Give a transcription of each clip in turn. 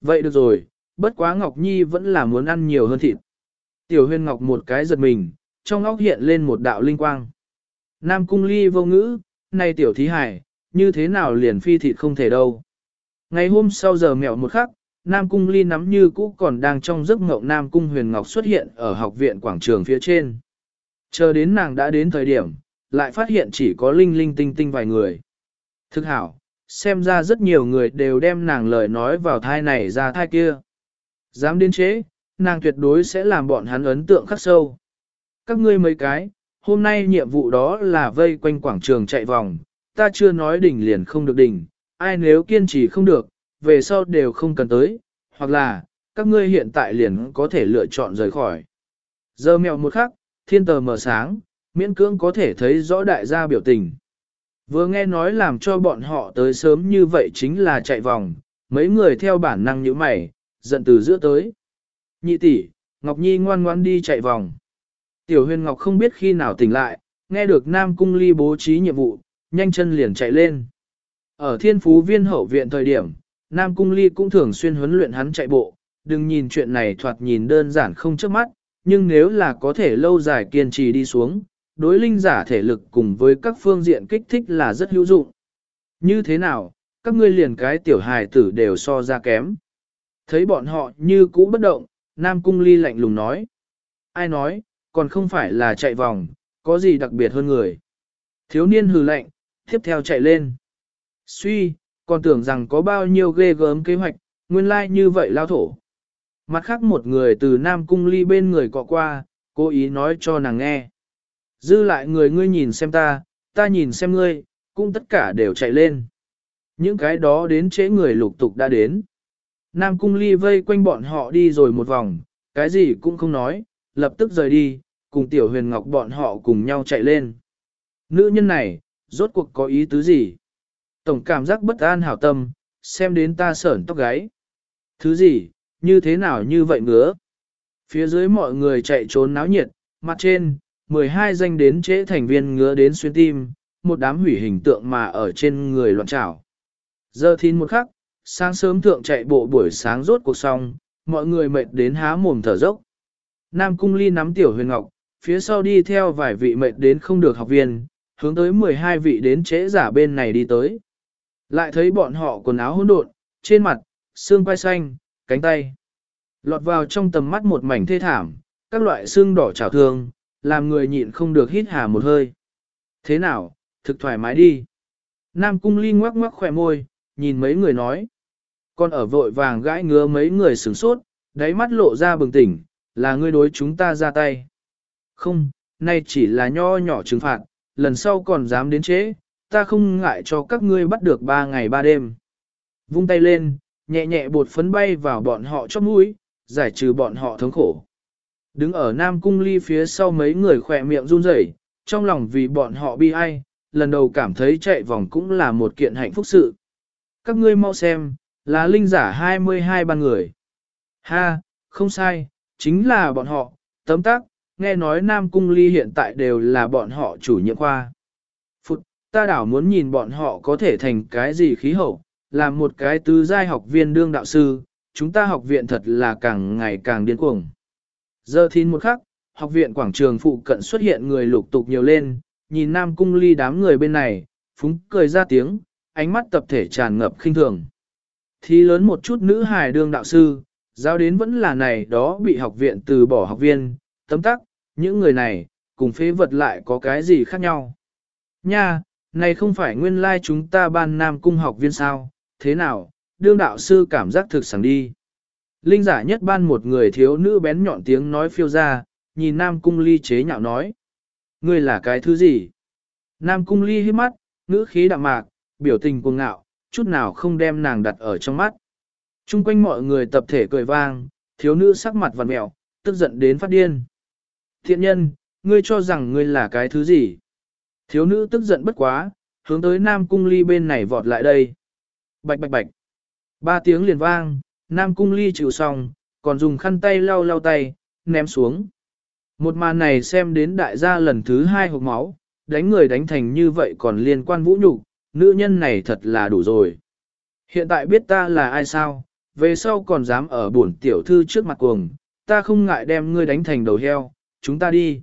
Vậy được rồi, bất quá Ngọc Nhi vẫn là muốn ăn nhiều hơn thịt. Tiểu huyền Ngọc một cái giật mình, trong óc hiện lên một đạo linh quang. Nam cung ly vô ngữ, này tiểu thí hải, như thế nào liền phi thịt không thể đâu. Ngày hôm sau giờ mẹo một khắc, Nam cung ly nắm như cũ còn đang trong giấc ngộng Nam cung huyền Ngọc xuất hiện ở học viện quảng trường phía trên. Chờ đến nàng đã đến thời điểm, lại phát hiện chỉ có linh linh tinh tinh vài người. Thực hảo, xem ra rất nhiều người đều đem nàng lời nói vào thai này ra thai kia. Dám đến chế, nàng tuyệt đối sẽ làm bọn hắn ấn tượng khắc sâu. Các ngươi mấy cái, hôm nay nhiệm vụ đó là vây quanh quảng trường chạy vòng, ta chưa nói đỉnh liền không được đỉnh, ai nếu kiên trì không được, về sau đều không cần tới, hoặc là, các ngươi hiện tại liền có thể lựa chọn rời khỏi. Giờ mèo một khắc, thiên tờ mở sáng, miễn cưỡng có thể thấy rõ đại gia biểu tình. Vừa nghe nói làm cho bọn họ tới sớm như vậy chính là chạy vòng, mấy người theo bản năng như mày, giận từ giữa tới. Nhị tỷ, Ngọc Nhi ngoan ngoan đi chạy vòng. Tiểu huyền Ngọc không biết khi nào tỉnh lại, nghe được Nam Cung Ly bố trí nhiệm vụ, nhanh chân liền chạy lên. Ở thiên phú viên hậu viện thời điểm, Nam Cung Ly cũng thường xuyên huấn luyện hắn chạy bộ, đừng nhìn chuyện này thoạt nhìn đơn giản không trước mắt, nhưng nếu là có thể lâu dài kiên trì đi xuống, đối linh giả thể lực cùng với các phương diện kích thích là rất hữu dụng. Như thế nào, các ngươi liền cái tiểu hài tử đều so ra kém. Thấy bọn họ như cũ bất động, Nam Cung Ly lạnh lùng nói. Ai nói, còn không phải là chạy vòng, có gì đặc biệt hơn người. Thiếu niên hừ lạnh, tiếp theo chạy lên. Suy, còn tưởng rằng có bao nhiêu ghê gớm kế hoạch, nguyên lai like như vậy lao thổ. Mặt khác một người từ Nam Cung Ly bên người cọ qua, cố ý nói cho nàng nghe. Dư lại người ngươi nhìn xem ta, ta nhìn xem ngươi, cũng tất cả đều chạy lên. Những cái đó đến trễ người lục tục đã đến. Nam Cung Ly vây quanh bọn họ đi rồi một vòng, cái gì cũng không nói, lập tức rời đi, cùng Tiểu Huyền Ngọc bọn họ cùng nhau chạy lên. Nữ nhân này, rốt cuộc có ý tứ gì? Tổng cảm giác bất an hảo tâm, xem đến ta sởn tóc gáy. Thứ gì, như thế nào như vậy ngứa? Phía dưới mọi người chạy trốn náo nhiệt, mặt trên, 12 danh đến trễ thành viên ngứa đến xuyên tim, một đám hủy hình tượng mà ở trên người loạn trảo. Giờ thìn một khắc, sáng sớm thượng chạy bộ buổi sáng rốt cuộc xong, mọi người mệt đến há mồm thở dốc. Nam Cung Ly nắm tiểu huyền ngọc, phía sau đi theo vài vị mệt đến không được học viên, hướng tới 12 vị đến trễ giả bên này đi tới. Lại thấy bọn họ quần áo hỗn độn, trên mặt, xương quai xanh, cánh tay. Lọt vào trong tầm mắt một mảnh thê thảm, các loại xương đỏ trào thương, làm người nhịn không được hít hà một hơi. Thế nào, thực thoải mái đi. Nam cung ly ngoắc ngoắc khỏe môi, nhìn mấy người nói. Còn ở vội vàng gãi ngứa mấy người sửng sốt, đáy mắt lộ ra bừng tỉnh, là ngươi đối chúng ta ra tay. Không, nay chỉ là nho nhỏ trừng phạt, lần sau còn dám đến chế, ta không ngại cho các ngươi bắt được ba ngày ba đêm. Vung tay lên, nhẹ nhẹ bột phấn bay vào bọn họ chóp mũi, giải trừ bọn họ thống khổ. Đứng ở Nam Cung Ly phía sau mấy người khỏe miệng run rẩy, trong lòng vì bọn họ bi ai, lần đầu cảm thấy chạy vòng cũng là một kiện hạnh phúc sự. Các ngươi mau xem, là linh giả 22 ban người. Ha, không sai, chính là bọn họ, tấm tắc, nghe nói Nam Cung Ly hiện tại đều là bọn họ chủ nhiệm khoa. Phụt, ta đảo muốn nhìn bọn họ có thể thành cái gì khí hậu, làm một cái tứ giai học viên đương đạo sư, chúng ta học viện thật là càng ngày càng điên cuồng. Giờ thìn một khắc, học viện quảng trường phụ cận xuất hiện người lục tục nhiều lên, nhìn Nam Cung Ly đám người bên này, phúng cười ra tiếng, ánh mắt tập thể tràn ngập khinh thường. Thì lớn một chút nữ hài đương đạo sư, giao đến vẫn là này đó bị học viện từ bỏ học viên, tấm tắc, những người này, cùng phế vật lại có cái gì khác nhau. Nha, này không phải nguyên lai like chúng ta ban Nam Cung học viên sao, thế nào, đương đạo sư cảm giác thực sẵn đi. Linh giả nhất ban một người thiếu nữ bén nhọn tiếng nói phiêu ra, nhìn Nam Cung Ly chế nhạo nói. Ngươi là cái thứ gì? Nam Cung Ly hít mắt, ngữ khí đạm mạc, biểu tình cuồng ngạo, chút nào không đem nàng đặt ở trong mắt. Trung quanh mọi người tập thể cười vang, thiếu nữ sắc mặt vằn mẹo, tức giận đến phát điên. Thiện nhân, ngươi cho rằng ngươi là cái thứ gì? Thiếu nữ tức giận bất quá, hướng tới Nam Cung Ly bên này vọt lại đây. Bạch bạch bạch. Ba tiếng liền vang, Nam Cung Ly chịu xong, còn dùng khăn tay lau lau tay, ném xuống. Một màn này xem đến đại gia lần thứ hai hộp máu, đánh người đánh thành như vậy còn liên quan vũ nhục, nữ nhân này thật là đủ rồi. Hiện tại biết ta là ai sao, về sau còn dám ở bổn tiểu thư trước mặt cuồng, ta không ngại đem ngươi đánh thành đầu heo, chúng ta đi.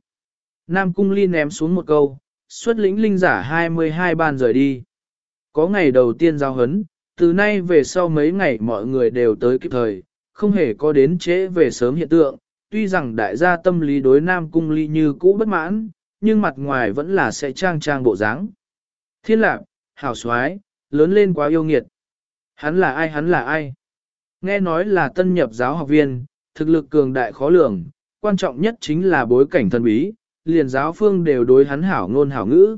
Nam Cung Ly ném xuống một câu, xuất lĩnh linh giả 22 ban rời đi. Có ngày đầu tiên giao hấn, từ nay về sau mấy ngày mọi người đều tới kịp thời, không hề có đến trễ về sớm hiện tượng, tuy rằng đại gia tâm lý đối Nam Cung Ly như cũ bất mãn, nhưng mặt ngoài vẫn là sẽ trang trang bộ dáng. Thiên lạc, hảo xoái, lớn lên quá yêu nghiệt. Hắn là ai hắn là ai? Nghe nói là tân nhập giáo học viên, thực lực cường đại khó lường, quan trọng nhất chính là bối cảnh thần bí, liền giáo phương đều đối hắn hảo ngôn hảo ngữ.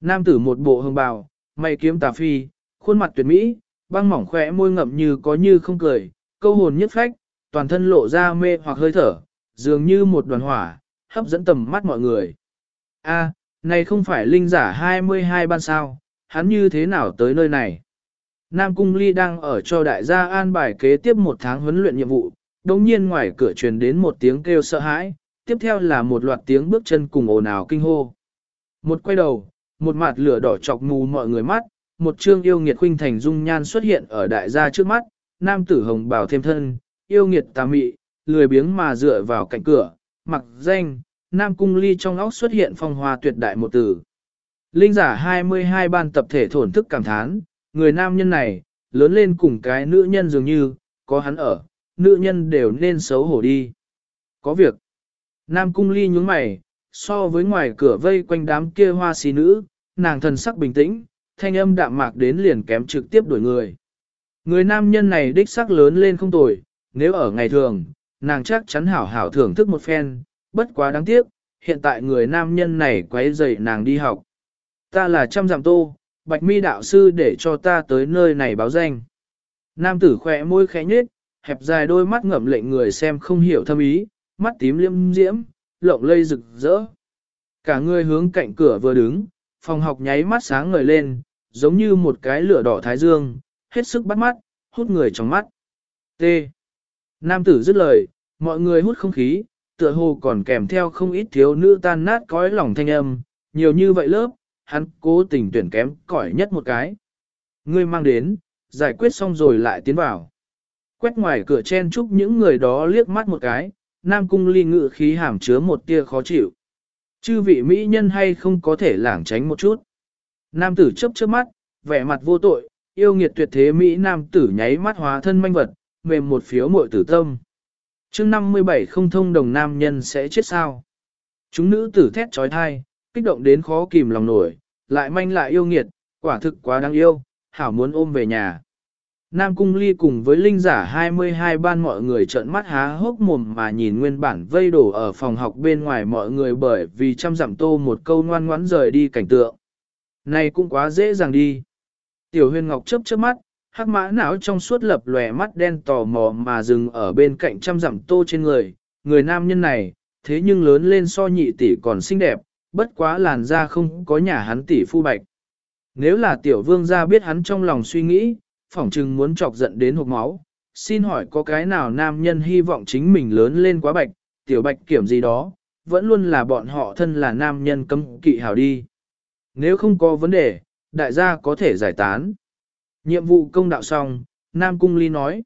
Nam tử một bộ hương bào, mày kiếm tà phi, khuôn mặt tuyệt mỹ, băng mỏng khỏe môi ngậm như có như không cười, câu hồn nhất phách, toàn thân lộ ra mê hoặc hơi thở, dường như một đoàn hỏa, hấp dẫn tầm mắt mọi người. A, này không phải linh giả 22 ban sao, hắn như thế nào tới nơi này? Nam Cung Ly đang ở cho đại gia an bài kế tiếp một tháng huấn luyện nhiệm vụ, đồng nhiên ngoài cửa truyền đến một tiếng kêu sợ hãi, tiếp theo là một loạt tiếng bước chân cùng ồn ào kinh hô. Một quay đầu, một mặt lửa đỏ chọc mù mọi người mắt, một chương yêu nghiệt khuynh thành dung nhan xuất hiện ở đại gia trước mắt, nam tử hồng bào thêm thân, yêu nghiệt tà mị, lười biếng mà dựa vào cạnh cửa, mặc danh, nam cung ly trong óc xuất hiện phong hoa tuyệt đại một tử Linh giả 22 ban tập thể thổn thức cảm thán, người nam nhân này, lớn lên cùng cái nữ nhân dường như, có hắn ở, nữ nhân đều nên xấu hổ đi. Có việc. Nam cung ly nhướng mày, so với ngoài cửa vây quanh đám kia hoa xì nữ, nàng thần sắc bình tĩnh, thanh âm đạm mạc đến liền kém trực tiếp đuổi người. Người nam nhân này đích sắc lớn lên không tồi, nếu ở ngày thường, nàng chắc chắn hảo hảo thưởng thức một phen, bất quá đáng tiếc, hiện tại người nam nhân này quấy rầy nàng đi học. Ta là trăm giảm tô, bạch mi đạo sư để cho ta tới nơi này báo danh. Nam tử khỏe môi khẽ nhếch, hẹp dài đôi mắt ngậm lệnh người xem không hiểu thâm ý, mắt tím liêm diễm, lộng lây rực rỡ. Cả người hướng cạnh cửa vừa đứng, phòng học nháy mắt sáng ngời lên, giống như một cái lửa đỏ thái dương, hết sức bắt mắt, hút người trong mắt. T. Nam tử dứt lời, mọi người hút không khí, tựa hồ còn kèm theo không ít thiếu nữ tan nát cõi lòng thanh âm, nhiều như vậy lớp, hắn cố tình tuyển kém cỏi nhất một cái. Ngươi mang đến, giải quyết xong rồi lại tiến vào. Quét ngoài cửa chen chúc những người đó liếc mắt một cái, Nam Cung ly ngự khí hàm chứa một tia khó chịu. Chư vị mỹ nhân hay không có thể lảng tránh một chút. Nam tử chớp chớp mắt, vẻ mặt vô tội, yêu nghiệt tuyệt thế Mỹ Nam tử nháy mắt hóa thân manh vật, mềm một phiếu muội tử tâm. chương 57 không thông đồng nam nhân sẽ chết sao. Chúng nữ tử thét trói thai, kích động đến khó kìm lòng nổi, lại manh lại yêu nghiệt, quả thực quá đáng yêu, hảo muốn ôm về nhà. Nam Cung Ly cùng với linh giả 22 ban mọi người trợn mắt há hốc mồm mà nhìn nguyên bản vây đổ ở phòng học bên ngoài mọi người bởi vì chăm dặm tô một câu ngoan ngoãn rời đi cảnh tượng. Này cũng quá dễ dàng đi. Tiểu huyền ngọc chớp chớp mắt, hắc mã não trong suốt lập lòe mắt đen tò mò mà dừng ở bên cạnh trăm dặm tô trên người. Người nam nhân này, thế nhưng lớn lên so nhị tỷ còn xinh đẹp, bất quá làn da không có nhà hắn tỷ phu bạch. Nếu là tiểu vương gia biết hắn trong lòng suy nghĩ, phỏng chừng muốn chọc giận đến hộp máu. Xin hỏi có cái nào nam nhân hy vọng chính mình lớn lên quá bạch, tiểu bạch kiểm gì đó, vẫn luôn là bọn họ thân là nam nhân cấm kỵ hảo đi. Nếu không có vấn đề, đại gia có thể giải tán. Nhiệm vụ công đạo xong, Nam Cung Ly nói.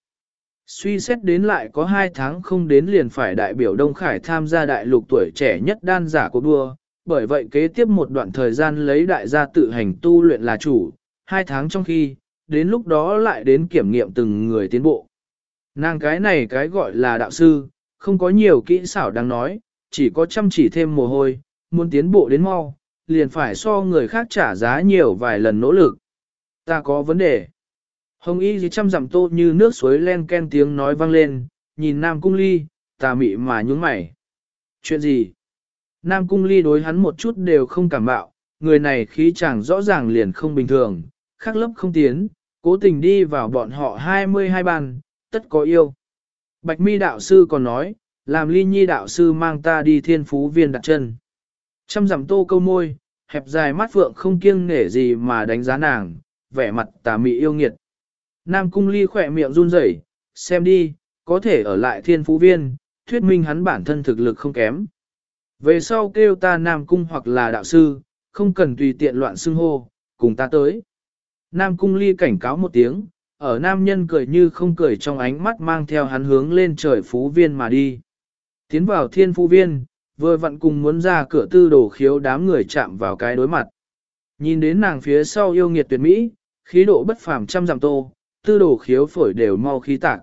Suy xét đến lại có hai tháng không đến liền phải đại biểu Đông Khải tham gia đại lục tuổi trẻ nhất đan giả của đua, bởi vậy kế tiếp một đoạn thời gian lấy đại gia tự hành tu luyện là chủ, hai tháng trong khi, đến lúc đó lại đến kiểm nghiệm từng người tiến bộ. Nàng cái này cái gọi là đạo sư, không có nhiều kỹ xảo đang nói, chỉ có chăm chỉ thêm mồ hôi, muốn tiến bộ đến mau, liền phải so người khác trả giá nhiều vài lần nỗ lực. Ta có vấn đề. Hồng y dì chăm dặm tô như nước suối len ken tiếng nói vang lên, nhìn Nam Cung Ly, tà mị mà nhúng mày. Chuyện gì? Nam Cung Ly đối hắn một chút đều không cảm bạo, người này khí chẳng rõ ràng liền không bình thường, khắc lớp không tiến, cố tình đi vào bọn họ 22 bàn, tất có yêu. Bạch mi đạo sư còn nói, làm ly nhi đạo sư mang ta đi thiên phú viên đặt chân. Trăm dặm tô câu môi, hẹp dài mắt phượng không kiêng nể gì mà đánh giá nàng, vẻ mặt tà mị yêu nghiệt. Nam cung ly khỏe miệng run rẩy, xem đi, có thể ở lại thiên phú viên, thuyết minh hắn bản thân thực lực không kém. Về sau kêu ta Nam cung hoặc là đạo sư, không cần tùy tiện loạn xưng hô, cùng ta tới. Nam cung ly cảnh cáo một tiếng, ở nam nhân cười như không cười trong ánh mắt mang theo hắn hướng lên trời phú viên mà đi. Tiến vào thiên phú viên, vừa vặn cùng muốn ra cửa tư đồ khiếu đám người chạm vào cái đối mặt. Nhìn đến nàng phía sau yêu nghiệt tuyệt mỹ, khí độ bất phàm trăm dặm tô, tư đồ khiếu phổi đều mau khí tạc.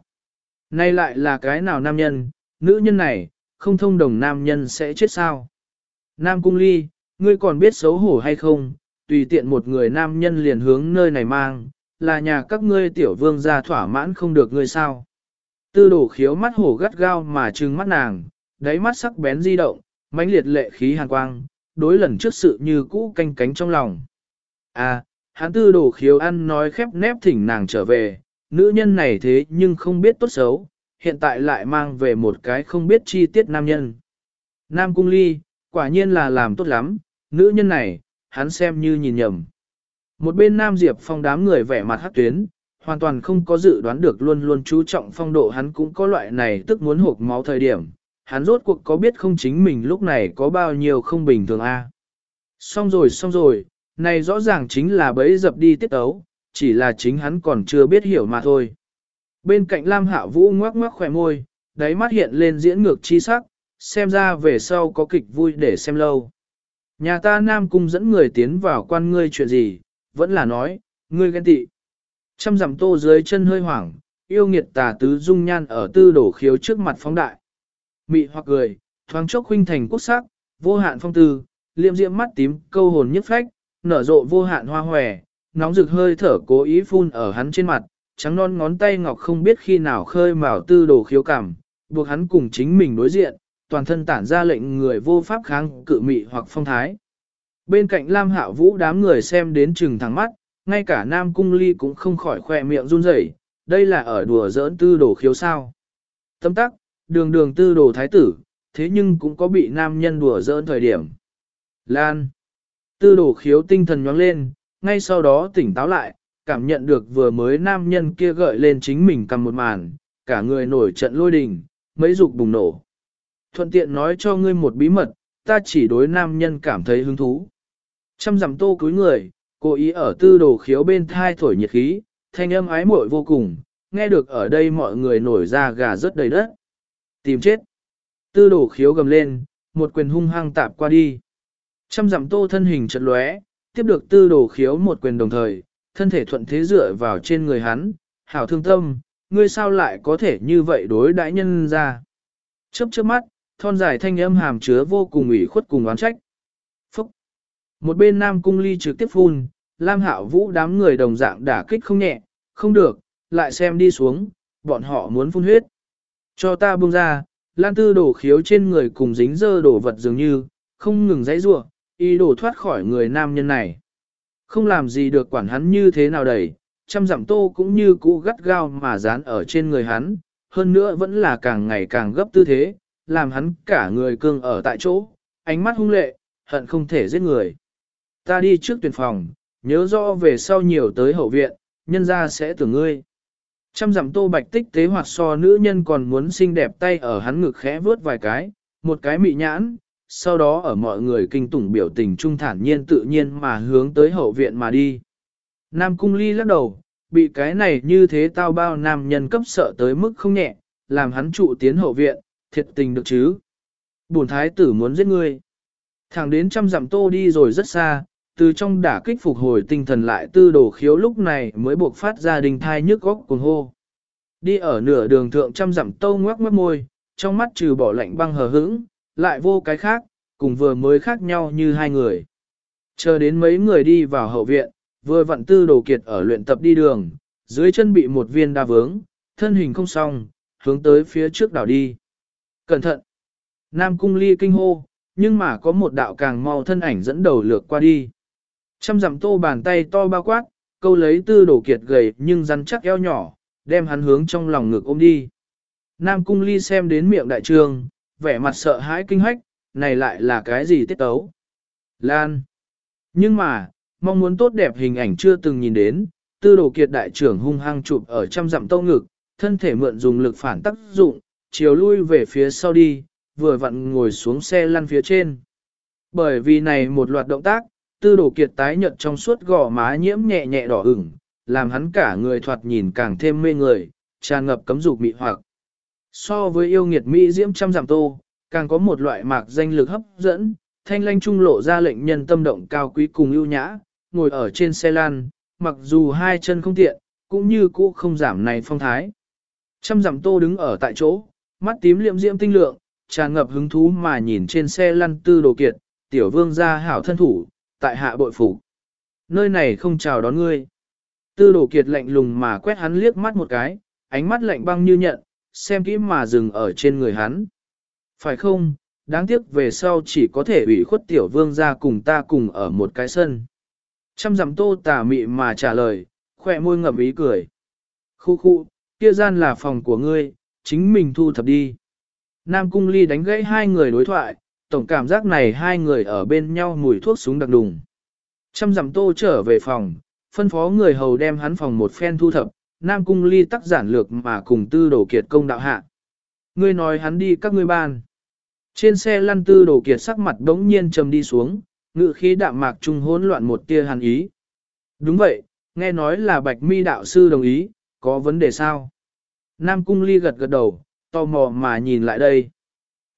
Nay lại là cái nào nam nhân, nữ nhân này, không thông đồng nam nhân sẽ chết sao? Nam cung ly, ngươi còn biết xấu hổ hay không, tùy tiện một người nam nhân liền hướng nơi này mang, là nhà các ngươi tiểu vương gia thỏa mãn không được ngươi sao. Tư đổ khiếu mắt hổ gắt gao mà trừng mắt nàng, đáy mắt sắc bén di động, mãnh liệt lệ khí hàn quang, đối lần trước sự như cũ canh cánh trong lòng. À, hắn tư đồ khiếu ăn nói khép nép thỉnh nàng trở về, nữ nhân này thế nhưng không biết tốt xấu, hiện tại lại mang về một cái không biết chi tiết nam nhân. Nam cung ly, quả nhiên là làm tốt lắm, nữ nhân này, hắn xem như nhìn nhầm. Một bên Nam Diệp Phong đám người vẻ mặt hắc tuyến, hoàn toàn không có dự đoán được luôn luôn chú trọng phong độ hắn cũng có loại này tức muốn hộp máu thời điểm. Hắn rốt cuộc có biết không chính mình lúc này có bao nhiêu không bình thường a? Xong rồi xong rồi, này rõ ràng chính là bấy dập đi tiết ấu, chỉ là chính hắn còn chưa biết hiểu mà thôi. Bên cạnh Lam Hạ Vũ ngoác ngoác khỏe môi, đáy mắt hiện lên diễn ngược chi sắc, xem ra về sau có kịch vui để xem lâu. Nhà ta Nam Cung dẫn người tiến vào quan ngươi chuyện gì, vẫn là nói, ngươi ghen tị. Trăm dặm tô dưới chân hơi hoảng, yêu nghiệt tà tứ dung nhan ở tư đổ khiếu trước mặt phóng đại. Mị hoặc cười, thoáng chốc huynh thành quốc sắc, vô hạn phong tư, liệm diễm mắt tím, câu hồn nhất phách, nở rộ vô hạn hoa hòe, nóng rực hơi thở cố ý phun ở hắn trên mặt, trắng non ngón tay ngọc không biết khi nào khơi mào tư đồ khiếu cảm, buộc hắn cùng chính mình đối diện, toàn thân tản ra lệnh người vô pháp kháng cự mị hoặc phong thái. Bên cạnh Lam Hạo Vũ đám người xem đến chừng thẳng mắt, ngay cả Nam Cung Ly cũng không khỏi khỏe miệng run rẩy. đây là ở đùa giỡn tư đồ khiếu sao. Tâm tắc, đường đường tư đồ thái tử, thế nhưng cũng có bị nam nhân đùa giỡn thời điểm. Lan. Tư đồ khiếu tinh thần nhoáng lên, ngay sau đó tỉnh táo lại, cảm nhận được vừa mới nam nhân kia gợi lên chính mình cầm một màn, cả người nổi trận lôi đình, mấy dục bùng nổ. Thuận tiện nói cho ngươi một bí mật, ta chỉ đối nam nhân cảm thấy hứng thú. Chăm dặm tô cúi người, cố ý ở tư đồ khiếu bên thai thổi nhiệt khí, thanh âm ái muội vô cùng, nghe được ở đây mọi người nổi ra gà rất đầy đất. Tìm chết. Tư đổ khiếu gầm lên, một quyền hung hăng tạp qua đi. Trăm dặm tô thân hình chật lóe, tiếp được tư đổ khiếu một quyền đồng thời, thân thể thuận thế dựa vào trên người hắn, hảo thương tâm, ngươi sao lại có thể như vậy đối đãi nhân ra. Chớp chớp mắt, thon dài thanh âm hàm chứa vô cùng ủy khuất cùng oán trách. Phúc! Một bên Nam Cung Ly trực tiếp phun, Lam Hạo Vũ đám người đồng dạng đả kích không nhẹ, không được, lại xem đi xuống, bọn họ muốn phun huyết. Cho ta buông ra, Lan Tư đổ khiếu trên người cùng dính dơ đổ vật dường như, không ngừng dãy rủa, ý đổ thoát khỏi người nam nhân này. Không làm gì được quản hắn như thế nào đầy, trăm dặm tô cũng như cũ gắt gao mà dán ở trên người hắn, hơn nữa vẫn là càng ngày càng gấp tư thế, làm hắn cả người cương ở tại chỗ, ánh mắt hung lệ, hận không thể giết người. Ta đi trước tuyển phòng, nhớ rõ về sau nhiều tới hậu viện, nhân ra sẽ tưởng ngươi. Trăm dặm tô bạch tích tế hoặc so nữ nhân còn muốn xinh đẹp tay ở hắn ngực khẽ vớt vài cái, một cái mị nhãn, sau đó ở mọi người kinh tủng biểu tình trung thản nhiên tự nhiên mà hướng tới hậu viện mà đi. Nam cung ly lắc đầu, bị cái này như thế tao bao nam nhân cấp sợ tới mức không nhẹ, làm hắn trụ tiến hậu viện, thiệt tình được chứ. Bổn thái tử muốn giết ngươi. Thẳng đến trăm dặm tô đi rồi rất xa, từ trong đả kích phục hồi tinh thần lại tư đồ khiếu lúc này mới buộc phát ra đình thai nhức góc cuồng hô. Đi ở nửa đường thượng trăm dặm tô ngoác mất môi, trong mắt trừ bỏ lạnh băng hờ hững, lại vô cái khác, cùng vừa mới khác nhau như hai người. Chờ đến mấy người đi vào hậu viện, vừa vặn tư đồ kiệt ở luyện tập đi đường, dưới chân bị một viên đa vướng, thân hình không xong, hướng tới phía trước đảo đi. Cẩn thận! Nam cung ly kinh hô, nhưng mà có một đạo càng mau thân ảnh dẫn đầu lược qua đi. Trăm dặm tô bàn tay to bao quát, câu lấy tư đồ kiệt gầy nhưng rắn chắc eo nhỏ, đem hắn hướng trong lòng ngực ôm đi. Nam cung ly xem đến miệng đại trường, vẻ mặt sợ hãi kinh hách, này lại là cái gì tiết tấu? Lan! Nhưng mà, mong muốn tốt đẹp hình ảnh chưa từng nhìn đến, tư đồ kiệt đại trưởng hung hăng chụp ở trăm dặm tô ngực, thân thể mượn dùng lực phản tác dụng, chiều lui về phía sau đi, vừa vặn ngồi xuống xe lăn phía trên. Bởi vì này một loạt động tác, tư đồ kiệt tái nhợt trong suốt gò má nhiễm nhẹ nhẹ đỏ ửng, làm hắn cả người thoạt nhìn càng thêm mê người, tràn ngập cấm dục mị hoặc. So với yêu nghiệt mỹ diễm trăm giảm tô, càng có một loại mạc danh lực hấp dẫn, thanh lanh trung lộ ra lệnh nhân tâm động cao quý cùng ưu nhã, ngồi ở trên xe lan, mặc dù hai chân không tiện, cũng như cũ không giảm này phong thái. Trăm giảm tô đứng ở tại chỗ, mắt tím liệm diễm tinh lượng, tràn ngập hứng thú mà nhìn trên xe lăn tư đồ kiệt, tiểu vương gia hảo thân thủ, tại hạ bội phủ. Nơi này không chào đón ngươi. Tư đồ kiệt lạnh lùng mà quét hắn liếc mắt một cái, ánh mắt lạnh băng như nhận, xem kỹ mà dừng ở trên người hắn. Phải không, đáng tiếc về sau chỉ có thể ủy khuất tiểu vương gia cùng ta cùng ở một cái sân. Trăm dặm tô tà mị mà trả lời, khỏe môi ngậm ý cười. Khu khu, kia gian là phòng của ngươi, chính mình thu thập đi. Nam Cung Ly đánh gãy hai người đối thoại, tổng cảm giác này hai người ở bên nhau mùi thuốc súng đặc đùng. Trăm dặm tô trở về phòng, phân phó người hầu đem hắn phòng một phen thu thập, Nam Cung Ly tắc giản lược mà cùng tư đổ kiệt công đạo hạ. Ngươi nói hắn đi các ngươi ban. Trên xe lăn tư đổ kiệt sắc mặt đống nhiên trầm đi xuống, ngự khí đạm mạc trung hỗn loạn một tia hàn ý. Đúng vậy, nghe nói là bạch mi đạo sư đồng ý, có vấn đề sao? Nam Cung Ly gật gật đầu, tò mò mà nhìn lại đây.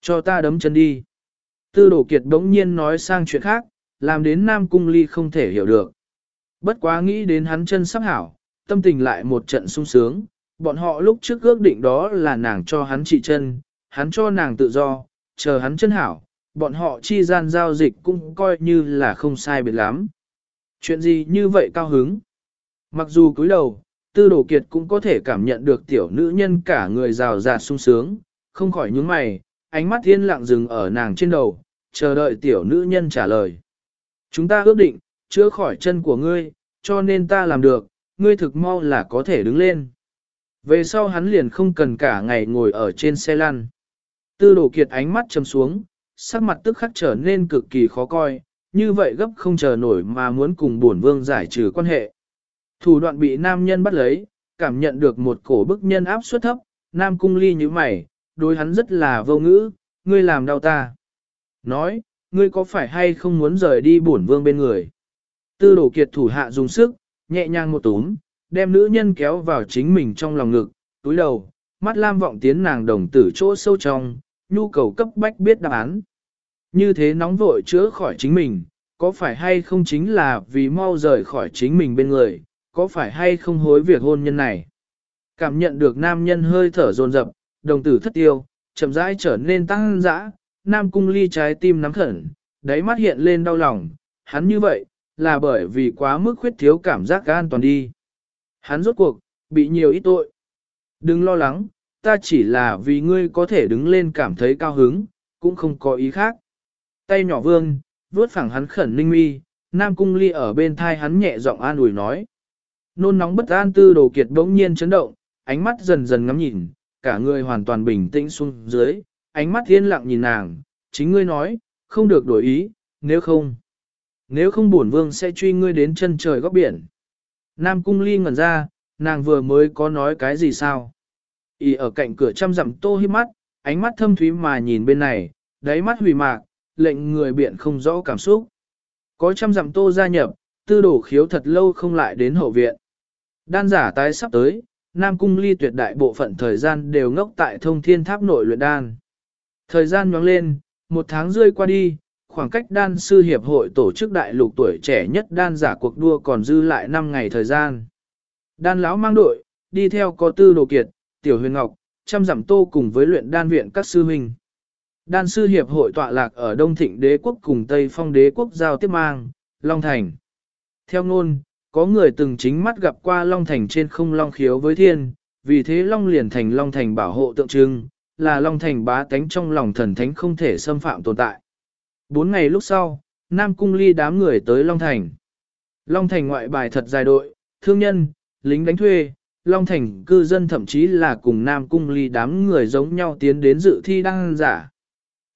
Cho ta đấm chân đi. Tư đổ kiệt đống nhiên nói sang chuyện khác, làm đến Nam Cung Ly không thể hiểu được. Bất quá nghĩ đến hắn chân sắp hảo, tâm tình lại một trận sung sướng, bọn họ lúc trước ước định đó là nàng cho hắn trị chân, hắn cho nàng tự do, chờ hắn chân hảo, bọn họ chi gian giao dịch cũng coi như là không sai biệt lắm. Chuyện gì như vậy cao hứng? Mặc dù cúi đầu, tư đồ kiệt cũng có thể cảm nhận được tiểu nữ nhân cả người rào rạt sung sướng, không khỏi nhướng mày, ánh mắt thiên lặng dừng ở nàng trên đầu, chờ đợi tiểu nữ nhân trả lời. Chúng ta ước định, chữa khỏi chân của ngươi, cho nên ta làm được, ngươi thực mau là có thể đứng lên. Về sau hắn liền không cần cả ngày ngồi ở trên xe lăn. Tư đồ kiệt ánh mắt chầm xuống, sắc mặt tức khắc trở nên cực kỳ khó coi, như vậy gấp không chờ nổi mà muốn cùng bổn vương giải trừ quan hệ. Thủ đoạn bị nam nhân bắt lấy, cảm nhận được một cổ bức nhân áp suất thấp, nam cung ly như mày, đối hắn rất là vô ngữ, ngươi làm đau ta. Nói, ngươi có phải hay không muốn rời đi bổn vương bên người? Tư đổ kiệt thủ hạ dùng sức, nhẹ nhàng một túm, đem nữ nhân kéo vào chính mình trong lòng ngực, túi đầu, mắt lam vọng tiến nàng đồng tử chỗ sâu trong, nhu cầu cấp bách biết đáp án. Như thế nóng vội chữa khỏi chính mình, có phải hay không chính là vì mau rời khỏi chính mình bên người, có phải hay không hối việc hôn nhân này. Cảm nhận được nam nhân hơi thở dồn dập, đồng tử thất tiêu, chậm rãi trở nên tăng dã, nam cung ly trái tim nắm khẩn, đáy mắt hiện lên đau lòng, hắn như vậy, là bởi vì quá mức khuyết thiếu cảm giác an toàn đi. Hắn rốt cuộc, bị nhiều ít tội. Đừng lo lắng, ta chỉ là vì ngươi có thể đứng lên cảm thấy cao hứng, cũng không có ý khác. Tay nhỏ vương, vuốt phẳng hắn khẩn ninh mi, Nam Cung Ly ở bên thai hắn nhẹ giọng an ủi nói. Nôn nóng bất an tư đồ kiệt bỗng nhiên chấn động, ánh mắt dần dần ngắm nhìn, cả người hoàn toàn bình tĩnh xuống dưới, ánh mắt yên lặng nhìn nàng, chính ngươi nói, không được đổi ý, nếu không. Nếu không bổn vương sẽ truy ngươi đến chân trời góc biển. Nam Cung Ly ngẩn ra, nàng vừa mới có nói cái gì sao? Y ở cạnh cửa chăm dặm tô hiếp mắt, ánh mắt thâm thúy mà nhìn bên này, đáy mắt hủy mạc, lệnh người biện không rõ cảm xúc. Có trăm dặm tô gia nhập, tư đổ khiếu thật lâu không lại đến hậu viện. Đan giả tái sắp tới, Nam Cung Ly tuyệt đại bộ phận thời gian đều ngốc tại thông thiên tháp nội luyện đan. Thời gian nhoáng lên, một tháng rơi qua đi, khoảng cách đan sư hiệp hội tổ chức đại lục tuổi trẻ nhất đan giả cuộc đua còn dư lại 5 ngày thời gian. Đan lão mang đội, đi theo có tư đồ kiệt, tiểu huyền ngọc, trăm giảm tô cùng với luyện đan viện các sư huynh. Đan sư hiệp hội tọa lạc ở Đông Thịnh đế quốc cùng Tây Phong đế quốc giao tiếp mang, Long Thành. Theo ngôn, có người từng chính mắt gặp qua Long Thành trên không Long khiếu với thiên, vì thế Long liền thành Long Thành bảo hộ tượng trưng, là Long Thành bá tánh trong lòng thần thánh không thể xâm phạm tồn tại. Bốn ngày lúc sau, Nam Cung ly đám người tới Long Thành. Long Thành ngoại bài thật dài đội, thương nhân, lính đánh thuê, Long Thành cư dân thậm chí là cùng Nam Cung ly đám người giống nhau tiến đến dự thi đan giả.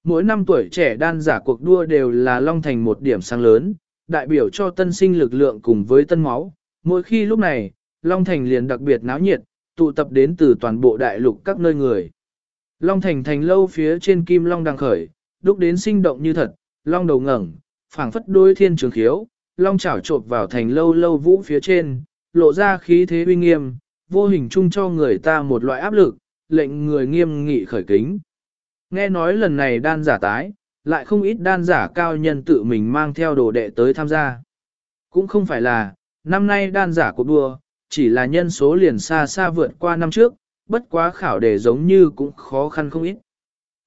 Mỗi năm tuổi trẻ đan giả cuộc đua đều là Long Thành một điểm sáng lớn, đại biểu cho tân sinh lực lượng cùng với tân máu. Mỗi khi lúc này, Long Thành liền đặc biệt náo nhiệt, tụ tập đến từ toàn bộ đại lục các nơi người. Long Thành thành lâu phía trên kim Long đang khởi, đúc đến sinh động như thật, Long đầu ngẩng, phảng phất đôi thiên trường khiếu, Long chảo trộp vào thành lâu lâu vũ phía trên, lộ ra khí thế uy nghiêm, vô hình chung cho người ta một loại áp lực, lệnh người nghiêm nghị khởi kính. Nghe nói lần này đan giả tái, lại không ít đan giả cao nhân tự mình mang theo đồ đệ tới tham gia. Cũng không phải là, năm nay đan giả cuộc đua, chỉ là nhân số liền xa xa vượt qua năm trước, bất quá khảo đề giống như cũng khó khăn không ít.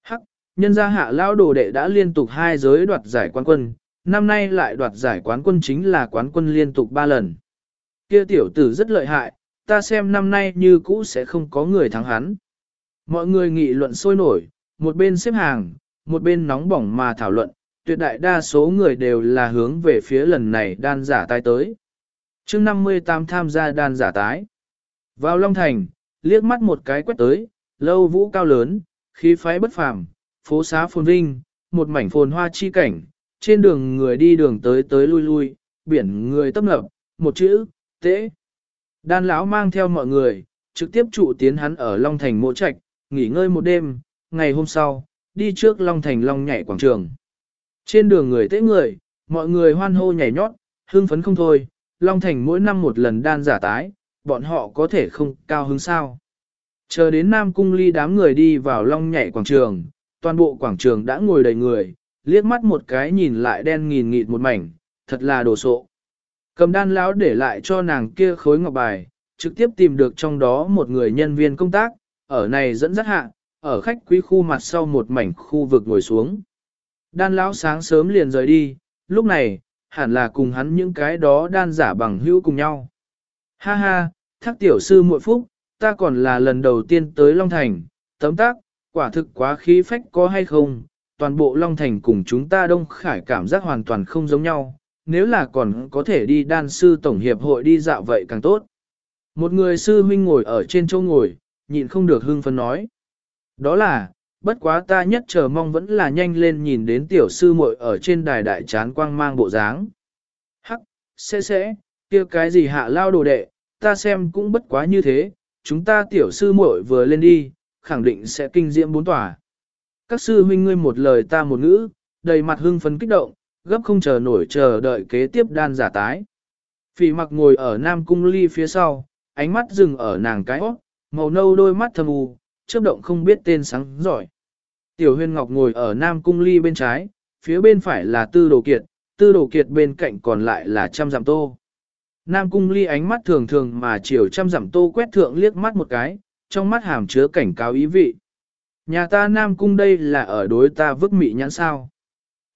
Hắc, nhân gia hạ lao đồ đệ đã liên tục hai giới đoạt giải quán quân, năm nay lại đoạt giải quán quân chính là quán quân liên tục ba lần. Kia tiểu tử rất lợi hại, ta xem năm nay như cũ sẽ không có người thắng hắn. Mọi người nghị luận sôi nổi, một bên xếp hàng, một bên nóng bỏng mà thảo luận, tuyệt đại đa số người đều là hướng về phía lần này đan giả tái tới. chương 58 tham gia đan giả tái. Vào Long Thành, liếc mắt một cái quét tới, lâu vũ cao lớn, khí phái bất phàm, phố xá phồn vinh, một mảnh phồn hoa chi cảnh, trên đường người đi đường tới tới lui lui, biển người tấp nập, một chữ, tế. Đan lão mang theo mọi người, trực tiếp trụ tiến hắn ở Long Thành mộ trạch, nghỉ ngơi một đêm, ngày hôm sau, đi trước Long Thành Long nhảy quảng trường. Trên đường người tế người, mọi người hoan hô nhảy nhót, hưng phấn không thôi, Long Thành mỗi năm một lần đan giả tái, bọn họ có thể không cao hứng sao. Chờ đến Nam Cung ly đám người đi vào Long nhảy quảng trường, toàn bộ quảng trường đã ngồi đầy người, liếc mắt một cái nhìn lại đen nghìn nghịt một mảnh, thật là đồ sộ. Cầm đan lão để lại cho nàng kia khối ngọc bài, trực tiếp tìm được trong đó một người nhân viên công tác, ở này dẫn dắt hạ, ở khách quý khu mặt sau một mảnh khu vực ngồi xuống. Đan lão sáng sớm liền rời đi, lúc này, hẳn là cùng hắn những cái đó đan giả bằng hữu cùng nhau. Ha ha, thác tiểu sư muội phúc, ta còn là lần đầu tiên tới Long Thành, tấm tác, quả thực quá khí phách có hay không, toàn bộ Long Thành cùng chúng ta Đông Khải cảm giác hoàn toàn không giống nhau, nếu là còn có thể đi đan sư tổng hiệp hội đi dạo vậy càng tốt. Một người sư huynh ngồi ở trên chỗ ngồi, nhịn không được hưng phấn nói. Đó là, bất quá ta nhất chờ mong vẫn là nhanh lên nhìn đến tiểu sư muội ở trên đài đại chán quang mang bộ dáng. Hắc, sẽ sẽ, kia cái gì hạ lao đồ đệ, ta xem cũng bất quá như thế, chúng ta tiểu sư muội vừa lên đi, khẳng định sẽ kinh diễm bốn tòa. Các sư huynh ngươi một lời ta một ngữ, đầy mặt hưng phấn kích động, gấp không chờ nổi chờ đợi kế tiếp đan giả tái. Phỉ mặc ngồi ở Nam Cung Ly phía sau, ánh mắt dừng ở nàng cái óc, màu nâu đôi mắt thâm u, chớp động không biết tên sáng giỏi. Tiểu huyên ngọc ngồi ở Nam Cung Ly bên trái, phía bên phải là Tư Đồ Kiệt, Tư Đồ Kiệt bên cạnh còn lại là trăm giảm tô. Nam Cung Ly ánh mắt thường thường mà chiều trăm giảm tô quét thượng liếc mắt một cái, trong mắt hàm chứa cảnh cáo ý vị. Nhà ta Nam Cung đây là ở đối ta vứt mị nhãn sao.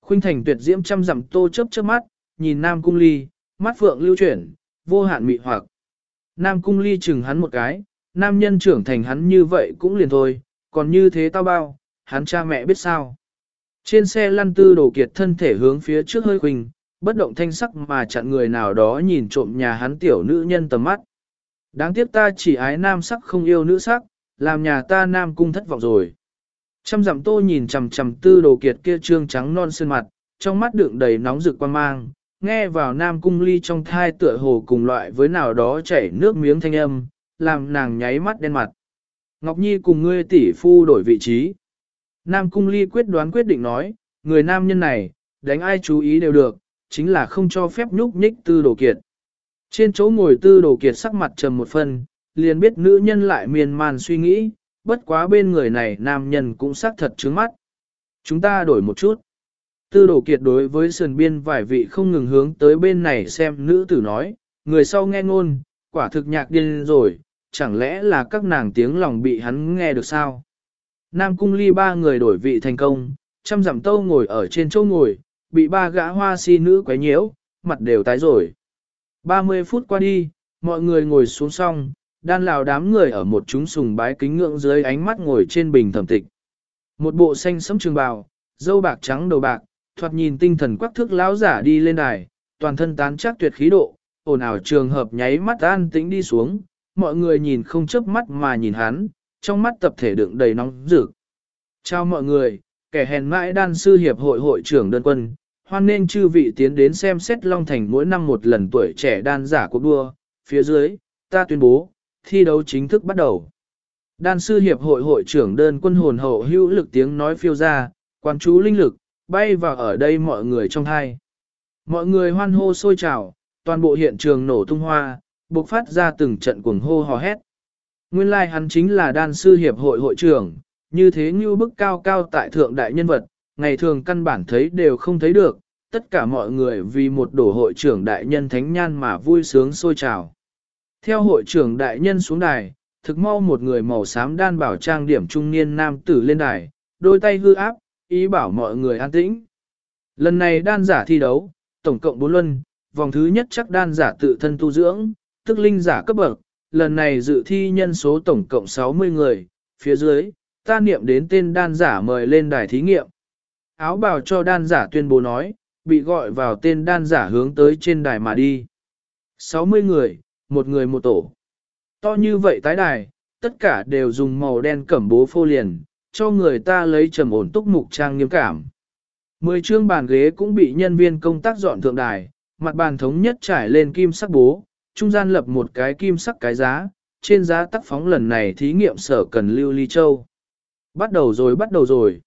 Khuynh thành tuyệt diễm trăm giảm tô chớp chớp mắt, nhìn Nam Cung Ly, mắt phượng lưu chuyển, vô hạn mị hoặc. Nam Cung Ly chừng hắn một cái, nam nhân trưởng thành hắn như vậy cũng liền thôi, còn như thế tao bao, hắn cha mẹ biết sao. Trên xe lăn tư đồ kiệt thân thể hướng phía trước hơi quỳnh, bất động thanh sắc mà chặn người nào đó nhìn trộm nhà hắn tiểu nữ nhân tầm mắt. Đáng tiếc ta chỉ ái nam sắc không yêu nữ sắc, làm nhà ta nam cung thất vọng rồi. Trăm dặm tô nhìn chằm chằm tư đồ kiệt kia trương trắng non sơn mặt, trong mắt đựng đầy nóng rực quan mang, nghe vào nam cung ly trong thai tựa hồ cùng loại với nào đó chảy nước miếng thanh âm, làm nàng nháy mắt đen mặt. Ngọc Nhi cùng ngươi tỷ phu đổi vị trí. Nam cung ly quyết đoán quyết định nói, người nam nhân này, đánh ai chú ý đều được, chính là không cho phép nhúc nhích tư đồ kiệt. Trên chỗ ngồi tư đồ kiệt sắc mặt trầm một phần, liền biết nữ nhân lại miên man suy nghĩ, bất quá bên người này nam nhân cũng sắc thật trướng mắt. Chúng ta đổi một chút. Tư đồ kiệt đối với sườn biên vài vị không ngừng hướng tới bên này xem nữ tử nói, người sau nghe ngôn, quả thực nhạc điên rồi, chẳng lẽ là các nàng tiếng lòng bị hắn nghe được sao? Nam cung ly ba người đổi vị thành công, trăm dặm tâu ngồi ở trên chỗ ngồi, bị ba gã hoa si nữ quấy nhiễu, mặt đều tái rồi. 30 phút qua đi, mọi người ngồi xuống xong, đan lào đám người ở một chúng sùng bái kính ngưỡng dưới ánh mắt ngồi trên bình thẩm tịch. Một bộ xanh sẫm trường bào, dâu bạc trắng đầu bạc, thoạt nhìn tinh thần quắc thước lão giả đi lên đài, toàn thân tán chắc tuyệt khí độ, ồn ào trường hợp nháy mắt an tĩnh đi xuống, mọi người nhìn không chớp mắt mà nhìn hắn, trong mắt tập thể đựng đầy nóng rực. Chào mọi người, kẻ hèn mãi đan sư hiệp hội hội trưởng đơn quân, hoan nên chư vị tiến đến xem xét Long Thành mỗi năm một lần tuổi trẻ đan giả cuộc đua, phía dưới, ta tuyên bố, thi đấu chính thức bắt đầu. Đan sư hiệp hội hội trưởng đơn quân hồn hậu hữu lực tiếng nói phiêu ra, quan chú linh lực, bay vào ở đây mọi người trong hai. Mọi người hoan hô sôi trào, toàn bộ hiện trường nổ tung hoa, buộc phát ra từng trận cuồng hô hò hét. Nguyên lai like hắn chính là đan sư hiệp hội hội trưởng, như thế như bức cao cao tại thượng đại nhân vật, ngày thường căn bản thấy đều không thấy được, tất cả mọi người vì một đổ hội trưởng đại nhân thánh nhan mà vui sướng sôi trào. Theo hội trưởng đại nhân xuống đài, thực mau một người màu xám đan bảo trang điểm trung niên nam tử lên đài, đôi tay hư áp, ý bảo mọi người an tĩnh. Lần này đan giả thi đấu, tổng cộng 4 luân, vòng thứ nhất chắc đan giả tự thân tu dưỡng, tức linh giả cấp bậc, lần này dự thi nhân số tổng cộng 60 người, phía dưới, ta niệm đến tên đan giả mời lên đài thí nghiệm. Áo bào cho đan giả tuyên bố nói, bị gọi vào tên đan giả hướng tới trên đài mà đi. 60 người, một người một tổ. To như vậy tái đài, tất cả đều dùng màu đen cẩm bố phô liền, cho người ta lấy trầm ổn túc mục trang nghiêm cảm. Mười chương bàn ghế cũng bị nhân viên công tác dọn thượng đài, mặt bàn thống nhất trải lên kim sắc bố, trung gian lập một cái kim sắc cái giá, trên giá tác phóng lần này thí nghiệm sở cần lưu ly châu. Bắt đầu rồi bắt đầu rồi.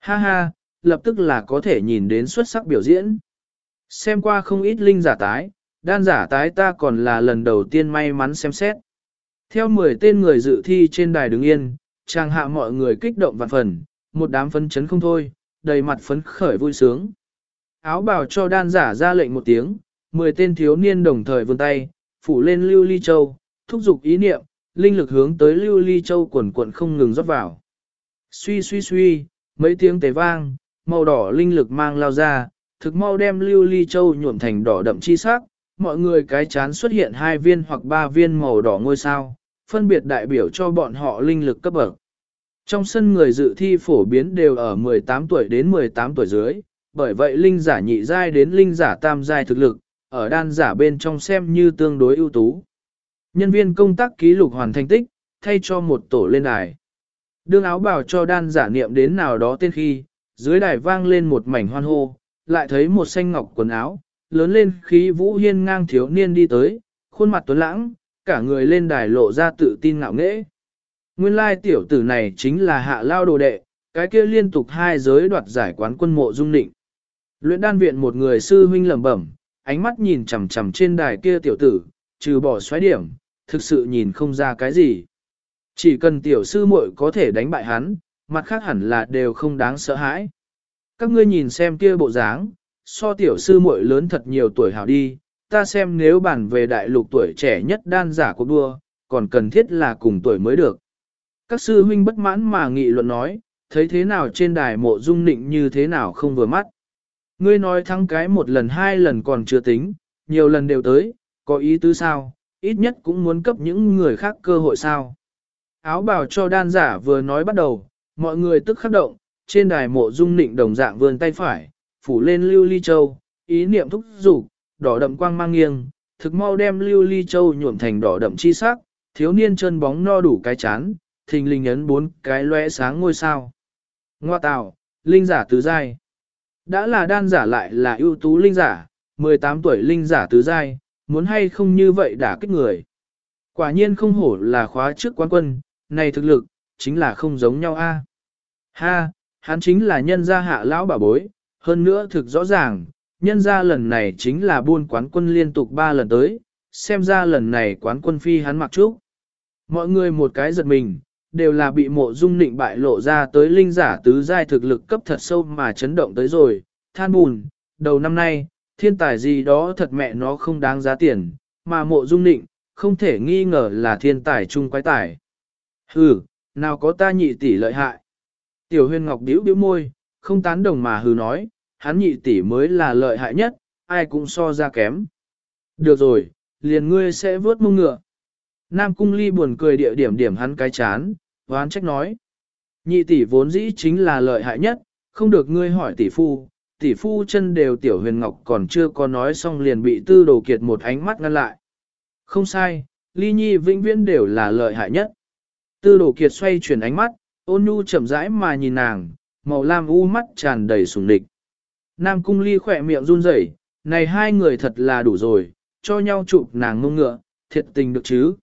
Ha ha, lập tức là có thể nhìn đến xuất sắc biểu diễn. Xem qua không ít linh giả tái, đan giả tái ta còn là lần đầu tiên may mắn xem xét. Theo 10 tên người dự thi trên đài đứng yên, trang hạ mọi người kích động vạn phần, một đám phấn chấn không thôi, đầy mặt phấn khởi vui sướng. Áo bào cho đan giả ra lệnh một tiếng, 10 tên thiếu niên đồng thời vươn tay, phủ lên lưu ly châu, thúc giục ý niệm, linh lực hướng tới lưu ly châu quần quận không ngừng rót vào. Suy suy suy, mấy tiếng tề vang, màu đỏ linh lực mang lao ra, thực mau đem lưu ly châu nhuộm thành đỏ đậm chi sắc, mọi người cái chán xuất hiện hai viên hoặc ba viên màu đỏ ngôi sao, phân biệt đại biểu cho bọn họ linh lực cấp bậc. Trong sân người dự thi phổ biến đều ở 18 tuổi đến 18 tuổi dưới, bởi vậy linh giả nhị giai đến linh giả tam giai thực lực, ở đan giả bên trong xem như tương đối ưu tú. Nhân viên công tác ký lục hoàn thành tích, thay cho một tổ lên đài. Đương áo bảo cho đan giả niệm đến nào đó tên khi, dưới đài vang lên một mảnh hoan hô, lại thấy một xanh ngọc quần áo, lớn lên khí vũ hiên ngang thiếu niên đi tới, khuôn mặt tuấn lãng, cả người lên đài lộ ra tự tin ngạo nghễ. Nguyên lai tiểu tử này chính là hạ lao đồ đệ, cái kia liên tục hai giới đoạt giải quán quân mộ dung định. Luyện đan viện một người sư huynh lẩm bẩm, ánh mắt nhìn chằm chằm trên đài kia tiểu tử, trừ bỏ xoáy điểm, thực sự nhìn không ra cái gì. Chỉ cần tiểu sư muội có thể đánh bại hắn, mặt khác hẳn là đều không đáng sợ hãi. Các ngươi nhìn xem kia bộ dáng, so tiểu sư muội lớn thật nhiều tuổi hảo đi, ta xem nếu bản về đại lục tuổi trẻ nhất đan giả cuộc đua, còn cần thiết là cùng tuổi mới được. Các sư huynh bất mãn mà nghị luận nói, thấy thế nào trên đài mộ dung nịnh như thế nào không vừa mắt. Ngươi nói thắng cái một lần hai lần còn chưa tính, nhiều lần đều tới, có ý tứ sao, ít nhất cũng muốn cấp những người khác cơ hội sao. Áo bào cho đan giả vừa nói bắt đầu, mọi người tức khắc động, trên đài mộ dung nịnh đồng dạng vươn tay phải, phủ lên lưu ly châu, ý niệm thúc dục đỏ đậm quang mang nghiêng, thực mau đem lưu ly châu nhuộm thành đỏ đậm chi sắc, thiếu niên chân bóng no đủ cái chán, thình linh ấn bốn cái lóe sáng ngôi sao. Ngoa tạo, linh giả tứ giai. Đã là đan giả lại là ưu tú linh giả, 18 tuổi linh giả tứ giai, muốn hay không như vậy đã kích người. Quả nhiên không hổ là khóa trước quán quân, này thực lực, chính là không giống nhau a. Ha, hắn chính là nhân gia hạ lão bà bối, hơn nữa thực rõ ràng, nhân gia lần này chính là buôn quán quân liên tục 3 lần tới, xem ra lần này quán quân phi hắn mặc trúc. Mọi người một cái giật mình, đều là bị mộ dung nịnh bại lộ ra tới linh giả tứ giai thực lực cấp thật sâu mà chấn động tới rồi, than bùn, đầu năm nay, thiên tài gì đó thật mẹ nó không đáng giá tiền, mà mộ dung nịnh, không thể nghi ngờ là thiên tài chung quái tài. Hừ, nào có ta nhị tỷ lợi hại. Tiểu huyền ngọc điếu điếu môi, không tán đồng mà hừ nói, hắn nhị tỷ mới là lợi hại nhất, ai cũng so ra kém. Được rồi, liền ngươi sẽ vớt mông ngựa. Nam cung ly buồn cười địa điểm điểm hắn cái chán, hoán trách nói. Nhị tỷ vốn dĩ chính là lợi hại nhất, không được ngươi hỏi tỷ phu, tỷ phu chân đều tiểu huyền ngọc còn chưa có nói xong liền bị tư đồ kiệt một ánh mắt ngăn lại. Không sai, ly nhi vĩnh viễn đều là lợi hại nhất. Tư đồ kiệt xoay chuyển ánh mắt, ôn nhu chậm rãi mà nhìn nàng, màu lam u mắt tràn đầy sùng địch. Nam cung ly khỏe miệng run rẩy, này hai người thật là đủ rồi, cho nhau chụp nàng ngông ngựa, thiệt tình được chứ.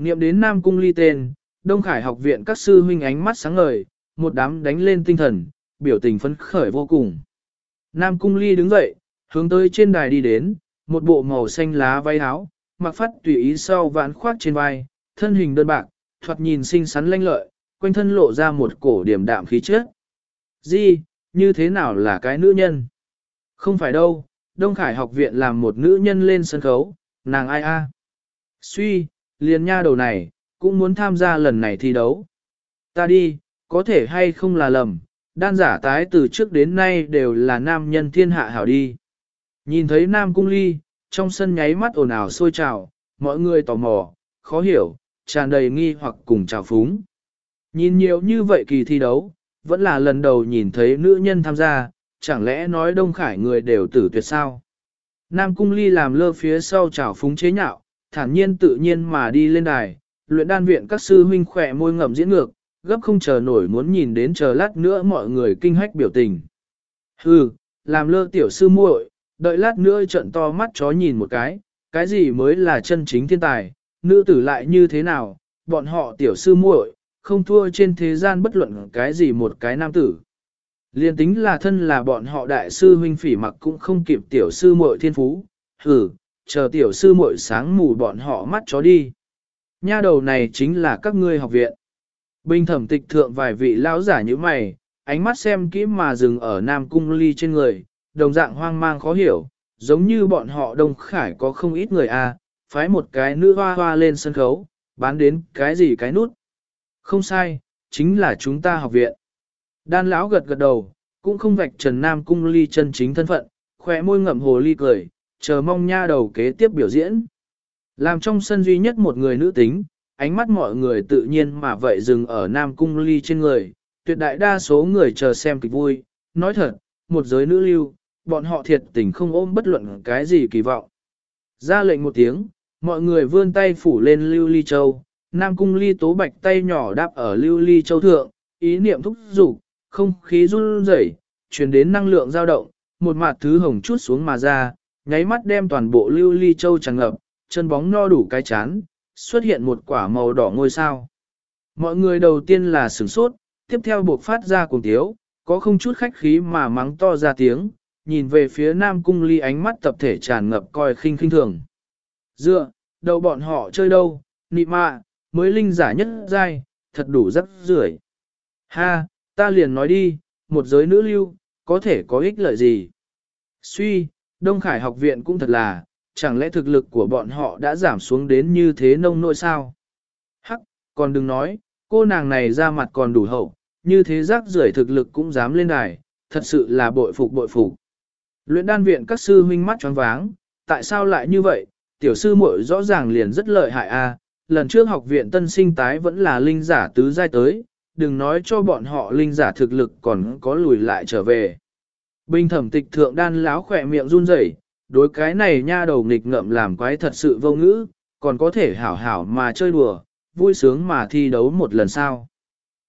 Niệm đến Nam cung ly tên, Đông Khải học viện các sư huynh ánh mắt sáng ngời, một đám đánh lên tinh thần, biểu tình phấn khởi vô cùng. Nam cung ly đứng dậy, hướng tới trên đài đi đến, một bộ màu xanh lá váy áo, mặc phát tùy ý sau vãn khoác trên vai, thân hình đơn bạc, thoạt nhìn xinh xắn lanh lợi, quanh thân lộ ra một cổ điểm đạm khí chất. Di, như thế nào là cái nữ nhân? Không phải đâu, Đông Khải học viện làm một nữ nhân lên sân khấu, nàng ai a? Suy, liền nha đầu này, cũng muốn tham gia lần này thi đấu. Ta đi, có thể hay không là lầm, đan giả tái từ trước đến nay đều là nam nhân thiên hạ hảo đi. Nhìn thấy nam cung ly, trong sân nháy mắt ồn ào sôi trào, mọi người tò mò, khó hiểu, tràn đầy nghi hoặc cùng trào phúng. Nhìn nhiều như vậy kỳ thi đấu, vẫn là lần đầu nhìn thấy nữ nhân tham gia, chẳng lẽ nói Đông Khải người đều tử tuyệt sao? Nam Cung Ly làm lơ phía sau trào phúng chế nhạo, thản nhiên tự nhiên mà đi lên đài, luyện đan viện các sư huynh khỏe môi ngậm diễn ngược, gấp không chờ nổi muốn nhìn đến chờ lát nữa mọi người kinh hách biểu tình. Hừ, làm lơ tiểu sư muội, đợi lát nữa trận to mắt chó nhìn một cái, cái gì mới là chân chính thiên tài, nữ tử lại như thế nào, bọn họ tiểu sư muội, không thua trên thế gian bất luận cái gì một cái nam tử. Liên tính là thân là bọn họ đại sư huynh phỉ mặc cũng không kịp tiểu sư muội thiên phú, hừ, chờ tiểu sư muội sáng mù bọn họ mắt chó đi. Nha đầu này chính là các ngươi học viện. Bình thẩm tịch thượng vài vị lão giả như mày, ánh mắt xem kỹ mà dừng ở Nam Cung Ly trên người, đồng dạng hoang mang khó hiểu, giống như bọn họ Đông Khải có không ít người à, phái một cái nữ hoa hoa lên sân khấu, bán đến cái gì cái nút. Không sai, chính là chúng ta học viện. Đan lão gật gật đầu, cũng không vạch Trần Nam Cung Ly chân chính thân phận, khỏe môi ngậm hồ ly cười, chờ mong nha đầu kế tiếp biểu diễn. Làm trong sân duy nhất một người nữ tính, ánh mắt mọi người tự nhiên mà vậy dừng ở Nam Cung Ly trên người, tuyệt đại đa số người chờ xem kịch vui, nói thật, một giới nữ lưu, bọn họ thiệt tình không ôm bất luận cái gì kỳ vọng. Ra lệnh một tiếng, mọi người vươn tay phủ lên lưu ly châu, Nam Cung Ly tố bạch tay nhỏ đáp ở lưu ly châu thượng, ý niệm thúc dục không khí run rẩy, truyền đến năng lượng dao động, một mặt thứ hồng chút xuống mà ra, nháy mắt đem toàn bộ lưu ly châu tràn ngập, chân bóng no đủ cái chán, xuất hiện một quả màu đỏ ngôi sao. Mọi người đầu tiên là sửng sốt, tiếp theo buộc phát ra cùng tiếu, có không chút khách khí mà mắng to ra tiếng, nhìn về phía Nam Cung Ly ánh mắt tập thể tràn ngập coi khinh khinh thường. Dựa, đầu bọn họ chơi đâu, nị mạ, mới linh giả nhất giai, thật đủ rất rưởi. Ha, ta liền nói đi, một giới nữ lưu, có thể có ích lợi gì? Suy, Đông Khải học viện cũng thật là, chẳng lẽ thực lực của bọn họ đã giảm xuống đến như thế nông nỗi sao? Hắc, còn đừng nói, cô nàng này ra mặt còn đủ hậu, như thế rác rưởi thực lực cũng dám lên đài, thật sự là bội phục bội phục. Luyện đan viện các sư huynh mắt choáng váng, tại sao lại như vậy, tiểu sư muội rõ ràng liền rất lợi hại a. lần trước học viện tân sinh tái vẫn là linh giả tứ giai tới, đừng nói cho bọn họ linh giả thực lực còn có lùi lại trở về. Bình thẩm tịch thượng đan láo khỏe miệng run rẩy, đối cái này nha đầu nghịch ngợm làm quái thật sự vô ngữ, còn có thể hảo hảo mà chơi đùa, vui sướng mà thi đấu một lần sau.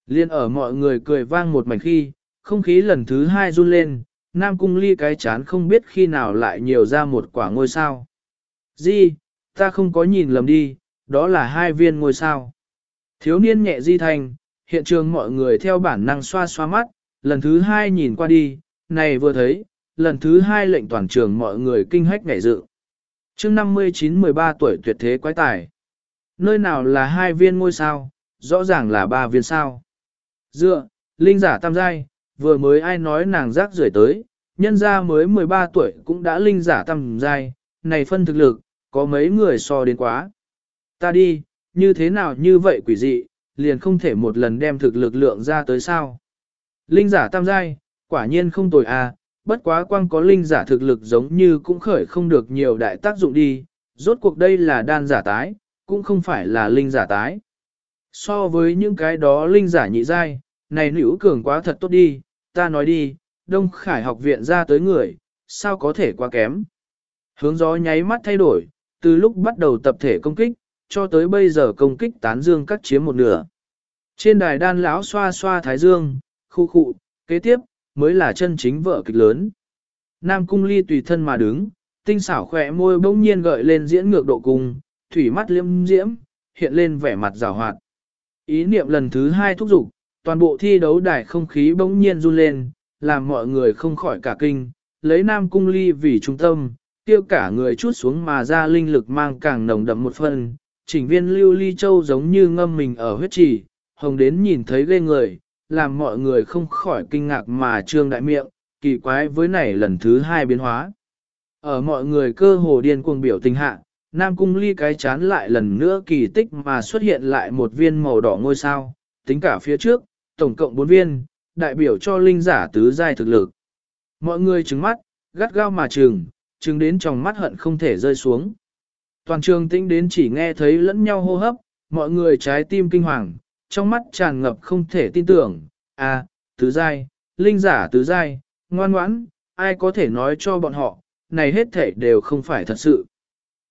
Liên ở mọi người cười vang một mảnh khi, không khí lần thứ hai run lên, Nam Cung Ly cái chán không biết khi nào lại nhiều ra một quả ngôi sao. Di, ta không có nhìn lầm đi, đó là hai viên ngôi sao. Thiếu niên nhẹ di thành, hiện trường mọi người theo bản năng xoa xoa mắt, lần thứ hai nhìn qua đi, này vừa thấy, lần thứ hai lệnh toàn trường mọi người kinh hách ngảy dự. chương 59-13 tuổi tuyệt thế quái tài. Nơi nào là hai viên ngôi sao, rõ ràng là ba viên sao. Dựa, linh giả tam giai, vừa mới ai nói nàng rác rưởi tới, nhân ra mới 13 tuổi cũng đã linh giả tam giai, này phân thực lực, có mấy người so đến quá. Ta đi, như thế nào như vậy quỷ dị, liền không thể một lần đem thực lực lượng ra tới sao. Linh giả tam giai, quả nhiên không tồi à, bất quá quang có linh giả thực lực giống như cũng khởi không được nhiều đại tác dụng đi, rốt cuộc đây là đan giả tái, cũng không phải là linh giả tái. So với những cái đó linh giả nhị giai, này nữ cường quá thật tốt đi, ta nói đi, Đông Khải học viện ra tới người, sao có thể quá kém. Hướng gió nháy mắt thay đổi, từ lúc bắt đầu tập thể công kích, cho tới bây giờ công kích tán dương các chiếm một nửa. Trên đài đan lão xoa xoa thái dương, khu khụ, kế tiếp, mới là chân chính vợ kịch lớn. Nam cung ly tùy thân mà đứng, tinh xảo khỏe môi bỗng nhiên gợi lên diễn ngược độ cung, thủy mắt liêm diễm, hiện lên vẻ mặt rào hoạt. Ý niệm lần thứ hai thúc giục, toàn bộ thi đấu đài không khí bỗng nhiên run lên, làm mọi người không khỏi cả kinh, lấy Nam cung ly vì trung tâm, tiêu cả người chút xuống mà ra linh lực mang càng nồng đậm một phần, chỉnh viên lưu ly châu giống như ngâm mình ở huyết trì, hồng đến nhìn thấy ghê người, làm mọi người không khỏi kinh ngạc mà trương đại miệng, kỳ quái với này lần thứ hai biến hóa. Ở mọi người cơ hồ điên cuồng biểu tình hạ, Nam Cung Ly cái chán lại lần nữa kỳ tích mà xuất hiện lại một viên màu đỏ ngôi sao, tính cả phía trước, tổng cộng 4 viên, đại biểu cho linh giả tứ giai thực lực. Mọi người trứng mắt, gắt gao mà trừng, trừng đến trong mắt hận không thể rơi xuống. Toàn trường tĩnh đến chỉ nghe thấy lẫn nhau hô hấp, mọi người trái tim kinh hoàng, trong mắt tràn ngập không thể tin tưởng, à, tứ giai, linh giả tứ giai, ngoan ngoãn, ai có thể nói cho bọn họ, này hết thể đều không phải thật sự.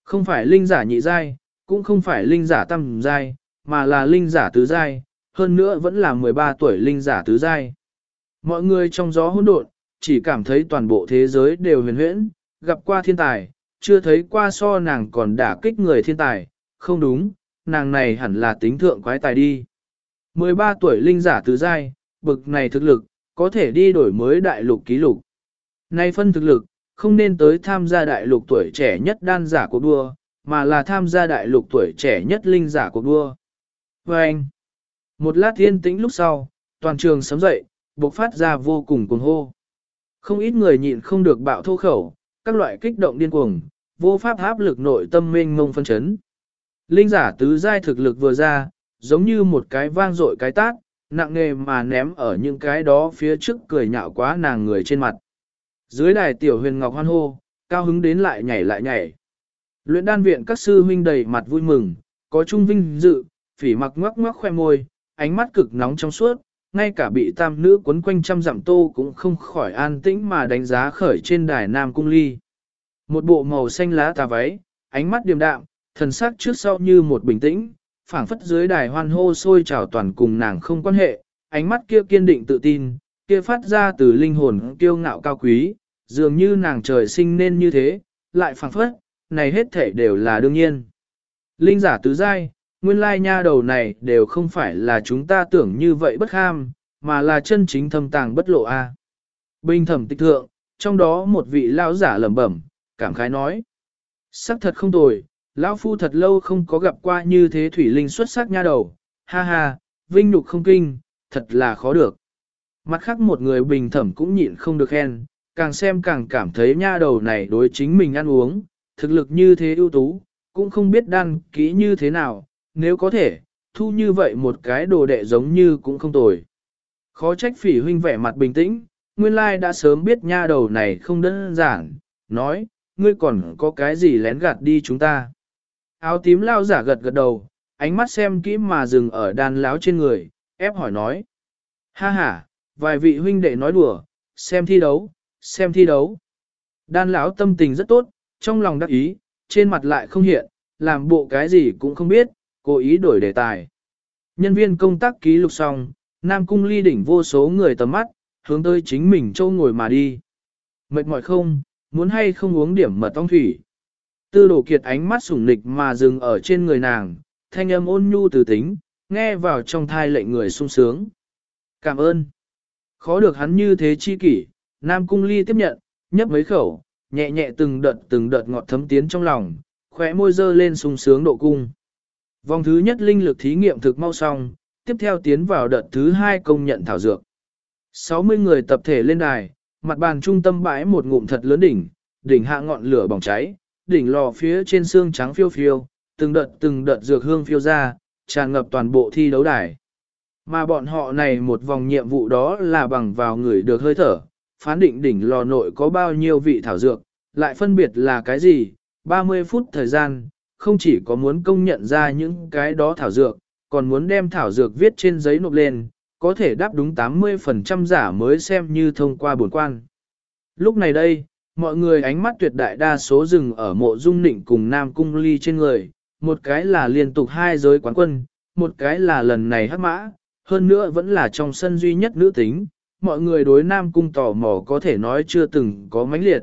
Không phải linh giả nhị giai, cũng không phải linh giả tam giai, mà là linh giả tứ giai, hơn nữa vẫn là 13 tuổi linh giả tứ giai. Mọi người trong gió hỗn độn, chỉ cảm thấy toàn bộ thế giới đều huyền huyễn, gặp qua thiên tài, chưa thấy qua so nàng còn đả kích người thiên tài, không đúng, nàng này hẳn là tính thượng quái tài đi. 13 tuổi linh giả tứ giai, bực này thực lực, có thể đi đổi mới đại lục ký lục. Nay phân thực lực, không nên tới tham gia đại lục tuổi trẻ nhất đan giả cuộc đua, mà là tham gia đại lục tuổi trẻ nhất linh giả cuộc đua. Và anh, một lát thiên tĩnh lúc sau, toàn trường sấm dậy, bộc phát ra vô cùng cuồng hô. Không ít người nhịn không được bạo thô khẩu, các loại kích động điên cuồng, vô pháp áp lực nội tâm mênh mông phân chấn. Linh giả tứ giai thực lực vừa ra, giống như một cái vang dội cái tát, nặng nề mà ném ở những cái đó phía trước cười nhạo quá nàng người trên mặt. Dưới đài tiểu huyền ngọc hoan hô, cao hứng đến lại nhảy lại nhảy. Luyện đan viện các sư huynh đầy mặt vui mừng, có trung vinh dự, phỉ mặc ngoắc ngoắc khoe môi, ánh mắt cực nóng trong suốt, ngay cả bị tam nữ quấn quanh trăm dặm tô cũng không khỏi an tĩnh mà đánh giá khởi trên đài Nam Cung Ly. Một bộ màu xanh lá tà váy, ánh mắt điềm đạm, thần sắc trước sau như một bình tĩnh, phảng phất dưới đài hoan hô sôi trào toàn cùng nàng không quan hệ, ánh mắt kia kiên định tự tin, kia phát ra từ linh hồn kiêu ngạo cao quý, dường như nàng trời sinh nên như thế, lại phảng phất, này hết thể đều là đương nhiên. Linh giả tứ giai, nguyên lai nha đầu này đều không phải là chúng ta tưởng như vậy bất ham, mà là chân chính thâm tàng bất lộ a. Bình thẩm tịch thượng, trong đó một vị lão giả lẩm bẩm, cảm khái nói. Sắc thật không tồi, lão phu thật lâu không có gặp qua như thế thủy linh xuất sắc nha đầu, ha ha, vinh nhục không kinh, thật là khó được. Mặt khác một người bình thẩm cũng nhịn không được khen, càng xem càng cảm thấy nha đầu này đối chính mình ăn uống, thực lực như thế ưu tú, cũng không biết đăng kỹ như thế nào, nếu có thể, thu như vậy một cái đồ đệ giống như cũng không tồi. Khó trách phỉ huynh vẻ mặt bình tĩnh, nguyên lai đã sớm biết nha đầu này không đơn giản, nói, ngươi còn có cái gì lén gạt đi chúng ta. Áo tím lao giả gật gật đầu, ánh mắt xem kỹ mà dừng ở đàn láo trên người, ép hỏi nói. Ha ha, vài vị huynh đệ nói đùa, xem thi đấu, xem thi đấu. Đan lão tâm tình rất tốt, trong lòng đắc ý, trên mặt lại không hiện, làm bộ cái gì cũng không biết, cố ý đổi đề tài. Nhân viên công tác ký lục xong, Nam Cung ly đỉnh vô số người tầm mắt, hướng tới chính mình châu ngồi mà đi. Mệt mỏi không, muốn hay không uống điểm mật ong thủy. Tư đổ kiệt ánh mắt sủng nịch mà dừng ở trên người nàng, thanh âm ôn nhu từ tính, nghe vào trong thai lệnh người sung sướng. Cảm ơn. Khó được hắn như thế chi kỷ, Nam Cung Ly tiếp nhận, nhấp mấy khẩu, nhẹ nhẹ từng đợt từng đợt ngọt thấm tiến trong lòng, khóe môi dơ lên sung sướng độ cung. Vòng thứ nhất linh lực thí nghiệm thực mau xong, tiếp theo tiến vào đợt thứ hai công nhận thảo dược. 60 người tập thể lên đài, mặt bàn trung tâm bãi một ngụm thật lớn đỉnh, đỉnh hạ ngọn lửa bỏng cháy, đỉnh lò phía trên xương trắng phiêu phiêu, từng đợt từng đợt dược hương phiêu ra, tràn ngập toàn bộ thi đấu đài. Mà bọn họ này một vòng nhiệm vụ đó là bằng vào người được hơi thở, phán định đỉnh lò nội có bao nhiêu vị thảo dược, lại phân biệt là cái gì, 30 phút thời gian, không chỉ có muốn công nhận ra những cái đó thảo dược, còn muốn đem thảo dược viết trên giấy nộp lên, có thể đáp đúng 80% giả mới xem như thông qua bổn quan. Lúc này đây, mọi người ánh mắt tuyệt đại đa số dừng ở mộ dung nịnh cùng Nam Cung Ly trên người, một cái là liên tục hai giới quán quân, một cái là lần này hắc mã, hơn nữa vẫn là trong sân duy nhất nữ tính, mọi người đối Nam Cung tò mò có thể nói chưa từng có mãnh liệt.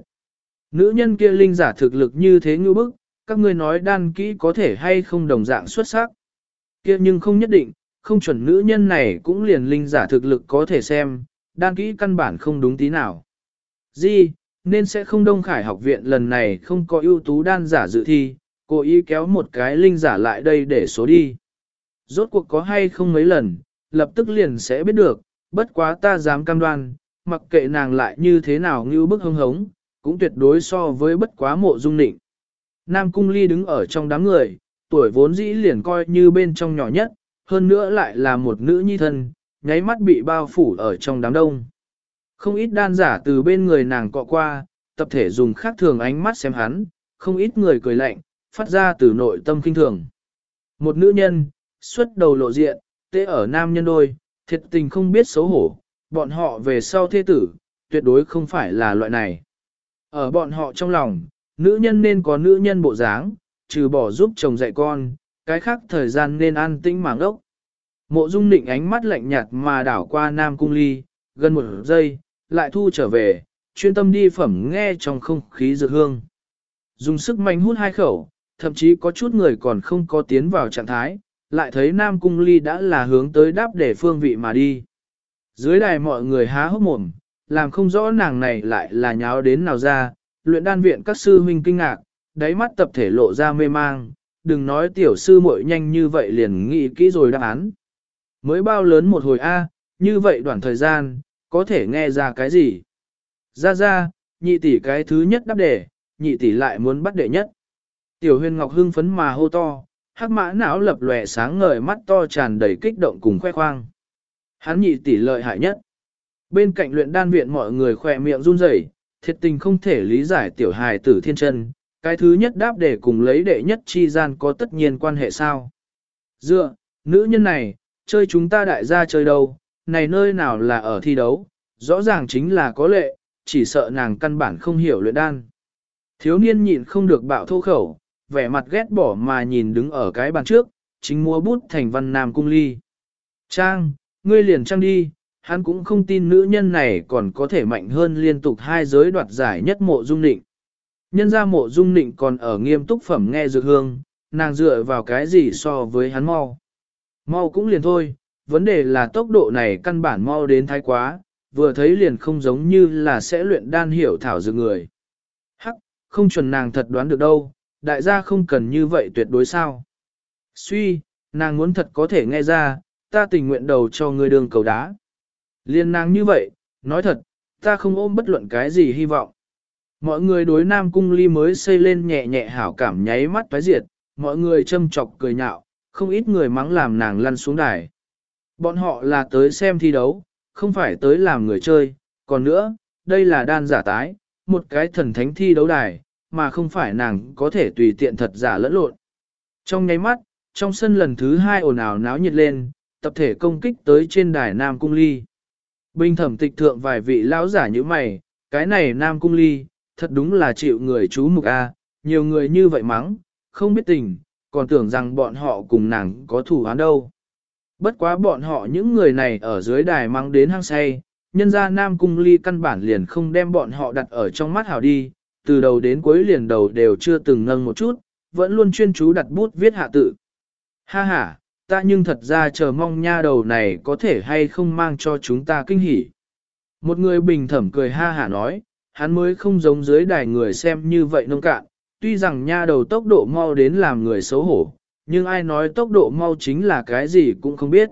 Nữ nhân kia linh giả thực lực như thế như bức, các ngươi nói đan kỹ có thể hay không đồng dạng xuất sắc. Kia nhưng không nhất định, không chuẩn nữ nhân này cũng liền linh giả thực lực có thể xem, đan kỹ căn bản không đúng tí nào. Di, nên sẽ không Đông Khải học viện lần này không có ưu tú đan giả dự thi, cố ý kéo một cái linh giả lại đây để số đi. Rốt cuộc có hay không mấy lần, lập tức liền sẽ biết được, bất quá ta dám cam đoan, mặc kệ nàng lại như thế nào như bức hông hống, cũng tuyệt đối so với bất quá mộ dung nịnh. Nam Cung Ly đứng ở trong đám người, tuổi vốn dĩ liền coi như bên trong nhỏ nhất, hơn nữa lại là một nữ nhi thân, nháy mắt bị bao phủ ở trong đám đông. Không ít đan giả từ bên người nàng cọ qua, tập thể dùng khác thường ánh mắt xem hắn, không ít người cười lạnh, phát ra từ nội tâm kinh thường. Một nữ nhân, xuất đầu lộ diện, tế ở nam nhân đôi, thiệt tình không biết xấu hổ, bọn họ về sau thế tử, tuyệt đối không phải là loại này. Ở bọn họ trong lòng, nữ nhân nên có nữ nhân bộ dáng, trừ bỏ giúp chồng dạy con, cái khác thời gian nên an tĩnh mảng ốc. Mộ dung định ánh mắt lạnh nhạt mà đảo qua Nam Cung Ly, gần một giây, lại thu trở về, chuyên tâm đi phẩm nghe trong không khí dược hương. Dùng sức mạnh hút hai khẩu, thậm chí có chút người còn không có tiến vào trạng thái, lại thấy Nam Cung Ly đã là hướng tới đáp để phương vị mà đi. Dưới đài mọi người há hốc mồm, làm không rõ nàng này lại là nháo đến nào ra, luyện đan viện các sư huynh kinh ngạc, đáy mắt tập thể lộ ra mê mang, đừng nói tiểu sư muội nhanh như vậy liền nghĩ kỹ rồi đáp án. Mới bao lớn một hồi A, như vậy đoạn thời gian, có thể nghe ra cái gì? Ra ra, nhị tỷ cái thứ nhất đáp đề, nhị tỷ lại muốn bắt đệ nhất. Tiểu huyền ngọc hưng phấn mà hô to, hắc mã não lập lòe sáng ngời mắt to tràn đầy kích động cùng khoe khoang. Hắn nhị tỷ lợi hại nhất. Bên cạnh luyện đan viện mọi người khỏe miệng run rẩy, thiệt tình không thể lý giải tiểu hài tử thiên chân, cái thứ nhất đáp để cùng lấy đệ nhất chi gian có tất nhiên quan hệ sao. Dựa, nữ nhân này, chơi chúng ta đại gia chơi đâu, này nơi nào là ở thi đấu, rõ ràng chính là có lệ, chỉ sợ nàng căn bản không hiểu luyện đan. Thiếu niên nhịn không được bạo thô khẩu, vẻ mặt ghét bỏ mà nhìn đứng ở cái bàn trước, chính mua bút thành văn nam cung ly. Trang, ngươi liền trang đi, hắn cũng không tin nữ nhân này còn có thể mạnh hơn liên tục hai giới đoạt giải nhất mộ dung định. Nhân ra mộ dung định còn ở nghiêm túc phẩm nghe dược hương, nàng dựa vào cái gì so với hắn mau. Mau cũng liền thôi, vấn đề là tốc độ này căn bản mau đến thái quá, vừa thấy liền không giống như là sẽ luyện đan hiểu thảo dược người. Hắc, không chuẩn nàng thật đoán được đâu, đại gia không cần như vậy tuyệt đối sao. Suy, nàng muốn thật có thể nghe ra, ta tình nguyện đầu cho người đường cầu đá. Liên nàng như vậy, nói thật, ta không ôm bất luận cái gì hy vọng. Mọi người đối Nam Cung Ly mới xây lên nhẹ nhẹ hảo cảm nháy mắt tái diệt, mọi người châm chọc cười nhạo, không ít người mắng làm nàng lăn xuống đài. Bọn họ là tới xem thi đấu, không phải tới làm người chơi, còn nữa, đây là đan giả tái, một cái thần thánh thi đấu đài, mà không phải nàng có thể tùy tiện thật giả lẫn lộn. Trong nháy mắt, trong sân lần thứ hai ồn ào náo nhiệt lên, tập thể công kích tới trên đài Nam Cung Ly. Bình thẩm tịch thượng vài vị lão giả như mày, cái này Nam Cung Ly, thật đúng là chịu người chú mục A, nhiều người như vậy mắng, không biết tình, còn tưởng rằng bọn họ cùng nàng có thủ án đâu. Bất quá bọn họ những người này ở dưới đài mang đến hang say, nhân ra Nam Cung Ly căn bản liền không đem bọn họ đặt ở trong mắt hảo đi, từ đầu đến cuối liền đầu đều chưa từng ngâng một chút, vẫn luôn chuyên chú đặt bút viết hạ tự. Ha ha, ta nhưng thật ra chờ mong nha đầu này có thể hay không mang cho chúng ta kinh hỉ. Một người bình thẩm cười ha hả nói, hắn mới không giống dưới đài người xem như vậy nông cạn, tuy rằng nha đầu tốc độ mau đến làm người xấu hổ, nhưng ai nói tốc độ mau chính là cái gì cũng không biết.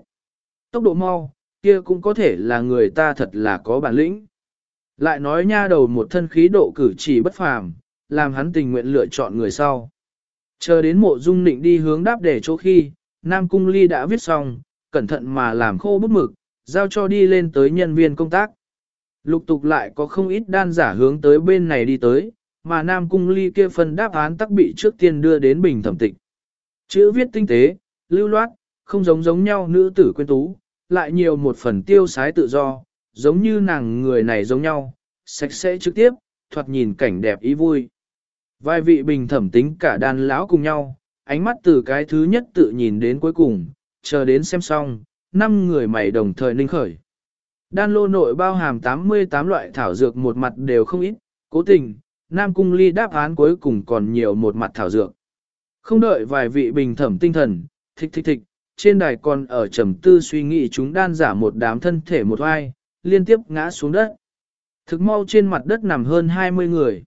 Tốc độ mau, kia cũng có thể là người ta thật là có bản lĩnh. Lại nói nha đầu một thân khí độ cử chỉ bất phàm, làm hắn tình nguyện lựa chọn người sau. Chờ đến mộ dung nịnh đi hướng đáp để chỗ khi, Nam Cung Ly đã viết xong, cẩn thận mà làm khô bút mực, giao cho đi lên tới nhân viên công tác. Lục tục lại có không ít đan giả hướng tới bên này đi tới, mà Nam Cung Ly kia phần đáp án tắc bị trước tiên đưa đến bình thẩm tịch. Chữ viết tinh tế, lưu loát, không giống giống nhau nữ tử quyên tú, lại nhiều một phần tiêu sái tự do, giống như nàng người này giống nhau, sạch sẽ trực tiếp, thoạt nhìn cảnh đẹp ý vui. Vài vị bình thẩm tính cả đàn lão cùng nhau, ánh mắt từ cái thứ nhất tự nhìn đến cuối cùng, chờ đến xem xong, năm người mày đồng thời ninh khởi. Đan lô nội bao hàm 88 loại thảo dược một mặt đều không ít, cố tình, Nam Cung Ly đáp án cuối cùng còn nhiều một mặt thảo dược. Không đợi vài vị bình thẩm tinh thần, thích thích thích, trên đài còn ở trầm tư suy nghĩ chúng đan giả một đám thân thể một oai, liên tiếp ngã xuống đất. Thực mau trên mặt đất nằm hơn 20 người.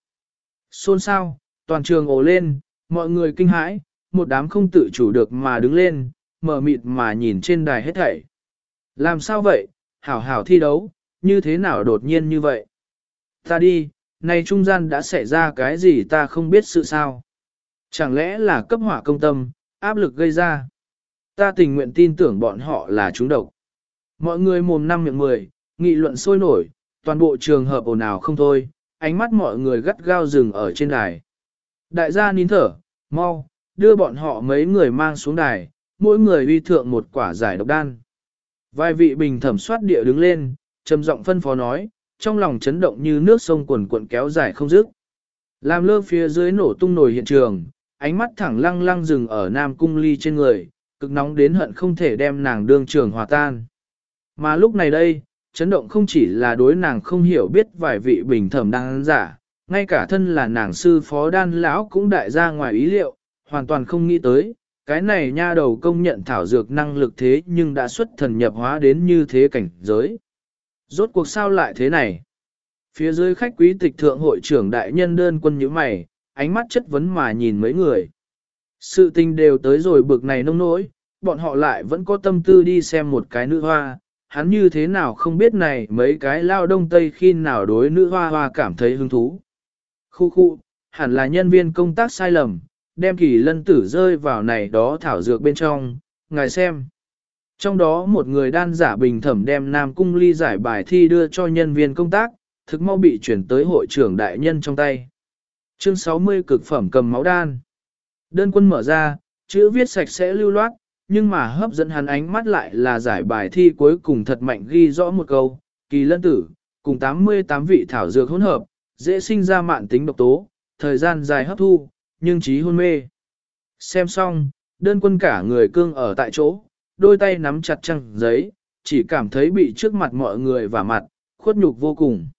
Xôn xao, toàn trường ồ lên, mọi người kinh hãi, một đám không tự chủ được mà đứng lên, mở mịt mà nhìn trên đài hết thảy. Làm sao vậy, hảo hảo thi đấu, như thế nào đột nhiên như vậy? Ta đi, này trung gian đã xảy ra cái gì ta không biết sự sao? Chẳng lẽ là cấp hỏa công tâm, áp lực gây ra? Ta tình nguyện tin tưởng bọn họ là chúng độc. Mọi người mồm năm miệng mười, nghị luận sôi nổi, toàn bộ trường hợp ồn ào không thôi, ánh mắt mọi người gắt gao rừng ở trên đài. Đại gia nín thở, mau, đưa bọn họ mấy người mang xuống đài, mỗi người uy thượng một quả giải độc đan. Vài vị bình thẩm soát địa đứng lên, trầm giọng phân phó nói, trong lòng chấn động như nước sông cuồn cuộn kéo dài không dứt. Làm lơ phía dưới nổ tung nổi hiện trường, ánh mắt thẳng lăng lăng dừng ở Nam Cung Ly trên người, cực nóng đến hận không thể đem nàng đương trường hòa tan. Mà lúc này đây, chấn động không chỉ là đối nàng không hiểu biết vài vị bình thẩm đang giả, ngay cả thân là nàng sư phó đan lão cũng đại ra ngoài ý liệu, hoàn toàn không nghĩ tới, cái này nha đầu công nhận thảo dược năng lực thế nhưng đã xuất thần nhập hóa đến như thế cảnh giới. Rốt cuộc sao lại thế này? Phía dưới khách quý tịch thượng hội trưởng đại nhân đơn quân như mày, ánh mắt chất vấn mà nhìn mấy người. Sự tình đều tới rồi bực này nông nỗi, bọn họ lại vẫn có tâm tư đi xem một cái nữ hoa, hắn như thế nào không biết này mấy cái lao đông tây khi nào đối nữ hoa hoa cảm thấy hứng thú. Khu khu, hẳn là nhân viên công tác sai lầm, đem kỳ lân tử rơi vào này đó thảo dược bên trong, ngài xem. Trong đó một người đan giả bình thẩm đem Nam Cung ly giải bài thi đưa cho nhân viên công tác, thực mau bị chuyển tới hội trưởng đại nhân trong tay. Chương 60 cực phẩm cầm máu đan. Đơn quân mở ra, chữ viết sạch sẽ lưu loát, nhưng mà hấp dẫn hắn ánh mắt lại là giải bài thi cuối cùng thật mạnh ghi rõ một câu, kỳ lân tử, cùng 88 vị thảo dược hỗn hợp, dễ sinh ra mạn tính độc tố, thời gian dài hấp thu, nhưng trí hôn mê. Xem xong, đơn quân cả người cương ở tại chỗ, đôi tay nắm chặt trăng giấy, chỉ cảm thấy bị trước mặt mọi người và mặt, khuất nhục vô cùng.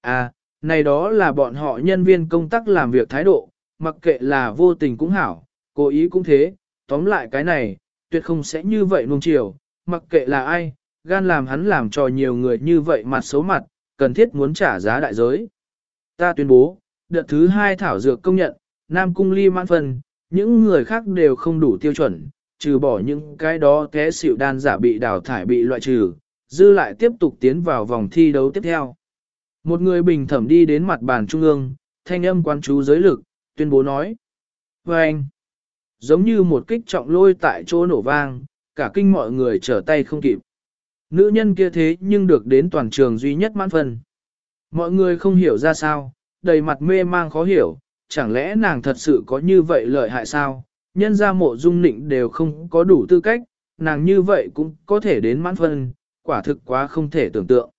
À, này đó là bọn họ nhân viên công tác làm việc thái độ, mặc kệ là vô tình cũng hảo, cố ý cũng thế, tóm lại cái này, tuyệt không sẽ như vậy nuông chiều, mặc kệ là ai, gan làm hắn làm cho nhiều người như vậy mặt xấu mặt, cần thiết muốn trả giá đại giới. Ta tuyên bố, đợt thứ hai thảo dược công nhận, Nam Cung Ly mãn phần, những người khác đều không đủ tiêu chuẩn, trừ bỏ những cái đó té xịu đan giả bị đào thải bị loại trừ, dư lại tiếp tục tiến vào vòng thi đấu tiếp theo. Một người bình thẩm đi đến mặt bàn trung ương, thanh âm quan chú giới lực, tuyên bố nói. Và anh, giống như một kích trọng lôi tại chỗ nổ vang, cả kinh mọi người trở tay không kịp. Nữ nhân kia thế nhưng được đến toàn trường duy nhất mãn phân. Mọi người không hiểu ra sao, đầy mặt mê mang khó hiểu, chẳng lẽ nàng thật sự có như vậy lợi hại sao? Nhân ra mộ dung nịnh đều không có đủ tư cách, nàng như vậy cũng có thể đến mãn phân, quả thực quá không thể tưởng tượng.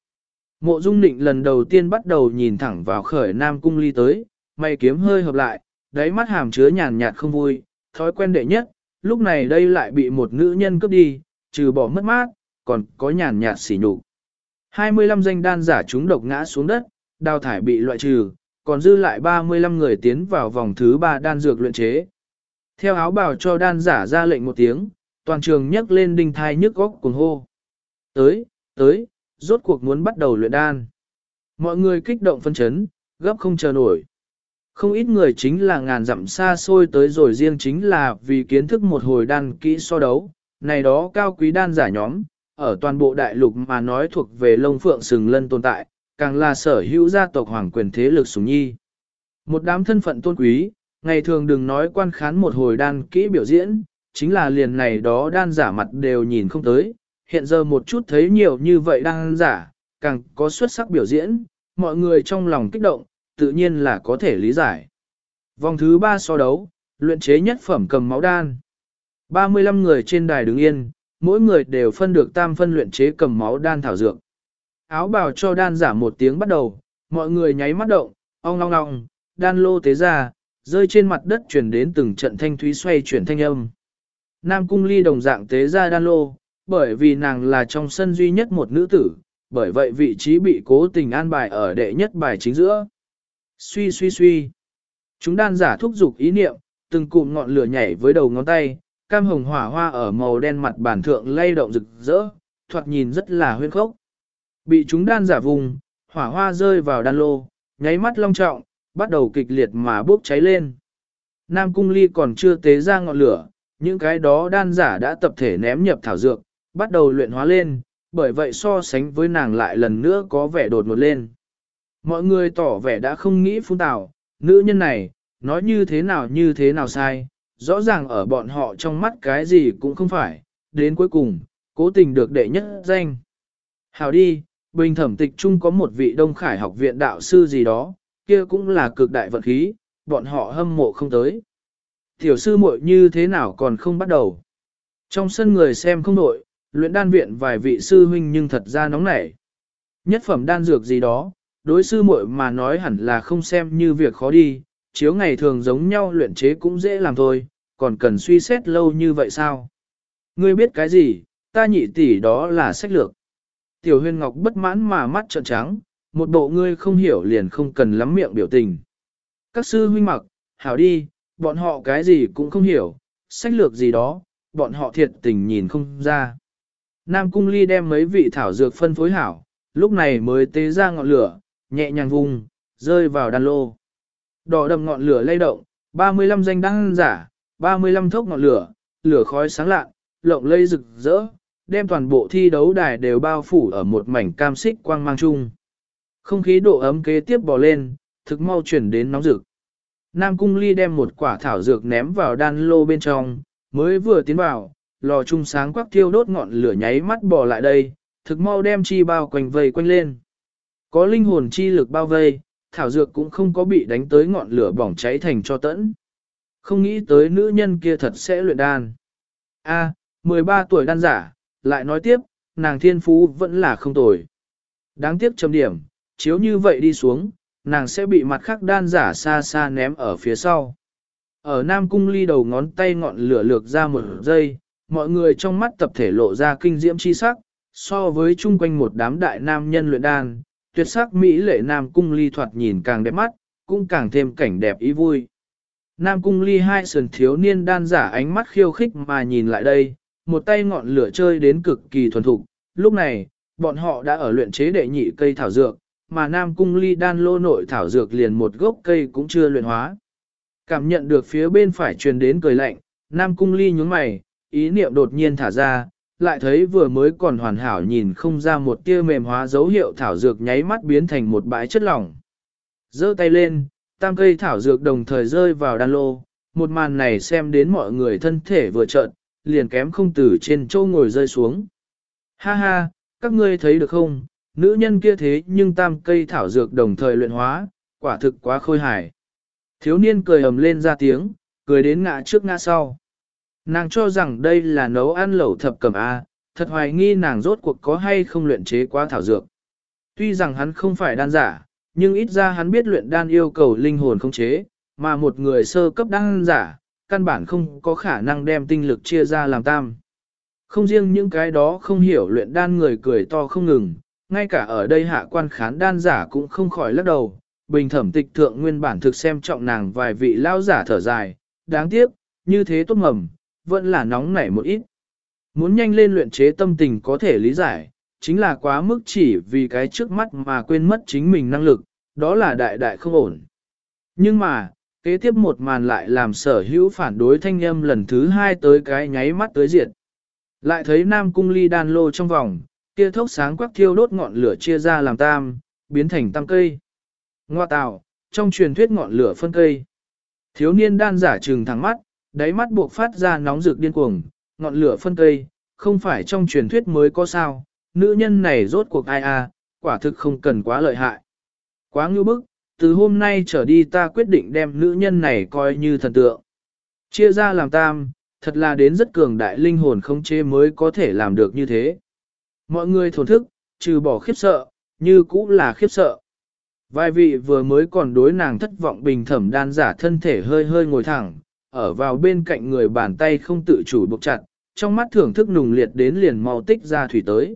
Mộ dung nịnh lần đầu tiên bắt đầu nhìn thẳng vào khởi nam cung ly tới, mày kiếm hơi hợp lại, đáy mắt hàm chứa nhàn nhạt không vui, thói quen đệ nhất, lúc này đây lại bị một nữ nhân cướp đi, trừ bỏ mất mát, còn có nhàn nhạt xỉ nhục. 25 danh đan giả chúng độc ngã xuống đất, đào thải bị loại trừ, còn dư lại 35 người tiến vào vòng thứ 3 đan dược luyện chế. Theo áo bào cho đan giả ra lệnh một tiếng, toàn trường nhấc lên đinh thai nhức góc cuồng hô. Tới, tới, rốt cuộc muốn bắt đầu luyện đan. Mọi người kích động phân chấn, gấp không chờ nổi. Không ít người chính là ngàn dặm xa xôi tới rồi riêng chính là vì kiến thức một hồi đan kỹ so đấu. Này đó cao quý đan giả nhóm, ở toàn bộ đại lục mà nói thuộc về lông phượng sừng lân tồn tại, càng là sở hữu gia tộc hoàng quyền thế lực sủng nhi. Một đám thân phận tôn quý, ngày thường đừng nói quan khán một hồi đan kỹ biểu diễn, chính là liền này đó đan giả mặt đều nhìn không tới, hiện giờ một chút thấy nhiều như vậy đang giả, càng có xuất sắc biểu diễn, mọi người trong lòng kích động, tự nhiên là có thể lý giải. Vòng thứ 3 so đấu, luyện chế nhất phẩm cầm máu đan. 35 người trên đài đứng yên, mỗi người đều phân được tam phân luyện chế cầm máu đan thảo dược. Áo bào cho đan giả một tiếng bắt đầu, mọi người nháy mắt động, ong long long, đan lô tế ra, rơi trên mặt đất chuyển đến từng trận thanh thúy xoay chuyển thanh âm. Nam cung ly đồng dạng tế ra đan lô, bởi vì nàng là trong sân duy nhất một nữ tử, bởi vậy vị trí bị cố tình an bài ở đệ nhất bài chính giữa. Suy suy suy. Chúng đan giả thúc giục ý niệm, từng cụm ngọn lửa nhảy với đầu ngón tay, cam hồng hỏa hoa ở màu đen mặt bản thượng lay động rực rỡ, thoạt nhìn rất là huyên khốc. Bị chúng đan giả vùng, hỏa hoa rơi vào đan lô, nháy mắt long trọng, bắt đầu kịch liệt mà bốc cháy lên. Nam cung ly còn chưa tế ra ngọn lửa, những cái đó đan giả đã tập thể ném nhập thảo dược, bắt đầu luyện hóa lên, bởi vậy so sánh với nàng lại lần nữa có vẻ đột ngột lên. Mọi người tỏ vẻ đã không nghĩ phun tảo, nữ nhân này, nói như thế nào như thế nào sai, rõ ràng ở bọn họ trong mắt cái gì cũng không phải, đến cuối cùng, cố tình được đệ nhất danh. Hào đi, bình thẩm tịch chung có một vị Đông Khải học viện đạo sư gì đó, kia cũng là cực đại vận khí, bọn họ hâm mộ không tới. Tiểu sư muội như thế nào còn không bắt đầu. Trong sân người xem không nội, luyện đan viện vài vị sư huynh nhưng thật ra nóng nảy. Nhất phẩm đan dược gì đó, đối sư muội mà nói hẳn là không xem như việc khó đi, chiếu ngày thường giống nhau luyện chế cũng dễ làm thôi, còn cần suy xét lâu như vậy sao? Ngươi biết cái gì, ta nhị tỷ đó là sách lược. Tiểu huyền ngọc bất mãn mà mắt trợn trắng, một bộ ngươi không hiểu liền không cần lắm miệng biểu tình. Các sư huynh mặc, hảo đi, bọn họ cái gì cũng không hiểu, sách lược gì đó, bọn họ thiệt tình nhìn không ra. Nam Cung Ly đem mấy vị thảo dược phân phối hảo, lúc này mới tế ra ngọn lửa, nhẹ nhàng vùng, rơi vào đan lô. Đỏ đầm ngọn lửa lay động, 35 danh đăng giả, 35 thốc ngọn lửa, lửa khói sáng lạ, lộng lây rực rỡ, đem toàn bộ thi đấu đài đều bao phủ ở một mảnh cam xích quang mang chung. Không khí độ ấm kế tiếp bò lên, thực mau chuyển đến nóng rực. Nam Cung Ly đem một quả thảo dược ném vào đan lô bên trong, mới vừa tiến vào, lò trung sáng quắc thiêu đốt ngọn lửa nháy mắt bò lại đây, thực mau đem chi bao quanh vây quanh lên. Có linh hồn chi lực bao vây, thảo dược cũng không có bị đánh tới ngọn lửa bỏng cháy thành cho tẫn. Không nghĩ tới nữ nhân kia thật sẽ luyện đan. A, 13 tuổi đan giả, lại nói tiếp, nàng thiên phú vẫn là không tồi. Đáng tiếc chấm điểm, chiếu như vậy đi xuống, nàng sẽ bị mặt khác đan giả xa xa ném ở phía sau. Ở Nam Cung ly đầu ngón tay ngọn lửa lược ra một giây, mọi người trong mắt tập thể lộ ra kinh diễm chi sắc, so với chung quanh một đám đại nam nhân luyện đan, tuyệt sắc Mỹ lệ Nam Cung ly thoạt nhìn càng đẹp mắt, cũng càng thêm cảnh đẹp ý vui. Nam Cung ly hai sườn thiếu niên đan giả ánh mắt khiêu khích mà nhìn lại đây, một tay ngọn lửa chơi đến cực kỳ thuần thục. Lúc này, bọn họ đã ở luyện chế đệ nhị cây thảo dược, mà Nam Cung ly đan lô nội thảo dược liền một gốc cây cũng chưa luyện hóa. Cảm nhận được phía bên phải truyền đến cười lạnh, Nam Cung ly nhướng mày, ý niệm đột nhiên thả ra, lại thấy vừa mới còn hoàn hảo nhìn không ra một tia mềm hóa dấu hiệu thảo dược nháy mắt biến thành một bãi chất lỏng. giơ tay lên, tam cây thảo dược đồng thời rơi vào đan lô, một màn này xem đến mọi người thân thể vừa trợn, liền kém không từ trên châu ngồi rơi xuống. Ha ha, các ngươi thấy được không, nữ nhân kia thế nhưng tam cây thảo dược đồng thời luyện hóa, quả thực quá khôi hài. Thiếu niên cười ầm lên ra tiếng, cười đến ngã trước ngã sau. Nàng cho rằng đây là nấu ăn lẩu thập cẩm A, thật hoài nghi nàng rốt cuộc có hay không luyện chế quá thảo dược. Tuy rằng hắn không phải đan giả, nhưng ít ra hắn biết luyện đan yêu cầu linh hồn không chế, mà một người sơ cấp đan giả, căn bản không có khả năng đem tinh lực chia ra làm tam. Không riêng những cái đó không hiểu luyện đan người cười to không ngừng, ngay cả ở đây hạ quan khán đan giả cũng không khỏi lắc đầu, bình thẩm tịch thượng nguyên bản thực xem trọng nàng vài vị lao giả thở dài, đáng tiếc, như thế tốt mầm, vẫn là nóng nảy một ít. Muốn nhanh lên luyện chế tâm tình có thể lý giải, chính là quá mức chỉ vì cái trước mắt mà quên mất chính mình năng lực, đó là đại đại không ổn. Nhưng mà, kế tiếp một màn lại làm sở hữu phản đối thanh âm lần thứ hai tới cái nháy mắt tới diệt. Lại thấy Nam Cung ly đan lô trong vòng, kia thốc sáng quắc thiêu đốt ngọn lửa chia ra làm tam, biến thành tam cây. Ngoa tạo, trong truyền thuyết ngọn lửa phân cây. Thiếu niên đan giả trừng thẳng mắt, đáy mắt buộc phát ra nóng rực điên cuồng, ngọn lửa phân cây, không phải trong truyền thuyết mới có sao, nữ nhân này rốt cuộc ai à, quả thực không cần quá lợi hại. Quá ngưu bức, từ hôm nay trở đi ta quyết định đem nữ nhân này coi như thần tượng. Chia ra làm tam, thật là đến rất cường đại linh hồn không chế mới có thể làm được như thế. Mọi người thổn thức, trừ bỏ khiếp sợ, như cũ là khiếp sợ. Vài vị vừa mới còn đối nàng thất vọng bình thẩm đan giả thân thể hơi hơi ngồi thẳng, ở vào bên cạnh người bàn tay không tự chủ buộc chặt, trong mắt thưởng thức nùng liệt đến liền mau tích ra thủy tới.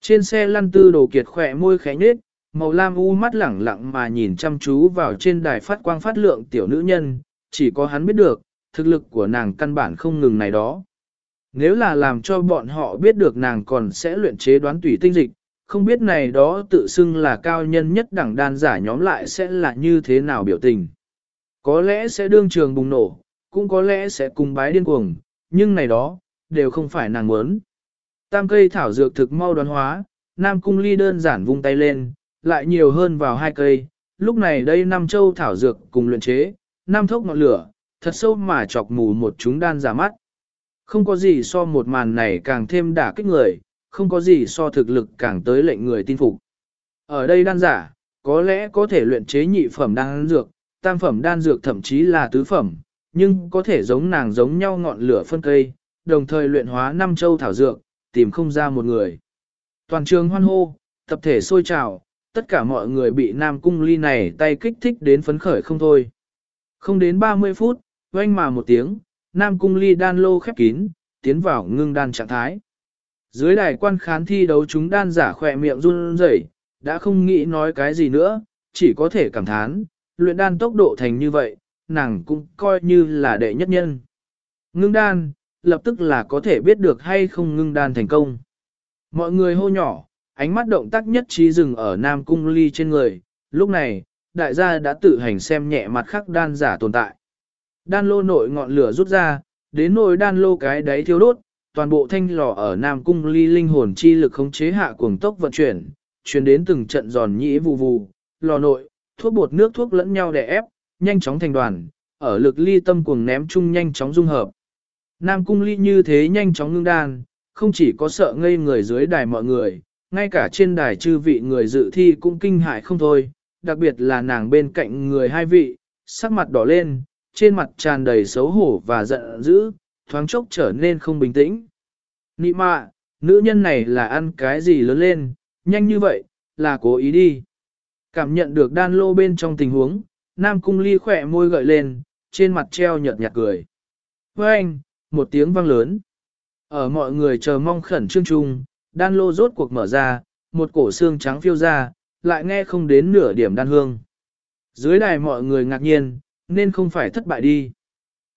Trên xe lăn tư đồ kiệt khỏe môi khẽ nhếch, màu lam u mắt lẳng lặng mà nhìn chăm chú vào trên đài phát quang phát lượng tiểu nữ nhân, chỉ có hắn biết được, thực lực của nàng căn bản không ngừng này đó. Nếu là làm cho bọn họ biết được nàng còn sẽ luyện chế đoán tủy tinh dịch, không biết này đó tự xưng là cao nhân nhất đẳng đan giả nhóm lại sẽ là như thế nào biểu tình. Có lẽ sẽ đương trường bùng nổ, cũng có lẽ sẽ cùng bái điên cuồng, nhưng này đó, đều không phải nàng muốn. Tam cây thảo dược thực mau đoán hóa, Nam Cung Ly đơn giản vung tay lên, lại nhiều hơn vào hai cây, lúc này đây nam châu thảo dược cùng luyện chế, nam thốc ngọn lửa, thật sâu mà chọc mù một chúng đan giả mắt. Không có gì so một màn này càng thêm đả kích người, không có gì so thực lực càng tới lệnh người tin phục. Ở đây đan giả, có lẽ có thể luyện chế nhị phẩm đan dược, tam phẩm đan dược thậm chí là tứ phẩm, nhưng có thể giống nàng giống nhau ngọn lửa phân cây, đồng thời luyện hóa năm châu thảo dược, tìm không ra một người. Toàn trường hoan hô, tập thể sôi trào, tất cả mọi người bị Nam Cung Ly này tay kích thích đến phấn khởi không thôi. Không đến 30 phút, oanh mà một tiếng, Nam Cung Ly đan lô khép kín, tiến vào ngưng đan trạng thái. Dưới đài quan khán thi đấu chúng đan giả khỏe miệng run rẩy, đã không nghĩ nói cái gì nữa, chỉ có thể cảm thán, luyện đan tốc độ thành như vậy, nàng cũng coi như là đệ nhất nhân. Ngưng đan, lập tức là có thể biết được hay không ngưng đan thành công. Mọi người hô nhỏ, ánh mắt động tác nhất trí dừng ở Nam Cung Ly trên người, lúc này, đại gia đã tự hành xem nhẹ mặt khắc đan giả tồn tại. Đan lô nội ngọn lửa rút ra, đến nồi đan lô cái đáy thiêu đốt, toàn bộ thanh lò ở Nam Cung Ly linh hồn chi lực khống chế hạ cuồng tốc vận chuyển, chuyển đến từng trận giòn nhĩ vù vù, lò nội, thuốc bột nước thuốc lẫn nhau đè ép, nhanh chóng thành đoàn, ở lực ly tâm cuồng ném chung nhanh chóng dung hợp. Nam Cung Ly như thế nhanh chóng ngưng đan, không chỉ có sợ ngây người dưới đài mọi người, ngay cả trên đài chư vị người dự thi cũng kinh hại không thôi, đặc biệt là nàng bên cạnh người hai vị, sắc mặt đỏ lên, trên mặt tràn đầy xấu hổ và giận dữ, thoáng chốc trở nên không bình tĩnh. Nị mạ, nữ nhân này là ăn cái gì lớn lên, nhanh như vậy, là cố ý đi. Cảm nhận được đan lô bên trong tình huống, Nam Cung Ly khỏe môi gợi lên, trên mặt treo nhợt nhạt cười. Với anh, một tiếng vang lớn. Ở mọi người chờ mong khẩn trương chung, đan lô rốt cuộc mở ra, một cổ xương trắng phiêu ra, lại nghe không đến nửa điểm đan hương. Dưới đài mọi người ngạc nhiên, nên không phải thất bại đi.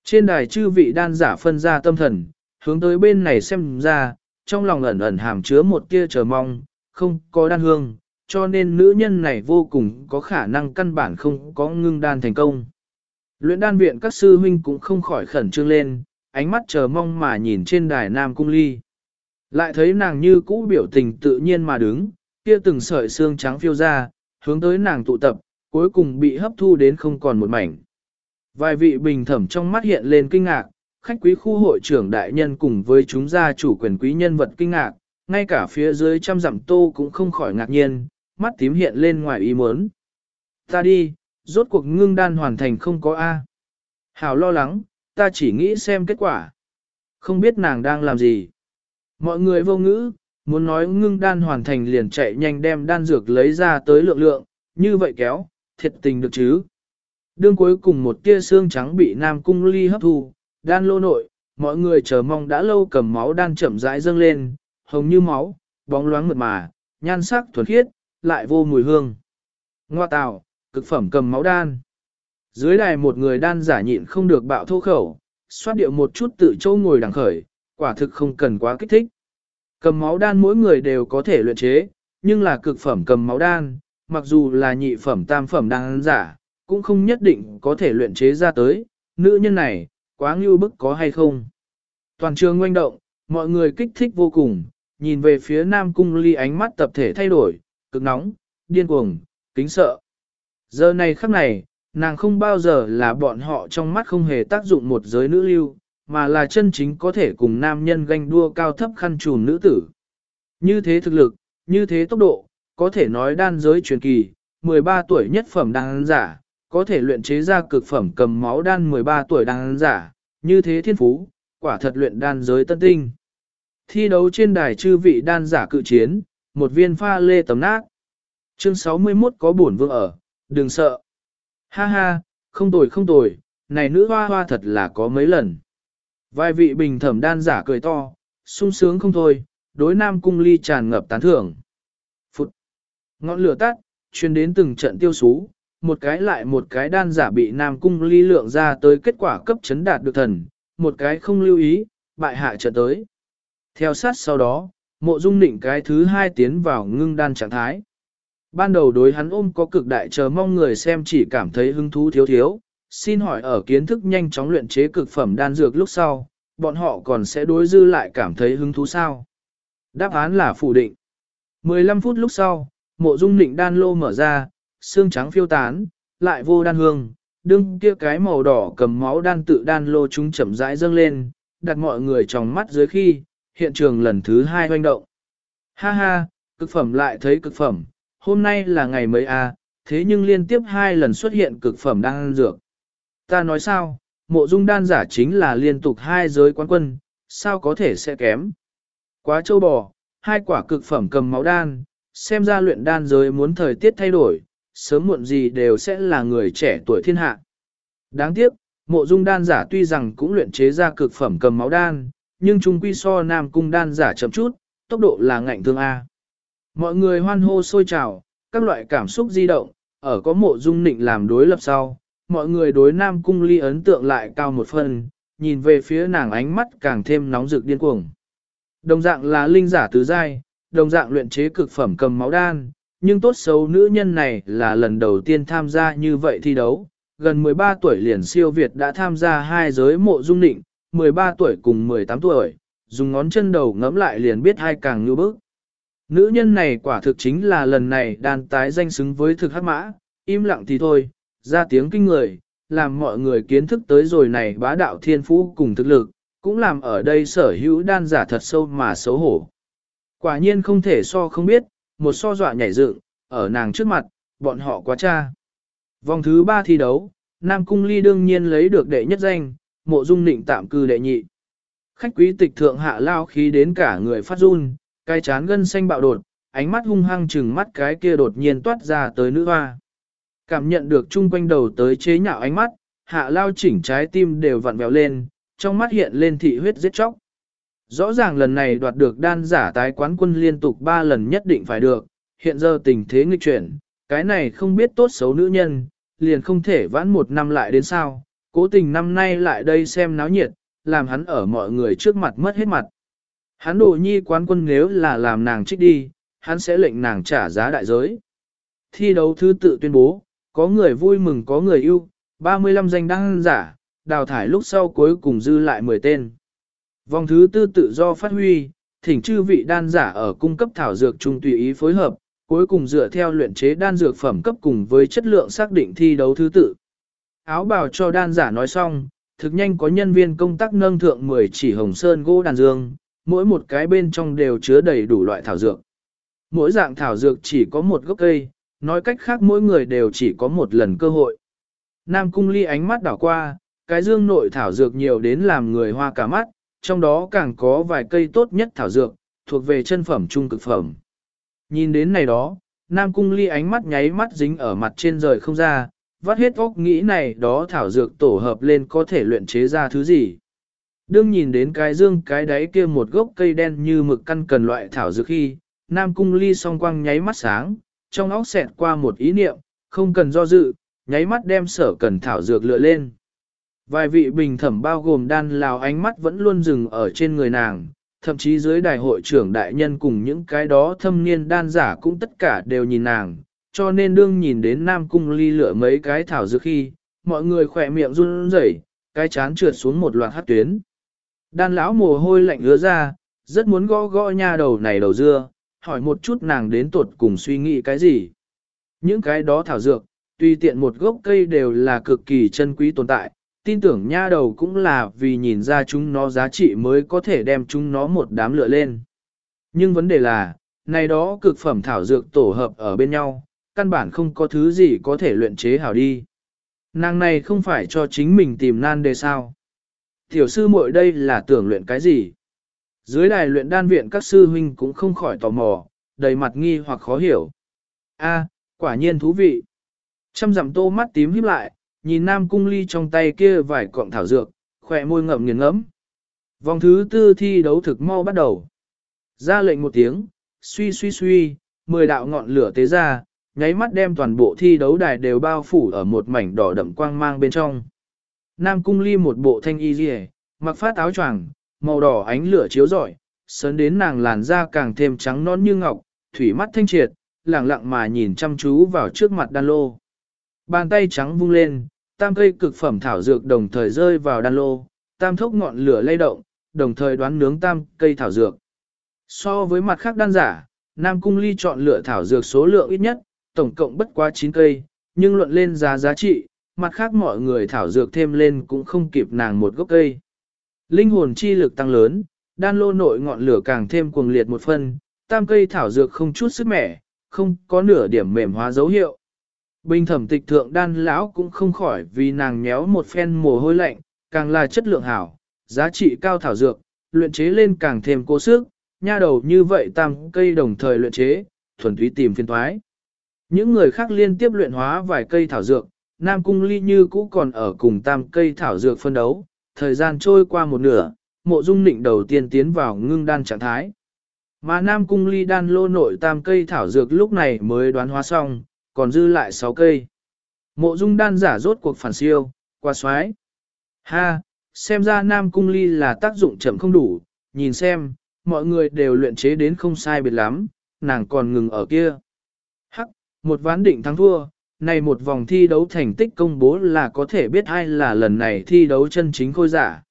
Trên đài chư vị đan giả phân ra tâm thần, hướng tới bên này xem ra, trong lòng ẩn ẩn hàm chứa một tia chờ mong, không có đan hương, cho nên nữ nhân này vô cùng có khả năng căn bản không có ngưng đan thành công. Luyện đan viện các sư huynh cũng không khỏi khẩn trương lên, ánh mắt chờ mong mà nhìn trên đài Nam Cung Ly. Lại thấy nàng như cũ biểu tình tự nhiên mà đứng, kia từng sợi xương trắng phiêu ra, hướng tới nàng tụ tập, cuối cùng bị hấp thu đến không còn một mảnh. Vài vị bình thẩm trong mắt hiện lên kinh ngạc, khách quý khu hội trưởng đại nhân cùng với chúng gia chủ quyền quý nhân vật kinh ngạc, ngay cả phía dưới trăm dặm tô cũng không khỏi ngạc nhiên, mắt tím hiện lên ngoài ý muốn. Ta đi, rốt cuộc ngưng đan hoàn thành không có A. Hảo lo lắng, ta chỉ nghĩ xem kết quả. Không biết nàng đang làm gì. Mọi người vô ngữ, muốn nói ngưng đan hoàn thành liền chạy nhanh đem đan dược lấy ra tới lượng lượng, như vậy kéo, thiệt tình được chứ. Đương cuối cùng một tia xương trắng bị Nam Cung Ly hấp thu, đan lô nội, mọi người chờ mong đã lâu cầm máu đan chậm rãi dâng lên, hồng như máu, bóng loáng mượt mà, nhan sắc thuần khiết, lại vô mùi hương. Ngoa tào, cực phẩm cầm máu đan. Dưới đài một người đan giả nhịn không được bạo thô khẩu, xoát điệu một chút tự châu ngồi đằng khởi, quả thực không cần quá kích thích. Cầm máu đan mỗi người đều có thể luyện chế, nhưng là cực phẩm cầm máu đan, mặc dù là nhị phẩm tam phẩm đan giả, cũng không nhất định có thể luyện chế ra tới, nữ nhân này, quá ngưu bức có hay không. Toàn trường ngoanh động, mọi người kích thích vô cùng, nhìn về phía Nam Cung Ly ánh mắt tập thể thay đổi, cực nóng, điên cuồng, kính sợ. Giờ này khắc này, nàng không bao giờ là bọn họ trong mắt không hề tác dụng một giới nữ lưu, mà là chân chính có thể cùng nam nhân ganh đua cao thấp khăn trùn nữ tử. Như thế thực lực, như thế tốc độ, có thể nói đan giới truyền kỳ, 13 tuổi nhất phẩm đan giả, có thể luyện chế ra cực phẩm cầm máu đan 13 tuổi đan giả, như thế thiên phú, quả thật luyện đan giới tân tinh. Thi đấu trên đài chư vị đan giả cự chiến, một viên pha lê tầm nát. Chương 61 có bổn vương ở, đừng sợ. Ha ha, không tồi không tồi, này nữ hoa hoa thật là có mấy lần. Vài vị bình thẩm đan giả cười to, sung sướng không thôi, đối nam cung ly tràn ngập tán thưởng. Phụt! Ngọn lửa tắt, chuyên đến từng trận tiêu sú, một cái lại một cái đan giả bị nam cung ly lượng ra tới kết quả cấp chấn đạt được thần, một cái không lưu ý, bại hạ trận tới. Theo sát sau đó, Mộ dung nịnh cái thứ hai tiến vào ngưng đan trạng thái. Ban đầu đối hắn ôm có cực đại chờ mong người xem chỉ cảm thấy hứng thú thiếu thiếu, xin hỏi ở kiến thức nhanh chóng luyện chế cực phẩm đan dược lúc sau, bọn họ còn sẽ đối dư lại cảm thấy hứng thú sao? Đáp án là phủ định. 15 phút lúc sau, mộ dung nịnh đan lô mở ra, xương trắng phiêu tán, lại vô đan hương, đương kia cái màu đỏ cầm máu đan tự đan lô chúng chậm rãi dâng lên, đặt mọi người trong mắt dưới khi, hiện trường lần thứ hai hoành động. Ha ha, cực phẩm lại thấy cực phẩm, hôm nay là ngày mấy a, à, thế nhưng liên tiếp hai lần xuất hiện cực phẩm đang ăn dược. Ta nói sao, mộ dung đan giả chính là liên tục hai giới quán quân, sao có thể sẽ kém. Quá châu bò, hai quả cực phẩm cầm máu đan, xem ra luyện đan giới muốn thời tiết thay đổi, sớm muộn gì đều sẽ là người trẻ tuổi thiên hạ. Đáng tiếc, mộ dung đan giả tuy rằng cũng luyện chế ra cực phẩm cầm máu đan, nhưng trung quy so nam cung đan giả chậm chút, tốc độ là ngạnh thương A. Mọi người hoan hô sôi trào, các loại cảm xúc di động, ở có mộ dung nịnh làm đối lập sau, mọi người đối nam cung ly ấn tượng lại cao một phần, nhìn về phía nàng ánh mắt càng thêm nóng rực điên cuồng. Đồng dạng là linh giả tứ giai, đồng dạng luyện chế cực phẩm cầm máu đan, nhưng tốt xấu nữ nhân này là lần đầu tiên tham gia như vậy thi đấu. Gần 13 tuổi liền siêu Việt đã tham gia hai giới mộ dung định, 13 tuổi cùng 18 tuổi, dùng ngón chân đầu ngẫm lại liền biết hai càng như bức. Nữ nhân này quả thực chính là lần này đàn tái danh xứng với thực hắc mã, im lặng thì thôi, ra tiếng kinh người, làm mọi người kiến thức tới rồi này bá đạo thiên phú cùng thực lực, cũng làm ở đây sở hữu đan giả thật sâu mà xấu hổ. Quả nhiên không thể so không biết, một so dọa nhảy dựng, ở nàng trước mặt, bọn họ quá cha. Vòng thứ ba thi đấu, Nam Cung Ly đương nhiên lấy được đệ nhất danh, mộ dung nịnh tạm cư đệ nhị. Khách quý tịch thượng hạ lao khí đến cả người phát run, cái chán gân xanh bạo đột, ánh mắt hung hăng chừng mắt cái kia đột nhiên toát ra tới nữ hoa. Cảm nhận được chung quanh đầu tới chế nhạo ánh mắt, hạ lao chỉnh trái tim đều vặn vẹo lên, trong mắt hiện lên thị huyết giết chóc. Rõ ràng lần này đoạt được đan giả tái quán quân liên tục 3 lần nhất định phải được, hiện giờ tình thế nghịch chuyển, cái này không biết tốt xấu nữ nhân, liền không thể vãn một năm lại đến sao, cố tình năm nay lại đây xem náo nhiệt, làm hắn ở mọi người trước mặt mất hết mặt. Hắn đồ nhi quán quân nếu là làm nàng trích đi, hắn sẽ lệnh nàng trả giá đại giới. Thi đấu thứ tự tuyên bố, có người vui mừng có người yêu, 35 danh đăng giả, đào thải lúc sau cuối cùng dư lại 10 tên. Vòng thứ tư tự do phát huy, thỉnh chư vị đan giả ở cung cấp thảo dược trung tùy ý phối hợp, cuối cùng dựa theo luyện chế đan dược phẩm cấp cùng với chất lượng xác định thi đấu thứ tự. Áo bào cho đan giả nói xong, thực nhanh có nhân viên công tác nâng thượng 10 chỉ hồng sơn gỗ đàn dương, mỗi một cái bên trong đều chứa đầy đủ loại thảo dược. Mỗi dạng thảo dược chỉ có một gốc cây, nói cách khác mỗi người đều chỉ có một lần cơ hội. Nam cung ly ánh mắt đảo qua, cái dương nội thảo dược nhiều đến làm người hoa cả mắt, trong đó càng có vài cây tốt nhất thảo dược, thuộc về chân phẩm trung cực phẩm. Nhìn đến này đó, Nam Cung Ly ánh mắt nháy mắt dính ở mặt trên rời không ra, vắt hết óc nghĩ này đó thảo dược tổ hợp lên có thể luyện chế ra thứ gì. Đương nhìn đến cái dương cái đáy kia một gốc cây đen như mực căn cần loại thảo dược khi, Nam Cung Ly song quang nháy mắt sáng, trong óc xẹt qua một ý niệm, không cần do dự, nháy mắt đem sở cần thảo dược lựa lên. Vài vị bình thẩm bao gồm đan lào ánh mắt vẫn luôn dừng ở trên người nàng, thậm chí dưới đại hội trưởng đại nhân cùng những cái đó thâm niên đan giả cũng tất cả đều nhìn nàng, cho nên đương nhìn đến Nam Cung ly lửa mấy cái thảo dược khi, mọi người khỏe miệng run rẩy, cái chán trượt xuống một loạt hát tuyến. Đan lão mồ hôi lạnh ứa ra, rất muốn gõ gõ nha đầu này đầu dưa, hỏi một chút nàng đến tuột cùng suy nghĩ cái gì. Những cái đó thảo dược, tuy tiện một gốc cây đều là cực kỳ chân quý tồn tại, tin tưởng nha đầu cũng là vì nhìn ra chúng nó giá trị mới có thể đem chúng nó một đám lựa lên. Nhưng vấn đề là, này đó cực phẩm thảo dược tổ hợp ở bên nhau, căn bản không có thứ gì có thể luyện chế hảo đi. Nàng này không phải cho chính mình tìm nan đề sao. Tiểu sư muội đây là tưởng luyện cái gì? Dưới đài luyện đan viện các sư huynh cũng không khỏi tò mò, đầy mặt nghi hoặc khó hiểu. A, quả nhiên thú vị. Trăm dặm tô mắt tím híp lại, nhìn Nam Cung Ly trong tay kia vài cọng thảo dược, khỏe môi ngậm nghiền ngấm. Vòng thứ tư thi đấu thực mau bắt đầu. Ra lệnh một tiếng, suy suy suy, mười đạo ngọn lửa tế ra, nháy mắt đem toàn bộ thi đấu đài đều bao phủ ở một mảnh đỏ đậm quang mang bên trong. Nam Cung Ly một bộ thanh y rìa, mặc phát áo choàng, màu đỏ ánh lửa chiếu rọi, sớn đến nàng làn da càng thêm trắng non như ngọc, thủy mắt thanh triệt, lặng lặng mà nhìn chăm chú vào trước mặt đan lô. Bàn tay trắng vung lên, tam cây cực phẩm thảo dược đồng thời rơi vào đan lô, tam thốc ngọn lửa lay động, đồng thời đoán nướng tam cây thảo dược. So với mặt khác đan giả, Nam Cung Ly chọn lựa thảo dược số lượng ít nhất, tổng cộng bất quá 9 cây, nhưng luận lên giá giá trị, mặt khác mọi người thảo dược thêm lên cũng không kịp nàng một gốc cây. Linh hồn chi lực tăng lớn, đan lô nội ngọn lửa càng thêm cuồng liệt một phân, tam cây thảo dược không chút sức mẻ, không có nửa điểm mềm hóa dấu hiệu. Bình thẩm tịch thượng đan lão cũng không khỏi vì nàng nhéo một phen mồ hôi lạnh, càng là chất lượng hảo, giá trị cao thảo dược, luyện chế lên càng thêm cố sức, nha đầu như vậy tam cây đồng thời luyện chế, thuần túy tìm phiên thoái. Những người khác liên tiếp luyện hóa vài cây thảo dược, Nam Cung Ly như cũ còn ở cùng tam cây thảo dược phân đấu, thời gian trôi qua một nửa, mộ dung nịnh đầu tiên tiến vào ngưng đan trạng thái. Mà Nam Cung Ly đan lô nội tam cây thảo dược lúc này mới đoán hóa xong, còn dư lại 6 cây. Mộ dung đan giả rốt cuộc phản siêu, qua xoái. Ha, xem ra Nam Cung Ly là tác dụng chậm không đủ, nhìn xem, mọi người đều luyện chế đến không sai biệt lắm, nàng còn ngừng ở kia. Một ván định thắng thua, này một vòng thi đấu thành tích công bố là có thể biết ai là lần này thi đấu chân chính khôi giả.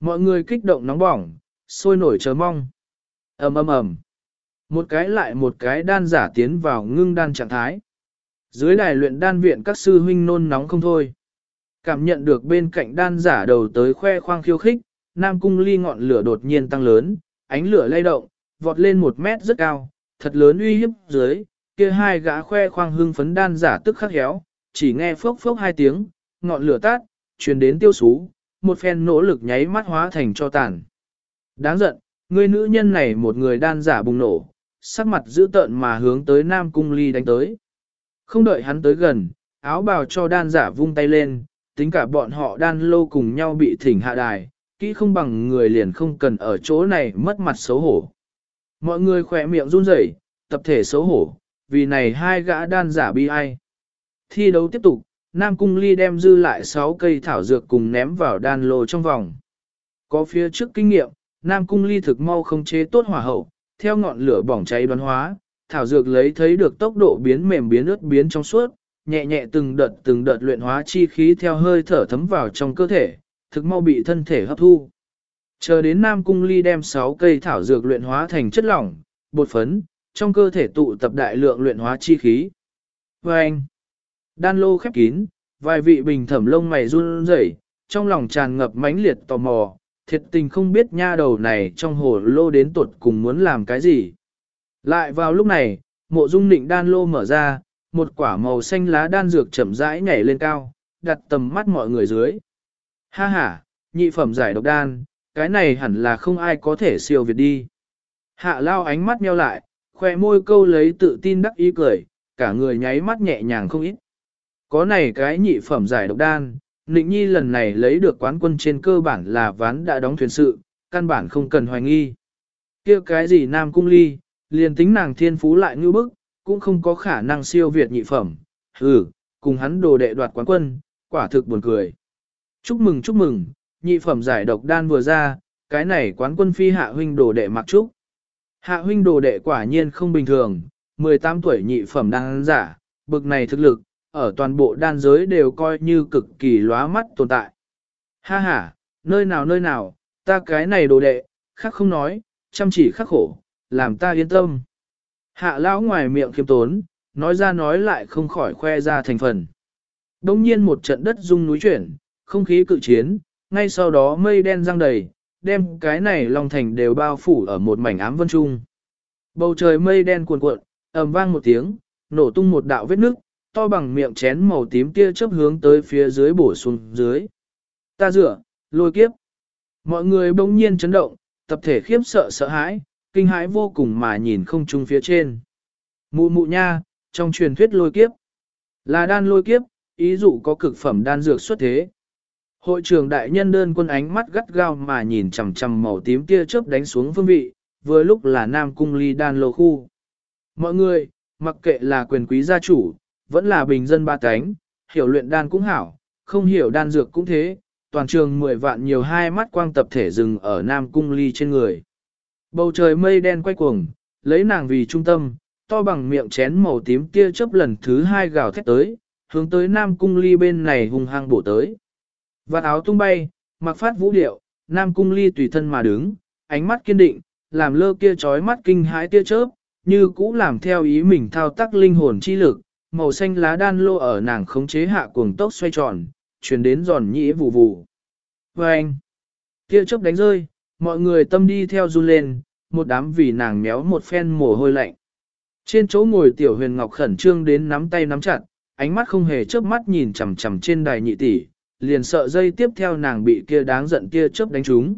Mọi người kích động nóng bỏng, sôi nổi chờ mong. ầm ầm ầm, Một cái lại một cái đan giả tiến vào ngưng đan trạng thái. Dưới đài luyện đan viện các sư huynh nôn nóng không thôi. Cảm nhận được bên cạnh đan giả đầu tới khoe khoang khiêu khích, Nam Cung ly ngọn lửa đột nhiên tăng lớn, ánh lửa lay động, vọt lên một mét rất cao, thật lớn uy hiếp dưới, kia hai gã khoe khoang hưng phấn đan giả tức khắc héo, chỉ nghe phốc phốc hai tiếng, ngọn lửa tát, truyền đến tiêu sú, một phen nỗ lực nháy mắt hóa thành cho tàn. Đáng giận, người nữ nhân này một người đan giả bùng nổ, sắc mặt dữ tợn mà hướng tới Nam Cung Ly đánh tới. Không đợi hắn tới gần, áo bào cho đan giả vung tay lên, tính cả bọn họ đan lô cùng nhau bị thỉnh hạ đài, kỹ không bằng người liền không cần ở chỗ này mất mặt xấu hổ. Mọi người khỏe miệng run rẩy, tập thể xấu hổ, vì này hai gã đan giả bi ai. Thi đấu tiếp tục, Nam Cung Ly đem dư lại 6 cây thảo dược cùng ném vào đan lô trong vòng. Có phía trước kinh nghiệm, Nam Cung Ly thực mau không chế tốt hỏa hậu, theo ngọn lửa bỏng cháy đoán hóa, thảo dược lấy thấy được tốc độ biến mềm biến ướt biến trong suốt, nhẹ nhẹ từng đợt từng đợt luyện hóa chi khí theo hơi thở thấm vào trong cơ thể, thực mau bị thân thể hấp thu. Chờ đến Nam Cung Ly đem 6 cây thảo dược luyện hóa thành chất lỏng, bột phấn, trong cơ thể tụ tập đại lượng luyện hóa chi khí. Và anh, đan lô khép kín, vài vị bình thẩm lông mày run rẩy, trong lòng tràn ngập mãnh liệt tò mò, thiệt tình không biết nha đầu này trong hồ lô đến tuột cùng muốn làm cái gì. Lại vào lúc này, mộ dung nịnh đan lô mở ra, một quả màu xanh lá đan dược chậm rãi nhảy lên cao, đặt tầm mắt mọi người dưới. Ha ha, nhị phẩm giải độc đan, cái này hẳn là không ai có thể siêu việt đi. Hạ lao ánh mắt nheo lại, khoe môi câu lấy tự tin đắc ý cười, cả người nháy mắt nhẹ nhàng không ít. Có này cái nhị phẩm giải độc đan, Nịnh Nhi lần này lấy được quán quân trên cơ bản là ván đã đóng thuyền sự, căn bản không cần hoài nghi. kia cái gì Nam Cung Ly, liền tính nàng thiên phú lại như bức, cũng không có khả năng siêu việt nhị phẩm. Ừ, cùng hắn đồ đệ đoạt quán quân, quả thực buồn cười. Chúc mừng chúc mừng, nhị phẩm giải độc đan vừa ra, cái này quán quân phi hạ huynh đồ đệ mặc trúc. Hạ huynh đồ đệ quả nhiên không bình thường, 18 tuổi nhị phẩm đan giả, bực này thực lực, ở toàn bộ đan giới đều coi như cực kỳ lóa mắt tồn tại. Ha ha, nơi nào nơi nào, ta cái này đồ đệ, khác không nói, chăm chỉ khắc khổ, làm ta yên tâm. Hạ lão ngoài miệng khiêm tốn, nói ra nói lại không khỏi khoe ra thành phần. Đông nhiên một trận đất rung núi chuyển, không khí cự chiến, ngay sau đó mây đen răng đầy, đem cái này Long Thành đều bao phủ ở một mảnh ám vân trung. Bầu trời mây đen cuồn cuộn, ầm vang một tiếng, nổ tung một đạo vết nước, to bằng miệng chén màu tím tia chớp hướng tới phía dưới bổ xuống dưới. Ta rửa, lôi kiếp. Mọi người bỗng nhiên chấn động, tập thể khiếp sợ sợ hãi, kinh hãi vô cùng mà nhìn không chung phía trên. Mụ mụ nha, trong truyền thuyết lôi kiếp. Là đan lôi kiếp, ý dụ có cực phẩm đan dược xuất thế. Hội trưởng đại nhân đơn quân ánh mắt gắt gao mà nhìn chằm chằm màu tím tia chớp đánh xuống phương vị, vừa lúc là Nam Cung Ly đan lô khu. Mọi người, mặc kệ là quyền quý gia chủ, vẫn là bình dân ba cánh, hiểu luyện đan cũng hảo, không hiểu đan dược cũng thế, toàn trường 10 vạn nhiều hai mắt quang tập thể dừng ở Nam Cung Ly trên người. Bầu trời mây đen quay cuồng, lấy nàng vì trung tâm, to bằng miệng chén màu tím tia chớp lần thứ hai gào thét tới, hướng tới Nam Cung Ly bên này hung hăng bổ tới. Vạt áo tung bay, mặc phát vũ điệu, Nam Cung Ly tùy thân mà đứng, ánh mắt kiên định, làm lơ kia chói mắt kinh hãi tia chớp, như cũ làm theo ý mình thao tác linh hồn chi lực, màu xanh lá đan lô ở nàng khống chế hạ cuồng tốc xoay tròn, chuyển đến giòn nhĩ vù vù. Và anh, tia chớp đánh rơi, mọi người tâm đi theo run lên, một đám vì nàng méo một phen mồ hôi lạnh. Trên chỗ ngồi tiểu huyền ngọc khẩn trương đến nắm tay nắm chặt, ánh mắt không hề chớp mắt nhìn chằm chằm trên đài nhị tỷ, liền sợ dây tiếp theo nàng bị kia đáng giận kia chớp đánh trúng.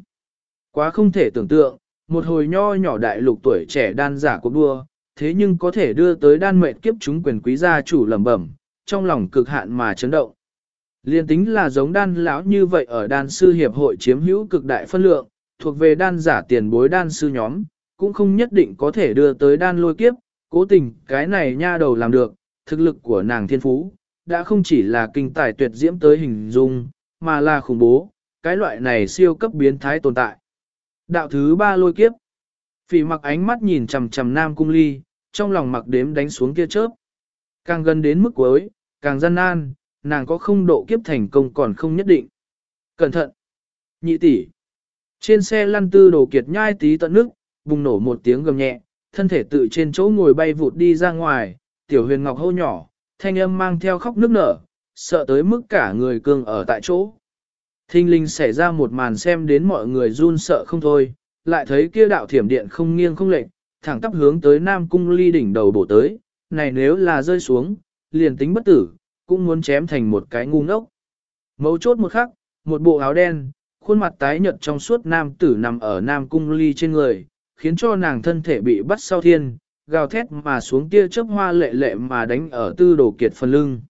Quá không thể tưởng tượng, một hồi nho nhỏ đại lục tuổi trẻ đan giả cuộc đua, thế nhưng có thể đưa tới đan mệnh kiếp chúng quyền quý gia chủ lẩm bẩm, trong lòng cực hạn mà chấn động. Liên tính là giống đan lão như vậy ở đan sư hiệp hội chiếm hữu cực đại phân lượng, thuộc về đan giả tiền bối đan sư nhóm, cũng không nhất định có thể đưa tới đan lôi kiếp, cố tình cái này nha đầu làm được, thực lực của nàng thiên phú, đã không chỉ là kinh tài tuyệt diễm tới hình dung, mà là khủng bố, cái loại này siêu cấp biến thái tồn tại. Đạo thứ ba lôi kiếp. Phỉ mặc ánh mắt nhìn chầm chầm nam cung ly, trong lòng mặc đếm đánh xuống kia chớp. Càng gần đến mức cuối, càng gian nan, nàng có không độ kiếp thành công còn không nhất định. Cẩn thận! Nhị tỷ. Trên xe lăn tư đồ kiệt nhai tí tận nước, bùng nổ một tiếng gầm nhẹ, thân thể tự trên chỗ ngồi bay vụt đi ra ngoài, tiểu huyền ngọc hô nhỏ, thanh âm mang theo khóc nước nở, sợ tới mức cả người cương ở tại chỗ. Thinh linh xảy ra một màn xem đến mọi người run sợ không thôi, lại thấy kia đạo thiểm điện không nghiêng không lệch, thẳng tắp hướng tới Nam Cung ly đỉnh đầu bổ tới, này nếu là rơi xuống, liền tính bất tử, cũng muốn chém thành một cái ngu ngốc. Mấu chốt một khắc, một bộ áo đen, khuôn mặt tái nhợt trong suốt nam tử nằm ở Nam Cung ly trên người, khiến cho nàng thân thể bị bắt sau thiên, gào thét mà xuống tia chớp hoa lệ lệ mà đánh ở tư đồ kiệt phần lưng.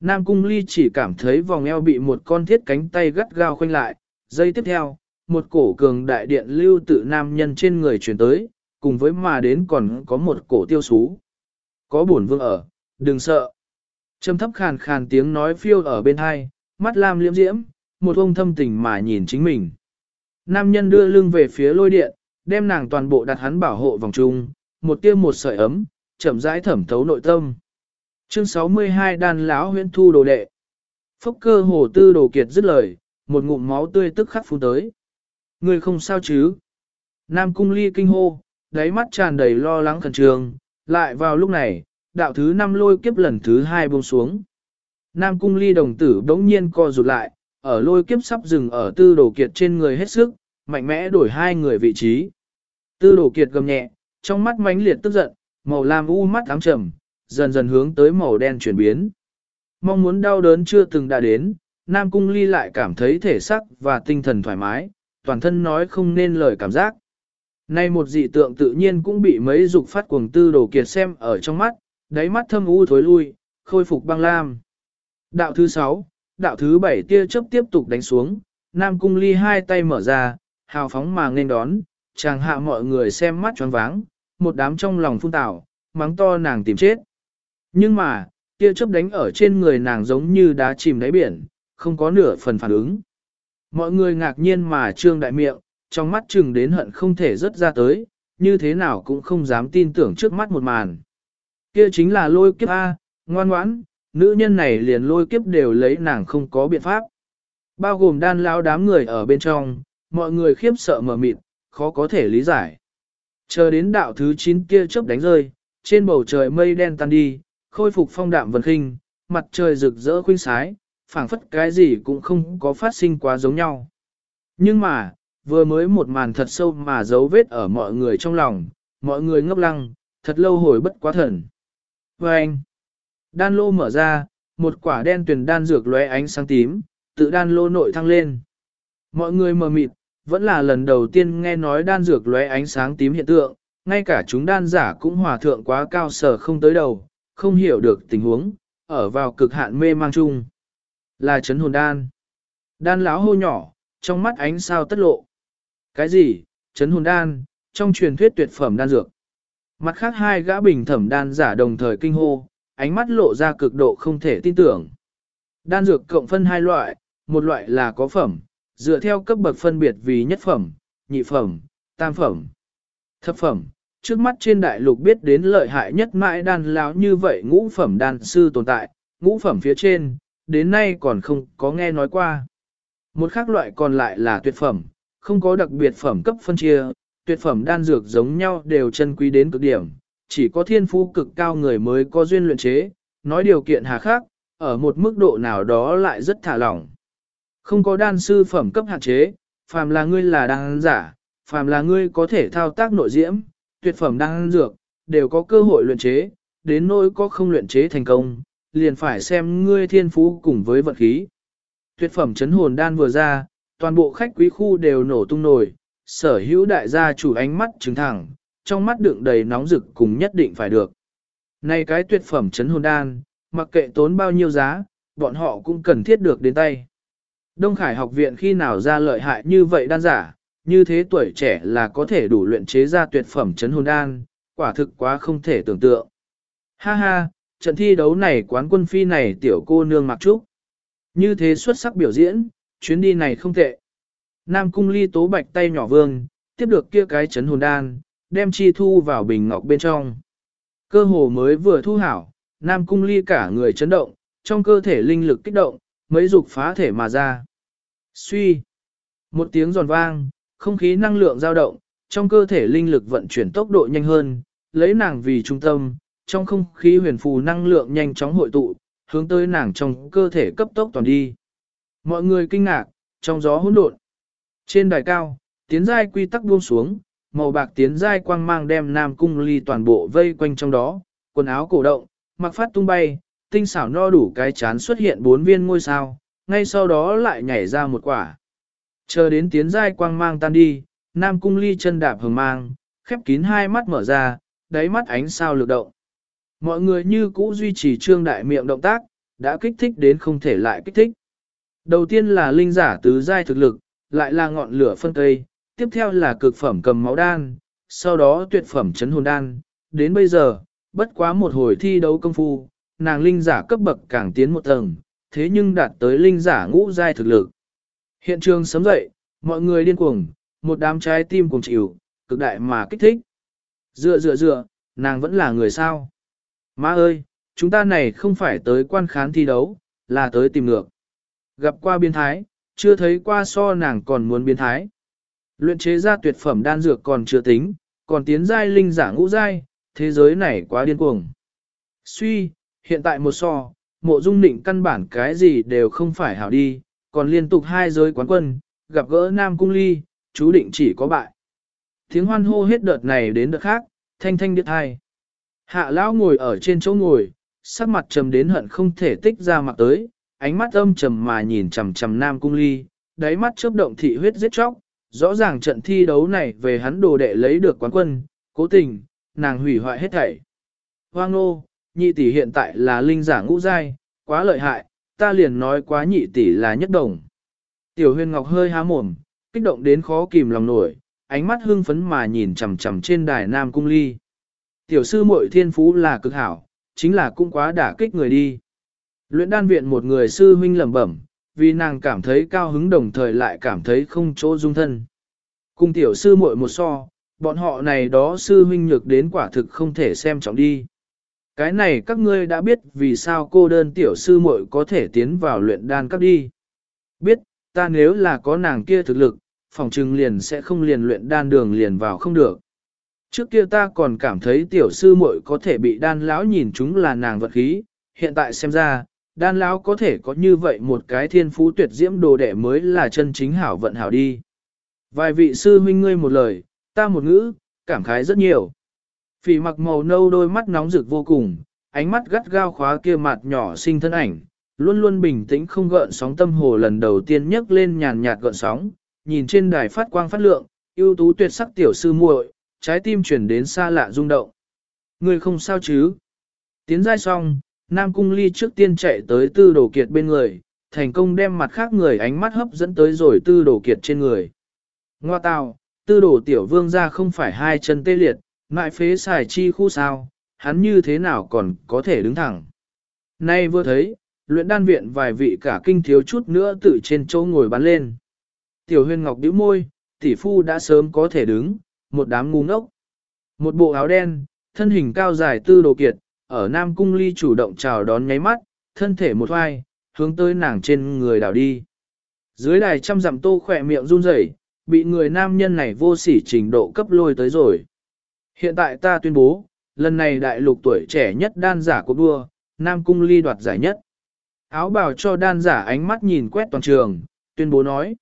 Nam Cung Ly chỉ cảm thấy vòng eo bị một con thiết cánh tay gắt gao khoanh lại, giây tiếp theo, một cổ cường đại điện lưu tự nam nhân trên người chuyển tới, cùng với mà đến còn có một cổ tiêu sú. Có bổn vương ở, đừng sợ. Trầm thấp khàn khàn tiếng nói phiêu ở bên hai, mắt lam liễm diễm, một ông thâm tình mà nhìn chính mình. Nam nhân đưa lưng về phía lôi điện, đem nàng toàn bộ đặt hắn bảo hộ vòng trung, một tiêm một sợi ấm, chậm rãi thẩm thấu nội tâm. Chương 62 đàn lão huyễn thu đồ đệ. Phúc cơ hồ tư đồ kiệt dứt lời, một ngụm máu tươi tức khắc phun tới. Người không sao chứ? Nam cung ly kinh hô, đáy mắt tràn đầy lo lắng khẩn trương, lại vào lúc này, đạo thứ năm lôi kiếp lần thứ hai buông xuống. Nam cung ly đồng tử đống nhiên co rụt lại, ở lôi kiếp sắp dừng ở tư đồ kiệt trên người hết sức, mạnh mẽ đổi hai người vị trí. Tư đồ kiệt gầm nhẹ, trong mắt mãnh liệt tức giận, màu lam u mắt ám trầm, dần dần hướng tới màu đen chuyển biến. Mong muốn đau đớn chưa từng đã đến, Nam Cung Ly lại cảm thấy thể sắc và tinh thần thoải mái, toàn thân nói không nên lời cảm giác. Nay một dị tượng tự nhiên cũng bị mấy dục phát cuồng tư đồ kiệt xem ở trong mắt, đáy mắt thâm u thối lui, khôi phục băng lam. Đạo thứ sáu, đạo thứ bảy tia chớp tiếp tục đánh xuống, Nam Cung Ly hai tay mở ra, hào phóng mà nên đón, chàng hạ mọi người xem mắt choáng váng, một đám trong lòng phun tảo, mắng to nàng tìm chết. Nhưng mà, tia chớp đánh ở trên người nàng giống như đá chìm đáy biển, không có nửa phần phản ứng. Mọi người ngạc nhiên mà trương đại miệng, trong mắt chừng đến hận không thể rớt ra tới, như thế nào cũng không dám tin tưởng trước mắt một màn. Kia chính là lôi kiếp A, ngoan ngoãn, nữ nhân này liền lôi kiếp đều lấy nàng không có biện pháp. Bao gồm đan lão đám người ở bên trong, mọi người khiếp sợ mở mịt, khó có thể lý giải. Chờ đến đạo thứ 9 kia chớp đánh rơi, trên bầu trời mây đen tan đi, khôi phục phong đạm vần khinh, mặt trời rực rỡ khuynh sái, phảng phất cái gì cũng không có phát sinh quá giống nhau. Nhưng mà, vừa mới một màn thật sâu mà dấu vết ở mọi người trong lòng, mọi người ngốc lăng, thật lâu hồi bất quá thần. Và anh, đan lô mở ra, một quả đen tuyền đan dược lóe ánh sáng tím, tự đan lô nội thăng lên. Mọi người mờ mịt, vẫn là lần đầu tiên nghe nói đan dược lóe ánh sáng tím hiện tượng, ngay cả chúng đan giả cũng hòa thượng quá cao sở không tới đầu, không hiểu được tình huống, ở vào cực hạn mê mang chung. Là chấn hồn đan. Đan lão hô nhỏ, trong mắt ánh sao tất lộ. Cái gì, chấn hồn đan, trong truyền thuyết tuyệt phẩm đan dược. Mặt khác hai gã bình thẩm đan giả đồng thời kinh hô, ánh mắt lộ ra cực độ không thể tin tưởng. Đan dược cộng phân hai loại, một loại là có phẩm, dựa theo cấp bậc phân biệt vì nhất phẩm, nhị phẩm, tam phẩm. Thập phẩm, trước mắt trên đại lục biết đến lợi hại nhất mãi đan lão như vậy ngũ phẩm đan sư tồn tại, ngũ phẩm phía trên, đến nay còn không có nghe nói qua. Một khác loại còn lại là tuyệt phẩm, không có đặc biệt phẩm cấp phân chia, tuyệt phẩm đan dược giống nhau đều chân quý đến cực điểm, chỉ có thiên phú cực cao người mới có duyên luyện chế, nói điều kiện hà khắc, ở một mức độ nào đó lại rất thả lỏng. Không có đan sư phẩm cấp hạn chế, phàm là ngươi là đan giả, phàm là ngươi có thể thao tác nội diễm, tuyệt phẩm đan dược, đều có cơ hội luyện chế, đến nỗi có không luyện chế thành công, liền phải xem ngươi thiên phú cùng với vận khí. Tuyệt phẩm chấn hồn đan vừa ra, toàn bộ khách quý khu đều nổ tung nổi, sở hữu đại gia chủ ánh mắt trứng thẳng, trong mắt đựng đầy nóng rực cùng nhất định phải được. Này cái tuyệt phẩm chấn hồn đan, mặc kệ tốn bao nhiêu giá, bọn họ cũng cần thiết được đến tay. Đông Khải học viện khi nào ra lợi hại như vậy đan giả, như thế tuổi trẻ là có thể đủ luyện chế ra tuyệt phẩm chấn hồn đan, quả thực quá không thể tưởng tượng. Ha ha, trận thi đấu này quán quân phi này tiểu cô nương mặc trúc. Như thế xuất sắc biểu diễn, chuyến đi này không tệ. Nam cung ly tố bạch tay nhỏ vương, tiếp được kia cái chấn hồn đan, đem chi thu vào bình ngọc bên trong. Cơ hồ mới vừa thu hảo, Nam cung ly cả người chấn động, trong cơ thể linh lực kích động, mấy dục phá thể mà ra. Suy. Một tiếng giòn vang, không khí năng lượng dao động, trong cơ thể linh lực vận chuyển tốc độ nhanh hơn, lấy nàng vì trung tâm, trong không khí huyền phù năng lượng nhanh chóng hội tụ, hướng tới nàng trong cơ thể cấp tốc toàn đi. Mọi người kinh ngạc, trong gió hỗn độn. Trên đài cao, tiến giai quy tắc buông xuống, màu bạc tiến giai quang mang đem Nam Cung Ly toàn bộ vây quanh trong đó, quần áo cổ động, mặc phát tung bay, tinh xảo no đủ cái chán xuất hiện bốn viên ngôi sao, ngay sau đó lại nhảy ra một quả. Chờ đến tiến giai quang mang tan đi, Nam Cung Ly chân đạp hờ mang, khép kín hai mắt mở ra, đáy mắt ánh sao lực động. Mọi người như cũ duy trì trương đại miệng động tác, đã kích thích đến không thể lại kích thích. Đầu tiên là linh giả tứ giai thực lực, lại là ngọn lửa phân cây, tiếp theo là cực phẩm cầm máu đan, sau đó tuyệt phẩm chấn hồn đan. Đến bây giờ, bất quá một hồi thi đấu công phu, nàng linh giả cấp bậc càng tiến một tầng, thế nhưng đạt tới linh giả ngũ giai thực lực. Hiện trường sớm dậy, mọi người điên cuồng, một đám trái tim cùng chịu, cực đại mà kích thích. Dựa dựa dựa, nàng vẫn là người sao. Má ơi, chúng ta này không phải tới quan khán thi đấu, là tới tìm ngược. Gặp qua biến thái, chưa thấy qua so nàng còn muốn biến thái. Luyện chế ra tuyệt phẩm đan dược còn chưa tính, còn tiến giai linh giả ngũ giai, thế giới này quá điên cuồng. Suy, hiện tại một so, mộ dung định căn bản cái gì đều không phải hảo đi, còn liên tục hai giới quán quân, gặp gỡ Nam Cung Ly, chú định chỉ có bại. Tiếng hoan hô hết đợt này đến đợt khác, thanh thanh điếc hai. Hạ lão ngồi ở trên chỗ ngồi, sắc mặt trầm đến hận không thể tích ra mặt tới, ánh mắt âm trầm mà nhìn chằm chằm Nam Cung Ly, đáy mắt chớp động thị huyết giết chóc, rõ ràng trận thi đấu này về hắn đồ đệ lấy được quán quân, cố tình, nàng hủy hoại hết thảy. Hoang nô, nhị tỷ hiện tại là linh giả ngũ giai, quá lợi hại, ta liền nói quá nhị tỷ là nhất đồng. Tiểu huyền ngọc hơi há mồm, kích động đến khó kìm lòng nổi, ánh mắt hưng phấn mà nhìn chằm chằm trên đài Nam Cung Ly. Tiểu sư muội thiên phú là cực hảo, chính là cũng quá đả kích người đi. Luyện đan viện một người sư huynh lẩm bẩm, vì nàng cảm thấy cao hứng đồng thời lại cảm thấy không chỗ dung thân. Cùng tiểu sư muội một so, bọn họ này đó sư huynh nhược đến quả thực không thể xem trọng đi. Cái này các ngươi đã biết vì sao cô đơn tiểu sư muội có thể tiến vào luyện đan cấp đi. Biết, ta nếu là có nàng kia thực lực, phòng trừng liền sẽ không liền luyện đan đường liền vào không được. Trước kia ta còn cảm thấy tiểu sư muội có thể bị đan lão nhìn chúng là nàng vật khí, hiện tại xem ra, đan lão có thể có như vậy một cái thiên phú tuyệt diễm đồ đệ mới là chân chính hảo vận hảo đi. Vài vị sư huynh ngươi một lời, ta một ngữ, cảm khái rất nhiều. Phỉ mặc màu nâu đôi mắt nóng rực vô cùng, ánh mắt gắt gao khóa kia mặt nhỏ sinh thân ảnh, luôn luôn bình tĩnh không gợn sóng tâm hồ lần đầu tiên nhấc lên nhàn nhạt gợn sóng, nhìn trên đài phát quang phát lượng, ưu tú tuyệt sắc tiểu sư muội, trái tim chuyển đến xa lạ rung động. Người không sao chứ? Tiến giai xong, Nam Cung Ly trước tiên chạy tới tư đồ kiệt bên người, thành công đem mặt khác người ánh mắt hấp dẫn tới rồi tư đồ kiệt trên người. Ngoa tào, tư đồ tiểu vương ra không phải hai chân tê liệt, ngại phế xài chi khu sao, hắn như thế nào còn có thể đứng thẳng. Nay vừa thấy, luyện đan viện vài vị cả kinh thiếu chút nữa tự trên chỗ ngồi bắn lên. Tiểu huyền ngọc bĩu môi, tỷ phu đã sớm có thể đứng, một đám ngu ngốc. Một bộ áo đen, thân hình cao dài tư đồ kiệt, ở Nam Cung Ly chủ động chào đón nháy mắt, thân thể một hoai, hướng tới nàng trên người đảo đi. Dưới đài trăm dặm tô khỏe miệng run rẩy, bị người nam nhân này vô sỉ trình độ cấp lôi tới rồi. Hiện tại ta tuyên bố, lần này đại lục tuổi trẻ nhất đan giả cuộc đua, Nam Cung Ly đoạt giải nhất. Áo bào cho đan giả ánh mắt nhìn quét toàn trường, tuyên bố nói.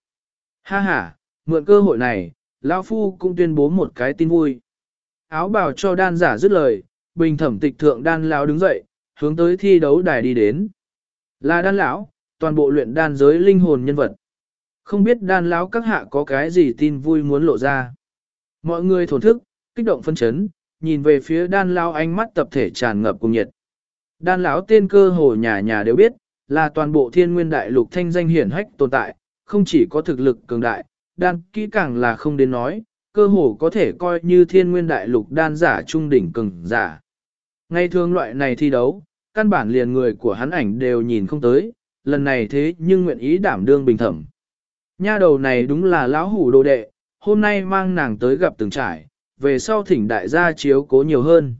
Ha ha, mượn cơ hội này, Lão Phu cũng tuyên bố một cái tin vui. Áo bào cho đan giả dứt lời, bình thẩm tịch thượng đan lão đứng dậy, hướng tới thi đấu đài đi đến. Là đan lão, toàn bộ luyện đan giới linh hồn nhân vật. Không biết đan lão các hạ có cái gì tin vui muốn lộ ra. Mọi người thổn thức, kích động phân chấn, nhìn về phía đan lão ánh mắt tập thể tràn ngập cùng nhiệt. Đan lão tên cơ hồ nhà nhà đều biết, là toàn bộ thiên nguyên đại lục thanh danh hiển hách tồn tại, không chỉ có thực lực cường đại, đan kỹ càng là không đến nói, cơ hồ có thể coi như thiên nguyên đại lục đan giả trung đỉnh cường giả. Ngay thường loại này thi đấu, căn bản liền người của hắn ảnh đều nhìn không tới, lần này thế nhưng nguyện ý đảm đương bình thẩm. Nha đầu này đúng là lão hủ đồ đệ, hôm nay mang nàng tới gặp từng trải, về sau thỉnh đại gia chiếu cố nhiều hơn.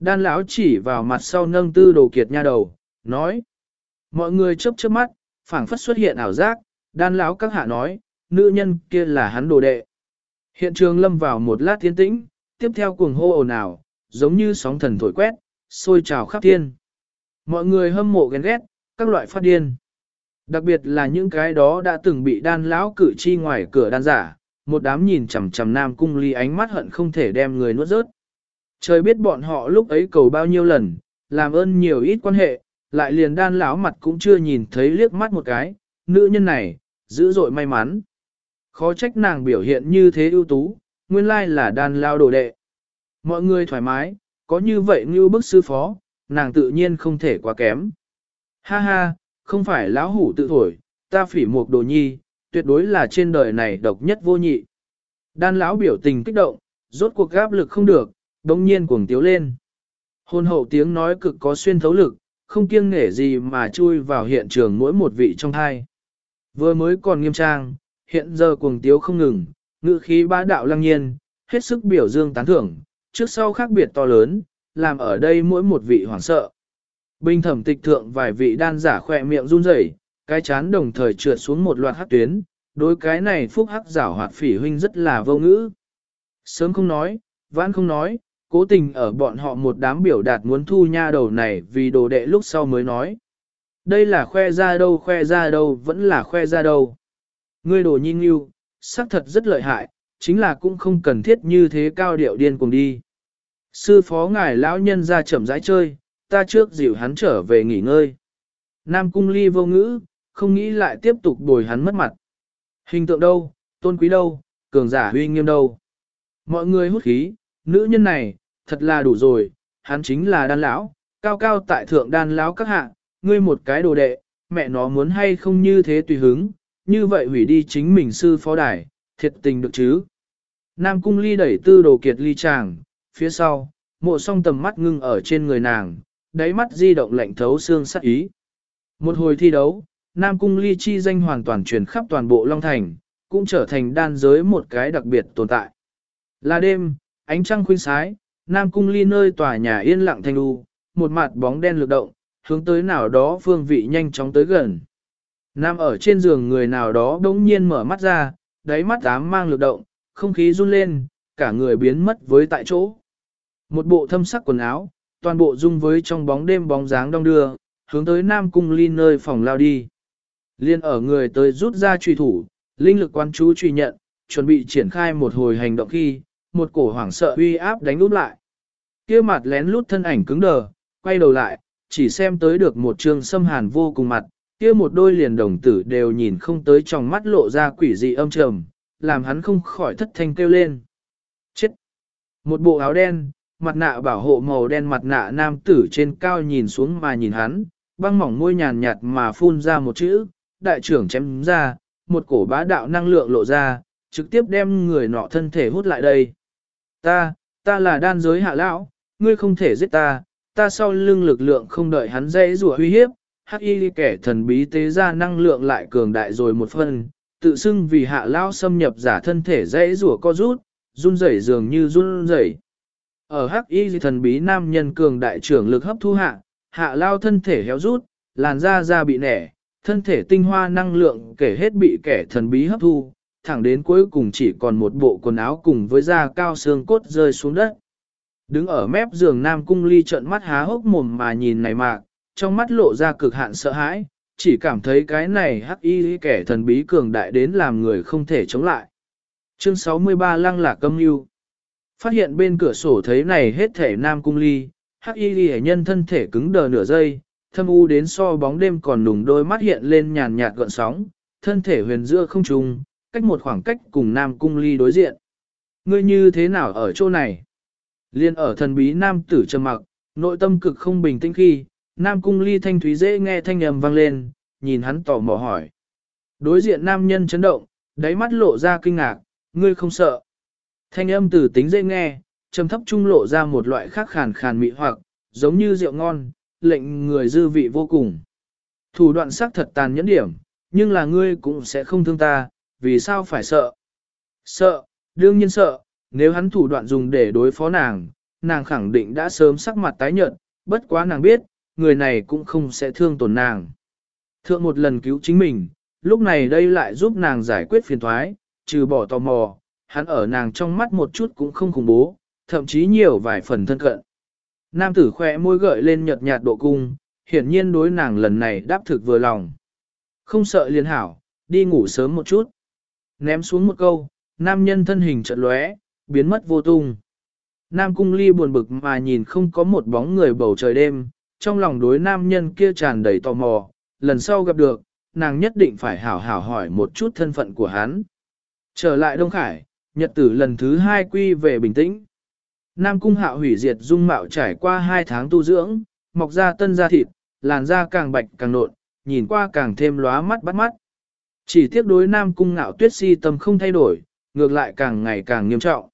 Đan lão chỉ vào mặt sau nâng tư đồ kiệt nha đầu, nói. Mọi người chớp chớp mắt, phảng phất xuất hiện ảo giác, đan lão các hạ nói, nữ nhân kia là hắn đồ đệ. Hiện trường lâm vào một lát tiến tĩnh, tiếp theo cuồng hô ồn ào, giống như sóng thần thổi quét, sôi trào khắp thiên. Mọi người hâm mộ ghen ghét, các loại phát điên. Đặc biệt là những cái đó đã từng bị đan lão cử chi ngoài cửa đan giả, một đám nhìn chằm chằm nam cung ly ánh mắt hận không thể đem người nuốt rớt. Trời biết bọn họ lúc ấy cầu bao nhiêu lần, làm ơn nhiều ít quan hệ, lại liền đan lão mặt cũng chưa nhìn thấy liếc mắt một cái, nữ nhân này, dữ dội may mắn. Khó trách nàng biểu hiện như thế ưu tú, nguyên lai là đan lao đồ đệ. Mọi người thoải mái, có như vậy như bức sư phó, nàng tự nhiên không thể quá kém. Ha ha, không phải lão hủ tự thổi, ta phỉ một đồ nhi, tuyệt đối là trên đời này độc nhất vô nhị. Đan lão biểu tình kích động, rốt cuộc gáp lực không được, đống nhiên cuồng tiếu lên. Hôn hậu tiếng nói cực có xuyên thấu lực, không kiêng nể gì mà chui vào hiện trường mỗi một vị trong hai. Vừa mới còn nghiêm trang, hiện giờ cuồng tiếu không ngừng, ngữ khí bá đạo lăng nhiên, hết sức biểu dương tán thưởng, trước sau khác biệt to lớn, làm ở đây mỗi một vị hoảng sợ. Bình thẩm tịch thượng vài vị đan giả khỏe miệng run rẩy, cái chán đồng thời trượt xuống một loạt hắc tuyến, đối cái này phúc hắc giảo hoạt phỉ huynh rất là vô ngữ. Sớm không nói, vãn không nói, cố tình ở bọn họ một đám biểu đạt muốn thu nha đầu này vì đồ đệ lúc sau mới nói. Đây là khoe ra đâu khoe ra đâu vẫn là khoe ra đâu. Ngươi đồ nhìn yêu, xác thật rất lợi hại, chính là cũng không cần thiết như thế cao điệu điên cùng đi. Sư phó ngài lão nhân ra chậm rãi chơi, ta trước dịu hắn trở về nghỉ ngơi. Nam cung ly vô ngữ, không nghĩ lại tiếp tục bồi hắn mất mặt. Hình tượng đâu, tôn quý đâu, cường giả huy nghiêm đâu. Mọi người hút khí, nữ nhân này, thật là đủ rồi, hắn chính là đan lão, cao cao tại thượng đan lão các hạ, ngươi một cái đồ đệ, mẹ nó muốn hay không như thế tùy hứng, như vậy hủy đi chính mình sư phó đài, thiệt tình được chứ. Nam cung ly đẩy tư đồ kiệt ly chàng, phía sau, mộ song tầm mắt ngưng ở trên người nàng, đáy mắt di động lạnh thấu xương sắc ý. Một hồi thi đấu, Nam cung ly chi danh hoàn toàn truyền khắp toàn bộ Long Thành, cũng trở thành đan giới một cái đặc biệt tồn tại. Là đêm, ánh trăng khuyên sái, Nam cung ly nơi tòa nhà yên lặng thanh đu, một mặt bóng đen lực động, hướng tới nào đó phương vị nhanh chóng tới gần. Nam ở trên giường người nào đó đống nhiên mở mắt ra, đáy mắt ám mang lực động, không khí run lên, cả người biến mất với tại chỗ. Một bộ thâm sắc quần áo, toàn bộ dung với trong bóng đêm bóng dáng đông đưa, hướng tới Nam Cung Ly nơi phòng lao đi. Liên ở người tới rút ra truy thủ, linh lực quan chú truy nhận, chuẩn bị triển khai một hồi hành động khi, một cổ hoảng sợ uy áp đánh úp lại. kia mặt lén lút thân ảnh cứng đờ, quay đầu lại, chỉ xem tới được một trường xâm hàn vô cùng mặt, kia một đôi liền đồng tử đều nhìn không tới trong mắt lộ ra quỷ dị âm trầm, làm hắn không khỏi thất thanh kêu lên. Chết! Một bộ áo đen, mặt nạ bảo hộ màu đen mặt nạ nam tử trên cao nhìn xuống mà nhìn hắn, băng mỏng môi nhàn nhạt mà phun ra một chữ, đại trưởng chém ra, một cổ bá đạo năng lượng lộ ra, trực tiếp đem người nọ thân thể hút lại đây. Ta, ta là đan giới hạ lão, ngươi không thể giết ta, ta sau lưng lực lượng không đợi hắn dễ rủa huy hiếp, hắc y kẻ thần bí tế ra năng lượng lại cường đại rồi một phần, tự xưng vì hạ lão xâm nhập giả thân thể dễ rủa co rút, run rẩy dường như run rẩy. ở hắc y thần bí nam nhân cường đại trưởng lực hấp thu hạ, hạ lao thân thể héo rút, làn da da bị nẻ, thân thể tinh hoa năng lượng kể hết bị kẻ thần bí hấp thu, thẳng đến cuối cùng chỉ còn một bộ quần áo cùng với da cao xương cốt rơi xuống đất. Đứng ở mép giường Nam Cung Ly trợn mắt há hốc mồm mà nhìn này mạc, trong mắt lộ ra cực hạn sợ hãi, chỉ cảm thấy cái này hắc y kẻ thần bí cường đại đến làm người không thể chống lại. Chương 63 Lăng lạc câm yêu Phát hiện bên cửa sổ thấy này hết thể Nam Cung Ly, hắc y ghi nhân thân thể cứng đờ nửa giây, thâm u đến so bóng đêm còn nùng đôi mắt hiện lên nhàn nhạt gợn sóng, thân thể huyền giữa không trùng, cách một khoảng cách cùng Nam Cung Ly đối diện. Ngươi như thế nào ở chỗ này? Liên ở thần bí nam tử trầm mặc, nội tâm cực không bình tĩnh khi, Nam Cung Ly thanh thúy dễ nghe thanh âm vang lên, nhìn hắn tò mò hỏi. Đối diện nam nhân chấn động, đáy mắt lộ ra kinh ngạc, ngươi không sợ. Thanh âm tử tính dễ nghe, trầm thấp trung lộ ra một loại khác khàn khàn mị hoặc, giống như rượu ngon, lệnh người dư vị vô cùng. Thủ đoạn sắc thật tàn nhẫn điểm, nhưng là ngươi cũng sẽ không thương ta, vì sao phải sợ? Sợ, đương nhiên sợ, nếu hắn thủ đoạn dùng để đối phó nàng, nàng khẳng định đã sớm sắc mặt tái nhợt, bất quá nàng biết, người này cũng không sẽ thương tổn nàng. Thượng một lần cứu chính mình, lúc này đây lại giúp nàng giải quyết phiền thoái, trừ bỏ tò mò, hắn ở nàng trong mắt một chút cũng không khủng bố, thậm chí nhiều vài phần thân cận. Nam tử khỏe môi gợi lên nhợt nhạt độ cung, hiển nhiên đối nàng lần này đáp thực vừa lòng. Không sợ liền hảo, đi ngủ sớm một chút. Ném xuống một câu, nam nhân thân hình chợt lóe, biến mất vô tung. Nam cung ly buồn bực mà nhìn không có một bóng người bầu trời đêm, trong lòng đối nam nhân kia tràn đầy tò mò, lần sau gặp được, nàng nhất định phải hảo hảo hỏi một chút thân phận của hắn. Trở lại Đông Khải, nhật tử lần thứ hai quy về bình tĩnh. Nam cung hạo hủy diệt dung mạo trải qua hai tháng tu dưỡng, mọc ra tân da thịt, làn da càng bạch càng nộn, nhìn qua càng thêm lóa mắt bắt mắt. Chỉ tiếc đối Nam cung ngạo tuyết si tâm không thay đổi, ngược lại càng ngày càng nghiêm trọng.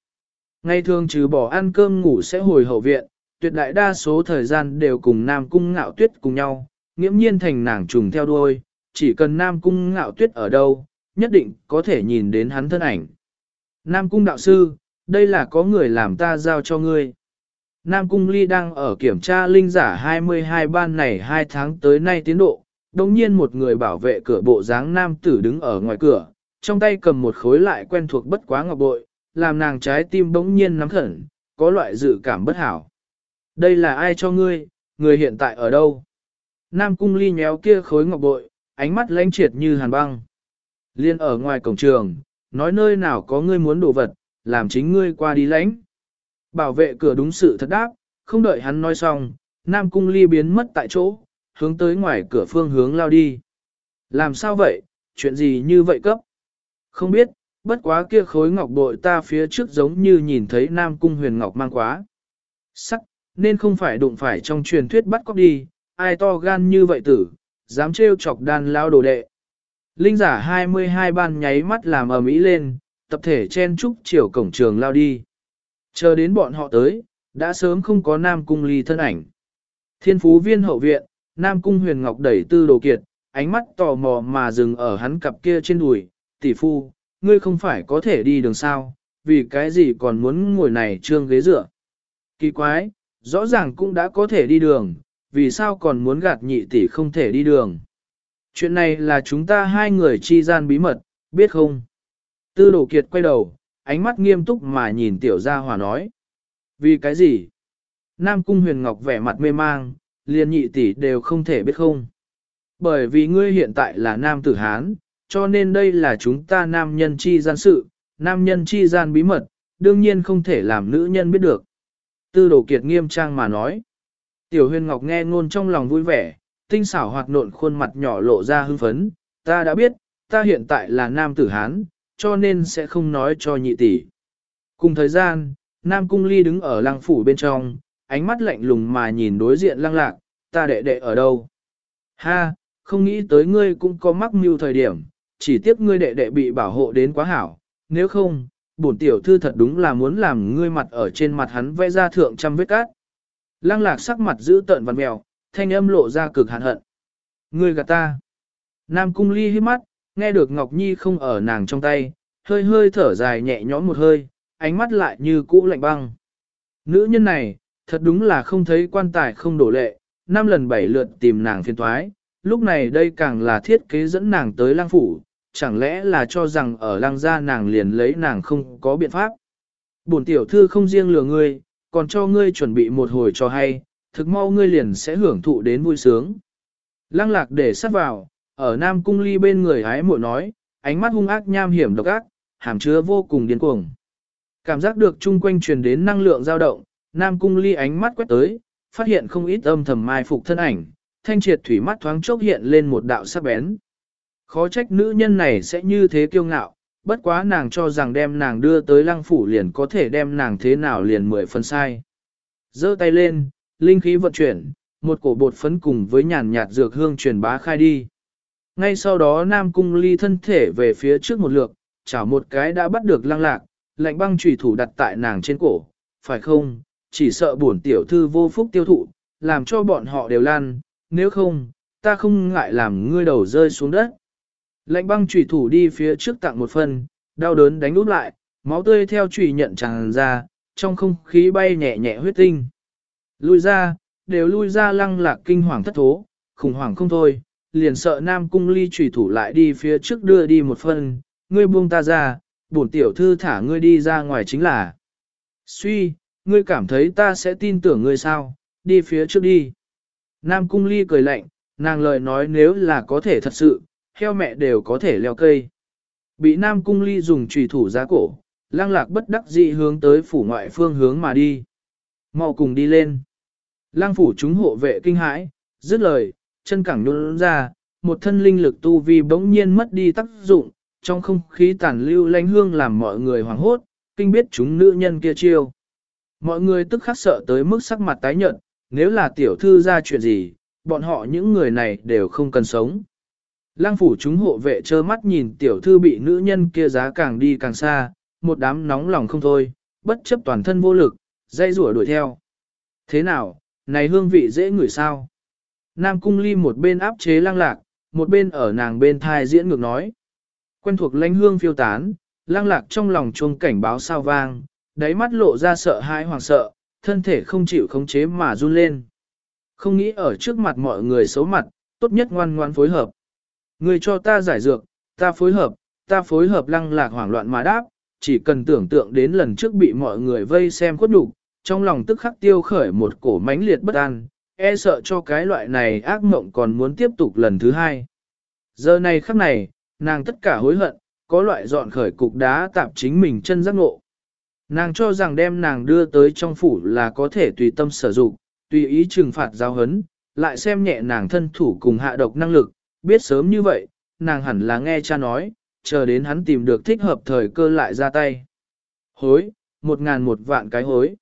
Ngày thường trừ bỏ ăn cơm ngủ sẽ hồi hậu viện, tuyệt đại đa số thời gian đều cùng Nam cung ngạo tuyết cùng nhau, nghiễm nhiên thành nàng trùng theo đuôi, chỉ cần Nam cung ngạo tuyết ở đâu, nhất định có thể nhìn đến hắn thân ảnh. Nam cung đạo sư, đây là có người làm ta giao cho ngươi. Nam cung ly đang ở kiểm tra linh giả 22 ban này 2 tháng tới nay tiến độ, đồng nhiên một người bảo vệ cửa bộ dáng nam tử đứng ở ngoài cửa, trong tay cầm một khối lại quen thuộc bất quá ngọc bội, làm nàng trái tim bỗng nhiên nắm khẩn, có loại dự cảm bất hảo. Đây là ai cho ngươi, người hiện tại ở đâu? Nam cung ly nhéo kia khối ngọc bội, ánh mắt lãnh triệt như hàn băng. Liên ở ngoài cổng trường, nói nơi nào có ngươi muốn đồ vật, làm chính ngươi qua đi lãnh. Bảo vệ cửa đúng sự thật đáp, không đợi hắn nói xong, Nam cung ly biến mất tại chỗ, hướng tới ngoài cửa phương hướng lao đi. Làm sao vậy, chuyện gì như vậy cấp? Không biết, bất quá kia khối ngọc bội ta phía trước giống như nhìn thấy Nam cung huyền ngọc mang quá. Sắc, nên không phải đụng phải trong truyền thuyết bắt cóc đi, ai to gan như vậy tử, dám trêu chọc đàn lao đồ đệ. Linh giả 22 ban nháy mắt làm ở mỹ lên, tập thể chen trúc chiều cổng trường lao đi. Chờ đến bọn họ tới, đã sớm không có Nam Cung Ly thân ảnh. Thiên phú viên hậu viện, Nam Cung Huyền Ngọc đẩy tư đồ kiệt, ánh mắt tò mò mà dừng ở hắn cặp kia trên đùi, tỷ phu, ngươi không phải có thể đi đường sao, vì cái gì còn muốn ngồi này trương ghế dựa. Kỳ quái, rõ ràng cũng đã có thể đi đường, vì sao còn muốn gạt nhị tỷ không thể đi đường. Chuyện này là chúng ta hai người chi gian bí mật, biết không? Tư đồ kiệt quay đầu, ánh mắt nghiêm túc mà nhìn tiểu gia hòa nói. Vì cái gì? Nam cung huyền ngọc vẻ mặt mê mang, liền nhị tỷ đều không thể biết không. Bởi vì ngươi hiện tại là nam tử Hán, cho nên đây là chúng ta nam nhân chi gian sự, nam nhân chi gian bí mật, đương nhiên không thể làm nữ nhân biết được. Tư đồ kiệt nghiêm trang mà nói. Tiểu huyền ngọc nghe ngôn trong lòng vui vẻ, tinh xảo hoạt nộn khuôn mặt nhỏ lộ ra hưng phấn, ta đã biết, ta hiện tại là nam tử Hán, cho nên sẽ không nói cho nhị tỷ. Cùng thời gian, Nam Cung Ly đứng ở lăng phủ bên trong, ánh mắt lạnh lùng mà nhìn đối diện lăng lạc, ta đệ đệ ở đâu? Ha, không nghĩ tới ngươi cũng có mắc mưu thời điểm, chỉ tiếc ngươi đệ đệ bị bảo hộ đến quá hảo, nếu không, bổn tiểu thư thật đúng là muốn làm ngươi mặt ở trên mặt hắn vẽ ra thượng trăm vết cát. Lăng lạc sắc mặt giữ tợn văn mèo, thanh âm lộ ra cực hạn hận. Ngươi gạt ta. Nam cung ly hít mắt, nghe được Ngọc Nhi không ở nàng trong tay, hơi hơi thở dài nhẹ nhõm một hơi, ánh mắt lại như cũ lạnh băng. Nữ nhân này, thật đúng là không thấy quan tài không đổ lệ, năm lần bảy lượt tìm nàng phiền thoái, lúc này đây càng là thiết kế dẫn nàng tới lang phủ, chẳng lẽ là cho rằng ở lang gia nàng liền lấy nàng không có biện pháp. Bổn tiểu thư không riêng lừa ngươi, còn cho ngươi chuẩn bị một hồi cho hay, thực mau ngươi liền sẽ hưởng thụ đến vui sướng. Lăng lạc để sát vào, ở Nam Cung Ly bên người hái muội nói, ánh mắt hung ác nham hiểm độc ác, hàm chứa vô cùng điên cuồng. Cảm giác được chung quanh truyền đến năng lượng dao động, Nam Cung Ly ánh mắt quét tới, phát hiện không ít âm thầm mai phục thân ảnh, thanh triệt thủy mắt thoáng chốc hiện lên một đạo sắc bén. Khó trách nữ nhân này sẽ như thế kiêu ngạo, bất quá nàng cho rằng đem nàng đưa tới lăng phủ liền có thể đem nàng thế nào liền mười phân sai. giơ tay lên, linh khí vận chuyển, một cổ bột phấn cùng với nhàn nhạt dược hương truyền bá khai đi. Ngay sau đó Nam Cung Ly thân thể về phía trước một lượt, chảo một cái đã bắt được lăng lạc, lạnh băng trùy thủ đặt tại nàng trên cổ, phải không, chỉ sợ bổn tiểu thư vô phúc tiêu thụ, làm cho bọn họ đều lan, nếu không, ta không ngại làm ngươi đầu rơi xuống đất. Lạnh băng trùy thủ đi phía trước tặng một phần, đau đớn đánh úp lại, máu tươi theo trùy nhận tràn ra, trong không khí bay nhẹ nhẹ huyết tinh. Lui ra, đều lui ra lăng lạc kinh hoàng thất thố, khủng hoảng không thôi, liền sợ nam cung ly trùy thủ lại đi phía trước đưa đi một phần, ngươi buông ta ra, bổn tiểu thư thả ngươi đi ra ngoài chính là. Suy, ngươi cảm thấy ta sẽ tin tưởng ngươi sao, đi phía trước đi. Nam cung ly cười lạnh, nàng lời nói nếu là có thể thật sự, heo mẹ đều có thể leo cây. Bị Nam cung ly dùng trùy thủ ra cổ, lang lạc bất đắc dị hướng tới phủ ngoại phương hướng mà đi. mau cùng đi lên. Lang phủ chúng hộ vệ kinh hãi, dứt lời, chân cẳng nhún ra, một thân linh lực tu vi bỗng nhiên mất đi tác dụng, trong không khí tàn lưu lanh hương làm mọi người hoảng hốt, kinh biết chúng nữ nhân kia chiêu. Mọi người tức khắc sợ tới mức sắc mặt tái nhợt, nếu là tiểu thư ra chuyện gì, bọn họ những người này đều không cần sống. Lăng phủ chúng hộ vệ trơ mắt nhìn tiểu thư bị nữ nhân kia giá càng đi càng xa, một đám nóng lòng không thôi, bất chấp toàn thân vô lực, dây rủa đuổi theo. Thế nào, này hương vị dễ ngửi sao? Nam cung ly một bên áp chế lang lạc, một bên ở nàng bên thai diễn ngược nói. Quen thuộc lãnh hương phiêu tán, lang lạc trong lòng chuông cảnh báo sao vang, đáy mắt lộ ra sợ hãi hoàng sợ, thân thể không chịu khống chế mà run lên. Không nghĩ ở trước mặt mọi người xấu mặt, tốt nhất ngoan ngoan phối hợp. Người cho ta giải dược, ta phối hợp, ta phối hợp lăng lạc hoảng loạn mà đáp, chỉ cần tưởng tượng đến lần trước bị mọi người vây xem khuất đủ, trong lòng tức khắc tiêu khởi một cổ mãnh liệt bất an, e sợ cho cái loại này ác mộng còn muốn tiếp tục lần thứ hai. Giờ này khắc này, nàng tất cả hối hận, có loại dọn khởi cục đá tạp chính mình chân giác ngộ. Nàng cho rằng đem nàng đưa tới trong phủ là có thể tùy tâm sử dụng, tùy ý trừng phạt giáo hấn, lại xem nhẹ nàng thân thủ cùng hạ độc năng lực, biết sớm như vậy, nàng hẳn là nghe cha nói, chờ đến hắn tìm được thích hợp thời cơ lại ra tay. Hối, một ngàn một vạn cái hối.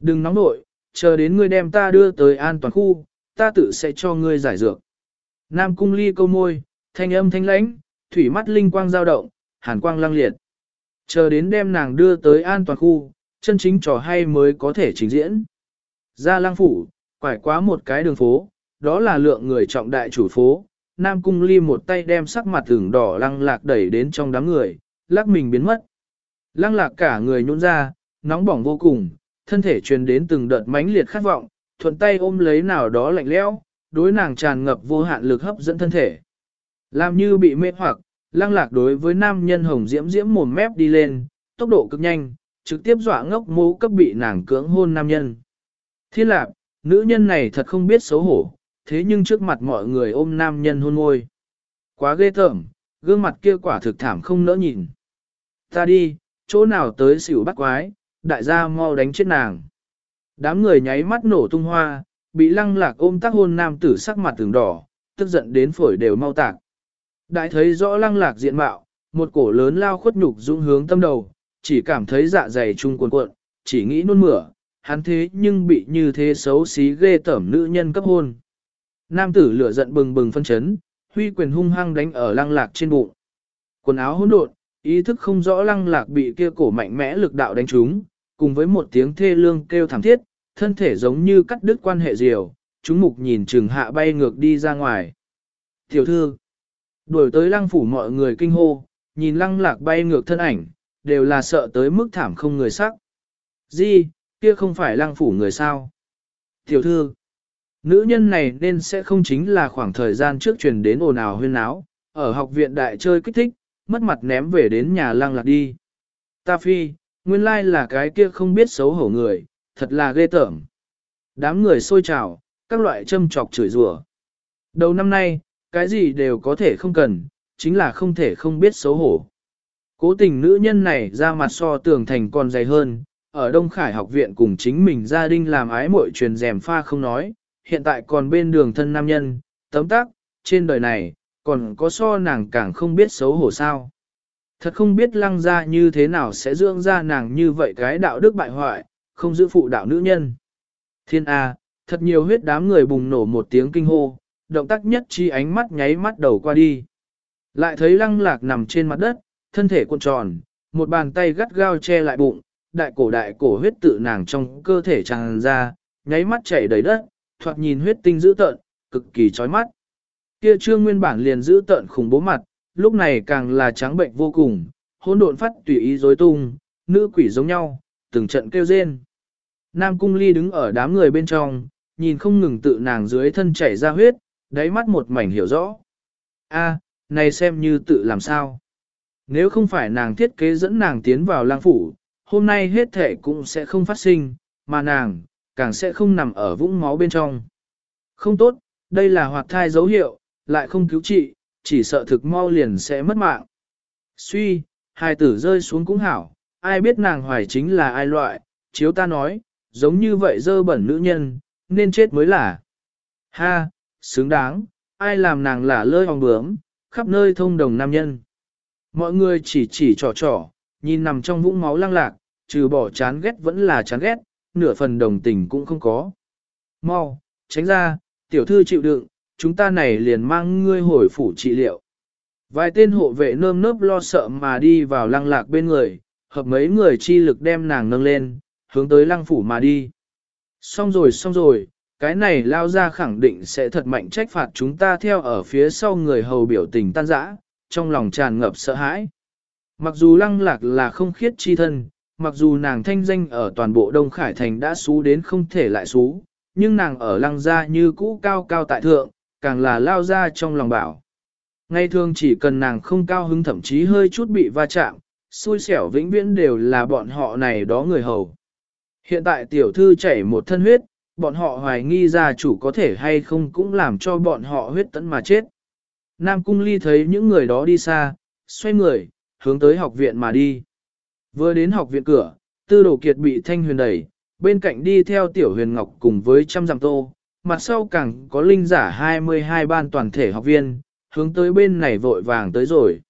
Đừng nóng nội, chờ đến ngươi đem ta đưa tới an toàn khu, ta tự sẽ cho ngươi giải dược. Nam cung ly câu môi, thanh âm thanh lãnh, thủy mắt linh quang dao động, hàn quang lăng liệt. Chờ đến đem nàng đưa tới an toàn khu, chân chính trò hay mới có thể trình diễn. Ra lang phủ, quải quá một cái đường phố, đó là lượng người trọng đại chủ phố. Nam cung ly một tay đem sắc mặt tưởng đỏ lăng lạc đẩy đến trong đám người, lắc mình biến mất. Lăng lạc cả người nhún ra, nóng bỏng vô cùng, thân thể truyền đến từng đợt mãnh liệt khát vọng, thuận tay ôm lấy nào đó lạnh lẽo, đối nàng tràn ngập vô hạn lực hấp dẫn thân thể. Làm như bị mê hoặc, lăng lạc đối với nam nhân hồng diễm diễm mồm mép đi lên, tốc độ cực nhanh, trực tiếp dọa ngốc mũ cấp bị nàng cưỡng hôn nam nhân. Thiên lạc, nữ nhân này thật không biết xấu hổ, thế nhưng trước mặt mọi người ôm nam nhân hôn môi. Quá ghê tởm, gương mặt kia quả thực thảm không nỡ nhìn. Ta đi, chỗ nào tới xỉu bắt quái, đại gia mau đánh chết nàng. Đám người nháy mắt nổ tung hoa, bị lăng lạc ôm tác hôn nam tử sắc mặt tường đỏ, tức giận đến phổi đều mau tạc. Đại thấy rõ lăng lạc diện mạo, một cổ lớn lao khuất nhục dũng hướng tâm đầu, chỉ cảm thấy dạ dày trung cuộn cuộn, chỉ nghĩ nôn mửa, hắn thế nhưng bị như thế xấu xí ghê tởm nữ nhân cấp hôn. Nam tử lửa giận bừng bừng phân chấn, huy quyền hung hăng đánh ở lăng lạc trên bụng. Quần áo hỗn độn, ý thức không rõ lăng lạc bị kia cổ mạnh mẽ lực đạo đánh trúng, cùng với một tiếng thê lương kêu thảm thiết, thân thể giống như cắt đứt quan hệ diều, chúng mục nhìn trừng hạ bay ngược đi ra ngoài. Tiểu thư, đuổi tới lăng phủ mọi người kinh hô, nhìn lăng lạc bay ngược thân ảnh, đều là sợ tới mức thảm không người sắc. Di, kia không phải lăng phủ người sao. Tiểu thư, nữ nhân này nên sẽ không chính là khoảng thời gian trước truyền đến ồn ào huyên áo, ở học viện đại chơi kích thích, mất mặt ném về đến nhà lăng lạc đi. Ta phi, nguyên lai là cái kia không biết xấu hổ người, thật là ghê tởm. Đám người xôi trào, các loại châm chọc chửi rủa. Đầu năm nay, cái gì đều có thể không cần, chính là không thể không biết xấu hổ. Cố tình nữ nhân này ra mặt so tường thành còn dày hơn, ở Đông Khải học viện cùng chính mình gia đình làm ái muội truyền rèm pha không nói, hiện tại còn bên đường thân nam nhân, tấm tác, trên đời này, còn có so nàng càng không biết xấu hổ sao. Thật không biết lăng ra như thế nào sẽ dưỡng ra nàng như vậy cái đạo đức bại hoại, không giữ phụ đạo nữ nhân. Thiên A, thật nhiều huyết đám người bùng nổ một tiếng kinh hô, động tác nhất chi ánh mắt nháy mắt đầu qua đi. Lại thấy lăng lạc nằm trên mặt đất, thân thể cuộn tròn, một bàn tay gắt gao che lại bụng, đại cổ đại cổ huyết tự nàng trong cơ thể tràn ra, nháy mắt chảy đầy đất, thoạt nhìn huyết tinh dữ tợn, cực kỳ chói mắt. Kia trương nguyên bản liền giữ tợn khủng bố mặt, lúc này càng là trắng bệnh vô cùng, hỗn độn phát tùy ý rối tung, nữ quỷ giống nhau, từng trận kêu rên. Nam cung ly đứng ở đám người bên trong, nhìn không ngừng tự nàng dưới thân chảy ra huyết, đáy mắt một mảnh hiểu rõ. A, này xem như tự làm sao. Nếu không phải nàng thiết kế dẫn nàng tiến vào lang phủ, hôm nay hết thể cũng sẽ không phát sinh, mà nàng, càng sẽ không nằm ở vũng máu bên trong. Không tốt, đây là hoạt thai dấu hiệu, lại không cứu trị, chỉ sợ thực mau liền sẽ mất mạng. Suy, hai tử rơi xuống cũng hảo, ai biết nàng hoài chính là ai loại, chiếu ta nói, giống như vậy dơ bẩn nữ nhân, nên chết mới là. Ha, xứng đáng, ai làm nàng là lơi hòng bướm, khắp nơi thông đồng nam nhân. Mọi người chỉ chỉ trò trò, nhìn nằm trong vũng máu lăng lạc, trừ bỏ chán ghét vẫn là chán ghét, nửa phần đồng tình cũng không có. Mau, tránh ra, tiểu thư chịu đựng, chúng ta này liền mang ngươi hồi phủ trị liệu. Vài tên hộ vệ nơm nớp lo sợ mà đi vào lăng lạc bên người, hợp mấy người chi lực đem nàng nâng lên, hướng tới lăng phủ mà đi. Xong rồi xong rồi, cái này lao ra khẳng định sẽ thật mạnh trách phạt chúng ta theo ở phía sau người hầu biểu tình tan rã, trong lòng tràn ngập sợ hãi. Mặc dù lăng lạc là không khiết chi thân, mặc dù nàng thanh danh ở toàn bộ Đông Khải Thành đã xú đến không thể lại xú, nhưng nàng ở lăng gia như cũ cao cao tại thượng, càng là lao ra trong lòng bảo. ngày thường chỉ cần nàng không cao hứng thậm chí hơi chút bị va chạm, xui xẻo vĩnh viễn đều là bọn họ này đó người hầu. Hiện tại tiểu thư chảy một thân huyết, bọn họ hoài nghi gia chủ có thể hay không cũng làm cho bọn họ huyết tấn mà chết. Nam Cung Ly thấy những người đó đi xa, xoay người, hướng tới học viện mà đi. Vừa đến học viện cửa, tư đồ kiệt bị thanh huyền đẩy, bên cạnh đi theo tiểu huyền ngọc cùng với trăm dặm tô, mặt sau càng có linh giả 22 ban toàn thể học viên, hướng tới bên này vội vàng tới rồi.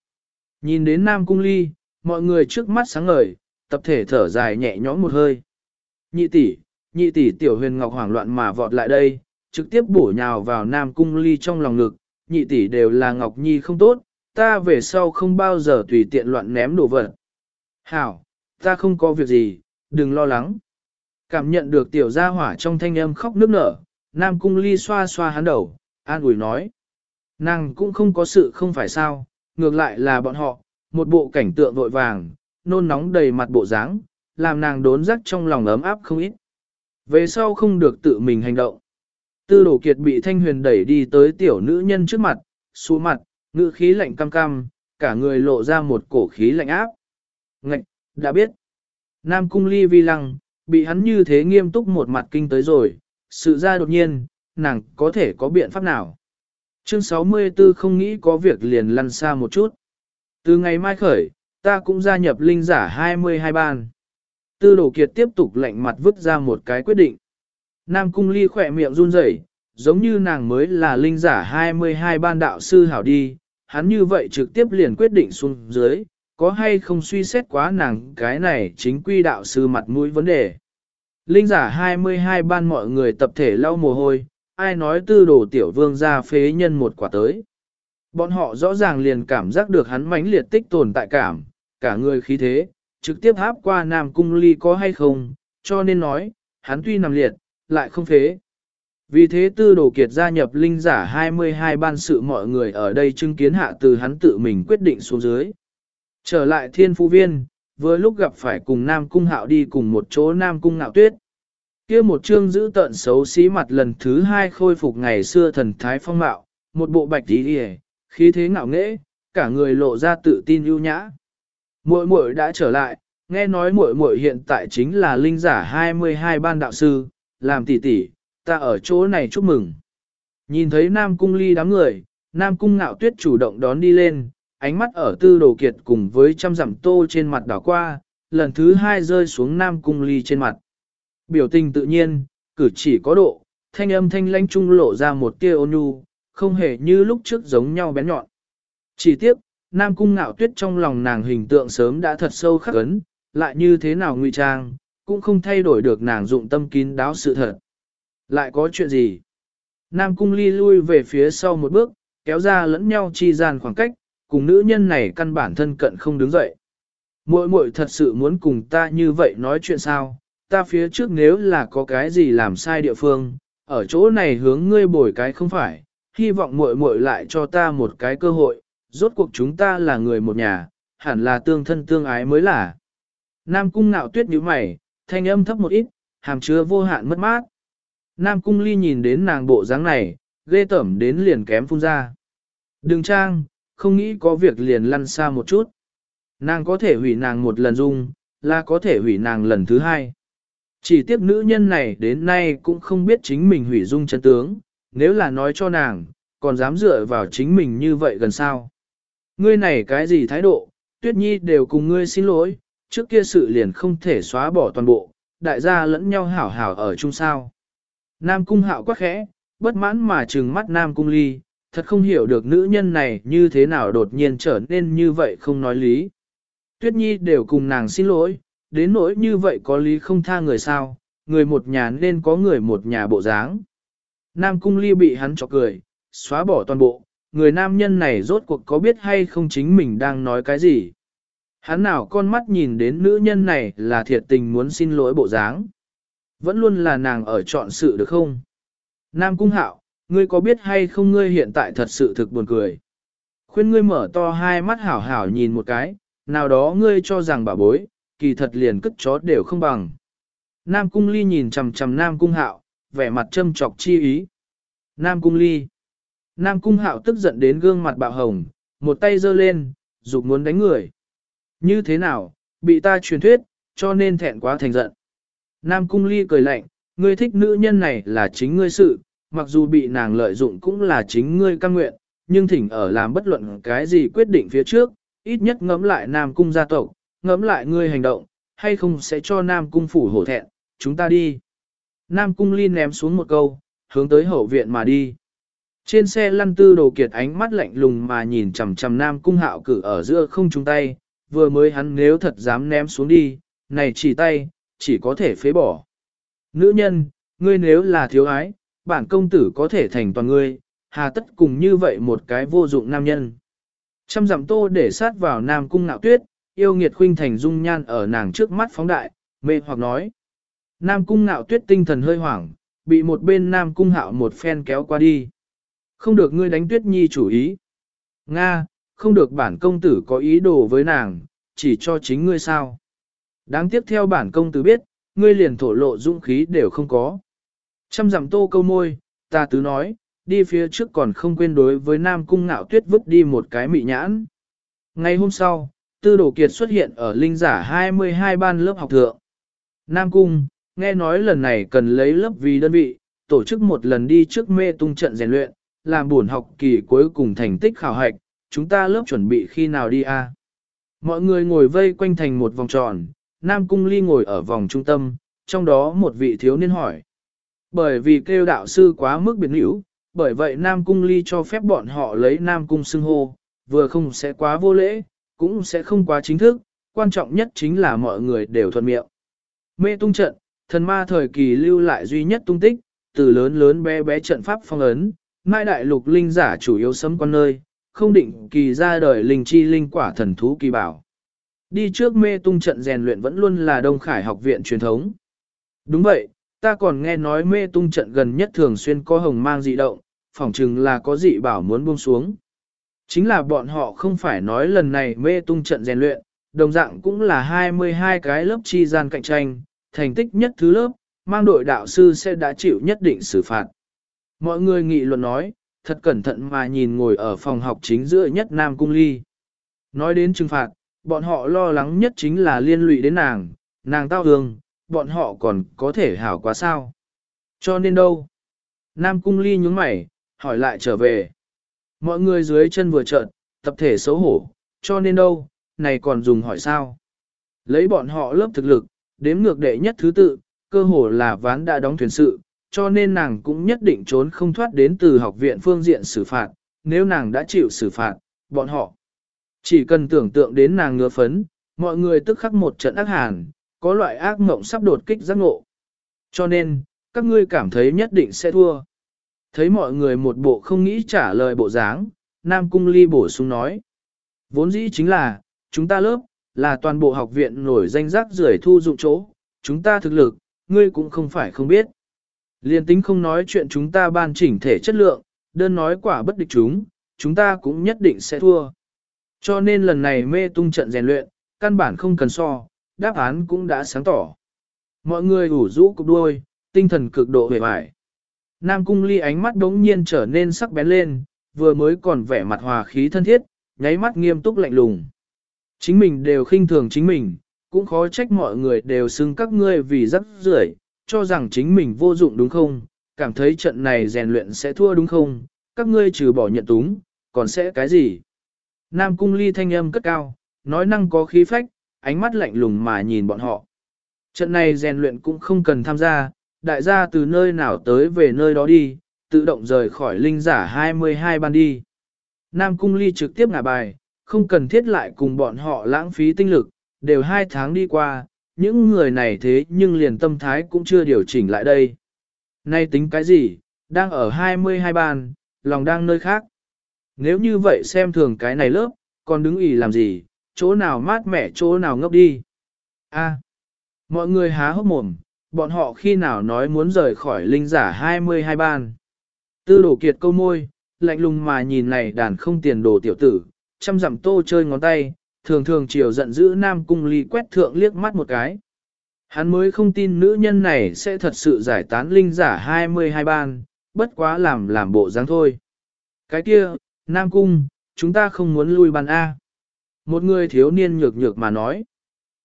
Nhìn đến Nam Cung Ly, mọi người trước mắt sáng ngời, tập thể thở dài nhẹ nhõm một hơi. Nhị tỷ, nhị tỷ tiểu huyền ngọc hoảng loạn mà vọt lại đây, trực tiếp bổ nhào vào Nam Cung Ly trong lòng ngực, nhị tỷ đều là Ngọc Nhi không tốt, ta về sau không bao giờ tùy tiện loạn ném đồ vật. Hảo, ta không có việc gì, đừng lo lắng. Cảm nhận được tiểu gia hỏa trong thanh âm khóc nức nở, Nam Cung Ly xoa xoa hắn đầu, an ủi nói. Nàng cũng không có sự không phải sao, ngược lại là bọn họ, một bộ cảnh tượng vội vàng, nôn nóng đầy mặt bộ dáng, làm nàng đốn rắc trong lòng ấm áp không ít. Về sau không được tự mình hành động. Tư đổ kiệt bị thanh huyền đẩy đi tới tiểu nữ nhân trước mặt, xuống mặt, ngữ khí lạnh cam cam, cả người lộ ra một cổ khí lạnh áp. Ngạch, đã biết. Nam cung ly vi lăng, bị hắn như thế nghiêm túc một mặt kinh tới rồi, sự ra đột nhiên, nàng có thể có biện pháp nào. Chương 64 không nghĩ có việc liền lăn xa một chút. Từ ngày mai khởi, ta cũng gia nhập linh giả 22 ban. Tư đổ kiệt tiếp tục lạnh mặt vứt ra một cái quyết định. Nam cung ly khỏe miệng run rẩy, giống như nàng mới là linh giả 22 ban đạo sư hảo đi, hắn như vậy trực tiếp liền quyết định xuống dưới, có hay không suy xét quá nàng cái này chính quy đạo sư mặt mũi vấn đề. Linh giả 22 ban mọi người tập thể lau mồ hôi, ai nói tư đồ tiểu vương ra phế nhân một quả tới. Bọn họ rõ ràng liền cảm giác được hắn mãnh liệt tích tồn tại cảm, cả người khí thế, trực tiếp háp qua Nam Cung Ly có hay không, cho nên nói, hắn tuy nằm liệt, lại không phế. Vì thế tư đồ kiệt gia nhập linh giả 22 ban sự mọi người ở đây chứng kiến hạ từ hắn tự mình quyết định xuống dưới. Trở lại thiên phu viên, vừa lúc gặp phải cùng Nam Cung Hạo đi cùng một chỗ Nam Cung Ngạo Tuyết. kia một chương giữ tận xấu xí mặt lần thứ hai khôi phục ngày xưa thần thái phong mạo, một bộ bạch tí hề, khí thế ngạo nghễ, cả người lộ ra tự tin ưu nhã. Muội muội đã trở lại, nghe nói muội muội hiện tại chính là linh giả 22 ban đạo sư, làm tỷ tỷ, ta ở chỗ này chúc mừng. Nhìn thấy Nam Cung ly đám người, Nam Cung ngạo tuyết chủ động đón đi lên, ánh mắt ở tư đồ kiệt cùng với trăm dặm tô trên mặt đảo qua, lần thứ hai rơi xuống Nam Cung ly trên mặt. Biểu tình tự nhiên, cử chỉ có độ, thanh âm thanh lãnh trung lộ ra một tia ôn nhu, không hề như lúc trước giống nhau bén nhọn. Chỉ tiếc, Nam Cung ngạo tuyết trong lòng nàng hình tượng sớm đã thật sâu khắc ấn, lại như thế nào ngụy trang, cũng không thay đổi được nàng dụng tâm kín đáo sự thật. Lại có chuyện gì? Nam Cung ly lui về phía sau một bước, kéo ra lẫn nhau chi gian khoảng cách, cùng nữ nhân này căn bản thân cận không đứng dậy. Muội muội thật sự muốn cùng ta như vậy nói chuyện sao? Ta phía trước nếu là có cái gì làm sai địa phương, ở chỗ này hướng ngươi bồi cái không phải, hy vọng muội muội lại cho ta một cái cơ hội, rốt cuộc chúng ta là người một nhà, hẳn là tương thân tương ái mới là. Nam cung nạo tuyết nhíu mày, thanh âm thấp một ít, hàm chứa vô hạn mất mát. Nam cung ly nhìn đến nàng bộ dáng này, ghê tẩm đến liền kém phun ra. Đừng trang, không nghĩ có việc liền lăn xa một chút. Nàng có thể hủy nàng một lần dung, là có thể hủy nàng lần thứ hai. Chỉ tiếc nữ nhân này đến nay cũng không biết chính mình hủy dung chân tướng, nếu là nói cho nàng, còn dám dựa vào chính mình như vậy gần sao. Ngươi này cái gì thái độ, tuyết nhi đều cùng ngươi xin lỗi, trước kia sự liền không thể xóa bỏ toàn bộ, đại gia lẫn nhau hảo hảo ở chung sao. Nam cung hạo quá khẽ, bất mãn mà trừng mắt Nam cung ly, thật không hiểu được nữ nhân này như thế nào đột nhiên trở nên như vậy không nói lý. Tuyết nhi đều cùng nàng xin lỗi, đến nỗi như vậy có lý không tha người sao, người một nhà nên có người một nhà bộ dáng. Nam cung ly bị hắn chọc cười, xóa bỏ toàn bộ, người nam nhân này rốt cuộc có biết hay không chính mình đang nói cái gì. Hắn nào con mắt nhìn đến nữ nhân này là thiệt tình muốn xin lỗi bộ dáng. Vẫn luôn là nàng ở chọn sự được không? Nam cung hạo, ngươi có biết hay không ngươi hiện tại thật sự thực buồn cười. Khuyên ngươi mở to hai mắt hảo hảo nhìn một cái, nào đó ngươi cho rằng bà bối, kỳ thật liền cất chó đều không bằng. Nam cung ly nhìn chầm chầm Nam cung hạo, vẻ mặt châm trọc chi ý. Nam cung ly. Nam cung hạo tức giận đến gương mặt bạo hồng, một tay giơ lên, dục muốn đánh người. Như thế nào, bị ta truyền thuyết, cho nên thẹn quá thành giận. Nam cung ly cười lạnh, ngươi thích nữ nhân này là chính ngươi sự, mặc dù bị nàng lợi dụng cũng là chính ngươi căn nguyện, nhưng thỉnh ở làm bất luận cái gì quyết định phía trước, ít nhất ngẫm lại Nam cung gia tộc, ngẫm lại ngươi hành động, hay không sẽ cho Nam cung phủ hổ thẹn, chúng ta đi. Nam cung ly ném xuống một câu, hướng tới hậu viện mà đi. Trên xe lăn tư đồ kiệt ánh mắt lạnh lùng mà nhìn chằm chằm Nam cung hạo cử ở giữa không chung tay, vừa mới hắn nếu thật dám ném xuống đi, này chỉ tay, chỉ có thể phế bỏ. Nữ nhân, ngươi nếu là thiếu ái, bản công tử có thể thành toàn ngươi, hà tất cùng như vậy một cái vô dụng nam nhân. Trăm dặm tô để sát vào nam cung nạo tuyết, yêu nghiệt khuynh thành dung nhan ở nàng trước mắt phóng đại, mê hoặc nói. Nam cung nạo tuyết tinh thần hơi hoảng, bị một bên nam cung hạo một phen kéo qua đi. Không được ngươi đánh tuyết nhi chủ ý. Nga, không được bản công tử có ý đồ với nàng, chỉ cho chính ngươi sao. Đáng tiếc theo bản công tử biết, ngươi liền thổ lộ dũng khí đều không có. Trăm dặm tô câu môi, ta tứ nói, đi phía trước còn không quên đối với Nam Cung Ngạo Tuyết vứt đi một cái mị nhãn. Ngày hôm sau, Tư Đồ Kiệt xuất hiện ở linh giả 22 ban lớp học thượng. Nam Cung, nghe nói lần này cần lấy lớp vì đơn vị, tổ chức một lần đi trước mê tung trận rèn luyện, làm buồn học kỳ cuối cùng thành tích khảo hạch, chúng ta lớp chuẩn bị khi nào đi a? Mọi người ngồi vây quanh thành một vòng tròn, Nam Cung Ly ngồi ở vòng trung tâm, trong đó một vị thiếu niên hỏi. Bởi vì kêu đạo sư quá mức biệt hữu, bởi vậy Nam Cung Ly cho phép bọn họ lấy Nam Cung xưng hô, vừa không sẽ quá vô lễ, cũng sẽ không quá chính thức, quan trọng nhất chính là mọi người đều thuận miệng. Mê tung trận, thần ma thời kỳ lưu lại duy nhất tung tích, từ lớn lớn bé bé trận pháp phong ấn, mai đại lục linh giả chủ yếu sấm quan nơi, không định kỳ ra đời linh chi linh quả thần thú kỳ bảo. Đi trước mê tung trận rèn luyện vẫn luôn là Đông Khải học viện truyền thống. Đúng vậy, ta còn nghe nói mê tung trận gần nhất thường xuyên có hồng mang dị động, phỏng chừng là có dị bảo muốn buông xuống. Chính là bọn họ không phải nói lần này mê tung trận rèn luyện, đồng dạng cũng là 22 cái lớp chi gian cạnh tranh, thành tích nhất thứ lớp, mang đội đạo sư sẽ đã chịu nhất định xử phạt. Mọi người nghị luận nói, thật cẩn thận mà nhìn ngồi ở phòng học chính giữa nhất Nam Cung Ly. Nói đến trừng phạt, bọn họ lo lắng nhất chính là liên lụy đến nàng, nàng tao hương, bọn họ còn có thể hảo quá sao. Cho nên đâu? Nam Cung Ly nhúng mày, hỏi lại trở về. Mọi người dưới chân vừa trợn, tập thể xấu hổ, cho nên đâu, này còn dùng hỏi sao? Lấy bọn họ lớp thực lực, đếm ngược đệ nhất thứ tự, cơ hồ là ván đã đóng thuyền sự, cho nên nàng cũng nhất định trốn không thoát đến từ học viện phương diện xử phạt, nếu nàng đã chịu xử phạt, bọn họ chỉ cần tưởng tượng đến nàng ngứa phấn, mọi người tức khắc một trận ác hàn, có loại ác mộng sắp đột kích giác ngộ. Cho nên, các ngươi cảm thấy nhất định sẽ thua. Thấy mọi người một bộ không nghĩ trả lời bộ dáng, Nam Cung Ly bổ sung nói. Vốn dĩ chính là, chúng ta lớp, là toàn bộ học viện nổi danh rác rưởi thu dụng chỗ, chúng ta thực lực, ngươi cũng không phải không biết. Liên tính không nói chuyện chúng ta ban chỉnh thể chất lượng, đơn nói quả bất địch chúng, chúng ta cũng nhất định sẽ thua. Cho nên lần này mê tung trận rèn luyện, căn bản không cần so, đáp án cũng đã sáng tỏ. Mọi người ủ rũ cục đuôi, tinh thần cực độ hề bại. Nam cung ly ánh mắt đống nhiên trở nên sắc bén lên, vừa mới còn vẻ mặt hòa khí thân thiết, nháy mắt nghiêm túc lạnh lùng. Chính mình đều khinh thường chính mình, cũng khó trách mọi người đều xưng các ngươi vì rất rưởi, cho rằng chính mình vô dụng đúng không, cảm thấy trận này rèn luyện sẽ thua đúng không, các ngươi trừ bỏ nhận túng, còn sẽ cái gì? Nam cung ly thanh âm cất cao, nói năng có khí phách, ánh mắt lạnh lùng mà nhìn bọn họ. Trận này rèn luyện cũng không cần tham gia, đại gia từ nơi nào tới về nơi đó đi, tự động rời khỏi linh giả 22 ban đi. Nam cung ly trực tiếp ngả bài, không cần thiết lại cùng bọn họ lãng phí tinh lực, đều hai tháng đi qua, những người này thế nhưng liền tâm thái cũng chưa điều chỉnh lại đây. Nay tính cái gì, đang ở 22 ban, lòng đang nơi khác. Nếu như vậy xem thường cái này lớp, còn đứng ỉ làm gì, chỗ nào mát mẻ chỗ nào ngốc đi. A, mọi người há hốc mồm, bọn họ khi nào nói muốn rời khỏi linh giả 22 ban. Tư đổ kiệt câu môi, lạnh lùng mà nhìn này đàn không tiền đồ tiểu tử, chăm dặm tô chơi ngón tay, thường thường chiều giận dữ Nam Cung Ly quét thượng liếc mắt một cái. Hắn mới không tin nữ nhân này sẽ thật sự giải tán linh giả 22 ban, bất quá làm làm bộ dáng thôi. Cái kia, Nam Cung, chúng ta không muốn lui bàn A. Một người thiếu niên nhược nhược mà nói.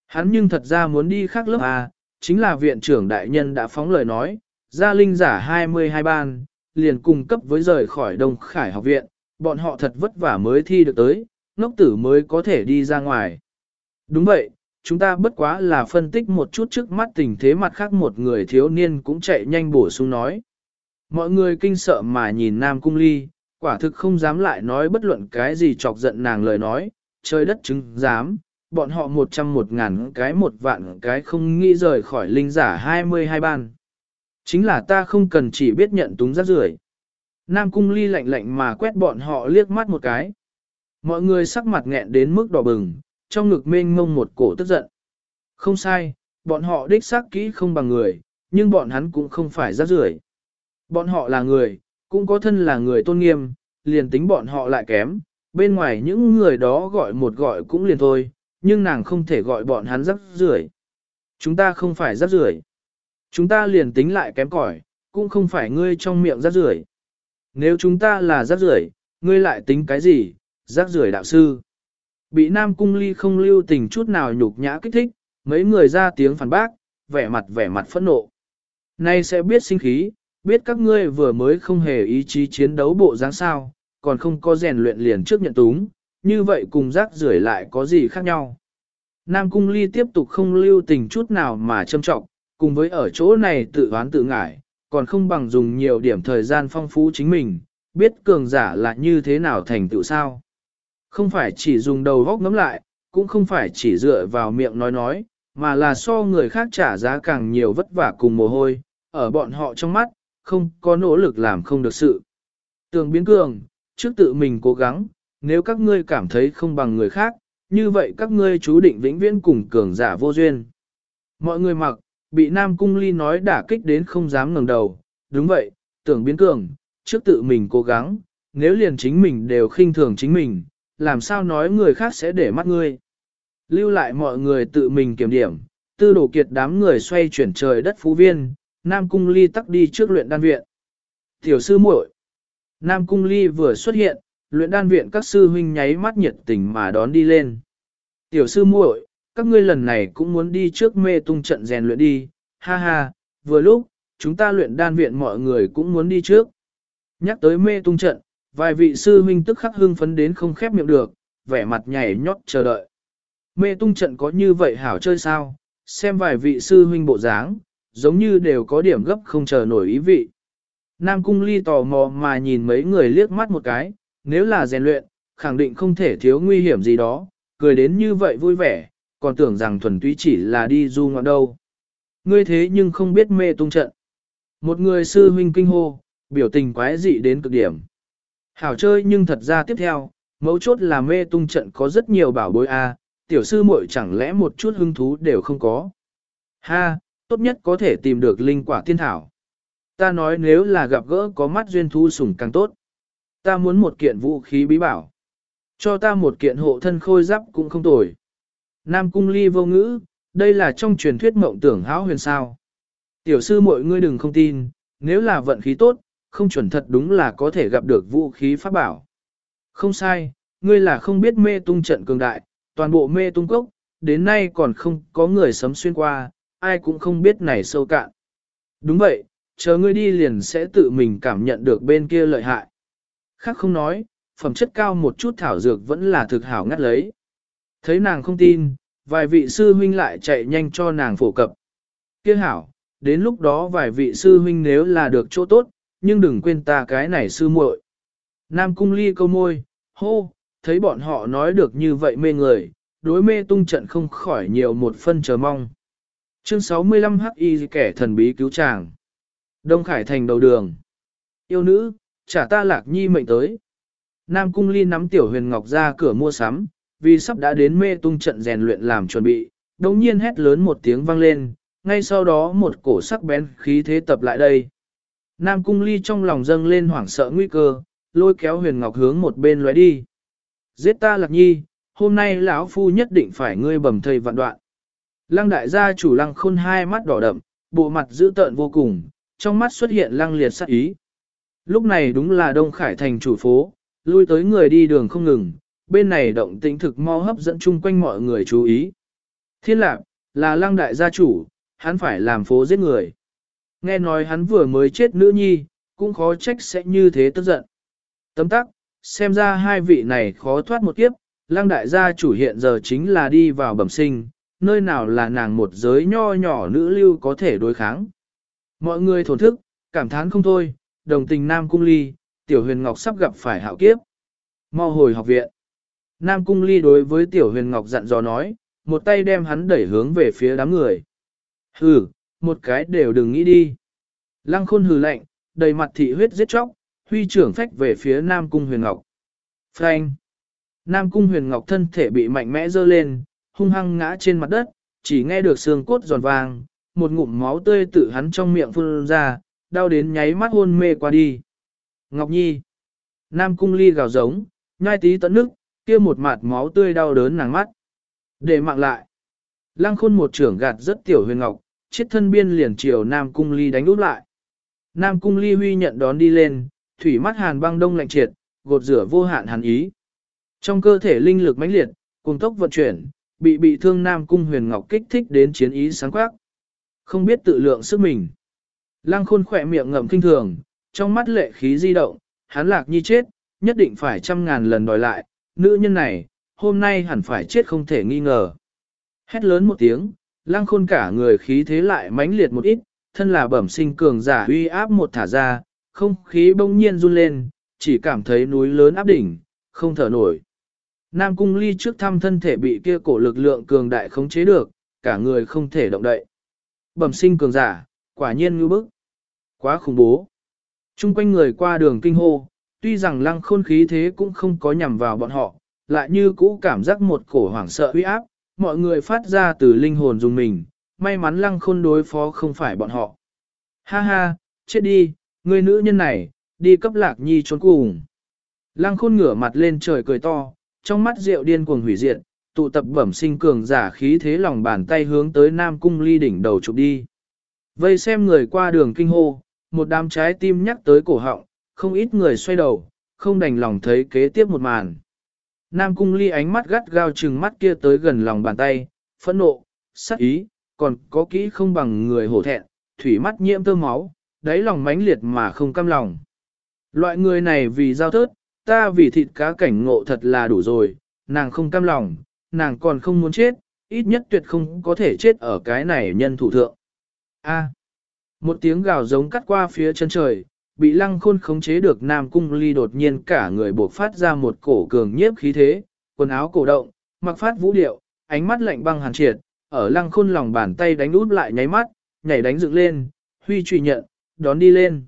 Hắn nhưng thật ra muốn đi khác lớp A, chính là viện trưởng đại nhân đã phóng lời nói, gia linh giả 22 ban, liền cung cấp với rời khỏi Đông Khải học viện, bọn họ thật vất vả mới thi được tới, ngốc tử mới có thể đi ra ngoài. Đúng vậy, chúng ta bất quá là phân tích một chút trước mắt tình thế mặt khác một người thiếu niên cũng chạy nhanh bổ sung nói. Mọi người kinh sợ mà nhìn Nam Cung Ly, quả thực không dám lại nói bất luận cái gì chọc giận nàng lời nói, trời đất chứng giám, bọn họ một trăm một ngàn cái một vạn cái không nghĩ rời khỏi linh giả hai mươi hai ban. Chính là ta không cần chỉ biết nhận túng rác rưởi. Nam cung ly lạnh lạnh mà quét bọn họ liếc mắt một cái. Mọi người sắc mặt nghẹn đến mức đỏ bừng, trong ngực mênh mông một cổ tức giận. Không sai, bọn họ đích xác kỹ không bằng người, nhưng bọn hắn cũng không phải rác rưởi. Bọn họ là người, cũng có thân là người tôn nghiêm, liền tính bọn họ lại kém, bên ngoài những người đó gọi một gọi cũng liền thôi, nhưng nàng không thể gọi bọn hắn rắc rưởi. Chúng ta không phải rắc rưởi. Chúng ta liền tính lại kém cỏi, cũng không phải ngươi trong miệng rắc rưởi. Nếu chúng ta là rắc rưởi, ngươi lại tính cái gì, rắc rưởi đạo sư. Bị Nam Cung Ly không lưu tình chút nào nhục nhã kích thích, mấy người ra tiếng phản bác, vẻ mặt vẻ mặt phẫn nộ. Nay sẽ biết sinh khí, biết các ngươi vừa mới không hề ý chí chiến đấu bộ dáng sao, còn không có rèn luyện liền trước nhận túng, như vậy cùng rác rưởi lại có gì khác nhau. Nam Cung Ly tiếp tục không lưu tình chút nào mà châm trọng, cùng với ở chỗ này tự oán tự ngải còn không bằng dùng nhiều điểm thời gian phong phú chính mình, biết cường giả là như thế nào thành tựu sao. Không phải chỉ dùng đầu góc ngắm lại, cũng không phải chỉ dựa vào miệng nói nói, mà là so người khác trả giá càng nhiều vất vả cùng mồ hôi, ở bọn họ trong mắt, không có nỗ lực làm không được sự. Tường biến cường, trước tự mình cố gắng, nếu các ngươi cảm thấy không bằng người khác, như vậy các ngươi chú định vĩnh viễn cùng cường giả vô duyên. Mọi người mặc, bị Nam Cung Ly nói đả kích đến không dám ngẩng đầu, đúng vậy, tưởng biến cường, trước tự mình cố gắng, nếu liền chính mình đều khinh thường chính mình, làm sao nói người khác sẽ để mắt ngươi. Lưu lại mọi người tự mình kiểm điểm, tư đổ kiệt đám người xoay chuyển trời đất phú viên, Nam Cung Ly tắc đi trước luyện đan viện. Tiểu sư muội Nam Cung Ly vừa xuất hiện, luyện đan viện các sư huynh nháy mắt nhiệt tình mà đón đi lên. Tiểu sư muội, các ngươi lần này cũng muốn đi trước mê tung trận rèn luyện đi, ha ha, vừa lúc, chúng ta luyện đan viện mọi người cũng muốn đi trước. Nhắc tới mê tung trận, vài vị sư huynh tức khắc hưng phấn đến không khép miệng được, vẻ mặt nhảy nhót chờ đợi. Mê tung trận có như vậy hảo chơi sao, xem vài vị sư huynh bộ dáng, giống như đều có điểm gấp không chờ nổi ý vị. Nam Cung Ly tò mò mà nhìn mấy người liếc mắt một cái, nếu là rèn luyện, khẳng định không thể thiếu nguy hiểm gì đó, cười đến như vậy vui vẻ, còn tưởng rằng thuần túy chỉ là đi du ngoạn đâu. Ngươi thế nhưng không biết mê tung trận. Một người sư huynh kinh hô, biểu tình quái dị đến cực điểm. Hảo chơi nhưng thật ra tiếp theo, mấu chốt là mê tung trận có rất nhiều bảo bối a, tiểu sư muội chẳng lẽ một chút hứng thú đều không có. Ha, tốt nhất có thể tìm được linh quả tiên thảo. Ta nói nếu là gặp gỡ có mắt duyên thu sủng càng tốt. Ta muốn một kiện vũ khí bí bảo. Cho ta một kiện hộ thân khôi giáp cũng không tồi. Nam cung ly vô ngữ, đây là trong truyền thuyết mộng tưởng hão huyền sao. Tiểu sư mọi ngươi đừng không tin, nếu là vận khí tốt, không chuẩn thật đúng là có thể gặp được vũ khí pháp bảo. Không sai, ngươi là không biết mê tung trận cường đại, toàn bộ mê tung cốc, đến nay còn không có người sấm xuyên qua, ai cũng không biết này sâu cạn. Đúng vậy, chờ ngươi đi liền sẽ tự mình cảm nhận được bên kia lợi hại. Khác không nói, phẩm chất cao một chút thảo dược vẫn là thực hảo ngắt lấy. Thấy nàng không tin, vài vị sư huynh lại chạy nhanh cho nàng phổ cập. Kia hảo, đến lúc đó vài vị sư huynh nếu là được chỗ tốt, nhưng đừng quên ta cái này sư muội. Nam cung ly câu môi, hô, thấy bọn họ nói được như vậy mê người, đối mê tung trận không khỏi nhiều một phân chờ mong. Chương 65 Hắc Y kẻ thần bí cứu chàng. Đông Khải thành đầu đường. Yêu nữ, trả ta lạc nhi mệnh tới. Nam Cung Ly nắm Tiểu Huyền Ngọc ra cửa mua sắm, vì sắp đã đến mê tung trận rèn luyện làm chuẩn bị, đồng nhiên hét lớn một tiếng vang lên, ngay sau đó một cổ sắc bén khí thế tập lại đây. Nam Cung Ly trong lòng dâng lên hoảng sợ nguy cơ, lôi kéo Huyền Ngọc hướng một bên lóe đi. Giết ta lạc nhi, hôm nay lão phu nhất định phải ngươi bầm thầy vạn đoạn. Lăng đại gia chủ lăng khôn hai mắt đỏ đậm, bộ mặt dữ tợn vô cùng, trong mắt xuất hiện lăng liệt sắc ý. Lúc này đúng là Đông Khải thành chủ phố, lui tới người đi đường không ngừng, bên này động tĩnh thực mau hấp dẫn chung quanh mọi người chú ý. Thiên lạc, là lăng đại gia chủ, hắn phải làm phố giết người. Nghe nói hắn vừa mới chết nữ nhi, cũng khó trách sẽ như thế tức giận. Tấm tắc, xem ra hai vị này khó thoát một kiếp, lăng đại gia chủ hiện giờ chính là đi vào bẩm sinh, nơi nào là nàng một giới nho nhỏ nữ lưu có thể đối kháng. Mọi người thổn thức, cảm thán không thôi, đồng tình Nam Cung Ly, Tiểu Huyền Ngọc sắp gặp phải hạo kiếp. Mau hồi học viện. Nam Cung Ly đối với Tiểu Huyền Ngọc dặn dò nói, một tay đem hắn đẩy hướng về phía đám người. Hừ, một cái đều đừng nghĩ đi. Lăng khôn hừ lạnh, đầy mặt thị huyết giết chóc, huy trưởng phách về phía Nam Cung Huyền Ngọc. Frank! Nam Cung Huyền Ngọc thân thể bị mạnh mẽ dơ lên, hung hăng ngã trên mặt đất, chỉ nghe được xương cốt giòn vàng, một ngụm máu tươi tự hắn trong miệng phun ra, đau đến nháy mắt hôn mê qua đi. Ngọc Nhi! Nam Cung Ly gào giống, nhai tí tận nước, kia một mặt máu tươi đau đớn nàng mắt. Để mạng lại! Lăng khôn một trưởng gạt rất tiểu huyền ngọc, chết thân biên liền chiều Nam Cung Ly đánh úp lại. Nam Cung Ly huy nhận đón đi lên, thủy mắt hàn băng đông lạnh triệt, gột rửa vô hạn hàn ý. Trong cơ thể linh lực mãnh liệt, cùng tốc vận chuyển, bị bị thương Nam Cung Huyền Ngọc kích thích đến chiến ý sáng quắc. Không biết tự lượng sức mình. Lăng khôn khỏe miệng ngậm kinh thường, trong mắt lệ khí di động, hắn lạc nhi chết, nhất định phải trăm ngàn lần đòi lại, nữ nhân này, hôm nay hẳn phải chết không thể nghi ngờ. Hét lớn một tiếng, lăng khôn cả người khí thế lại mãnh liệt một ít, thân là bẩm sinh cường giả uy áp một thả ra, không khí bỗng nhiên run lên, chỉ cảm thấy núi lớn áp đỉnh, không thở nổi. Nam cung ly trước thăm thân thể bị kia cổ lực lượng cường đại khống chế được, cả người không thể động đậy. Bẩm sinh cường giả, quả nhiên như bức. Quá khủng bố. Trung quanh người qua đường kinh hô, tuy rằng lăng khôn khí thế cũng không có nhằm vào bọn họ, lại như cũ cảm giác một cổ hoảng sợ uy áp, mọi người phát ra từ linh hồn dùng mình, may mắn lăng khôn đối phó không phải bọn họ. Ha ha, chết đi, người nữ nhân này, đi cấp lạc nhi trốn cùng. Lăng khôn ngửa mặt lên trời cười to, trong mắt rượu điên cuồng hủy diệt, tụ tập bẩm sinh cường giả khí thế lòng bàn tay hướng tới Nam Cung ly đỉnh đầu chụp đi. Vây xem người qua đường kinh hô, một đám trái tim nhắc tới cổ họng, không ít người xoay đầu, không đành lòng thấy kế tiếp một màn. Nam Cung ly ánh mắt gắt gao trừng mắt kia tới gần lòng bàn tay, phẫn nộ, sắc ý, còn có kỹ không bằng người hổ thẹn, thủy mắt nhiễm tơ máu, đáy lòng mãnh liệt mà không cam lòng. Loại người này vì giao thớt, ta vì thịt cá cảnh ngộ thật là đủ rồi, nàng không cam lòng, nàng còn không muốn chết, ít nhất tuyệt không có thể chết ở cái này nhân thủ thượng. A. một tiếng gào giống cắt qua phía chân trời, bị lăng khôn khống chế được Nam Cung Ly đột nhiên cả người buộc phát ra một cổ cường nhiếp khí thế, quần áo cổ động, mặc phát vũ điệu, ánh mắt lạnh băng hàn triệt, ở lăng khôn lòng bàn tay đánh út lại nháy mắt, nhảy đánh dựng lên, huy truy nhận, đón đi lên.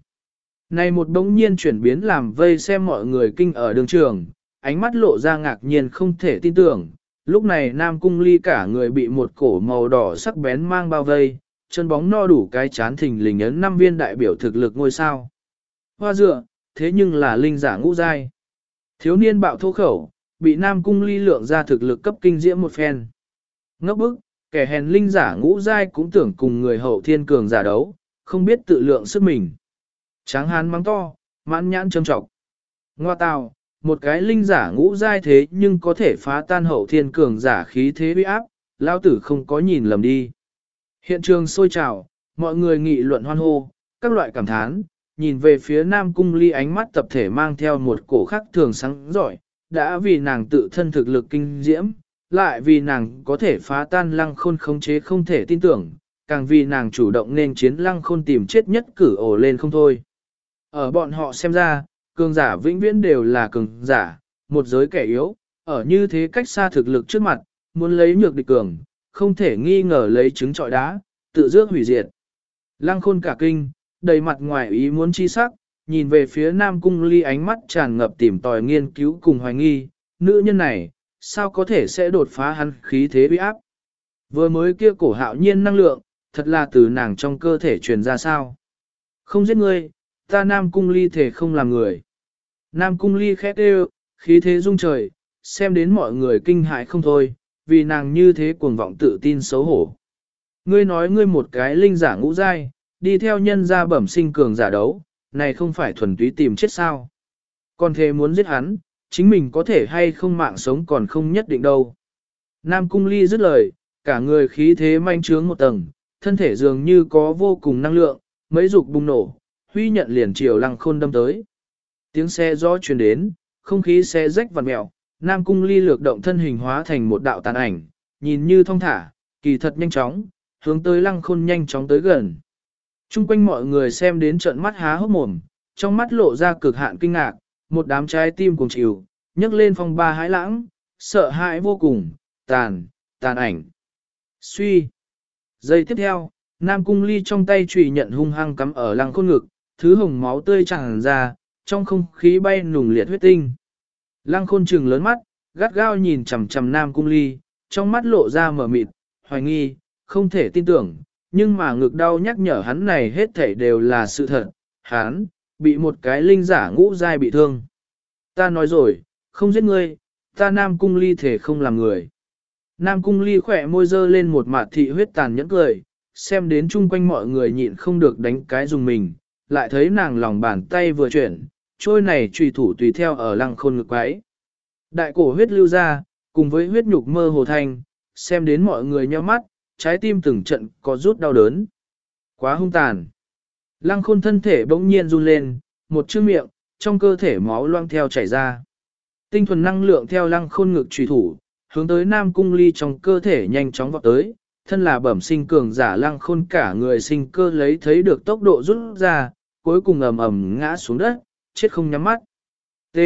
Này một đống nhiên chuyển biến làm vây xem mọi người kinh ở đường trường, ánh mắt lộ ra ngạc nhiên không thể tin tưởng. Lúc này Nam Cung Ly cả người bị một cổ màu đỏ sắc bén mang bao vây, chân bóng no đủ cái chán thình lình ấn năm viên đại biểu thực lực ngôi sao. Hoa dựa, thế nhưng là linh giả ngũ giai. Thiếu niên bạo thô khẩu, bị Nam Cung Ly lượng ra thực lực cấp kinh diễm một phen. Ngốc bức, kẻ hèn linh giả ngũ giai cũng tưởng cùng người hậu thiên cường giả đấu, không biết tự lượng sức mình. Tráng hán mắng to, mãn nhãn châm trọng. Ngoa tào, một cái linh giả ngũ giai thế nhưng có thể phá tan hậu thiên cường giả khí thế uy áp, lao tử không có nhìn lầm đi. Hiện trường sôi trào, mọi người nghị luận hoan hô, các loại cảm thán, nhìn về phía Nam Cung Ly ánh mắt tập thể mang theo một cổ khắc thường sáng giỏi, đã vì nàng tự thân thực lực kinh diễm, lại vì nàng có thể phá tan lăng khôn khống chế không thể tin tưởng, càng vì nàng chủ động nên chiến lăng khôn tìm chết nhất cử ổ lên không thôi. Ở bọn họ xem ra, cường giả vĩnh viễn đều là cường giả, một giới kẻ yếu, ở như thế cách xa thực lực trước mặt, muốn lấy nhược địch cường, không thể nghi ngờ lấy trứng trọi đá, tự dước hủy diệt. Lăng khôn cả kinh, đầy mặt ngoài ý muốn chi sắc, nhìn về phía Nam Cung Ly ánh mắt tràn ngập tìm tòi nghiên cứu cùng hoài nghi, nữ nhân này, sao có thể sẽ đột phá hắn khí thế uy áp. Vừa mới kia cổ hạo nhiên năng lượng, thật là từ nàng trong cơ thể truyền ra sao. Không giết ngươi, ta Nam Cung Ly thể không làm người. Nam Cung Ly khét đều, khí thế rung trời, xem đến mọi người kinh hại không thôi, vì nàng như thế cuồng vọng tự tin xấu hổ. Ngươi nói ngươi một cái linh giả ngũ giai, đi theo nhân gia bẩm sinh cường giả đấu, này không phải thuần túy tìm chết sao. Còn thế muốn giết hắn, chính mình có thể hay không mạng sống còn không nhất định đâu. Nam Cung Ly dứt lời, cả người khí thế manh trướng một tầng, thân thể dường như có vô cùng năng lượng, mấy dục bùng nổ, huy nhận liền chiều lăng khôn đâm tới. Tiếng xe gió truyền đến, không khí xe rách vằn mẹo, Nam Cung Ly lược động thân hình hóa thành một đạo tàn ảnh, nhìn như thong thả, kỳ thật nhanh chóng, hướng tới lăng khôn nhanh chóng tới gần. Trung quanh mọi người xem đến trận mắt há hốc mồm, trong mắt lộ ra cực hạn kinh ngạc, một đám trái tim cùng chịu, nhấc lên phong ba hãi lãng, sợ hãi vô cùng, tàn, tàn ảnh. Suy. Giây tiếp theo, Nam Cung Ly trong tay chùy nhận hung hăng cắm ở lăng khôn ngực, thứ hồng máu tươi tràn ra, trong không khí bay nùng liệt huyết tinh. Lăng khôn trừng lớn mắt, gắt gao nhìn chằm chằm Nam Cung Ly, trong mắt lộ ra mở mịt, hoài nghi, không thể tin tưởng, nhưng mà ngực đau nhắc nhở hắn này hết thảy đều là sự thật, hắn, bị một cái linh giả ngũ dai bị thương. Ta nói rồi, không giết ngươi, ta Nam Cung Ly thể không làm người. Nam Cung Ly khỏe môi dơ lên một mặt thị huyết tàn nhẫn cười, xem đến chung quanh mọi người nhịn không được đánh cái dùng mình, lại thấy nàng lòng bàn tay vừa chuyển, trôi này trùy thủ tùy theo ở lăng khôn ngực quái. Đại cổ huyết lưu ra, cùng với huyết nhục mơ hồ thanh, xem đến mọi người nheo mắt, trái tim từng trận có rút đau đớn. Quá hung tàn. Lăng khôn thân thể bỗng nhiên run lên, một chữ miệng, trong cơ thể máu loang theo chảy ra. Tinh thuần năng lượng theo lăng khôn ngực trùy thủ, hướng tới nam cung ly trong cơ thể nhanh chóng vọt tới, thân là bẩm sinh cường giả lăng khôn cả người sinh cơ lấy thấy được tốc độ rút ra, cuối cùng ầm ầm ngã xuống đất, chết không nhắm mắt. T.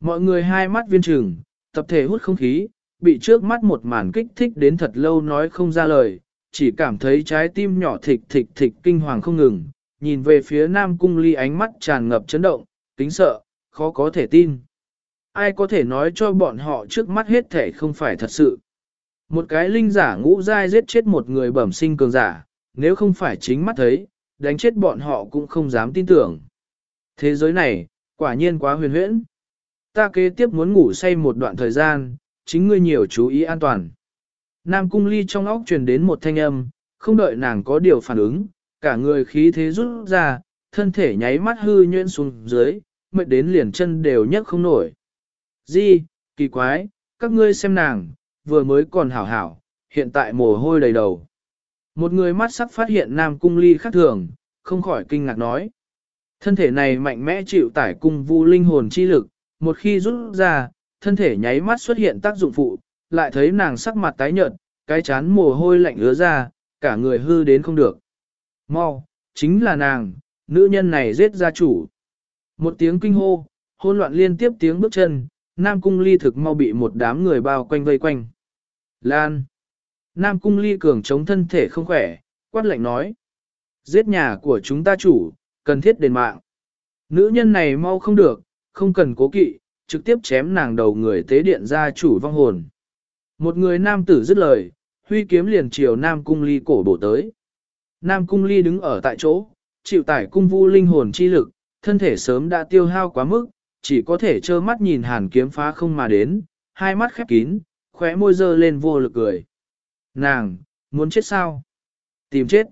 Mọi người hai mắt viên trừng, tập thể hút không khí, bị trước mắt một màn kích thích đến thật lâu nói không ra lời, chỉ cảm thấy trái tim nhỏ thịch thịch thịch kinh hoàng không ngừng, nhìn về phía Nam Cung Ly ánh mắt tràn ngập chấn động, kính sợ, khó có thể tin. Ai có thể nói cho bọn họ trước mắt hết thể không phải thật sự. Một cái linh giả ngũ dai giết chết một người bẩm sinh cường giả, nếu không phải chính mắt thấy, đánh chết bọn họ cũng không dám tin tưởng. Thế giới này, quả nhiên quá huyền huyễn. Ta kế tiếp muốn ngủ say một đoạn thời gian, chính ngươi nhiều chú ý an toàn. Nam cung ly trong óc truyền đến một thanh âm, không đợi nàng có điều phản ứng, cả người khí thế rút ra, thân thể nháy mắt hư nhuyễn xuống dưới, mệt đến liền chân đều nhấc không nổi. Di, kỳ quái, các ngươi xem nàng, vừa mới còn hảo hảo, hiện tại mồ hôi đầy đầu. Một người mắt sắc phát hiện Nam Cung Ly khác thường, không khỏi kinh ngạc nói. Thân thể này mạnh mẽ chịu tải cung vu linh hồn chi lực, một khi rút ra, thân thể nháy mắt xuất hiện tác dụng phụ, lại thấy nàng sắc mặt tái nhợt, cái chán mồ hôi lạnh ứa ra, cả người hư đến không được. Mau, chính là nàng, nữ nhân này giết gia chủ. Một tiếng kinh hô, hôn loạn liên tiếp tiếng bước chân, Nam Cung Ly thực mau bị một đám người bao quanh vây quanh. Lan! Nam Cung Ly cường chống thân thể không khỏe, quát lạnh nói. Giết nhà của chúng ta chủ, cần thiết đền mạng. Nữ nhân này mau không được, không cần cố kỵ, trực tiếp chém nàng đầu người tế điện ra chủ vong hồn. Một người nam tử dứt lời, huy kiếm liền chiều Nam Cung Ly cổ bổ tới. Nam Cung Ly đứng ở tại chỗ, chịu tải cung vu linh hồn chi lực, thân thể sớm đã tiêu hao quá mức, chỉ có thể trơ mắt nhìn hàn kiếm phá không mà đến, hai mắt khép kín, khóe môi dơ lên vô lực cười. Nàng, muốn chết sao? Tìm chết.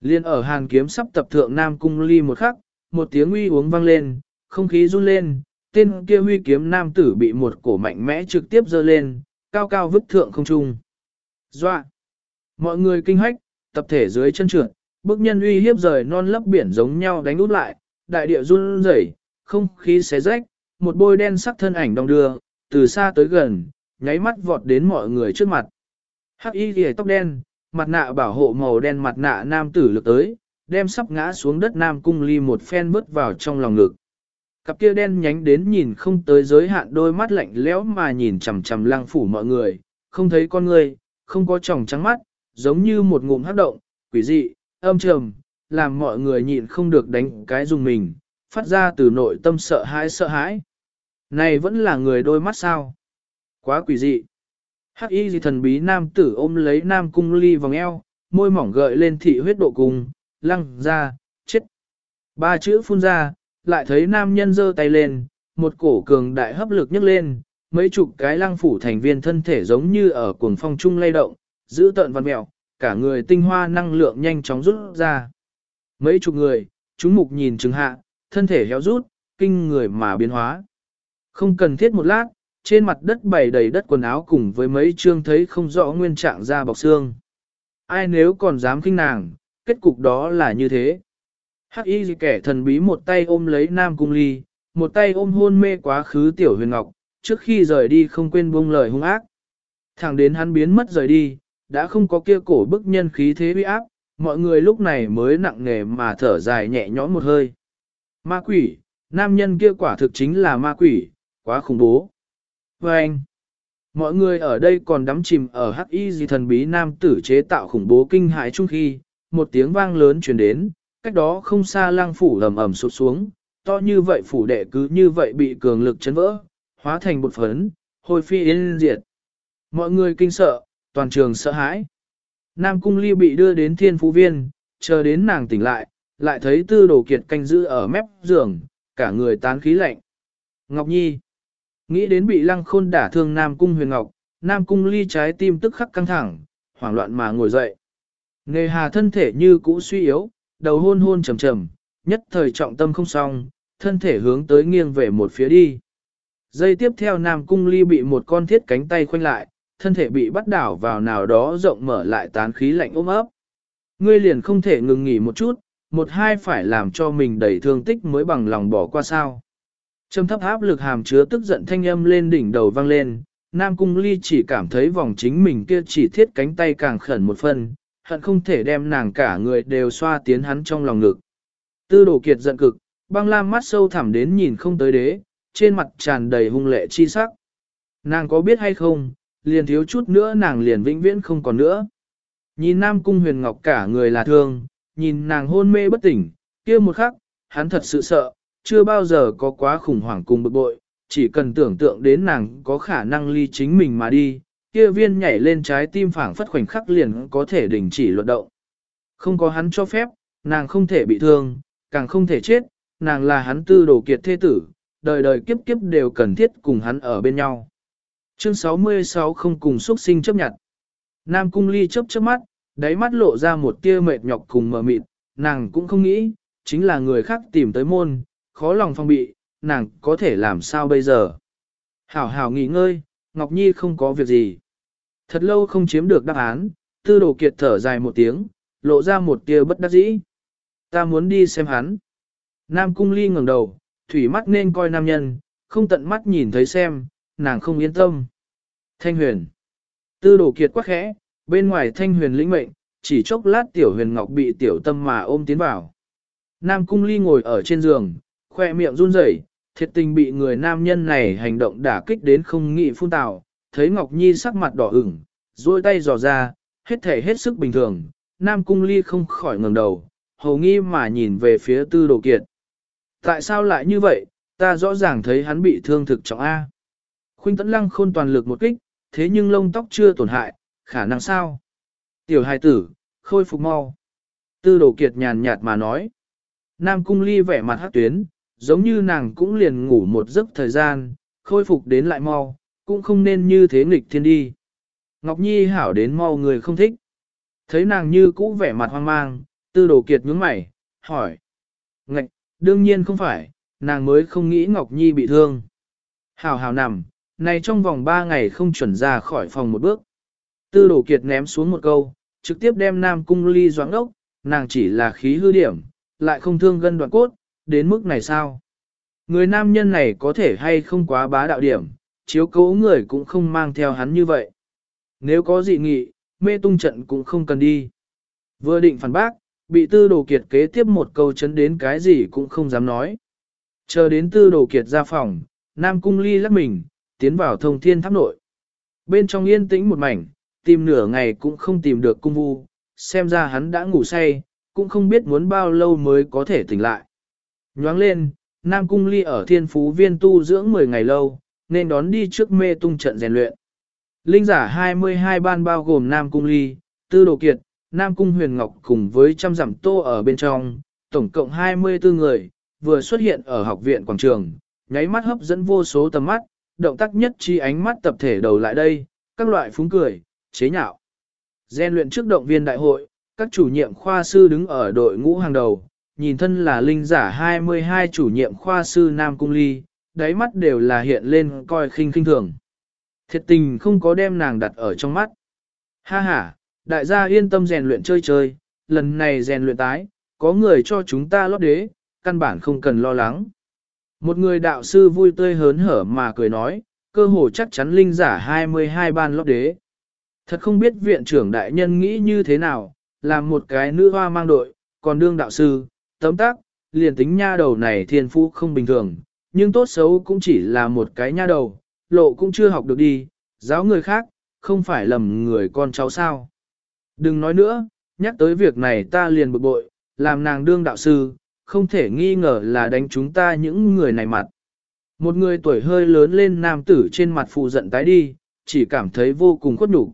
Liên ở hàn kiếm sắp tập thượng Nam Cung Ly một khắc, một tiếng uy uống vang lên, không khí run lên, tên kia huy kiếm nam tử bị một cổ mạnh mẽ trực tiếp dơ lên, cao cao vứt thượng không trung. Doa! Mọi người kinh hách, tập thể dưới chân trượt, bức nhân uy hiếp rời non lấp biển giống nhau đánh út lại, đại địa run rẩy, không khí xé rách, một bôi đen sắc thân ảnh đong đưa, từ xa tới gần, nháy mắt vọt đến mọi người trước mặt. Hắc y ghề tóc đen, mặt nạ bảo hộ màu đen mặt nạ nam tử lực tới, đem sắp ngã xuống đất nam cung ly một phen bớt vào trong lòng ngực. Cặp kia đen nhánh đến nhìn không tới giới hạn đôi mắt lạnh lẽo mà nhìn chằm chằm lang phủ mọi người, không thấy con người, không có tròng trắng mắt, giống như một ngụm hấp động, quỷ dị, âm trầm, làm mọi người nhịn không được đánh cái dùng mình, phát ra từ nội tâm sợ hãi sợ hãi. Này vẫn là người đôi mắt sao? Quá quỷ dị. Hắc y gì thần bí nam tử ôm lấy nam cung ly vòng eo, môi mỏng gợi lên thị huyết độ cùng, lăng ra, chết. Ba chữ phun ra, lại thấy nam nhân giơ tay lên, một cổ cường đại hấp lực nhấc lên, mấy chục cái lăng phủ thành viên thân thể giống như ở cuồng phong trung lay động, giữ tợn văn mèo, cả người tinh hoa năng lượng nhanh chóng rút ra. Mấy chục người, chúng mục nhìn chứng hạ, thân thể héo rút, kinh người mà biến hóa. Không cần thiết một lát, trên mặt đất bày đầy đất quần áo cùng với mấy chương thấy không rõ nguyên trạng ra bọc xương. Ai nếu còn dám kinh nàng, kết cục đó là như thế. Hắc y kẻ thần bí một tay ôm lấy Nam Cung Ly, một tay ôm hôn mê quá khứ Tiểu Huyền Ngọc, trước khi rời đi không quên buông lời hung ác. Thẳng đến hắn biến mất rời đi, đã không có kia cổ bức nhân khí thế uy áp, mọi người lúc này mới nặng nề mà thở dài nhẹ nhõm một hơi. Ma quỷ, nam nhân kia quả thực chính là ma quỷ, quá khủng bố. Và anh, mọi người ở đây còn đắm chìm ở hắc y gì thần bí nam tử chế tạo khủng bố kinh hãi chung khi, một tiếng vang lớn truyền đến, cách đó không xa lang phủ ầm ầm sụp xuống, to như vậy phủ đệ cứ như vậy bị cường lực chấn vỡ, hóa thành bột phấn, hồi phi yên diệt. Mọi người kinh sợ, toàn trường sợ hãi. Nam Cung Ly bị đưa đến thiên phú viên, chờ đến nàng tỉnh lại, lại thấy tư đồ kiệt canh giữ ở mép giường, cả người tán khí lạnh. Ngọc Nhi Nghĩ đến bị lăng khôn đả thương Nam Cung huyền Ngọc, Nam Cung Ly trái tim tức khắc căng thẳng, hoảng loạn mà ngồi dậy. Nề hà thân thể như cũ suy yếu, đầu hôn hôn trầm trầm, nhất thời trọng tâm không xong, thân thể hướng tới nghiêng về một phía đi. Giây tiếp theo Nam Cung Ly bị một con thiết cánh tay khoanh lại, thân thể bị bắt đảo vào nào đó rộng mở lại tán khí lạnh ôm ấp. Ngươi liền không thể ngừng nghỉ một chút, một hai phải làm cho mình đầy thương tích mới bằng lòng bỏ qua sao. Trầm thấp áp lực hàm chứa tức giận thanh âm lên đỉnh đầu vang lên, Nam Cung Ly chỉ cảm thấy vòng chính mình kia chỉ thiết cánh tay càng khẩn một phần, hận không thể đem nàng cả người đều xoa tiến hắn trong lòng ngực. Tư đồ kiệt giận cực, băng lam mắt sâu thẳm đến nhìn không tới đế, trên mặt tràn đầy hung lệ chi sắc. Nàng có biết hay không, liền thiếu chút nữa nàng liền vĩnh viễn không còn nữa. Nhìn Nam Cung Huyền Ngọc cả người là thương, nhìn nàng hôn mê bất tỉnh, kia một khắc, hắn thật sự sợ, chưa bao giờ có quá khủng hoảng cùng bực bội, chỉ cần tưởng tượng đến nàng có khả năng ly chính mình mà đi, kia viên nhảy lên trái tim phảng phất khoảnh khắc liền có thể đình chỉ luận động. Không có hắn cho phép, nàng không thể bị thương, càng không thể chết, nàng là hắn tư đồ kiệt thế tử, đời đời kiếp kiếp đều cần thiết cùng hắn ở bên nhau. Chương 66 không cùng xuất sinh chấp nhận. Nam cung ly chấp chớp mắt, đáy mắt lộ ra một tia mệt nhọc cùng mờ mịt, nàng cũng không nghĩ, chính là người khác tìm tới môn, khó lòng phong bị, nàng có thể làm sao bây giờ. Hảo hảo nghỉ ngơi, Ngọc Nhi không có việc gì. Thật lâu không chiếm được đáp án, tư đồ kiệt thở dài một tiếng, lộ ra một tia bất đắc dĩ. Ta muốn đi xem hắn. Nam cung ly ngẩng đầu, thủy mắt nên coi nam nhân, không tận mắt nhìn thấy xem, nàng không yên tâm. Thanh huyền. Tư đồ kiệt quá khẽ, bên ngoài thanh huyền lĩnh mệnh, chỉ chốc lát tiểu huyền ngọc bị tiểu tâm mà ôm tiến vào. Nam cung ly ngồi ở trên giường, khoe miệng run rẩy, thiệt tình bị người nam nhân này hành động đả kích đến không nghị phun tào, thấy Ngọc Nhi sắc mặt đỏ ửng, duỗi tay dò ra, hết thể hết sức bình thường, Nam cung ly không khỏi ngẩng đầu, hầu nghi mà nhìn về phía tư đồ kiệt. Tại sao lại như vậy, ta rõ ràng thấy hắn bị thương thực trọng A. Khuynh tấn lăng khôn toàn lực một kích, thế nhưng lông tóc chưa tổn hại, khả năng sao? Tiểu hài tử, khôi phục mau. Tư đồ kiệt nhàn nhạt mà nói. Nam cung ly vẻ mặt hát tuyến, giống như nàng cũng liền ngủ một giấc thời gian, khôi phục đến lại mau, cũng không nên như thế nghịch thiên đi. Ngọc Nhi hảo đến mau người không thích. Thấy nàng như cũ vẻ mặt hoang mang, tư đồ kiệt nhướng mày, hỏi. Ngạch, đương nhiên không phải, nàng mới không nghĩ Ngọc Nhi bị thương. Hảo hảo nằm, này trong vòng 3 ngày không chuẩn ra khỏi phòng một bước. Tư đồ kiệt ném xuống một câu, trực tiếp đem Nam Cung Ly doãn ốc, nàng chỉ là khí hư điểm, lại không thương gân đoạn cốt, đến mức này sao? Người nam nhân này có thể hay không quá bá đạo điểm, chiếu cố người cũng không mang theo hắn như vậy. Nếu có dị nghị, mê tung trận cũng không cần đi. Vừa định phản bác, bị tư đồ kiệt kế tiếp một câu chấn đến cái gì cũng không dám nói. Chờ đến tư đồ kiệt ra phòng, Nam Cung Ly lắc mình, tiến vào thông thiên tháp nội. Bên trong yên tĩnh một mảnh, tìm nửa ngày cũng không tìm được cung vu, xem ra hắn đã ngủ say, cũng không biết muốn bao lâu mới có thể tỉnh lại. Nhoáng lên, Nam Cung Ly ở thiên phú viên tu dưỡng 10 ngày lâu, nên đón đi trước mê tung trận rèn luyện. Linh giả 22 ban bao gồm Nam Cung Ly, Tư Đồ Kiệt, Nam Cung Huyền Ngọc cùng với trăm giảm tô ở bên trong, tổng cộng 24 người, vừa xuất hiện ở học viện quảng trường, nháy mắt hấp dẫn vô số tầm mắt, động tác nhất chi ánh mắt tập thể đầu lại đây, các loại phúng cười, chế nhạo. Gen luyện trước động viên đại hội, các chủ nhiệm khoa sư đứng ở đội ngũ hàng đầu, nhìn thân là linh giả 22 chủ nhiệm khoa sư Nam Cung Ly, đáy mắt đều là hiện lên coi khinh khinh thường. Thiệt tình không có đem nàng đặt ở trong mắt. Ha ha, đại gia yên tâm rèn luyện chơi chơi, lần này rèn luyện tái, có người cho chúng ta lót đế, căn bản không cần lo lắng. Một người đạo sư vui tươi hớn hở mà cười nói, cơ hồ chắc chắn linh giả 22 ban lót đế. Thật không biết viện trưởng đại nhân nghĩ như thế nào, làm một cái nữ hoa mang đội, còn đương đạo sư, tấm tác, liền tính nha đầu này thiên phú không bình thường, nhưng tốt xấu cũng chỉ là một cái nha đầu, lộ cũng chưa học được đi, giáo người khác, không phải lầm người con cháu sao. Đừng nói nữa, nhắc tới việc này ta liền bực bội, làm nàng đương đạo sư, không thể nghi ngờ là đánh chúng ta những người này mặt. Một người tuổi hơi lớn lên nam tử trên mặt phụ giận tái đi, chỉ cảm thấy vô cùng khuất nhục.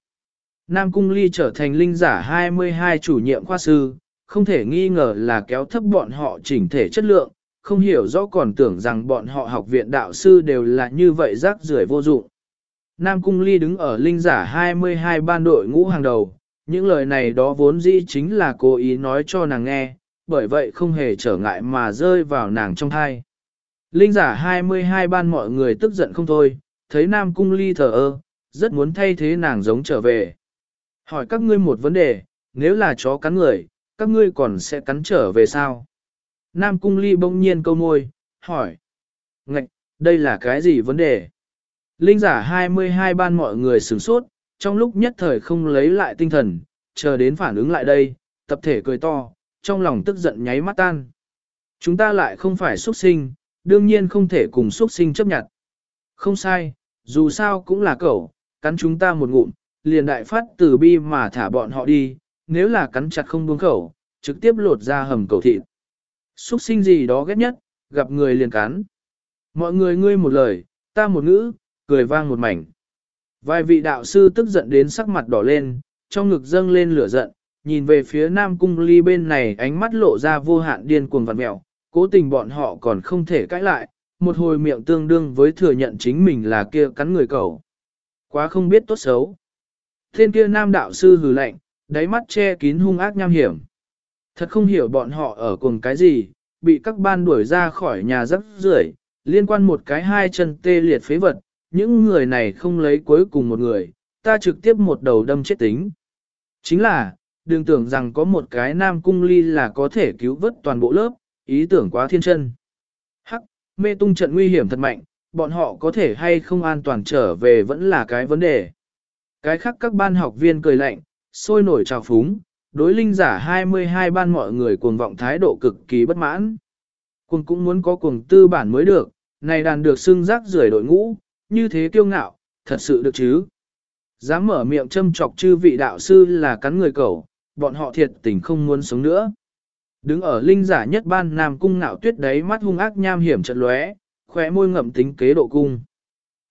Nam Cung Ly trở thành linh giả 22 chủ nhiệm khoa sư, không thể nghi ngờ là kéo thấp bọn họ chỉnh thể chất lượng, không hiểu rõ còn tưởng rằng bọn họ học viện đạo sư đều là như vậy rác rưởi vô dụng. Nam Cung Ly đứng ở linh giả 22 ban đội ngũ hàng đầu, những lời này đó vốn dĩ chính là cố ý nói cho nàng nghe, bởi vậy không hề trở ngại mà rơi vào nàng trong thai. Linh giả 22 ban mọi người tức giận không thôi, thấy Nam Cung Ly thở ơ, rất muốn thay thế nàng giống trở về. Hỏi các ngươi một vấn đề, nếu là chó cắn người, các ngươi còn sẽ cắn trở về sao? Nam Cung Ly bỗng nhiên câu môi, hỏi. Ngạch, đây là cái gì vấn đề? Linh giả 22 ban mọi người sửng sốt, trong lúc nhất thời không lấy lại tinh thần, chờ đến phản ứng lại đây, tập thể cười to, trong lòng tức giận nháy mắt tan. Chúng ta lại không phải xuất sinh, đương nhiên không thể cùng xuất sinh chấp nhận. Không sai, dù sao cũng là cậu, cắn chúng ta một ngụm, liền đại phát từ bi mà thả bọn họ đi, nếu là cắn chặt không buông khẩu, trực tiếp lột ra hầm cầu thịt. Xuất sinh gì đó ghét nhất, gặp người liền cắn. Mọi người ngươi một lời, ta một ngữ, cười vang một mảnh. Vài vị đạo sư tức giận đến sắc mặt đỏ lên, trong ngực dâng lên lửa giận, nhìn về phía Nam Cung Ly bên này ánh mắt lộ ra vô hạn điên cuồng vặn mẹo, cố tình bọn họ còn không thể cãi lại, một hồi miệng tương đương với thừa nhận chính mình là kia cắn người cầu. Quá không biết tốt xấu. Thiên kia nam đạo sư hừ lạnh, đáy mắt che kín hung ác nham hiểm. Thật không hiểu bọn họ ở cùng cái gì, bị các ban đuổi ra khỏi nhà rất rưởi, liên quan một cái hai chân tê liệt phế vật, những người này không lấy cuối cùng một người, ta trực tiếp một đầu đâm chết tính. Chính là, đừng tưởng rằng có một cái nam cung ly là có thể cứu vớt toàn bộ lớp, ý tưởng quá thiên chân. Hắc, mê tung trận nguy hiểm thật mạnh, bọn họ có thể hay không an toàn trở về vẫn là cái vấn đề. Cái khác các ban học viên cười lạnh, sôi nổi trào phúng, đối linh giả 22 ban mọi người cuồng vọng thái độ cực kỳ bất mãn. Cuồng cũng muốn có cuồng tư bản mới được, này đàn được xưng rác rưởi đội ngũ, như thế kiêu ngạo, thật sự được chứ. Dám mở miệng châm chọc chư vị đạo sư là cắn người cẩu bọn họ thiệt tình không muốn sống nữa. Đứng ở linh giả nhất ban nam cung ngạo tuyết đấy mắt hung ác nham hiểm trận lóe, khóe môi ngậm tính kế độ cung.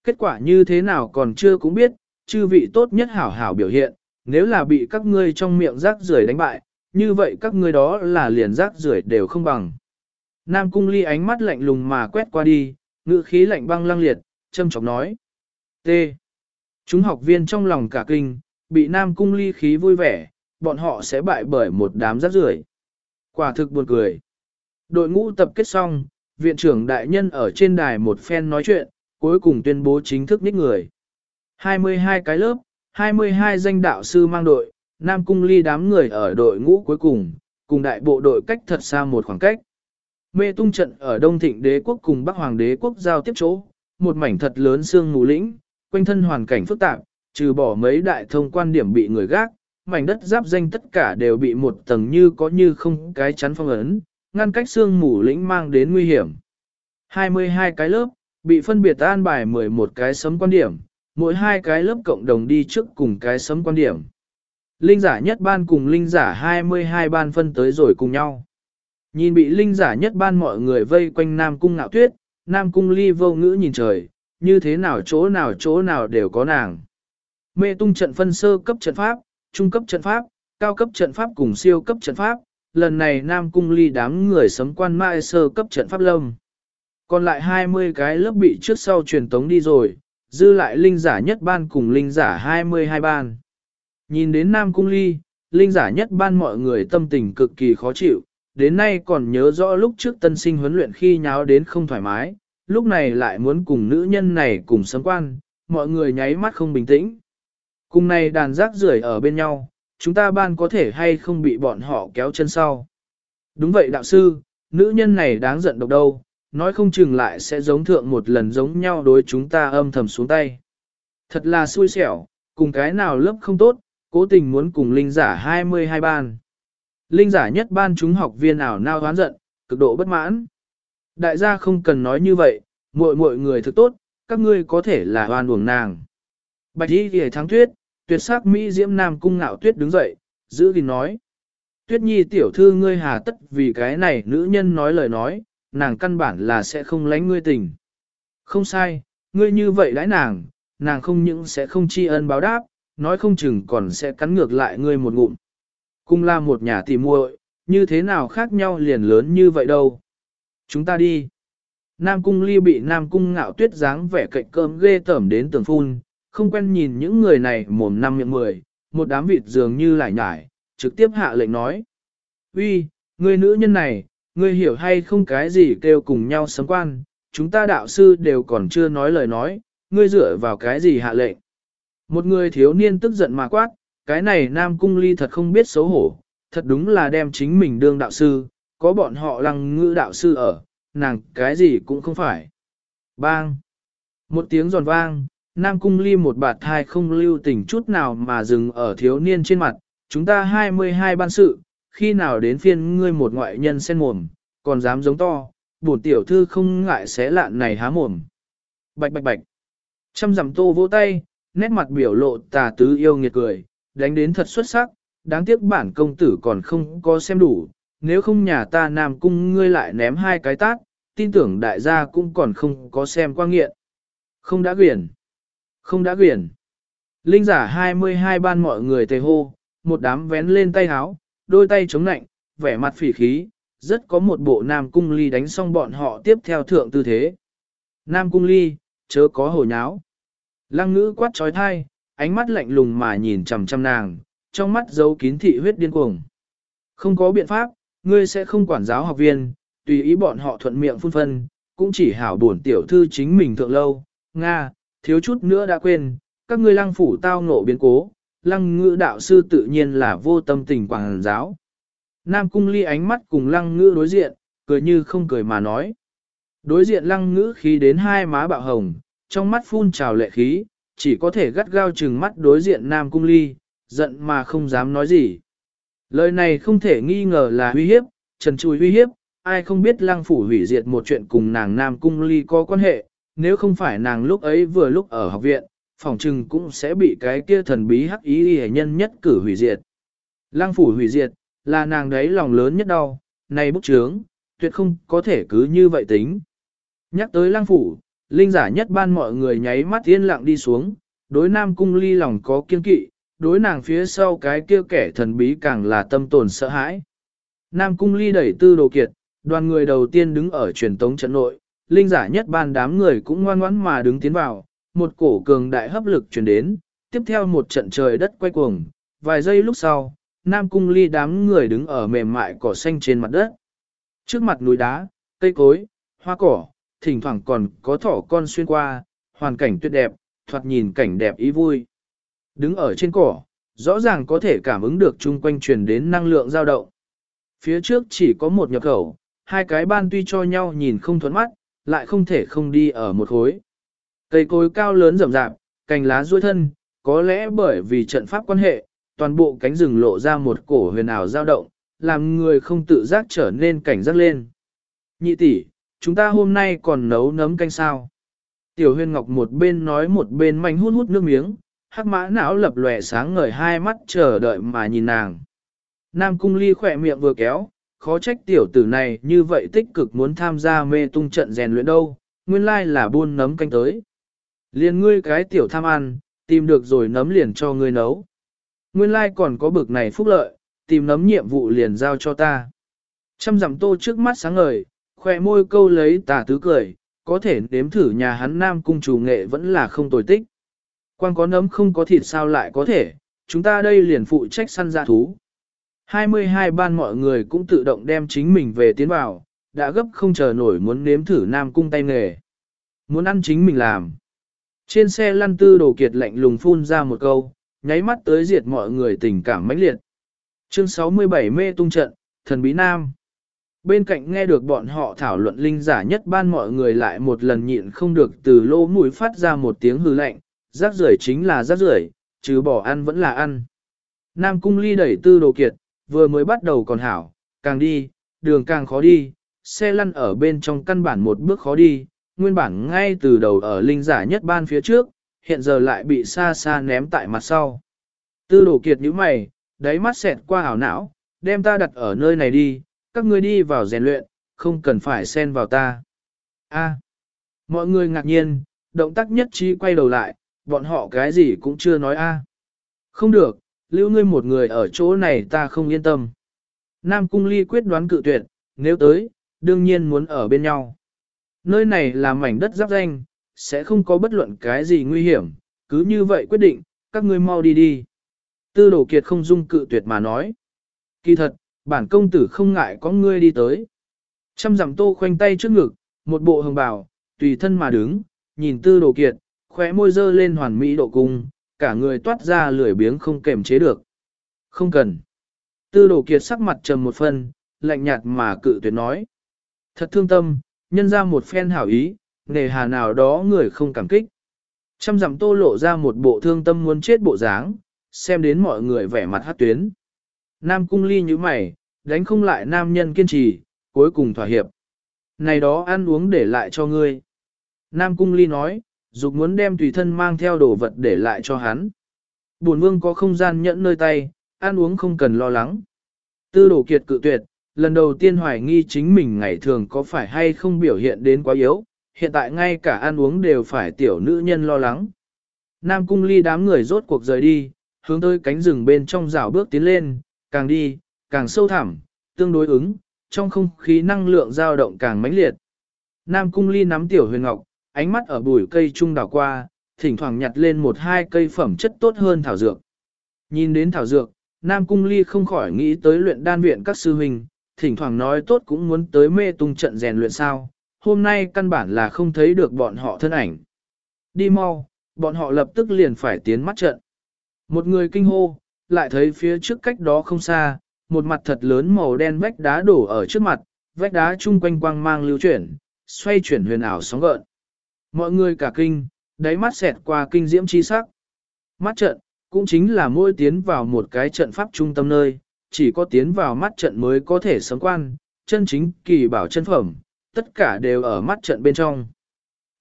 Kết quả như thế nào còn chưa cũng biết, chư vị tốt nhất hảo hảo biểu hiện, nếu là bị các ngươi trong miệng rác rưởi đánh bại, như vậy các ngươi đó là liền rác rưởi đều không bằng. Nam cung ly ánh mắt lạnh lùng mà quét qua đi, ngữ khí lạnh băng lăng liệt, châm chọc nói. T. Chúng học viên trong lòng cả kinh, bị Nam cung ly khí vui vẻ, bọn họ sẽ bại bởi một đám rác rưởi. Quả thực buồn cười. Đội ngũ tập kết xong, viện trưởng đại nhân ở trên đài một phen nói chuyện, cuối cùng tuyên bố chính thức ních người. 22 cái lớp, 22 danh đạo sư mang đội, Nam Cung ly đám người ở đội ngũ cuối cùng, cùng đại bộ đội cách thật xa một khoảng cách. Mê tung trận ở Đông Thịnh đế quốc cùng Bắc Hoàng đế quốc giao tiếp chỗ, một mảnh thật lớn xương mù lĩnh, quanh thân hoàn cảnh phức tạp, trừ bỏ mấy đại thông quan điểm bị người gác, mảnh đất giáp danh tất cả đều bị một tầng như có như không cái chắn phong ấn, ngăn cách xương mù lĩnh mang đến nguy hiểm. 22 cái lớp, bị phân biệt an bài 11 cái sấm quan điểm, mỗi hai cái lớp cộng đồng đi trước cùng cái sấm quan điểm. Linh giả nhất ban cùng linh giả 22 ban phân tới rồi cùng nhau. Nhìn bị linh giả nhất ban mọi người vây quanh Nam Cung ngạo tuyết, Nam Cung ly vô ngữ nhìn trời, như thế nào chỗ nào chỗ nào đều có nàng. Mê tung trận phân sơ cấp trận pháp, trung cấp trận pháp, cao cấp trận pháp cùng siêu cấp trận pháp, lần này Nam Cung ly đám người sấm quan mai sơ cấp trận pháp lâm. Còn lại 20 cái lớp bị trước sau truyền tống đi rồi, dư lại linh giả nhất ban cùng linh giả 22 ban. Nhìn đến Nam Cung ly, linh giả nhất ban mọi người tâm tình cực kỳ khó chịu, đến nay còn nhớ rõ lúc trước tân sinh huấn luyện khi nháo đến không thoải mái, lúc này lại muốn cùng nữ nhân này cùng sấm quan, mọi người nháy mắt không bình tĩnh. Cùng này đàn rác rưởi ở bên nhau, chúng ta ban có thể hay không bị bọn họ kéo chân sau. Đúng vậy đạo sư, nữ nhân này đáng giận độc đâu, nói không chừng lại sẽ giống thượng một lần giống nhau đối chúng ta âm thầm xuống tay. Thật là xui xẻo, cùng cái nào lớp không tốt, cố tình muốn cùng linh giả 22 ban. Linh giả nhất ban chúng học viên ảo nao hoán giận, cực độ bất mãn. Đại gia không cần nói như vậy, muội muội người thực tốt, các ngươi có thể là hoan uổng nàng. Bạch y về thắng tuyết, tuyệt sắc Mỹ diễm nam cung ngạo tuyết đứng dậy, giữ gìn nói. Tuyết nhi tiểu thư ngươi hà tất vì cái này nữ nhân nói lời nói, nàng căn bản là sẽ không lánh ngươi tình. Không sai, ngươi như vậy đãi nàng, nàng không những sẽ không tri ân báo đáp, nói không chừng còn sẽ cắn ngược lại ngươi một ngụm. Cung là một nhà tìm muội, như thế nào khác nhau liền lớn như vậy đâu. Chúng ta đi. Nam cung ly bị Nam cung ngạo tuyết dáng vẻ cạnh cơm ghê tởm đến tường phun, không quen nhìn những người này mồm năm miệng mười, một đám vịt dường như lại nhải, trực tiếp hạ lệnh nói. uy, người nữ nhân này, ngươi hiểu hay không cái gì kêu cùng nhau sấm quan, chúng ta đạo sư đều còn chưa nói lời nói, ngươi dựa vào cái gì hạ lệnh. Một người thiếu niên tức giận mà quát, cái này nam cung ly thật không biết xấu hổ, thật đúng là đem chính mình đương đạo sư, có bọn họ lăng ngữ đạo sư ở, nàng cái gì cũng không phải. Bang! Một tiếng giòn vang, nam cung ly một bạt thai không lưu tình chút nào mà dừng ở thiếu niên trên mặt, chúng ta 22 ban sự, khi nào đến phiên ngươi một ngoại nhân sen mồm, còn dám giống to, bổn tiểu thư không ngại xé lạn này há mồm. Bạch bạch bạch. Trăm dặm tô vỗ tay, nét mặt biểu lộ tà tứ yêu nghiệt cười, đánh đến thật xuất sắc, đáng tiếc bản công tử còn không có xem đủ, nếu không nhà ta nam cung ngươi lại ném hai cái tát, tin tưởng đại gia cũng còn không có xem qua nghiện. Không đã quyển. Không đã quyển. Linh giả 22 ban mọi người tề hô, một đám vén lên tay háo, đôi tay chống nạnh, vẻ mặt phỉ khí, rất có một bộ Nam Cung Ly đánh xong bọn họ tiếp theo thượng tư thế. Nam Cung Ly, chớ có hồ nháo. Lăng ngữ quát trói thai, ánh mắt lạnh lùng mà nhìn chằm chằm nàng, trong mắt giấu kín thị huyết điên cuồng. Không có biện pháp, ngươi sẽ không quản giáo học viên, tùy ý bọn họ thuận miệng phun phân, cũng chỉ hảo buồn tiểu thư chính mình thượng lâu. Nga, thiếu chút nữa đã quên, các ngươi lăng phủ tao ngộ biến cố, lăng ngữ đạo sư tự nhiên là vô tâm tình quảng giáo. Nam cung ly ánh mắt cùng lăng ngữ đối diện, cười như không cười mà nói. Đối diện lăng ngữ khí đến hai má bạo hồng, trong mắt phun trào lệ khí, chỉ có thể gắt gao chừng mắt đối diện Nam cung ly, giận mà không dám nói gì. Lời này không thể nghi ngờ là uy hiếp, trần chùi uy hiếp, ai không biết lăng phủ hủy diệt một chuyện cùng nàng Nam cung ly có quan hệ, nếu không phải nàng lúc ấy vừa lúc ở học viện, phòng trừng cũng sẽ bị cái kia thần bí hắc ý hệ nhân nhất cử hủy diệt. Lăng phủ hủy diệt, là nàng đấy lòng lớn nhất đau, này bức trướng, tuyệt không có thể cứ như vậy tính. Nhắc tới lăng phủ, linh giả nhất ban mọi người nháy mắt yên lặng đi xuống, đối nam cung ly lòng có kiên kỵ, đối nàng phía sau cái kia kẻ thần bí càng là tâm tồn sợ hãi. Nam cung ly đẩy tư đồ kiệt, đoàn người đầu tiên đứng ở truyền tống trận nội, linh giả nhất ban đám người cũng ngoan ngoãn mà đứng tiến vào, một cổ cường đại hấp lực truyền đến, tiếp theo một trận trời đất quay cuồng, vài giây lúc sau, Nam Cung Ly đám người đứng ở mềm mại cỏ xanh trên mặt đất. Trước mặt núi đá, cây cối, hoa cỏ, thỉnh thoảng còn có thỏ con xuyên qua, hoàn cảnh tuyệt đẹp, thoạt nhìn cảnh đẹp ý vui. Đứng ở trên cỏ, rõ ràng có thể cảm ứng được chung quanh truyền đến năng lượng dao động. Phía trước chỉ có một nhập khẩu, hai cái ban tuy cho nhau nhìn không thuẫn mắt, lại không thể không đi ở một khối. Cây cối cao lớn rậm rạp, cành lá duỗi thân, có lẽ bởi vì trận pháp quan hệ, toàn bộ cánh rừng lộ ra một cổ huyền ảo dao động, làm người không tự giác trở nên cảnh giác lên. Nhị tỷ, chúng ta hôm nay còn nấu nấm canh sao. Tiểu huyền ngọc một bên nói một bên manh hút hút nước miếng, hắc mã não lập lòe sáng ngời hai mắt chờ đợi mà nhìn nàng. Nam cung ly khỏe miệng vừa kéo, khó trách tiểu tử này như vậy tích cực muốn tham gia mê tung trận rèn luyện đâu, nguyên lai là buôn nấm canh tới. Liền ngươi cái tiểu tham ăn, tìm được rồi nấm liền cho ngươi nấu. Nguyên lai còn có bực này phúc lợi, tìm nấm nhiệm vụ liền giao cho ta. Trăm dặm tô trước mắt sáng ngời, khoe môi câu lấy tà tứ cười, có thể nếm thử nhà hắn nam cung chủ nghệ vẫn là không tồi tích. Quan có nấm không có thịt sao lại có thể, chúng ta đây liền phụ trách săn dạ thú. 22 ban mọi người cũng tự động đem chính mình về tiến vào, đã gấp không chờ nổi muốn nếm thử nam cung tay nghề. Muốn ăn chính mình làm. Trên xe lăn tư đồ kiệt lạnh lùng phun ra một câu, nháy mắt tới diệt mọi người tình cảm mãnh liệt. Chương 67 mê tung trận, thần bí nam. Bên cạnh nghe được bọn họ thảo luận linh giả nhất ban mọi người lại một lần nhịn không được từ lỗ mũi phát ra một tiếng hư lạnh, rác rưởi chính là rác rưởi, chứ bỏ ăn vẫn là ăn. Nam cung ly đẩy tư đồ kiệt, vừa mới bắt đầu còn hảo, càng đi, đường càng khó đi, xe lăn ở bên trong căn bản một bước khó đi, nguyên bản ngay từ đầu ở linh giả nhất ban phía trước, hiện giờ lại bị xa xa ném tại mặt sau. Tư đổ kiệt như mày, đáy mắt xẹt qua ảo não, đem ta đặt ở nơi này đi, các ngươi đi vào rèn luyện, không cần phải xen vào ta. A. mọi người ngạc nhiên, động tác nhất trí quay đầu lại, bọn họ cái gì cũng chưa nói a. Không được, lưu ngươi một người ở chỗ này ta không yên tâm. Nam Cung Ly quyết đoán cự tuyệt, nếu tới, đương nhiên muốn ở bên nhau. Nơi này là mảnh đất giáp danh, sẽ không có bất luận cái gì nguy hiểm, cứ như vậy quyết định, các ngươi mau đi đi. Tư đồ kiệt không dung cự tuyệt mà nói. Kỳ thật, bản công tử không ngại có ngươi đi tới. Trăm dặm tô khoanh tay trước ngực, một bộ hồng bào, tùy thân mà đứng, nhìn tư đồ kiệt, khóe môi dơ lên hoàn mỹ độ cung, cả người toát ra lười biếng không kềm chế được. Không cần. Tư đồ kiệt sắc mặt trầm một phần, lạnh nhạt mà cự tuyệt nói. Thật thương tâm, nhân ra một phen hảo ý, nề hà nào đó người không cảm kích. Trăm dặm tô lộ ra một bộ thương tâm muốn chết bộ dáng, xem đến mọi người vẻ mặt hát tuyến. Nam cung ly như mày, đánh không lại nam nhân kiên trì, cuối cùng thỏa hiệp. Này đó ăn uống để lại cho ngươi. Nam cung ly nói, dục muốn đem tùy thân mang theo đồ vật để lại cho hắn. Bổn vương có không gian nhẫn nơi tay, ăn uống không cần lo lắng. Tư đổ kiệt cự tuyệt, lần đầu tiên hoài nghi chính mình ngày thường có phải hay không biểu hiện đến quá yếu, hiện tại ngay cả ăn uống đều phải tiểu nữ nhân lo lắng. Nam cung ly đám người rốt cuộc rời đi, hướng tới cánh rừng bên trong rào bước tiến lên, càng đi, càng sâu thẳm, tương đối ứng, trong không khí năng lượng dao động càng mãnh liệt. Nam cung ly nắm tiểu huyền ngọc, ánh mắt ở bụi cây trung đảo qua, thỉnh thoảng nhặt lên một hai cây phẩm chất tốt hơn thảo dược. Nhìn đến thảo dược, Nam Cung Ly không khỏi nghĩ tới luyện đan viện các sư huynh, thỉnh thoảng nói tốt cũng muốn tới mê tung trận rèn luyện sao, hôm nay căn bản là không thấy được bọn họ thân ảnh. Đi mau, bọn họ lập tức liền phải tiến mắt trận. Một người kinh hô, lại thấy phía trước cách đó không xa, một mặt thật lớn màu đen vách đá đổ ở trước mặt, vách đá chung quanh quang mang lưu chuyển, xoay chuyển huyền ảo sóng gợn. Mọi người cả kinh, đáy mắt xẹt qua kinh diễm chi sắc. Mắt trận, cũng chính là mỗi tiến vào một cái trận pháp trung tâm nơi, chỉ có tiến vào mắt trận mới có thể sống quan, chân chính kỳ bảo chân phẩm, tất cả đều ở mắt trận bên trong.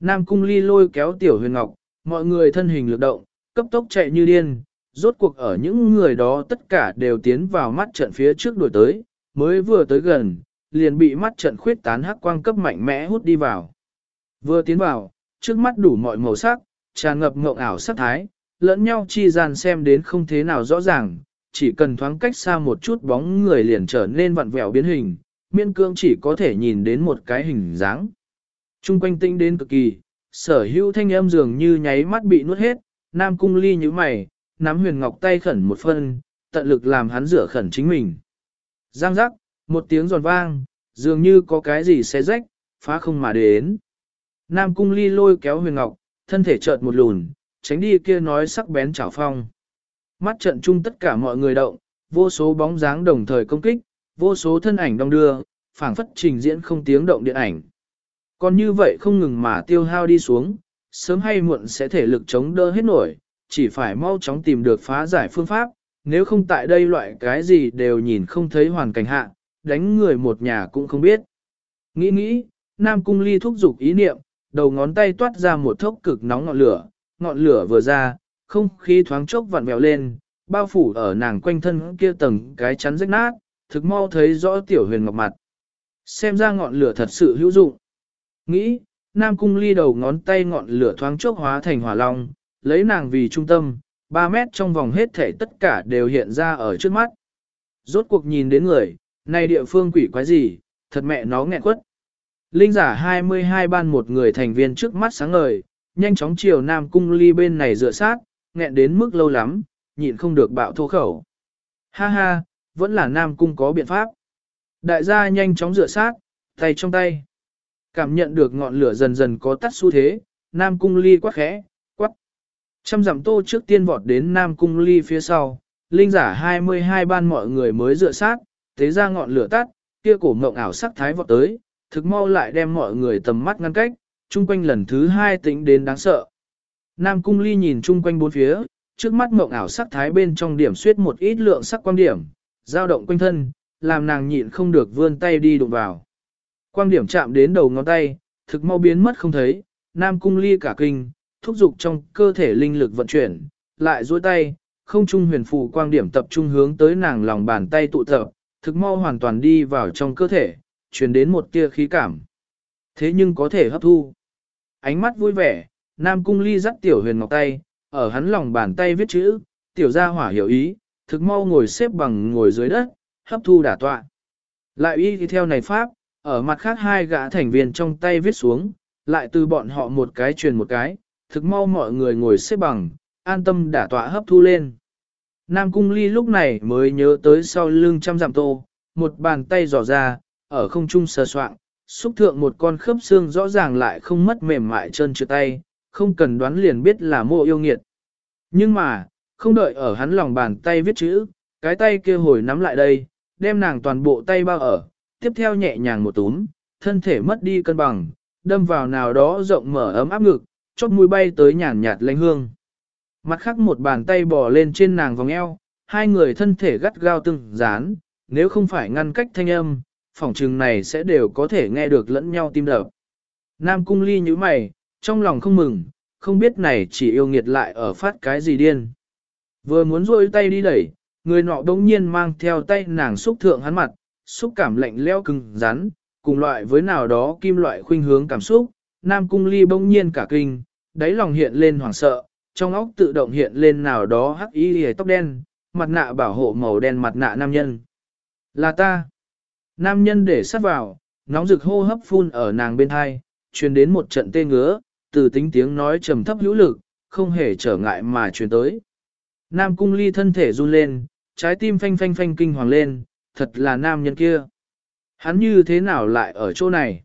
Nam cung ly lôi kéo tiểu huyền ngọc, mọi người thân hình lực động, cấp tốc chạy như điên, rốt cuộc ở những người đó tất cả đều tiến vào mắt trận phía trước đuổi tới, mới vừa tới gần, liền bị mắt trận khuyết tán hắc quang cấp mạnh mẽ hút đi vào. Vừa tiến vào, trước mắt đủ mọi màu sắc, tràn ngập ngộng ảo sắc thái, lẫn nhau chi gian xem đến không thế nào rõ ràng, chỉ cần thoáng cách xa một chút bóng người liền trở nên vặn vẹo biến hình, miên cương chỉ có thể nhìn đến một cái hình dáng. Trung quanh tinh đến cực kỳ, sở hữu thanh âm dường như nháy mắt bị nuốt hết, nam cung ly như mày, nắm huyền ngọc tay khẩn một phân, tận lực làm hắn rửa khẩn chính mình. Giang giác, một tiếng giòn vang, dường như có cái gì xé rách, phá không mà đến. Nam cung ly lôi kéo huyền ngọc, thân thể chợt một lùn, tránh đi kia nói sắc bén chảo phong. Mắt trận chung tất cả mọi người động, vô số bóng dáng đồng thời công kích, vô số thân ảnh đông đưa, phảng phất trình diễn không tiếng động điện ảnh. Còn như vậy không ngừng mà tiêu hao đi xuống, sớm hay muộn sẽ thể lực chống đỡ hết nổi, chỉ phải mau chóng tìm được phá giải phương pháp, nếu không tại đây loại cái gì đều nhìn không thấy hoàn cảnh hạ, đánh người một nhà cũng không biết. Nghĩ nghĩ, Nam Cung Ly thúc giục ý niệm, đầu ngón tay toát ra một thốc cực nóng ngọn lửa, ngọn lửa vừa ra, không khí thoáng chốc vặn vẹo lên, bao phủ ở nàng quanh thân kia tầng cái chắn rách nát, thực mau thấy rõ tiểu huyền ngọc mặt. Xem ra ngọn lửa thật sự hữu dụng. Nghĩ, Nam Cung Ly đầu ngón tay ngọn lửa thoáng chốc hóa thành hỏa long, lấy nàng vì trung tâm, 3 mét trong vòng hết thể tất cả đều hiện ra ở trước mắt. Rốt cuộc nhìn đến người, này địa phương quỷ quái gì, thật mẹ nó nghẹn quất. Linh giả 22 ban một người thành viên trước mắt sáng ngời, nhanh chóng chiều Nam Cung Ly bên này dựa sát, nghẹn đến mức lâu lắm, nhịn không được bạo thô khẩu. Ha ha, vẫn là Nam Cung có biện pháp. Đại gia nhanh chóng rửa sát, tay trong tay. Cảm nhận được ngọn lửa dần dần có tắt xu thế, Nam Cung Ly quá khẽ, quát. Trăm dặm tô trước tiên vọt đến Nam Cung Ly phía sau, linh giả 22 ban mọi người mới rửa sát, thế ra ngọn lửa tắt, kia cổ mộng ảo sắc thái vọt tới, thực mau lại đem mọi người tầm mắt ngăn cách, chung quanh lần thứ hai tính đến đáng sợ. Nam Cung Ly nhìn chung quanh bốn phía, trước mắt mộng ảo sắc thái bên trong điểm suyết một ít lượng sắc quang điểm, dao động quanh thân, làm nàng nhịn không được vươn tay đi đụng vào. Quang điểm chạm đến đầu ngón tay, thực mau biến mất không thấy, Nam Cung Ly cả kinh, thúc dục trong cơ thể linh lực vận chuyển, lại duỗi tay, không trung huyền phù quang điểm tập trung hướng tới nàng lòng bàn tay tụ tập, thực mau hoàn toàn đi vào trong cơ thể, truyền đến một tia khí cảm. Thế nhưng có thể hấp thu. Ánh mắt vui vẻ, Nam Cung Ly dắt tiểu huyền ngọc tay, ở hắn lòng bàn tay viết chữ, tiểu gia hỏa hiểu ý, thực mau ngồi xếp bằng ngồi dưới đất, hấp thu đả tọa. Lại y thì theo này pháp, ở mặt khác hai gã thành viên trong tay viết xuống, lại từ bọn họ một cái truyền một cái, thực mau mọi người ngồi xếp bằng, an tâm đả tọa hấp thu lên. Nam Cung Ly lúc này mới nhớ tới sau lưng trăm dặm tô, một bàn tay dò ra, ở không trung sờ soạng, xúc thượng một con khớp xương rõ ràng lại không mất mềm mại chân chưa tay, không cần đoán liền biết là mộ yêu nghiệt. Nhưng mà, không đợi ở hắn lòng bàn tay viết chữ, cái tay kia hồi nắm lại đây, đem nàng toàn bộ tay bao ở, tiếp theo nhẹ nhàng một túm, thân thể mất đi cân bằng, đâm vào nào đó rộng mở ấm áp ngực, chót mũi bay tới nhàn nhạt lanh hương. Mặt khác một bàn tay bò lên trên nàng vòng eo, hai người thân thể gắt gao từng dán, nếu không phải ngăn cách thanh âm, phòng trường này sẽ đều có thể nghe được lẫn nhau tim đập. Nam cung ly như mày, trong lòng không mừng, không biết này chỉ yêu nghiệt lại ở phát cái gì điên. Vừa muốn rôi tay đi đẩy, người nọ đống nhiên mang theo tay nàng xúc thượng hắn mặt, xúc cảm lạnh leo cứng rắn, cùng loại với nào đó kim loại khuynh hướng cảm xúc, Nam Cung Ly bỗng nhiên cả kinh, đáy lòng hiện lên hoảng sợ, trong óc tự động hiện lên nào đó hắc y hề tóc đen, mặt nạ bảo hộ màu đen mặt nạ nam nhân. Là ta. Nam nhân để sát vào, nóng rực hô hấp phun ở nàng bên hai, truyền đến một trận tê ngứa, từ tính tiếng nói trầm thấp hữu lực, không hề trở ngại mà truyền tới. Nam cung ly thân thể run lên, trái tim phanh phanh phanh kinh hoàng lên, thật là nam nhân kia. Hắn như thế nào lại ở chỗ này?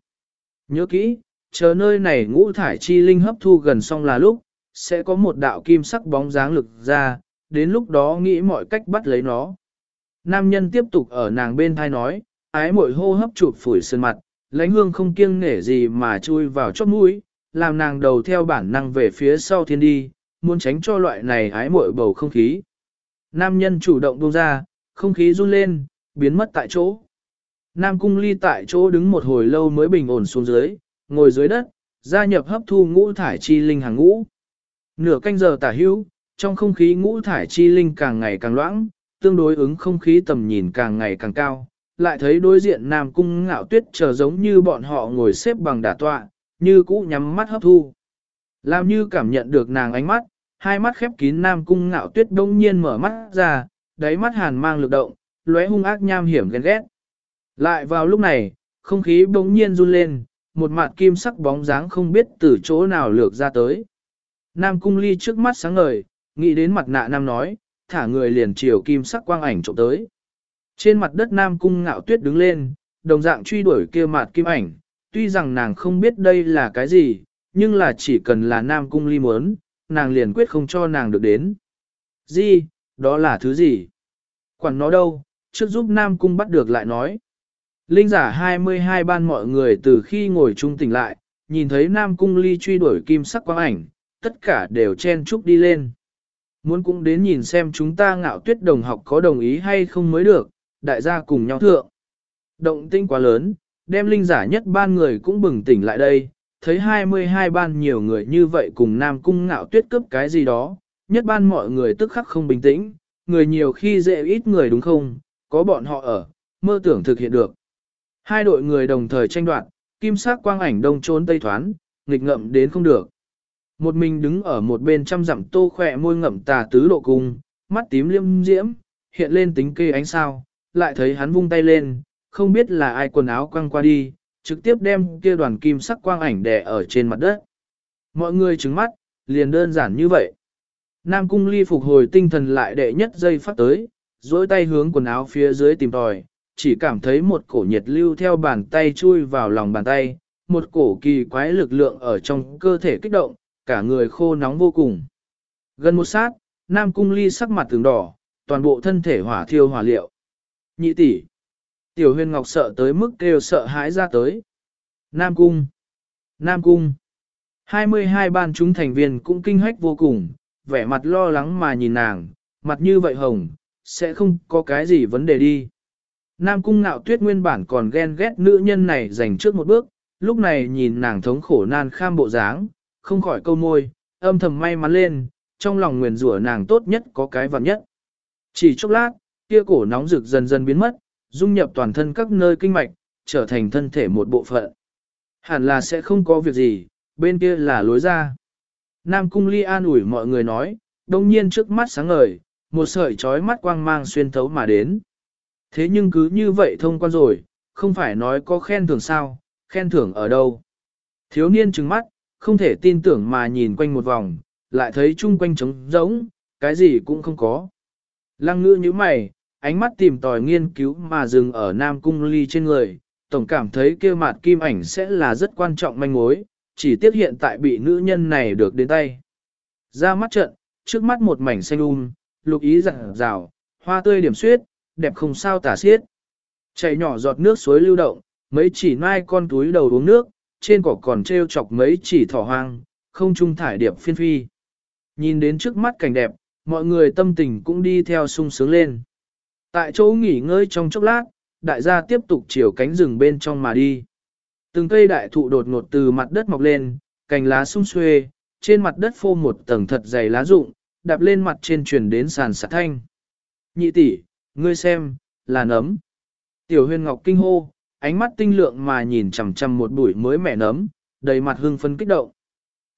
Nhớ kỹ, chờ nơi này ngũ thải chi linh hấp thu gần xong là lúc, sẽ có một đạo kim sắc bóng dáng lực ra, đến lúc đó nghĩ mọi cách bắt lấy nó. Nam nhân tiếp tục ở nàng bên thai nói, ái mội hô hấp chụp phủi sơn mặt, lãnh hương không kiêng nể gì mà chui vào chóp mũi, làm nàng đầu theo bản năng về phía sau thiên đi, muốn tránh cho loại này ái muội bầu không khí. Nam nhân chủ động buông ra, không khí run lên, biến mất tại chỗ. Nam cung ly tại chỗ đứng một hồi lâu mới bình ổn xuống dưới, ngồi dưới đất, gia nhập hấp thu ngũ thải chi linh hàng ngũ. Nửa canh giờ tả hữu, trong không khí ngũ thải chi linh càng ngày càng loãng, tương đối ứng không khí tầm nhìn càng ngày càng cao, lại thấy đối diện Nam Cung ngạo tuyết chờ giống như bọn họ ngồi xếp bằng đả tọa, như cũ nhắm mắt hấp thu. Làm như cảm nhận được nàng ánh mắt, hai mắt khép kín Nam Cung ngạo tuyết đông nhiên mở mắt ra, đáy mắt hàn mang lực động, lóe hung ác nham hiểm ghen ghét. Lại vào lúc này, không khí bỗng nhiên run lên, một mặt kim sắc bóng dáng không biết từ chỗ nào lược ra tới. Nam Cung ly trước mắt sáng ngời, nghĩ đến mặt nạ Nam nói, thả người liền chiều kim sắc quang ảnh trộm tới. Trên mặt đất Nam Cung ngạo tuyết đứng lên, đồng dạng truy đuổi kia mặt kim ảnh, tuy rằng nàng không biết đây là cái gì, nhưng là chỉ cần là Nam Cung ly muốn, nàng liền quyết không cho nàng được đến. Gì, đó là thứ gì? Quản nó đâu, trước giúp Nam Cung bắt được lại nói. Linh giả 22 ban mọi người từ khi ngồi chung tỉnh lại, nhìn thấy Nam Cung ly truy đuổi kim sắc quang ảnh, tất cả đều chen chúc đi lên. Muốn cũng đến nhìn xem chúng ta ngạo tuyết đồng học có đồng ý hay không mới được, đại gia cùng nhau thượng. Động tinh quá lớn, đem linh giả nhất ban người cũng bừng tỉnh lại đây, thấy 22 ban nhiều người như vậy cùng Nam Cung ngạo tuyết cướp cái gì đó, nhất ban mọi người tức khắc không bình tĩnh, người nhiều khi dễ ít người đúng không, có bọn họ ở, mơ tưởng thực hiện được. Hai đội người đồng thời tranh đoạt, kim sắc quang ảnh đông trốn tây thoán, nghịch ngậm đến không được. Một mình đứng ở một bên trăm dặm tô khỏe môi ngậm tà tứ độ cung, mắt tím liêm diễm, hiện lên tính kê ánh sao, lại thấy hắn vung tay lên, không biết là ai quần áo quăng qua đi, trực tiếp đem kia đoàn kim sắc quang ảnh đè ở trên mặt đất. Mọi người trứng mắt, liền đơn giản như vậy. Nam cung ly phục hồi tinh thần lại đệ nhất giây phát tới, dối tay hướng quần áo phía dưới tìm tòi, chỉ cảm thấy một cổ nhiệt lưu theo bàn tay chui vào lòng bàn tay, một cổ kỳ quái lực lượng ở trong cơ thể kích động, cả người khô nóng vô cùng. Gần một sát, Nam Cung Ly sắc mặt tường đỏ, toàn bộ thân thể hỏa thiêu hỏa liệu. Nhị tỷ, Tiểu huyền ngọc sợ tới mức kêu sợ hãi ra tới. Nam Cung. Nam Cung. 22 ban chúng thành viên cũng kinh hách vô cùng, vẻ mặt lo lắng mà nhìn nàng, mặt như vậy hồng, sẽ không có cái gì vấn đề đi. Nam Cung ngạo tuyết nguyên bản còn ghen ghét nữ nhân này dành trước một bước, lúc này nhìn nàng thống khổ nan kham bộ dáng, không khỏi câu môi, âm thầm may mắn lên, trong lòng nguyền rủa nàng tốt nhất có cái vặn nhất. Chỉ chốc lát, kia cổ nóng rực dần dần biến mất, dung nhập toàn thân các nơi kinh mạch, trở thành thân thể một bộ phận. Hẳn là sẽ không có việc gì, bên kia là lối ra. Nam Cung Ly an ủi mọi người nói, đồng nhiên trước mắt sáng ngời, một sợi trói mắt quang mang xuyên thấu mà đến. Thế nhưng cứ như vậy thông quan rồi, không phải nói có khen thưởng sao, khen thưởng ở đâu. Thiếu niên trừng mắt, không thể tin tưởng mà nhìn quanh một vòng, lại thấy chung quanh trống rỗng, cái gì cũng không có. Lăng ngữ như mày, ánh mắt tìm tòi nghiên cứu mà dừng ở Nam Cung Ly trên người, tổng cảm thấy kia mặt kim ảnh sẽ là rất quan trọng manh mối, chỉ tiếc hiện tại bị nữ nhân này được đến tay. Ra mắt trận, trước mắt một mảnh xanh um, lục ý rạng rào, hoa tươi điểm suyết, đẹp không sao tả xiết. Chảy nhỏ giọt nước suối lưu động, mấy chỉ mai con túi đầu uống nước, trên cỏ còn treo chọc mấy chỉ thỏ hoang, không trung thải điệp phiên phi. Nhìn đến trước mắt cảnh đẹp, mọi người tâm tình cũng đi theo sung sướng lên. Tại chỗ nghỉ ngơi trong chốc lát, đại gia tiếp tục chiều cánh rừng bên trong mà đi. Từng cây đại thụ đột ngột từ mặt đất mọc lên, cành lá sung xuê, trên mặt đất phô một tầng thật dày lá rụng, đạp lên mặt trên truyền đến sàn sạt thanh. Nhị tỷ, ngươi xem, là nấm. Tiểu huyền ngọc kinh hô, ánh mắt tinh lượng mà nhìn chằm chằm một bụi mới mẻ nấm, đầy mặt hưng phấn kích động.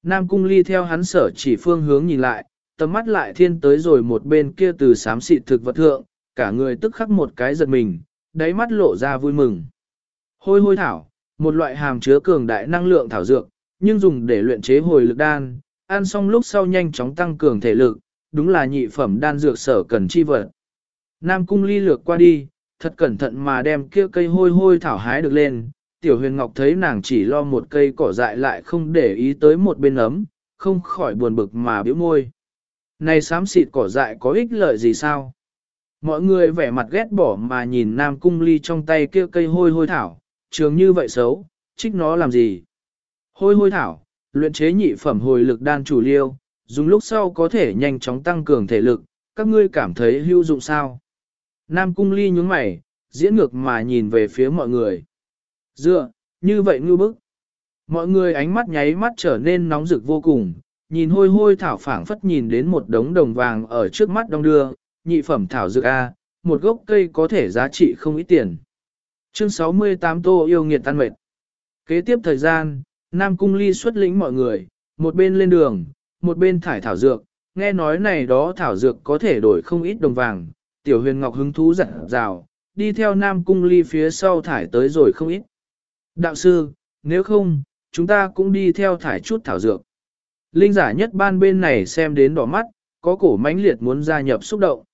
Nam cung ly theo hắn sở chỉ phương hướng nhìn lại, tầm mắt lại thiên tới rồi một bên kia từ xám xịt thực vật thượng, cả người tức khắc một cái giật mình, đáy mắt lộ ra vui mừng. Hôi hôi thảo, một loại hàm chứa cường đại năng lượng thảo dược, nhưng dùng để luyện chế hồi lực đan, ăn xong lúc sau nhanh chóng tăng cường thể lực, đúng là nhị phẩm đan dược sở cần chi vật. Nam cung ly lược qua đi, thật cẩn thận mà đem kia cây hôi hôi thảo hái được lên, tiểu huyền ngọc thấy nàng chỉ lo một cây cỏ dại lại không để ý tới một bên ấm, không khỏi buồn bực mà biểu môi. Này xám xịt cỏ dại có ích lợi gì sao? Mọi người vẻ mặt ghét bỏ mà nhìn nam cung ly trong tay kia cây hôi hôi thảo, trường như vậy xấu, trích nó làm gì? Hôi hôi thảo, luyện chế nhị phẩm hồi lực đan chủ liêu, dùng lúc sau có thể nhanh chóng tăng cường thể lực, các ngươi cảm thấy hữu dụng sao? Nam cung ly nhướng mày, diễn ngược mà nhìn về phía mọi người. Dựa, như vậy ngư bức. Mọi người ánh mắt nháy mắt trở nên nóng rực vô cùng, nhìn hôi hôi thảo phảng phất nhìn đến một đống đồng vàng ở trước mắt đông đưa, nhị phẩm thảo dược A, một gốc cây có thể giá trị không ít tiền. Chương 68 Tô yêu nghiệt tan mệt. Kế tiếp thời gian, Nam Cung Ly xuất lĩnh mọi người, một bên lên đường, một bên thải thảo dược, nghe nói này đó thảo dược có thể đổi không ít đồng vàng, tiểu huyền ngọc hứng thú dặn rào, đi theo Nam Cung Ly phía sau thải tới rồi không ít. Đạo sư, nếu không, chúng ta cũng đi theo thải chút thảo dược. Linh giả nhất ban bên này xem đến đỏ mắt, có cổ mãnh liệt muốn gia nhập xúc động.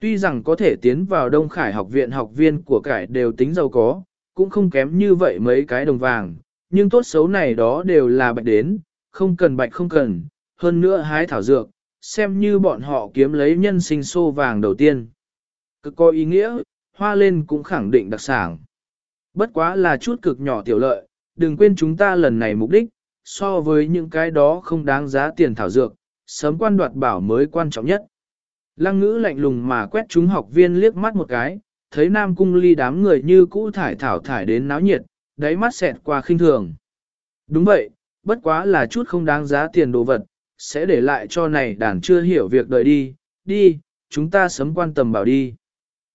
Tuy rằng có thể tiến vào Đông Khải học viện học viên của cải đều tính giàu có, cũng không kém như vậy mấy cái đồng vàng, nhưng tốt xấu này đó đều là bạch đến, không cần bạch không cần, hơn nữa hái thảo dược, xem như bọn họ kiếm lấy nhân sinh xô vàng đầu tiên. Cực có ý nghĩa, hoa lên cũng khẳng định đặc sản. Bất quá là chút cực nhỏ tiểu lợi, đừng quên chúng ta lần này mục đích, so với những cái đó không đáng giá tiền thảo dược, sớm quan đoạt bảo mới quan trọng nhất. Lăng ngữ lạnh lùng mà quét chúng học viên liếc mắt một cái, thấy nam cung ly đám người như cũ thải thảo thải đến náo nhiệt, đáy mắt xẹt qua khinh thường. Đúng vậy, bất quá là chút không đáng giá tiền đồ vật, sẽ để lại cho này đàn chưa hiểu việc đợi đi, đi, chúng ta sớm quan tâm bảo đi.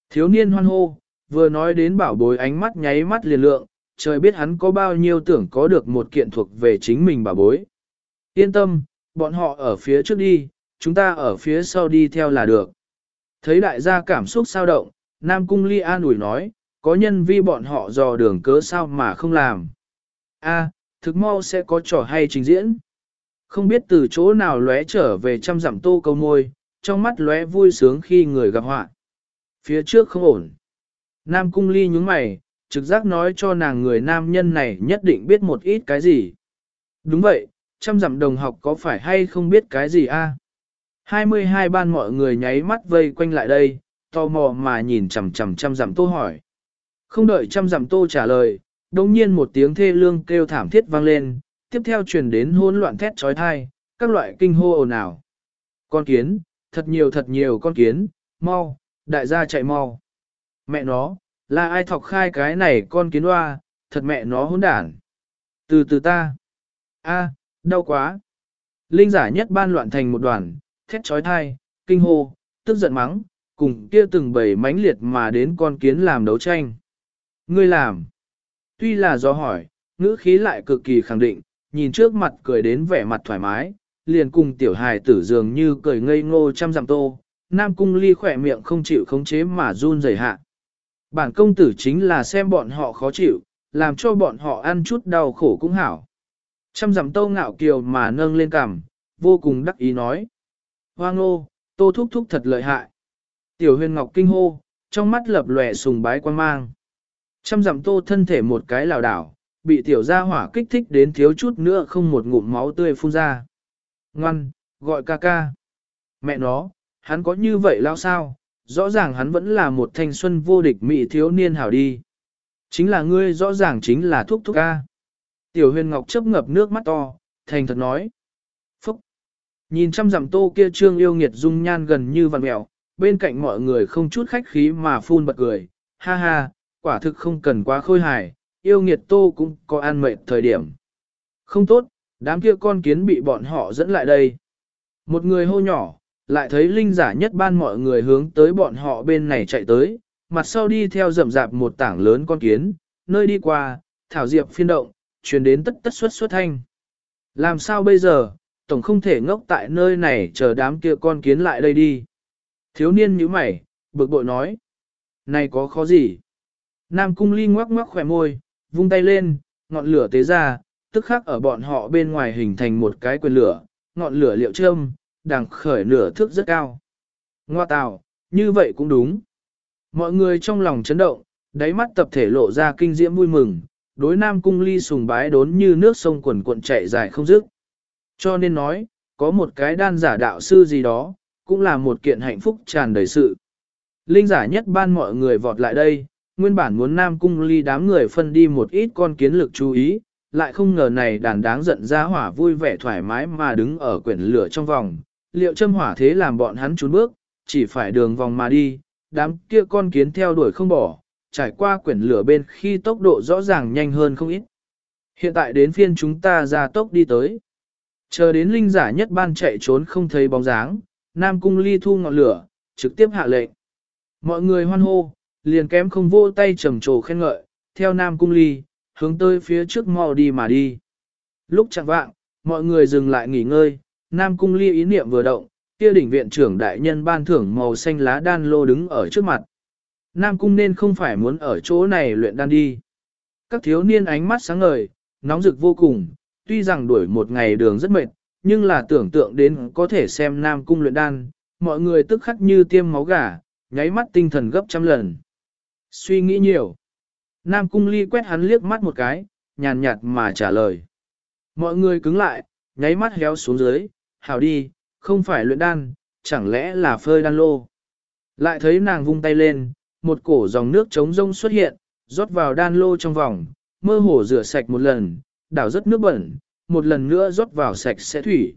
Thiếu niên hoan hô, vừa nói đến bảo bối ánh mắt nháy mắt liền lượng, trời biết hắn có bao nhiêu tưởng có được một kiện thuộc về chính mình bảo bối. Yên tâm, bọn họ ở phía trước đi, chúng ta ở phía sau đi theo là được. Thấy đại gia cảm xúc sao động, Nam Cung Ly an ủi nói, có nhân vi bọn họ dò đường cớ sao mà không làm. A, thực mau sẽ có trò hay trình diễn. Không biết từ chỗ nào lóe trở về trăm dặm tô câu môi, trong mắt lóe vui sướng khi người gặp họa. Phía trước không ổn. Nam Cung Ly nhúng mày, trực giác nói cho nàng người nam nhân này nhất định biết một ít cái gì. Đúng vậy, trăm dặm đồng học có phải hay không biết cái gì a? 22 ban mọi người nháy mắt vây quanh lại đây, tò mò mà nhìn chằm chằm chằm dặm tô hỏi. Không đợi chăm dặm tô trả lời, đồng nhiên một tiếng thê lương kêu thảm thiết vang lên, tiếp theo truyền đến hỗn loạn thét trói thai, các loại kinh hô ồn ào. Con kiến, thật nhiều thật nhiều con kiến, mau, đại gia chạy mau. Mẹ nó, là ai thọc khai cái này con kiến hoa, thật mẹ nó hỗn đản. Từ từ ta. a đau quá. Linh giả nhất ban loạn thành một đoàn, thét trói thai, kinh hô, tức giận mắng, cùng kia từng bầy mãnh liệt mà đến con kiến làm đấu tranh. Ngươi làm. Tuy là do hỏi, ngữ khí lại cực kỳ khẳng định, nhìn trước mặt cười đến vẻ mặt thoải mái, liền cùng tiểu hài tử dường như cười ngây ngô trăm dặm tô, nam cung ly khỏe miệng không chịu khống chế mà run rẩy hạ. Bản công tử chính là xem bọn họ khó chịu, làm cho bọn họ ăn chút đau khổ cũng hảo. Trăm dặm tô ngạo kiều mà nâng lên cằm, vô cùng đắc ý nói. Hoang ô, tô thúc thúc thật lợi hại. Tiểu huyền ngọc kinh hô, trong mắt lập lòe sùng bái quan mang. Trăm dặm tô thân thể một cái lảo đảo, bị tiểu gia hỏa kích thích đến thiếu chút nữa không một ngụm máu tươi phun ra. Ngoan, gọi ca ca. Mẹ nó, hắn có như vậy lao sao? Rõ ràng hắn vẫn là một thanh xuân vô địch mỹ thiếu niên hảo đi. Chính là ngươi rõ ràng chính là thúc thúc ca. Tiểu huyền ngọc chấp ngập nước mắt to, thành thật nói. Nhìn trăm dặm tô kia trương yêu nghiệt dung nhan gần như vằn mẹo, bên cạnh mọi người không chút khách khí mà phun bật cười. Ha ha, quả thực không cần quá khôi hài, yêu nghiệt tô cũng có an mệt thời điểm. Không tốt, đám kia con kiến bị bọn họ dẫn lại đây. Một người hô nhỏ, lại thấy linh giả nhất ban mọi người hướng tới bọn họ bên này chạy tới, mặt sau đi theo rậm rạp một tảng lớn con kiến, nơi đi qua, thảo diệp phiên động, truyền đến tất tất xuất xuất thanh. Làm sao bây giờ, tổng không thể ngốc tại nơi này chờ đám kia con kiến lại đây đi. Thiếu niên như mày, bực bội nói. Này có khó gì? Nam cung ly ngoắc ngoắc khỏe môi, vung tay lên, ngọn lửa tế ra, tức khắc ở bọn họ bên ngoài hình thành một cái quyền lửa, ngọn lửa liệu châm, đằng khởi nửa thước rất cao. Ngoa tào, như vậy cũng đúng. Mọi người trong lòng chấn động, đáy mắt tập thể lộ ra kinh diễm vui mừng, đối nam cung ly sùng bái đốn như nước sông quần cuộn chạy dài không dứt. Cho nên nói, có một cái đan giả đạo sư gì đó, cũng là một kiện hạnh phúc tràn đầy sự. Linh giả nhất ban mọi người vọt lại đây, nguyên bản muốn nam cung ly đám người phân đi một ít con kiến lực chú ý, lại không ngờ này đàn đáng giận ra hỏa vui vẻ thoải mái mà đứng ở quyển lửa trong vòng, liệu châm hỏa thế làm bọn hắn trốn bước, chỉ phải đường vòng mà đi, đám kia con kiến theo đuổi không bỏ, trải qua quyển lửa bên khi tốc độ rõ ràng nhanh hơn không ít. Hiện tại đến phiên chúng ta ra tốc đi tới. Chờ đến linh giả nhất ban chạy trốn không thấy bóng dáng, Nam Cung ly thu ngọn lửa, trực tiếp hạ lệnh. Mọi người hoan hô, liền kém không vô tay trầm trồ khen ngợi, theo Nam Cung ly, hướng tới phía trước mò đi mà đi. Lúc chẳng vạng, mọi người dừng lại nghỉ ngơi, Nam Cung ly ý niệm vừa động, kia đỉnh viện trưởng đại nhân ban thưởng màu xanh lá đan lô đứng ở trước mặt. Nam Cung nên không phải muốn ở chỗ này luyện đan đi. Các thiếu niên ánh mắt sáng ngời, nóng rực vô cùng, tuy rằng đuổi một ngày đường rất mệt, nhưng là tưởng tượng đến có thể xem Nam Cung luyện đan, mọi người tức khắc như tiêm máu gà, nháy mắt tinh thần gấp trăm lần. Suy nghĩ nhiều. Nam Cung ly quét hắn liếc mắt một cái, nhàn nhạt mà trả lời. Mọi người cứng lại, nháy mắt héo xuống dưới, hảo đi, không phải luyện đan, chẳng lẽ là phơi đan lô. Lại thấy nàng vung tay lên, một cổ dòng nước trống rông xuất hiện, rót vào đan lô trong vòng, mơ hồ rửa sạch một lần, đảo rất nước bẩn, một lần nữa rót vào sạch sẽ thủy.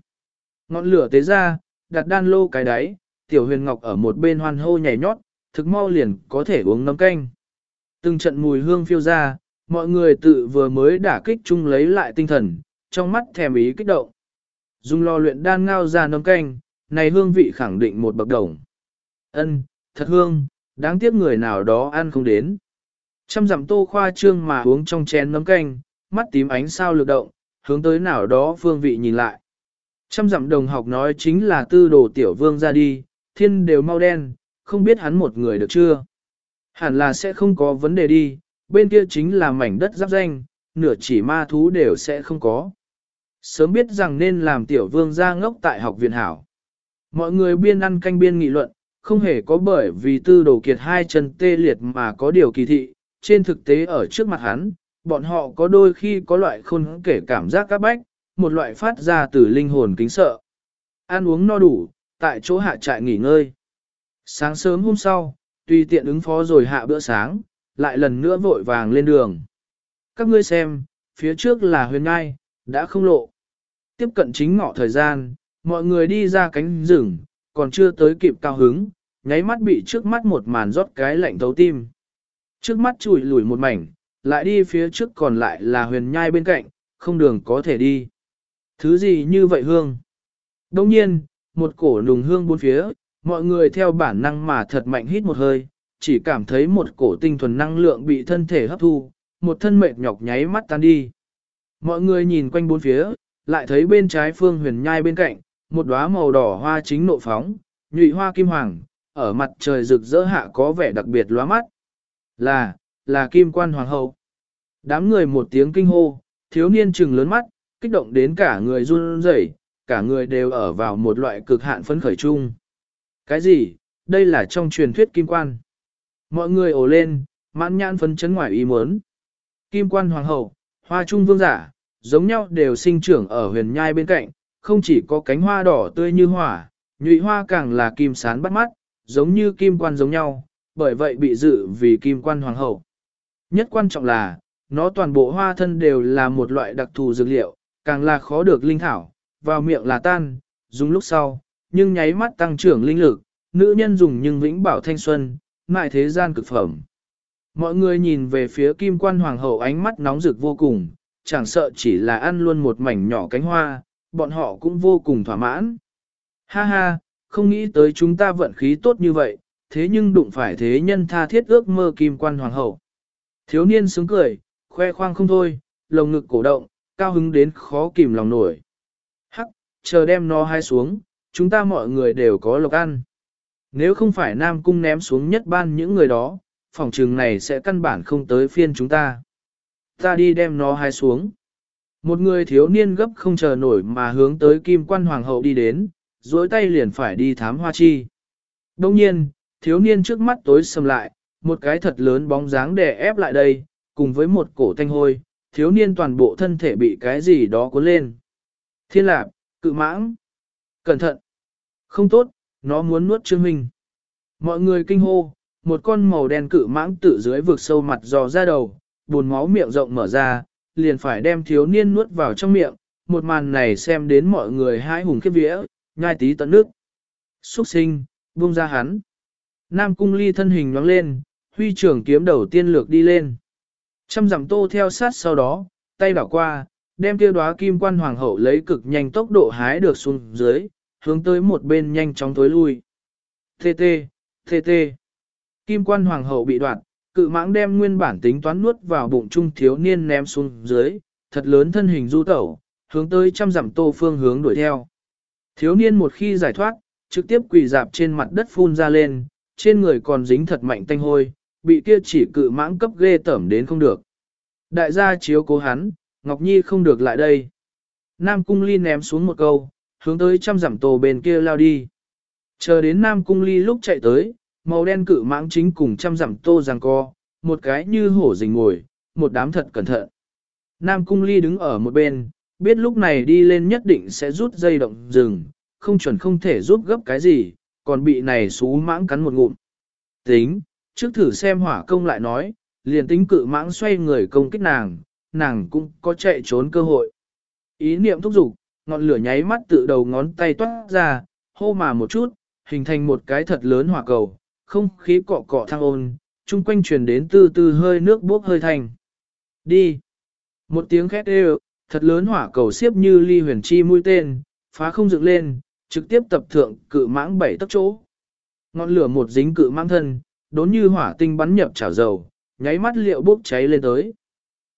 Ngọn lửa tế ra, đặt đan lô cái đáy, tiểu huyền ngọc ở một bên hoan hô nhảy nhót, thực mau liền có thể uống nấm canh. Từng trận mùi hương phiêu ra, mọi người tự vừa mới đả kích chung lấy lại tinh thần, trong mắt thèm ý kích động. Dùng lò luyện đan ngao ra nấm canh, này hương vị khẳng định một bậc đồng. Ân, thật hương, đáng tiếc người nào đó ăn không đến. Trăm dặm tô khoa trương mà uống trong chén nấm canh, mắt tím ánh sao lực động, hướng tới nào đó phương vị nhìn lại. Trăm dặm đồng học nói chính là tư đồ tiểu vương ra đi, thiên đều mau đen, không biết hắn một người được chưa. Hẳn là sẽ không có vấn đề đi, bên kia chính là mảnh đất giáp danh, nửa chỉ ma thú đều sẽ không có. Sớm biết rằng nên làm tiểu vương ra ngốc tại học viện hảo. Mọi người biên ăn canh biên nghị luận, không hề có bởi vì tư đồ kiệt hai chân tê liệt mà có điều kỳ thị, trên thực tế ở trước mặt hắn, bọn họ có đôi khi có loại khôn kể cảm giác các bách, một loại phát ra từ linh hồn kính sợ. Ăn uống no đủ, tại chỗ hạ trại nghỉ ngơi. Sáng sớm hôm sau, tùy tiện ứng phó rồi hạ bữa sáng, lại lần nữa vội vàng lên đường. Các ngươi xem, phía trước là huyền ngai, đã không lộ. Tiếp cận chính ngọ thời gian, mọi người đi ra cánh rừng, còn chưa tới kịp cao hứng, nháy mắt bị trước mắt một màn rót cái lạnh thấu tim. Trước mắt chùi lùi một mảnh, lại đi phía trước còn lại là huyền nhai bên cạnh, không đường có thể đi. Thứ gì như vậy hương? Đông nhiên, một cổ nùng hương bốn phía, mọi người theo bản năng mà thật mạnh hít một hơi, chỉ cảm thấy một cổ tinh thuần năng lượng bị thân thể hấp thu, một thân mệt nhọc nháy mắt tan đi. Mọi người nhìn quanh bốn phía, lại thấy bên trái phương huyền nhai bên cạnh, một đóa màu đỏ hoa chính nộ phóng, nhụy hoa kim hoàng, ở mặt trời rực rỡ hạ có vẻ đặc biệt lóa mắt. Là, là kim quan hoàng hậu. Đám người một tiếng kinh hô, thiếu niên trừng lớn mắt, kích động đến cả người run rẩy, cả người đều ở vào một loại cực hạn phấn khởi chung. Cái gì? Đây là trong truyền thuyết kim quan. Mọi người ồ lên, mãn nhãn phấn chấn ngoài ý muốn. Kim quan hoàng hậu, hoa trung vương giả, giống nhau đều sinh trưởng ở huyền nhai bên cạnh, không chỉ có cánh hoa đỏ tươi như hỏa, nhụy hoa càng là kim sán bắt mắt, giống như kim quan giống nhau, bởi vậy bị dự vì kim quan hoàng hậu. Nhất quan trọng là, nó toàn bộ hoa thân đều là một loại đặc thù dược liệu, càng là khó được linh thảo, vào miệng là tan, dùng lúc sau, nhưng nháy mắt tăng trưởng linh lực, nữ nhân dùng nhưng vĩnh bảo thanh xuân, ngại thế gian cực phẩm. Mọi người nhìn về phía kim quan hoàng hậu ánh mắt nóng rực vô cùng, chẳng sợ chỉ là ăn luôn một mảnh nhỏ cánh hoa, bọn họ cũng vô cùng thỏa mãn. Ha ha, không nghĩ tới chúng ta vận khí tốt như vậy, thế nhưng đụng phải thế nhân tha thiết ước mơ kim quan hoàng hậu. Thiếu niên sướng cười, khoe khoang không thôi, lồng ngực cổ động, cao hứng đến khó kìm lòng nổi. Hắc, chờ đem nó hai xuống, chúng ta mọi người đều có lộc ăn. Nếu không phải Nam Cung ném xuống nhất ban những người đó, phòng trường này sẽ căn bản không tới phiên chúng ta. Ta đi đem nó hai xuống. Một người thiếu niên gấp không chờ nổi mà hướng tới kim quan hoàng hậu đi đến, dối tay liền phải đi thám hoa chi. Đông nhiên, thiếu niên trước mắt tối sầm lại, một cái thật lớn bóng dáng đè ép lại đây, cùng với một cổ thanh hôi, thiếu niên toàn bộ thân thể bị cái gì đó cuốn lên. Thiên lạp, cự mãng, cẩn thận, không tốt, nó muốn nuốt Trương Minh. Mọi người kinh hô, một con màu đen cự mãng tự dưới vực sâu mặt dò ra đầu, buồn máu miệng rộng mở ra, liền phải đem thiếu niên nuốt vào trong miệng, một màn này xem đến mọi người hai hùng khiếp vía, nhai tí tận nước. Xuất sinh, buông ra hắn. Nam cung ly thân hình nhoáng lên, huy trưởng kiếm đầu tiên lược đi lên. Trăm dặm tô theo sát sau đó, tay đảo qua, đem kia đóa kim quan hoàng hậu lấy cực nhanh tốc độ hái được xuống dưới, hướng tới một bên nhanh chóng tối lui. Tê tê, tê tê. Kim quan hoàng hậu bị đoạn, cự mãng đem nguyên bản tính toán nuốt vào bụng trung thiếu niên ném xuống dưới, thật lớn thân hình du tẩu, hướng tới trăm dặm tô phương hướng đuổi theo. Thiếu niên một khi giải thoát, trực tiếp quỳ dạp trên mặt đất phun ra lên, trên người còn dính thật mạnh tanh hôi, bị kia chỉ cự mãng cấp ghê tẩm đến không được. Đại gia chiếu cố hắn, Ngọc Nhi không được lại đây. Nam Cung Ly ném xuống một câu, hướng tới trăm dặm tổ bên kia lao đi. Chờ đến Nam Cung Ly lúc chạy tới, màu đen cự mãng chính cùng trăm dặm tô giằng co, một cái như hổ rình ngồi, một đám thật cẩn thận. Nam Cung Ly đứng ở một bên, biết lúc này đi lên nhất định sẽ rút dây động rừng, không chuẩn không thể rút gấp cái gì, còn bị này xú mãng cắn một ngụm. Tính, trước thử xem hỏa công lại nói, liền tính cự mãng xoay người công kích nàng, nàng cũng có chạy trốn cơ hội. Ý niệm thúc giục, ngọn lửa nháy mắt tự đầu ngón tay toát ra, hô mà một chút, hình thành một cái thật lớn hỏa cầu, không khí cọ cọ thăng ôn, chung quanh truyền đến từ từ hơi nước bốc hơi thành. Đi! Một tiếng khét đều, thật lớn hỏa cầu xiếp như ly huyền chi mũi tên, phá không dựng lên, trực tiếp tập thượng cự mãng bảy tấc chỗ. Ngọn lửa một dính cự mãng thân, đốn như hỏa tinh bắn nhập chảo dầu, nháy mắt liệu bốc cháy lên tới.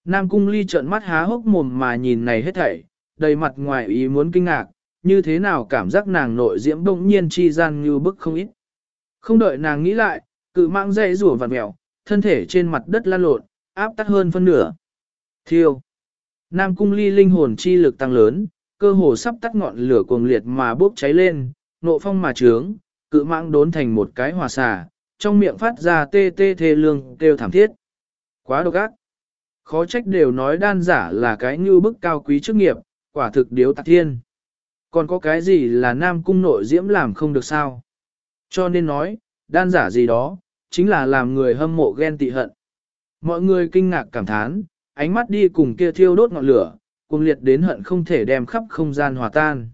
Nam cung ly trợn mắt há hốc mồm mà nhìn này hết thảy, đầy mặt ngoài ý muốn kinh ngạc, như thế nào cảm giác nàng nội diễm đông nhiên chi gian như bức không ít. Không đợi nàng nghĩ lại, cự mạng dây rủa vặt mèo, thân thể trên mặt đất lan lộn, áp tắt hơn phân nửa. Thiêu. Nam cung ly linh hồn chi lực tăng lớn, cơ hồ sắp tắt ngọn lửa cuồng liệt mà bốc cháy lên, nộ phong mà trướng, cự mạng đốn thành một cái hòa xà, trong miệng phát ra tê tê thê lương kêu thảm thiết. Quá độc ác. Khó trách đều nói đan giả là cái như bức cao quý chức nghiệp, quả thực điếu tạc thiên. Còn có cái gì là nam cung nội diễm làm không được sao? Cho nên nói, đan giả gì đó, chính là làm người hâm mộ ghen tị hận. Mọi người kinh ngạc cảm thán, ánh mắt đi cùng kia thiêu đốt ngọn lửa, cùng liệt đến hận không thể đem khắp không gian hòa tan.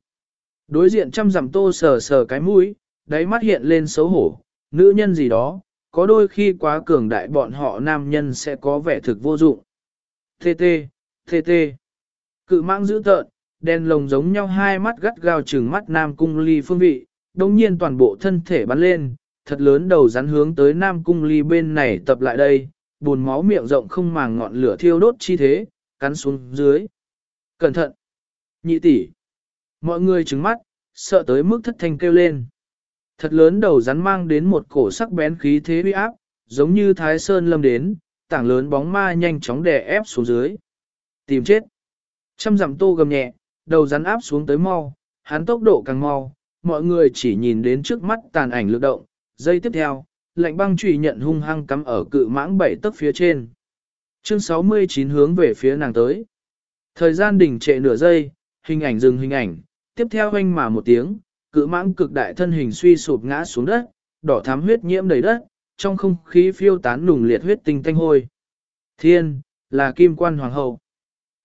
Đối diện trăm dặm tô sờ sờ cái mũi, đáy mắt hiện lên xấu hổ, nữ nhân gì đó, có đôi khi quá cường đại bọn họ nam nhân sẽ có vẻ thực vô dụng. Tê tê, tê tê. Cự mãng dữ tợn, đen lồng giống nhau hai mắt gắt gao trừng mắt nam cung ly phương vị, đồng nhiên toàn bộ thân thể bắn lên, thật lớn đầu rắn hướng tới nam cung ly bên này tập lại đây, buồn máu miệng rộng không màng ngọn lửa thiêu đốt chi thế, cắn xuống dưới. Cẩn thận! Nhị tỷ! Mọi người trứng mắt, sợ tới mức thất thanh kêu lên. Thật lớn đầu rắn mang đến một cổ sắc bén khí thế uy áp, giống như thái sơn lâm đến, tảng lớn bóng ma nhanh chóng đè ép xuống dưới. Tìm chết! Trăm dặm tô gầm nhẹ, đầu rắn áp xuống tới mau, hắn tốc độ càng mau, mọi người chỉ nhìn đến trước mắt tàn ảnh lực động. Giây tiếp theo, lạnh băng trùy nhận hung hăng cắm ở cự mãng bảy tấc phía trên. Chương 69 hướng về phía nàng tới. Thời gian đỉnh trệ nửa giây, hình ảnh dừng hình ảnh, tiếp theo hoanh mà một tiếng, cự mãng cực đại thân hình suy sụp ngã xuống đất, đỏ thắm huyết nhiễm đầy đất, trong không khí phiêu tán nùng liệt huyết tinh thanh hôi. Thiên, là kim quan hoàng hậu.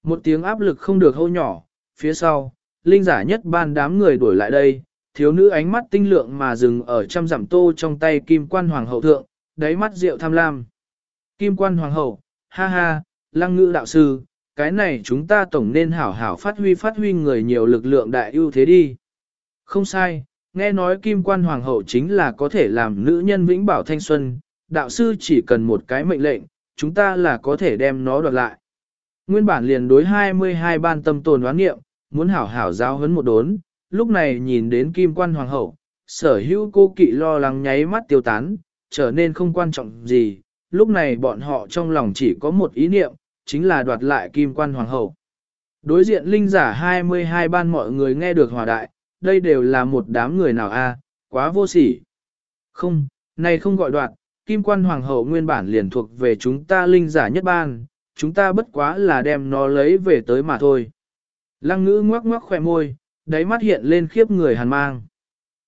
Một tiếng áp lực không được hô nhỏ, phía sau, linh giả nhất ban đám người đuổi lại đây, thiếu nữ ánh mắt tinh lượng mà dừng ở trăm giảm tô trong tay kim quan hoàng hậu thượng, đáy mắt rượu tham lam. Kim quan hoàng hậu, ha ha, lăng ngữ đạo sư, cái này chúng ta tổng nên hảo hảo phát huy phát huy người nhiều lực lượng đại ưu thế đi. Không sai, nghe nói kim quan hoàng hậu chính là có thể làm nữ nhân vĩnh bảo thanh xuân, đạo sư chỉ cần một cái mệnh lệnh, chúng ta là có thể đem nó đoạt lại. Nguyên bản liền đối 22 ban tâm tồn đoán nghiệm, muốn hảo hảo giao hấn một đốn, lúc này nhìn đến kim quan hoàng hậu, sở hữu cô kỵ lo lắng nháy mắt tiêu tán, trở nên không quan trọng gì, lúc này bọn họ trong lòng chỉ có một ý niệm, chính là đoạt lại kim quan hoàng hậu. Đối diện linh giả 22 ban mọi người nghe được hòa đại, đây đều là một đám người nào a, quá vô sỉ. Không, này không gọi đoạn, kim quan hoàng hậu nguyên bản liền thuộc về chúng ta linh giả nhất ban, chúng ta bất quá là đem nó lấy về tới mà thôi. Lăng ngữ ngoắc ngoắc khỏe môi, đáy mắt hiện lên khiếp người hàn mang.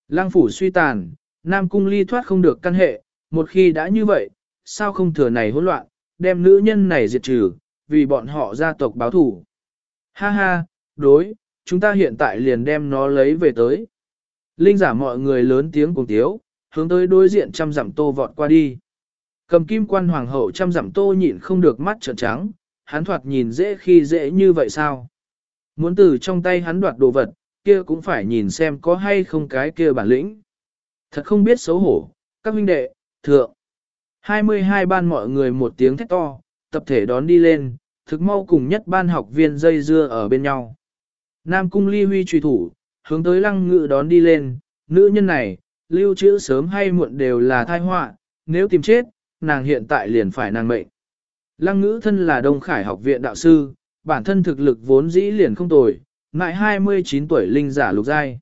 Lăng phủ suy tàn, nam cung ly thoát không được căn hệ, một khi đã như vậy, sao không thừa này hỗn loạn, đem nữ nhân này diệt trừ, vì bọn họ gia tộc báo thủ. Ha ha, đối, chúng ta hiện tại liền đem nó lấy về tới. Linh giả mọi người lớn tiếng cùng tiếu, hướng tới đối diện trăm dặm tô vọt qua đi. Cầm kim quan hoàng hậu trăm dặm tô nhịn không được mắt trợn trắng, hắn thoạt nhìn dễ khi dễ như vậy sao? Muốn từ trong tay hắn đoạt đồ vật, kia cũng phải nhìn xem có hay không cái kia bản lĩnh. Thật không biết xấu hổ, các huynh đệ, thượng. 22 ban mọi người một tiếng thét to, tập thể đón đi lên, thực mau cùng nhất ban học viên dây dưa ở bên nhau. Nam cung ly huy truy thủ, hướng tới lăng ngự đón đi lên, nữ nhân này, lưu trữ sớm hay muộn đều là thai họa, nếu tìm chết, nàng hiện tại liền phải nàng mệnh. Lăng ngữ thân là Đông Khải học viện đạo sư, bản thân thực lực vốn dĩ liền không tồi, ngại 29 tuổi linh giả lục giai.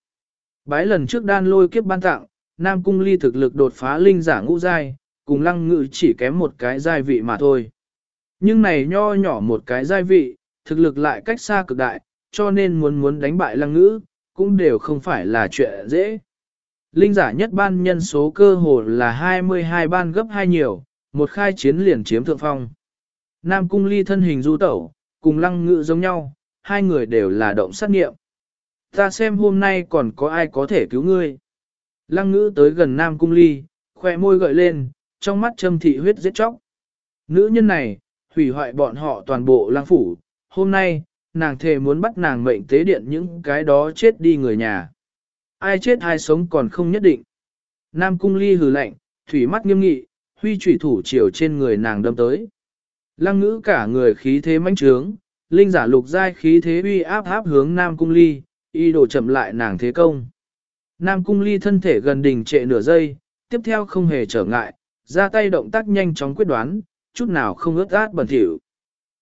Bái lần trước đan lôi kiếp ban tặng, Nam Cung Ly thực lực đột phá linh giả ngũ giai, cùng lăng ngữ chỉ kém một cái giai vị mà thôi. Nhưng này nho nhỏ một cái giai vị, thực lực lại cách xa cực đại, cho nên muốn muốn đánh bại lăng ngữ, cũng đều không phải là chuyện dễ. Linh giả nhất ban nhân số cơ hồ là 22 ban gấp hai nhiều, một khai chiến liền chiếm thượng phong. Nam cung ly thân hình du tẩu, cùng lăng ngữ giống nhau, hai người đều là động sát nghiệm. Ta xem hôm nay còn có ai có thể cứu ngươi. Lăng ngữ tới gần Nam cung ly, khoe môi gợi lên, trong mắt châm thị huyết giết chóc. Nữ nhân này, hủy hoại bọn họ toàn bộ lăng phủ, hôm nay, nàng thề muốn bắt nàng mệnh tế điện những cái đó chết đi người nhà. Ai chết ai sống còn không nhất định. Nam cung ly hừ lạnh, thủy mắt nghiêm nghị, huy trùy thủ chiều trên người nàng đâm tới. Lăng ngữ cả người khí thế mãnh trướng, linh giả lục giai khí thế uy áp áp hướng Nam cung ly, y đổ chậm lại nàng thế công. Nam cung ly thân thể gần đỉnh trệ nửa giây, tiếp theo không hề trở ngại, ra tay động tác nhanh chóng quyết đoán, chút nào không ướt át bẩn thỉu.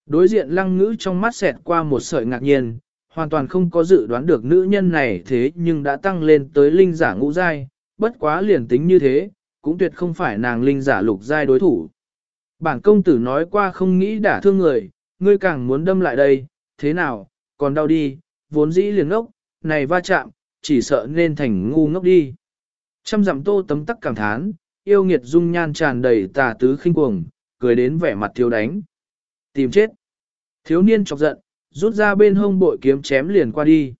Đối diện lăng ngữ trong mắt xẹt qua một sợi ngạc nhiên, hoàn toàn không có dự đoán được nữ nhân này thế nhưng đã tăng lên tới linh giả ngũ giai, bất quá liền tính như thế, cũng tuyệt không phải nàng linh giả lục giai đối thủ. Bản công tử nói qua không nghĩ đả thương người, ngươi càng muốn đâm lại đây, thế nào, còn đau đi, vốn dĩ liền ngốc, này va chạm, chỉ sợ nên thành ngu ngốc đi. Trăm dặm tô tấm tắc cảm thán, yêu nghiệt dung nhan tràn đầy tà tứ khinh cuồng, cười đến vẻ mặt thiếu đánh. Tìm chết. Thiếu niên chọc giận, rút ra bên hông bội kiếm chém liền qua đi.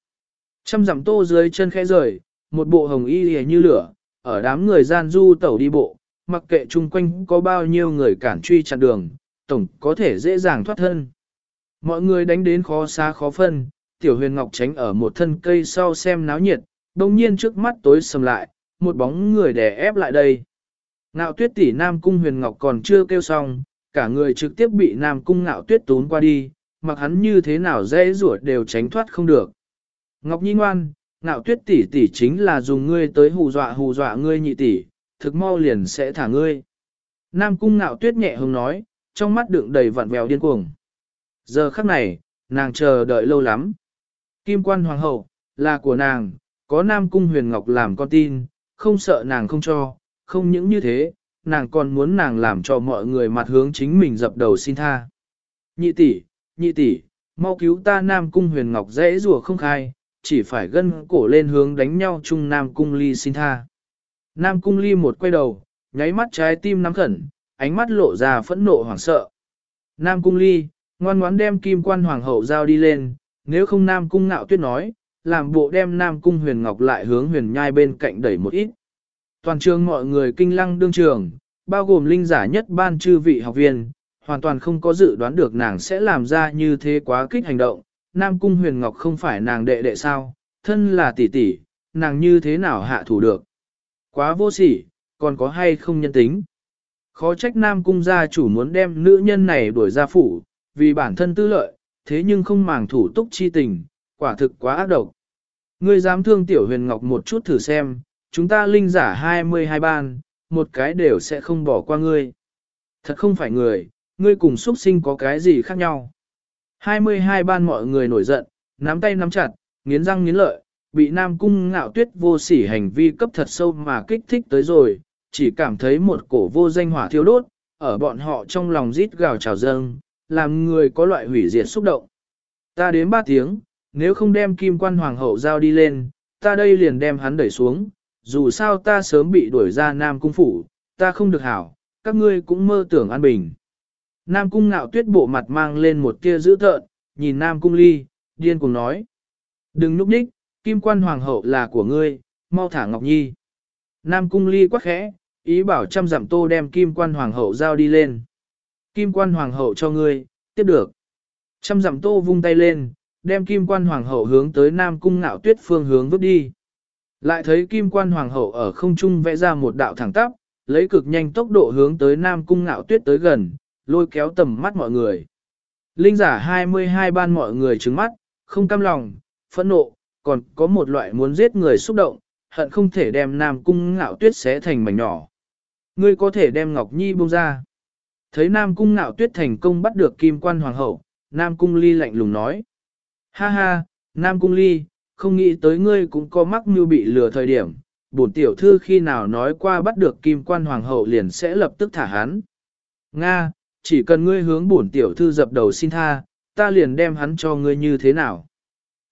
Trăm dặm tô dưới chân khẽ rời, một bộ hồng y hề như lửa, ở đám người gian du tẩu đi bộ, mặc kệ chung quanh có bao nhiêu người cản truy chặn đường, tổng có thể dễ dàng thoát thân. Mọi người đánh đến khó xa khó phân, tiểu huyền ngọc tránh ở một thân cây sau xem náo nhiệt, đồng nhiên trước mắt tối sầm lại, một bóng người đè ép lại đây. Ngạo tuyết tỷ Nam Cung huyền ngọc còn chưa kêu xong, cả người trực tiếp bị Nam Cung ngạo tuyết tún qua đi, mặc hắn như thế nào dễ ruột đều tránh thoát không được. Ngọc Nhi ngoan, ngạo tuyết tỷ tỷ chính là dùng ngươi tới hù dọa hù dọa ngươi nhị tỷ, thực mau liền sẽ thả ngươi. Nam cung ngạo tuyết nhẹ hứng nói, trong mắt đựng đầy vặn vẹo điên cuồng. Giờ khắc này, nàng chờ đợi lâu lắm. Kim quan hoàng hậu, là của nàng, có Nam cung huyền ngọc làm con tin, không sợ nàng không cho, không những như thế, nàng còn muốn nàng làm cho mọi người mặt hướng chính mình dập đầu xin tha. Nhị tỷ, nhị tỷ, mau cứu ta Nam Cung huyền ngọc dễ rùa không khai, chỉ phải gân cổ lên hướng đánh nhau chung Nam Cung ly xin tha. Nam Cung ly một quay đầu, nháy mắt trái tim nắm khẩn, ánh mắt lộ ra phẫn nộ hoảng sợ. Nam Cung ly, ngoan ngoãn đem kim quan hoàng hậu giao đi lên, nếu không Nam Cung ngạo tuyết nói, làm bộ đem Nam Cung huyền ngọc lại hướng huyền nhai bên cạnh đẩy một ít. Toàn trường mọi người kinh lăng đương trường, bao gồm linh giả nhất ban chư vị học viên, hoàn toàn không có dự đoán được nàng sẽ làm ra như thế quá kích hành động. Nam Cung Huyền Ngọc không phải nàng đệ đệ sao, thân là tỷ tỷ, nàng như thế nào hạ thủ được. Quá vô sỉ, còn có hay không nhân tính. Khó trách Nam Cung gia chủ muốn đem nữ nhân này đuổi ra phủ, vì bản thân tư lợi, thế nhưng không màng thủ túc chi tình, quả thực quá ác độc. Ngươi dám thương tiểu huyền ngọc một chút thử xem, chúng ta linh giả 22 ban, một cái đều sẽ không bỏ qua ngươi. Thật không phải người, ngươi cùng xuất sinh có cái gì khác nhau. 22 ban mọi người nổi giận, nắm tay nắm chặt, nghiến răng nghiến lợi, bị Nam Cung ngạo tuyết vô sỉ hành vi cấp thật sâu mà kích thích tới rồi, chỉ cảm thấy một cổ vô danh hỏa thiêu đốt, ở bọn họ trong lòng rít gào trào dâng, làm người có loại hủy diệt xúc động. Ta đến ba tiếng, nếu không đem kim quan hoàng hậu giao đi lên, ta đây liền đem hắn đẩy xuống, dù sao ta sớm bị đuổi ra Nam Cung phủ, ta không được hảo, các ngươi cũng mơ tưởng an bình. Nam Cung ngạo tuyết bộ mặt mang lên một tia dữ tợn, nhìn Nam Cung ly, điên cùng nói. Đừng núp đích, kim quan hoàng hậu là của ngươi, mau thả Ngọc Nhi. Nam Cung ly quá khẽ, ý bảo trăm dặm tô đem kim quan hoàng hậu giao đi lên. Kim quan hoàng hậu cho ngươi, tiếp được. Trăm dặm tô vung tay lên, đem kim quan hoàng hậu hướng tới Nam Cung ngạo tuyết phương hướng vứt đi. Lại thấy kim quan hoàng hậu ở không trung vẽ ra một đạo thẳng tắp, lấy cực nhanh tốc độ hướng tới Nam Cung ngạo tuyết tới gần, lôi kéo tầm mắt mọi người. Linh giả 22 ban mọi người trứng mắt, không cam lòng, phẫn nộ, còn có một loại muốn giết người xúc động, hận không thể đem Nam Cung ngạo tuyết xé thành mảnh nhỏ. Ngươi có thể đem Ngọc Nhi buông ra. Thấy Nam Cung ngạo tuyết thành công bắt được kim quan hoàng hậu, Nam Cung ly lạnh lùng nói. Ha ha, Nam Cung ly, không nghĩ tới ngươi cũng có mắc mưu bị lừa thời điểm. Bổn tiểu thư khi nào nói qua bắt được kim quan hoàng hậu liền sẽ lập tức thả hắn. Nga, chỉ cần ngươi hướng bổn tiểu thư dập đầu xin tha, ta liền đem hắn cho ngươi như thế nào.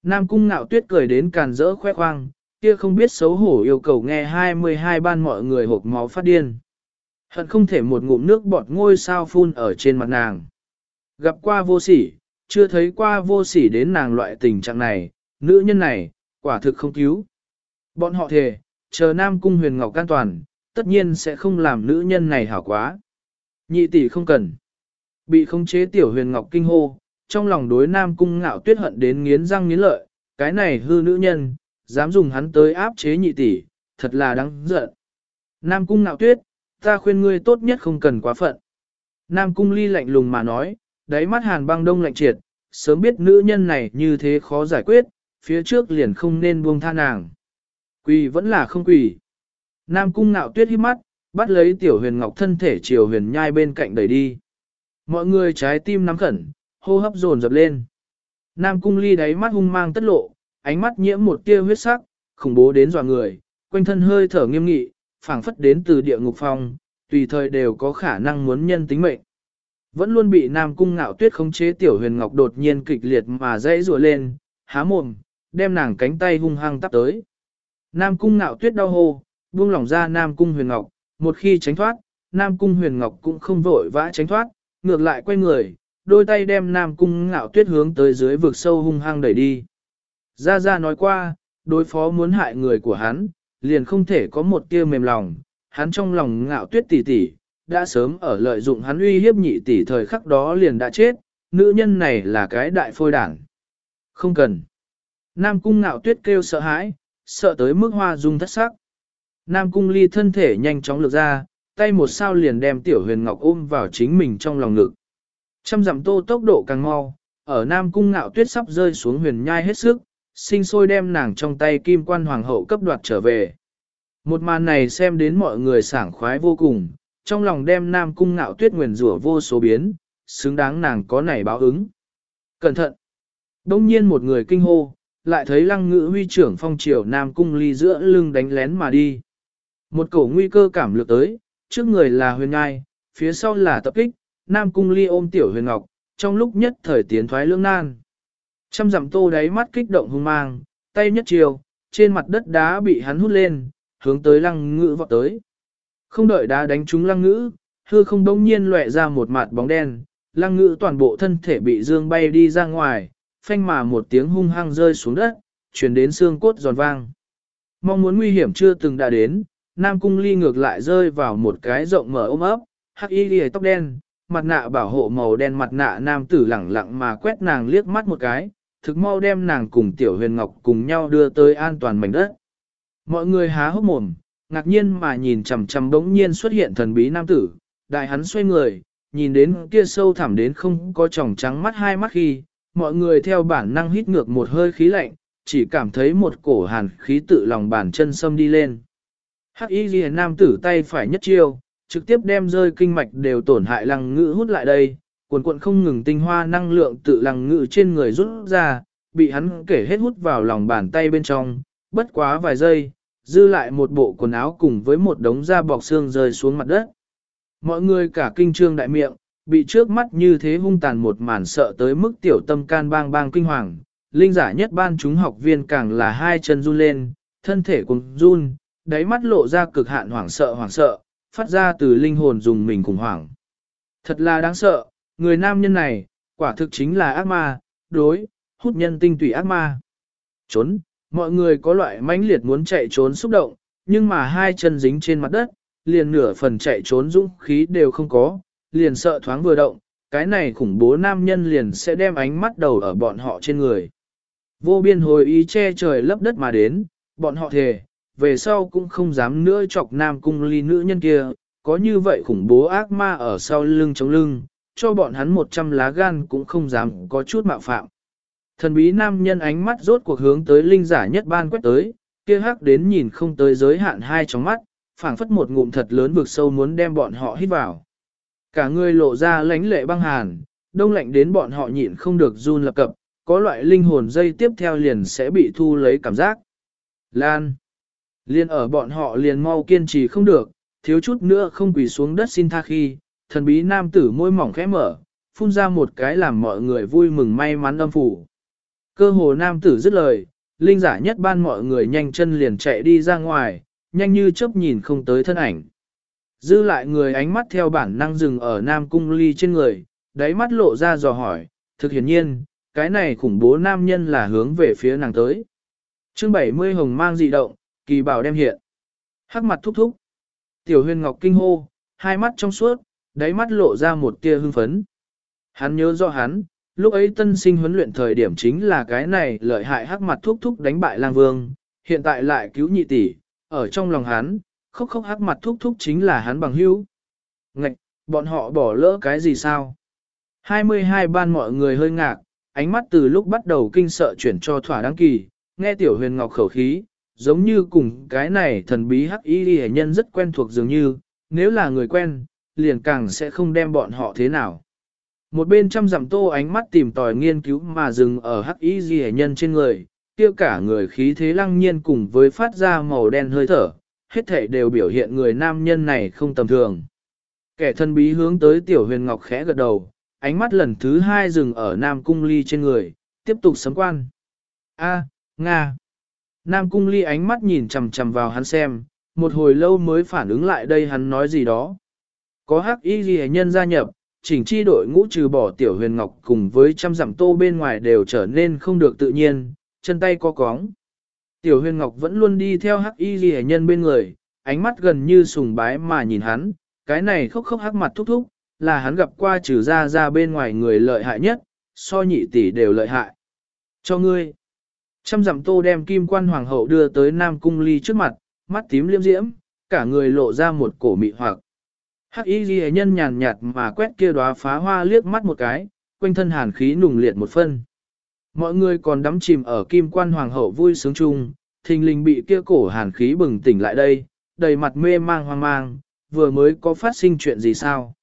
Nam cung ngạo tuyết cười đến càn rỡ khoe khoang, kia không biết xấu hổ yêu cầu nghe 22 ban mọi người hộp máu phát điên. Hận không thể một ngụm nước bọt ngôi sao phun ở trên mặt nàng. Gặp qua vô sỉ, chưa thấy qua vô sỉ đến nàng loại tình trạng này, nữ nhân này, quả thực không cứu. Bọn họ thề, chờ Nam Cung huyền ngọc an toàn, tất nhiên sẽ không làm nữ nhân này hảo quá. Nhị tỷ không cần. Bị khống chế tiểu huyền ngọc kinh hô, trong lòng đối Nam Cung ngạo tuyết hận đến nghiến răng nghiến lợi, cái này hư nữ nhân, dám dùng hắn tới áp chế nhị tỷ, thật là đáng giận. Nam Cung ngạo tuyết, ta khuyên ngươi tốt nhất không cần quá phận. Nam Cung ly lạnh lùng mà nói, đáy mắt hàn băng đông lạnh triệt, sớm biết nữ nhân này như thế khó giải quyết, phía trước liền không nên buông tha nàng. Quỳ vẫn là không quỳ. Nam Cung ngạo tuyết hít mắt, bắt lấy tiểu huyền ngọc thân thể chiều huyền nhai bên cạnh đẩy đi. Mọi người trái tim nắm khẩn, hô hấp dồn dập lên. Nam cung ly đáy mắt hung mang tất lộ, ánh mắt nhiễm một tia huyết sắc, khủng bố đến dọa người, quanh thân hơi thở nghiêm nghị, phảng phất đến từ địa ngục phong, tùy thời đều có khả năng muốn nhân tính mệnh. Vẫn luôn bị Nam cung ngạo tuyết khống chế tiểu huyền ngọc đột nhiên kịch liệt mà dãy rùa lên, há mồm, đem nàng cánh tay hung hăng tắp tới. Nam cung ngạo tuyết đau hô, buông lỏng ra Nam cung huyền ngọc, một khi tránh thoát, Nam cung huyền ngọc cũng không vội vã tránh thoát, ngược lại quay người, đôi tay đem Nam Cung ngạo tuyết hướng tới dưới vực sâu hung hăng đẩy đi. Gia Gia nói qua, đối phó muốn hại người của hắn, liền không thể có một tia mềm lòng, hắn trong lòng ngạo tuyết tỷ tỷ, đã sớm ở lợi dụng hắn uy hiếp nhị tỷ thời khắc đó liền đã chết, nữ nhân này là cái đại phôi đảng. Không cần. Nam Cung ngạo tuyết kêu sợ hãi, sợ tới mức hoa dung thất sắc. Nam Cung ly thân thể nhanh chóng lược ra, tay một sao liền đem tiểu huyền ngọc ôm vào chính mình trong lòng ngực. Trăm dặm tô tốc độ càng mau, ở Nam Cung ngạo tuyết sắp rơi xuống huyền nhai hết sức, sinh sôi đem nàng trong tay kim quan hoàng hậu cấp đoạt trở về. Một màn này xem đến mọi người sảng khoái vô cùng, trong lòng đem Nam Cung ngạo tuyết nguyền rủa vô số biến, xứng đáng nàng có nảy báo ứng. Cẩn thận! Đông nhiên một người kinh hô, lại thấy lăng ngữ huy trưởng phong triều Nam Cung ly giữa lưng đánh lén mà đi. Một cổ nguy cơ cảm lược tới, trước người là huyền ngai, phía sau là tập kích, Nam Cung Ly ôm tiểu huyền ngọc, trong lúc nhất thời tiến thoái lưỡng nan. Trăm dặm tô đáy mắt kích động hung mang, tay nhất chiều, trên mặt đất đá bị hắn hút lên, hướng tới lăng ngữ vọt tới. Không đợi đá đánh trúng lăng ngữ, hư không đông nhiên lệ ra một mặt bóng đen, lăng ngữ toàn bộ thân thể bị dương bay đi ra ngoài, phanh mà một tiếng hung hăng rơi xuống đất, chuyển đến xương cốt giòn vang. Mong muốn nguy hiểm chưa từng đã đến, Nam Cung Ly ngược lại rơi vào một cái rộng mở ôm ấp, hắc y lìa tóc đen, mặt nạ bảo hộ màu đen mặt nạ nam tử lẳng lặng mà quét nàng liếc mắt một cái, thực mau đem nàng cùng Tiểu Huyền Ngọc cùng nhau đưa tới an toàn mảnh đất. Mọi người há hốc mồm, ngạc nhiên mà nhìn chằm chằm bỗng nhiên xuất hiện thần bí nam tử, đại hắn xoay người, nhìn đến kia sâu thẳm đến không có tròng trắng mắt hai mắt khi, mọi người theo bản năng hít ngược một hơi khí lạnh, chỉ cảm thấy một cổ hàn khí tự lòng bàn chân xâm đi lên. Hắc y ghi nam tử tay phải nhất chiêu, trực tiếp đem rơi kinh mạch đều tổn hại lăng ngữ hút lại đây, cuộn cuộn không ngừng tinh hoa năng lượng tự lằng ngữ trên người rút ra, bị hắn kể hết hút vào lòng bàn tay bên trong, bất quá vài giây, dư lại một bộ quần áo cùng với một đống da bọc xương rơi xuống mặt đất. Mọi người cả kinh trương đại miệng, bị trước mắt như thế hung tàn một màn sợ tới mức tiểu tâm can bang bang kinh hoàng, linh giả nhất ban chúng học viên càng là hai chân run lên, thân thể cùng run, đáy mắt lộ ra cực hạn hoảng sợ hoảng sợ, phát ra từ linh hồn dùng mình khủng hoảng. Thật là đáng sợ, người nam nhân này, quả thực chính là ác ma, đối, hút nhân tinh tùy ác ma. Trốn, mọi người có loại mãnh liệt muốn chạy trốn xúc động, nhưng mà hai chân dính trên mặt đất, liền nửa phần chạy trốn dũng khí đều không có, liền sợ thoáng vừa động, cái này khủng bố nam nhân liền sẽ đem ánh mắt đầu ở bọn họ trên người. Vô biên hồi ý che trời lấp đất mà đến, bọn họ thề, về sau cũng không dám nữa chọc nam cung ly nữ nhân kia, có như vậy khủng bố ác ma ở sau lưng chống lưng, cho bọn hắn một trăm lá gan cũng không dám có chút mạo phạm. Thần bí nam nhân ánh mắt rốt cuộc hướng tới linh giả nhất ban quét tới, kia hắc đến nhìn không tới giới hạn hai trong mắt, phảng phất một ngụm thật lớn vực sâu muốn đem bọn họ hít vào. Cả người lộ ra lánh lệ băng hàn, đông lạnh đến bọn họ nhịn không được run lập cập, có loại linh hồn dây tiếp theo liền sẽ bị thu lấy cảm giác. Lan. Liên ở bọn họ liền mau kiên trì không được, thiếu chút nữa không quỳ xuống đất xin tha khi, thần bí nam tử môi mỏng khẽ mở, phun ra một cái làm mọi người vui mừng may mắn âm phủ. Cơ hồ nam tử dứt lời, linh giả nhất ban mọi người nhanh chân liền chạy đi ra ngoài, nhanh như chớp nhìn không tới thân ảnh. Dư lại người ánh mắt theo bản năng dừng ở nam cung ly trên người, đáy mắt lộ ra dò hỏi, thực hiển nhiên, cái này khủng bố nam nhân là hướng về phía nàng tới. chương 70 hồng mang dị động, kỳ bảo đem hiện. Hắc mặt thúc thúc. Tiểu huyền ngọc kinh hô, hai mắt trong suốt, đáy mắt lộ ra một tia hưng phấn. Hắn nhớ rõ hắn, lúc ấy tân sinh huấn luyện thời điểm chính là cái này lợi hại hắc mặt thúc thúc đánh bại lang vương, hiện tại lại cứu nhị tỷ, ở trong lòng hắn, khóc khóc hắc mặt thúc thúc chính là hắn bằng hữu. Ngạch, bọn họ bỏ lỡ cái gì sao? 22 ban mọi người hơi ngạc, ánh mắt từ lúc bắt đầu kinh sợ chuyển cho thỏa đáng kỳ, nghe tiểu huyền ngọc khẩu khí, giống như cùng cái này thần bí hắc y hệ nhân rất quen thuộc dường như, nếu là người quen, liền càng sẽ không đem bọn họ thế nào. Một bên trăm dặm tô ánh mắt tìm tòi nghiên cứu mà dừng ở hắc y hệ nhân trên người, kia cả người khí thế lăng nhiên cùng với phát ra màu đen hơi thở, hết thể đều biểu hiện người nam nhân này không tầm thường. Kẻ thân bí hướng tới tiểu huyền ngọc khẽ gật đầu, ánh mắt lần thứ hai dừng ở nam cung ly trên người, tiếp tục sấm quan. A, Nga. Nam cung ly ánh mắt nhìn chầm chầm vào hắn xem, một hồi lâu mới phản ứng lại đây hắn nói gì đó. Có hắc y ghi nhân gia nhập, chỉnh chi đội ngũ trừ bỏ tiểu huyền ngọc cùng với trăm dặm tô bên ngoài đều trở nên không được tự nhiên, chân tay co cóng. Tiểu huyền ngọc vẫn luôn đi theo hắc y ghi nhân bên người, ánh mắt gần như sùng bái mà nhìn hắn, cái này khóc khóc hắc mặt thúc thúc, là hắn gặp qua trừ ra ra bên ngoài người lợi hại nhất, so nhị tỷ đều lợi hại. Cho ngươi. Trăm dặm tô đem kim quan hoàng hậu đưa tới Nam Cung Ly trước mặt, mắt tím liêm diễm, cả người lộ ra một cổ mị hoặc. Hắc y ghi nhân nhàn nhạt mà quét kia đóa phá hoa liếc mắt một cái, quanh thân hàn khí nùng liệt một phân. Mọi người còn đắm chìm ở kim quan hoàng hậu vui sướng chung, thình lình bị kia cổ hàn khí bừng tỉnh lại đây, đầy mặt mê mang hoang mang, vừa mới có phát sinh chuyện gì sao?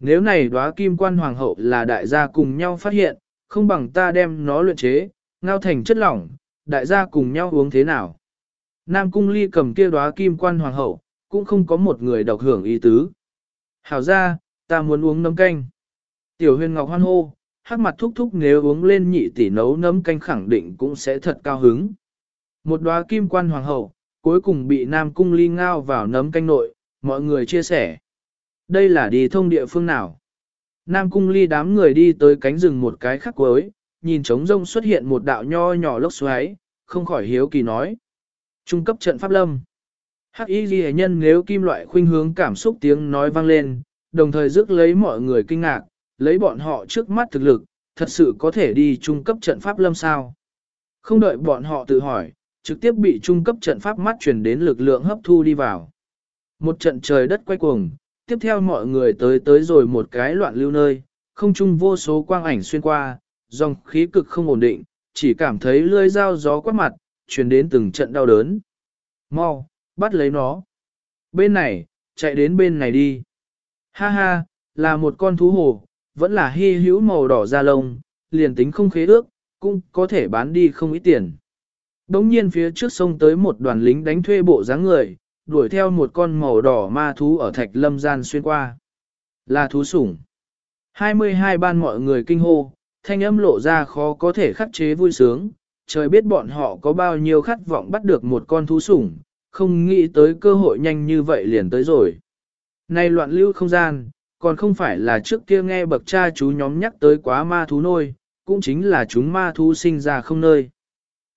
Nếu này đóa kim quan hoàng hậu là đại gia cùng nhau phát hiện, không bằng ta đem nó luyện chế, ngao thành chất lỏng, đại gia cùng nhau uống thế nào. Nam cung ly cầm kia đóa kim quan hoàng hậu, cũng không có một người độc hưởng ý tứ. Hảo ra, ta muốn uống nấm canh. Tiểu huyền ngọc hoan hô, hắc mặt thúc thúc nếu uống lên nhị tỷ nấu nấm canh khẳng định cũng sẽ thật cao hứng. Một đóa kim quan hoàng hậu, cuối cùng bị Nam cung ly ngao vào nấm canh nội, mọi người chia sẻ. Đây là đi thông địa phương nào? Nam cung ly đám người đi tới cánh rừng một cái khắc cuối, nhìn trống rông xuất hiện một đạo nho nhỏ lốc xoáy, không khỏi hiếu kỳ nói. Trung cấp trận pháp lâm. Hắc y ghi nhân nếu kim loại khuynh hướng cảm xúc tiếng nói vang lên, đồng thời rước lấy mọi người kinh ngạc, lấy bọn họ trước mắt thực lực, thật sự có thể đi trung cấp trận pháp lâm sao. Không đợi bọn họ tự hỏi, trực tiếp bị trung cấp trận pháp mắt truyền đến lực lượng hấp thu đi vào. Một trận trời đất quay cuồng, tiếp theo mọi người tới tới rồi một cái loạn lưu nơi, không chung vô số quang ảnh xuyên qua, dòng khí cực không ổn định, chỉ cảm thấy lưỡi dao gió quát mặt, truyền đến từng trận đau đớn. Mau, bắt lấy nó. Bên này, chạy đến bên này đi. Ha ha, là một con thú hồ, vẫn là hy hữu màu đỏ da lông, liền tính không khế ước, cũng có thể bán đi không ít tiền. Đống nhiên phía trước sông tới một đoàn lính đánh thuê bộ dáng người, đuổi theo một con màu đỏ ma thú ở thạch lâm gian xuyên qua. Là thú sủng. 22 ban mọi người kinh hô, thanh âm lộ ra khó có thể khắc chế vui sướng, trời biết bọn họ có bao nhiêu khát vọng bắt được một con thú sủng, không nghĩ tới cơ hội nhanh như vậy liền tới rồi. Này loạn lưu không gian, còn không phải là trước kia nghe bậc cha chú nhóm nhắc tới quá ma thú nôi, cũng chính là chúng ma thú sinh ra không nơi.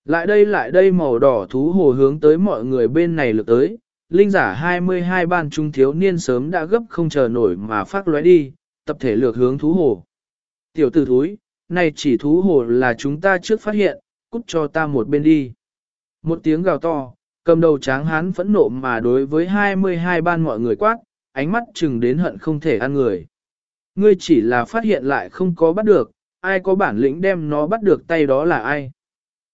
Lại đây lại đây màu đỏ thú hồ hướng tới mọi người bên này lượt tới, linh giả 22 ban trung thiếu niên sớm đã gấp không chờ nổi mà phát lóe đi, tập thể lược hướng thú hồ. Tiểu tử thúi, này chỉ thú hồ là chúng ta trước phát hiện, cút cho ta một bên đi. Một tiếng gào to, cầm đầu tráng hán phẫn nộ mà đối với 22 ban mọi người quát, ánh mắt chừng đến hận không thể ăn người. Ngươi chỉ là phát hiện lại không có bắt được, ai có bản lĩnh đem nó bắt được tay đó là ai.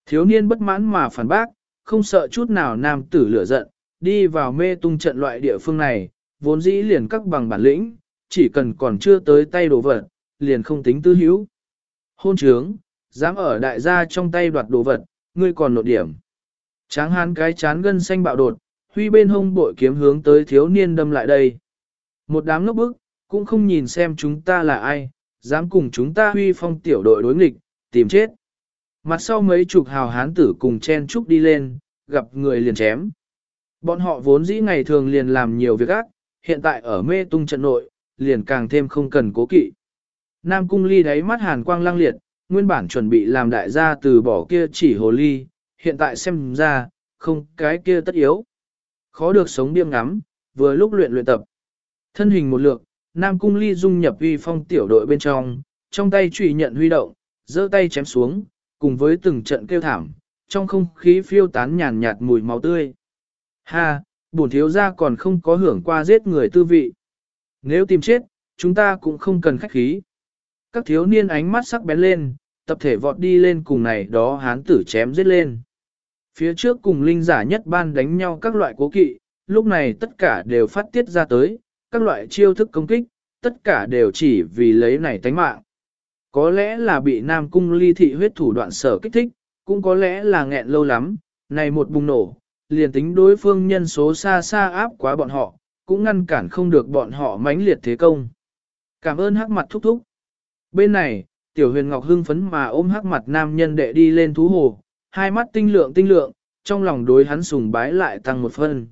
Thiếu niên bất mãn mà phản bác, không sợ chút nào nam tử lửa giận, đi vào mê tung trận loại địa phương này, vốn dĩ liền các bằng bản lĩnh, chỉ cần còn chưa tới tay đồ vật, liền không tính tư hữu. Hôn trướng, dám ở đại gia trong tay đoạt đồ vật, ngươi còn nộn điểm. Tráng hán cái chán gân xanh bạo đột, huy bên hông bội kiếm hướng tới thiếu niên đâm lại đây. Một đám ngốc bức, cũng không nhìn xem chúng ta là ai, dám cùng chúng ta huy phong tiểu đội đối nghịch, tìm chết. Mặt sau mấy chục hào hán tử cùng chen chúc đi lên, gặp người liền chém. Bọn họ vốn dĩ ngày thường liền làm nhiều việc ác, hiện tại ở mê tung trận nội, liền càng thêm không cần cố kỵ. Nam cung ly đáy mắt hàn quang lăng liệt, nguyên bản chuẩn bị làm đại gia từ bỏ kia chỉ hồ ly, hiện tại xem ra, không cái kia tất yếu. Khó được sống điêm ngắm, vừa lúc luyện luyện tập. Thân hình một lượt, Nam cung ly dung nhập uy phong tiểu đội bên trong, trong tay trùy nhận huy động, giơ tay chém xuống, cùng với từng trận kêu thảm, trong không khí phiêu tán nhàn nhạt mùi máu tươi. Ha, bổn thiếu gia còn không có hưởng qua giết người tư vị. Nếu tìm chết, chúng ta cũng không cần khách khí. Các thiếu niên ánh mắt sắc bén lên, tập thể vọt đi lên cùng này đó hán tử chém giết lên. Phía trước cùng linh giả nhất ban đánh nhau các loại cố kỵ, lúc này tất cả đều phát tiết ra tới, các loại chiêu thức công kích, tất cả đều chỉ vì lấy này tánh mạng. Có lẽ là bị Nam Cung ly thị huyết thủ đoạn sở kích thích, cũng có lẽ là nghẹn lâu lắm, này một bùng nổ, liền tính đối phương nhân số xa xa áp quá bọn họ, cũng ngăn cản không được bọn họ mãnh liệt thế công. Cảm ơn hắc mặt thúc thúc. Bên này, tiểu huyền ngọc hưng phấn mà ôm hắc mặt nam nhân đệ đi lên thú hồ, hai mắt tinh lượng tinh lượng, trong lòng đối hắn sùng bái lại tăng một phân.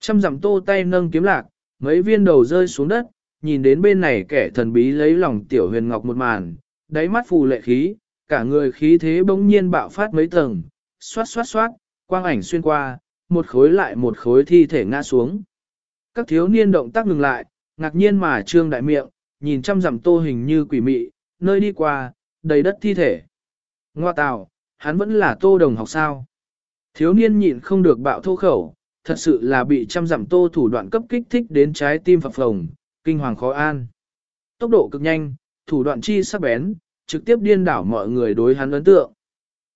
Trăm dặm tô tay nâng kiếm lạc, mấy viên đầu rơi xuống đất, nhìn đến bên này kẻ thần bí lấy lòng tiểu huyền ngọc một màn, đáy mắt phù lệ khí, cả người khí thế bỗng nhiên bạo phát mấy tầng, xoát xoát xoát, quang ảnh xuyên qua, một khối lại một khối thi thể ngã xuống. Các thiếu niên động tác ngừng lại, ngạc nhiên mà trương đại miệng, nhìn trăm dặm tô hình như quỷ mị, nơi đi qua, đầy đất thi thể. Ngoa tào, hắn vẫn là tô đồng học sao. Thiếu niên nhịn không được bạo thô khẩu, thật sự là bị trăm giảm tô thủ đoạn cấp kích thích đến trái tim phập phồng, kinh hoàng khó an. Tốc độ cực nhanh, thủ đoạn chi sắc bén, trực tiếp điên đảo mọi người đối hắn ấn tượng.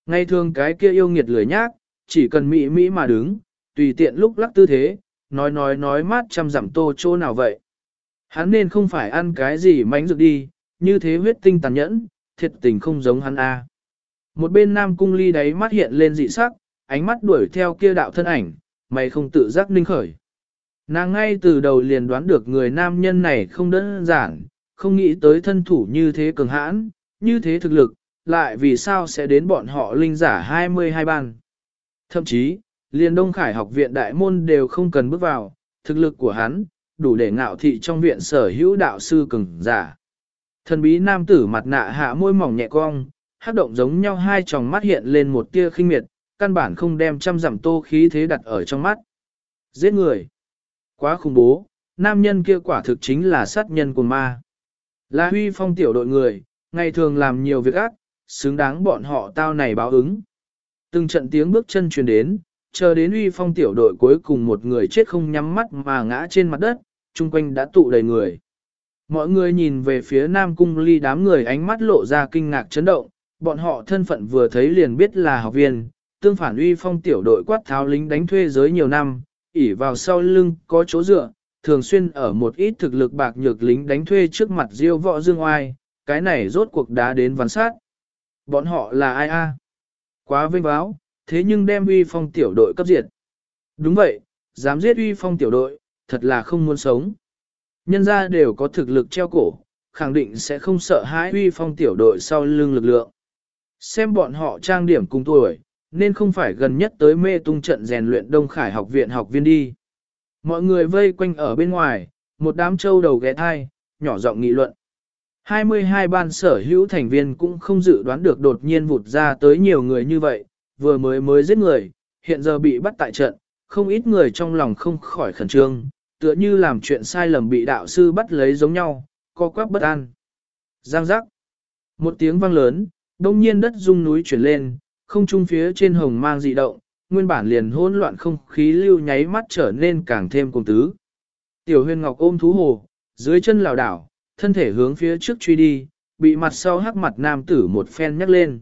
Ngay thường cái kia yêu nghiệt lười nhác, chỉ cần mỹ mỹ mà đứng, tùy tiện lúc lắc tư thế, nói nói nói mát trăm giảm tô chỗ nào vậy. Hắn nên không phải ăn cái gì mánh rực đi, như thế huyết tinh tàn nhẫn, thiệt tình không giống hắn a. Một bên nam cung ly đáy mắt hiện lên dị sắc, ánh mắt đuổi theo kia đạo thân ảnh, mày không tự giác ninh khởi. Nàng ngay từ đầu liền đoán được người nam nhân này không đơn giản, không nghĩ tới thân thủ như thế cường hãn, như thế thực lực, lại vì sao sẽ đến bọn họ linh giả 22 ban. Thậm chí, liền Đông Khải học viện đại môn đều không cần bước vào, thực lực của hắn, đủ để ngạo thị trong viện sở hữu đạo sư cường giả. Thần bí nam tử mặt nạ hạ môi mỏng nhẹ cong, hát động giống nhau hai tròng mắt hiện lên một tia khinh miệt, căn bản không đem trăm dặm tô khí thế đặt ở trong mắt. Giết người. Quá khủng bố, nam nhân kia quả thực chính là sát nhân của ma. Là huy phong tiểu đội người, ngày thường làm nhiều việc ác, xứng đáng bọn họ tao này báo ứng. Từng trận tiếng bước chân truyền đến, chờ đến uy phong tiểu đội cuối cùng một người chết không nhắm mắt mà ngã trên mặt đất, chung quanh đã tụ đầy người. Mọi người nhìn về phía Nam Cung Ly đám người ánh mắt lộ ra kinh ngạc chấn động, bọn họ thân phận vừa thấy liền biết là học viên, tương phản uy phong tiểu đội quát tháo lính đánh thuê giới nhiều năm, ỉ vào sau lưng có chỗ dựa, thường xuyên ở một ít thực lực bạc nhược lính đánh thuê trước mặt diêu võ dương oai, cái này rốt cuộc đá đến văn sát. Bọn họ là ai a? Quá vinh báo, thế nhưng đem uy phong tiểu đội cấp diệt. Đúng vậy, dám giết uy phong tiểu đội, thật là không muốn sống. Nhân ra đều có thực lực treo cổ, khẳng định sẽ không sợ hãi uy phong tiểu đội sau lưng lực lượng. Xem bọn họ trang điểm cùng tuổi, nên không phải gần nhất tới mê tung trận rèn luyện Đông Khải học viện học viên đi. Mọi người vây quanh ở bên ngoài, một đám trâu đầu ghé thai, nhỏ giọng nghị luận. 22 ban sở hữu thành viên cũng không dự đoán được đột nhiên vụt ra tới nhiều người như vậy, vừa mới mới giết người, hiện giờ bị bắt tại trận, không ít người trong lòng không khỏi khẩn trương, tựa như làm chuyện sai lầm bị đạo sư bắt lấy giống nhau, co quắp bất an. Giang giác. Một tiếng vang lớn, đông nhiên đất rung núi chuyển lên, không trung phía trên hồng mang dị động, nguyên bản liền hỗn loạn không khí lưu nháy mắt trở nên càng thêm cùng tứ. Tiểu huyền ngọc ôm thú hồ, dưới chân lảo đảo, thân thể hướng phía trước truy đi, bị mặt sau hắc mặt nam tử một phen nhắc lên.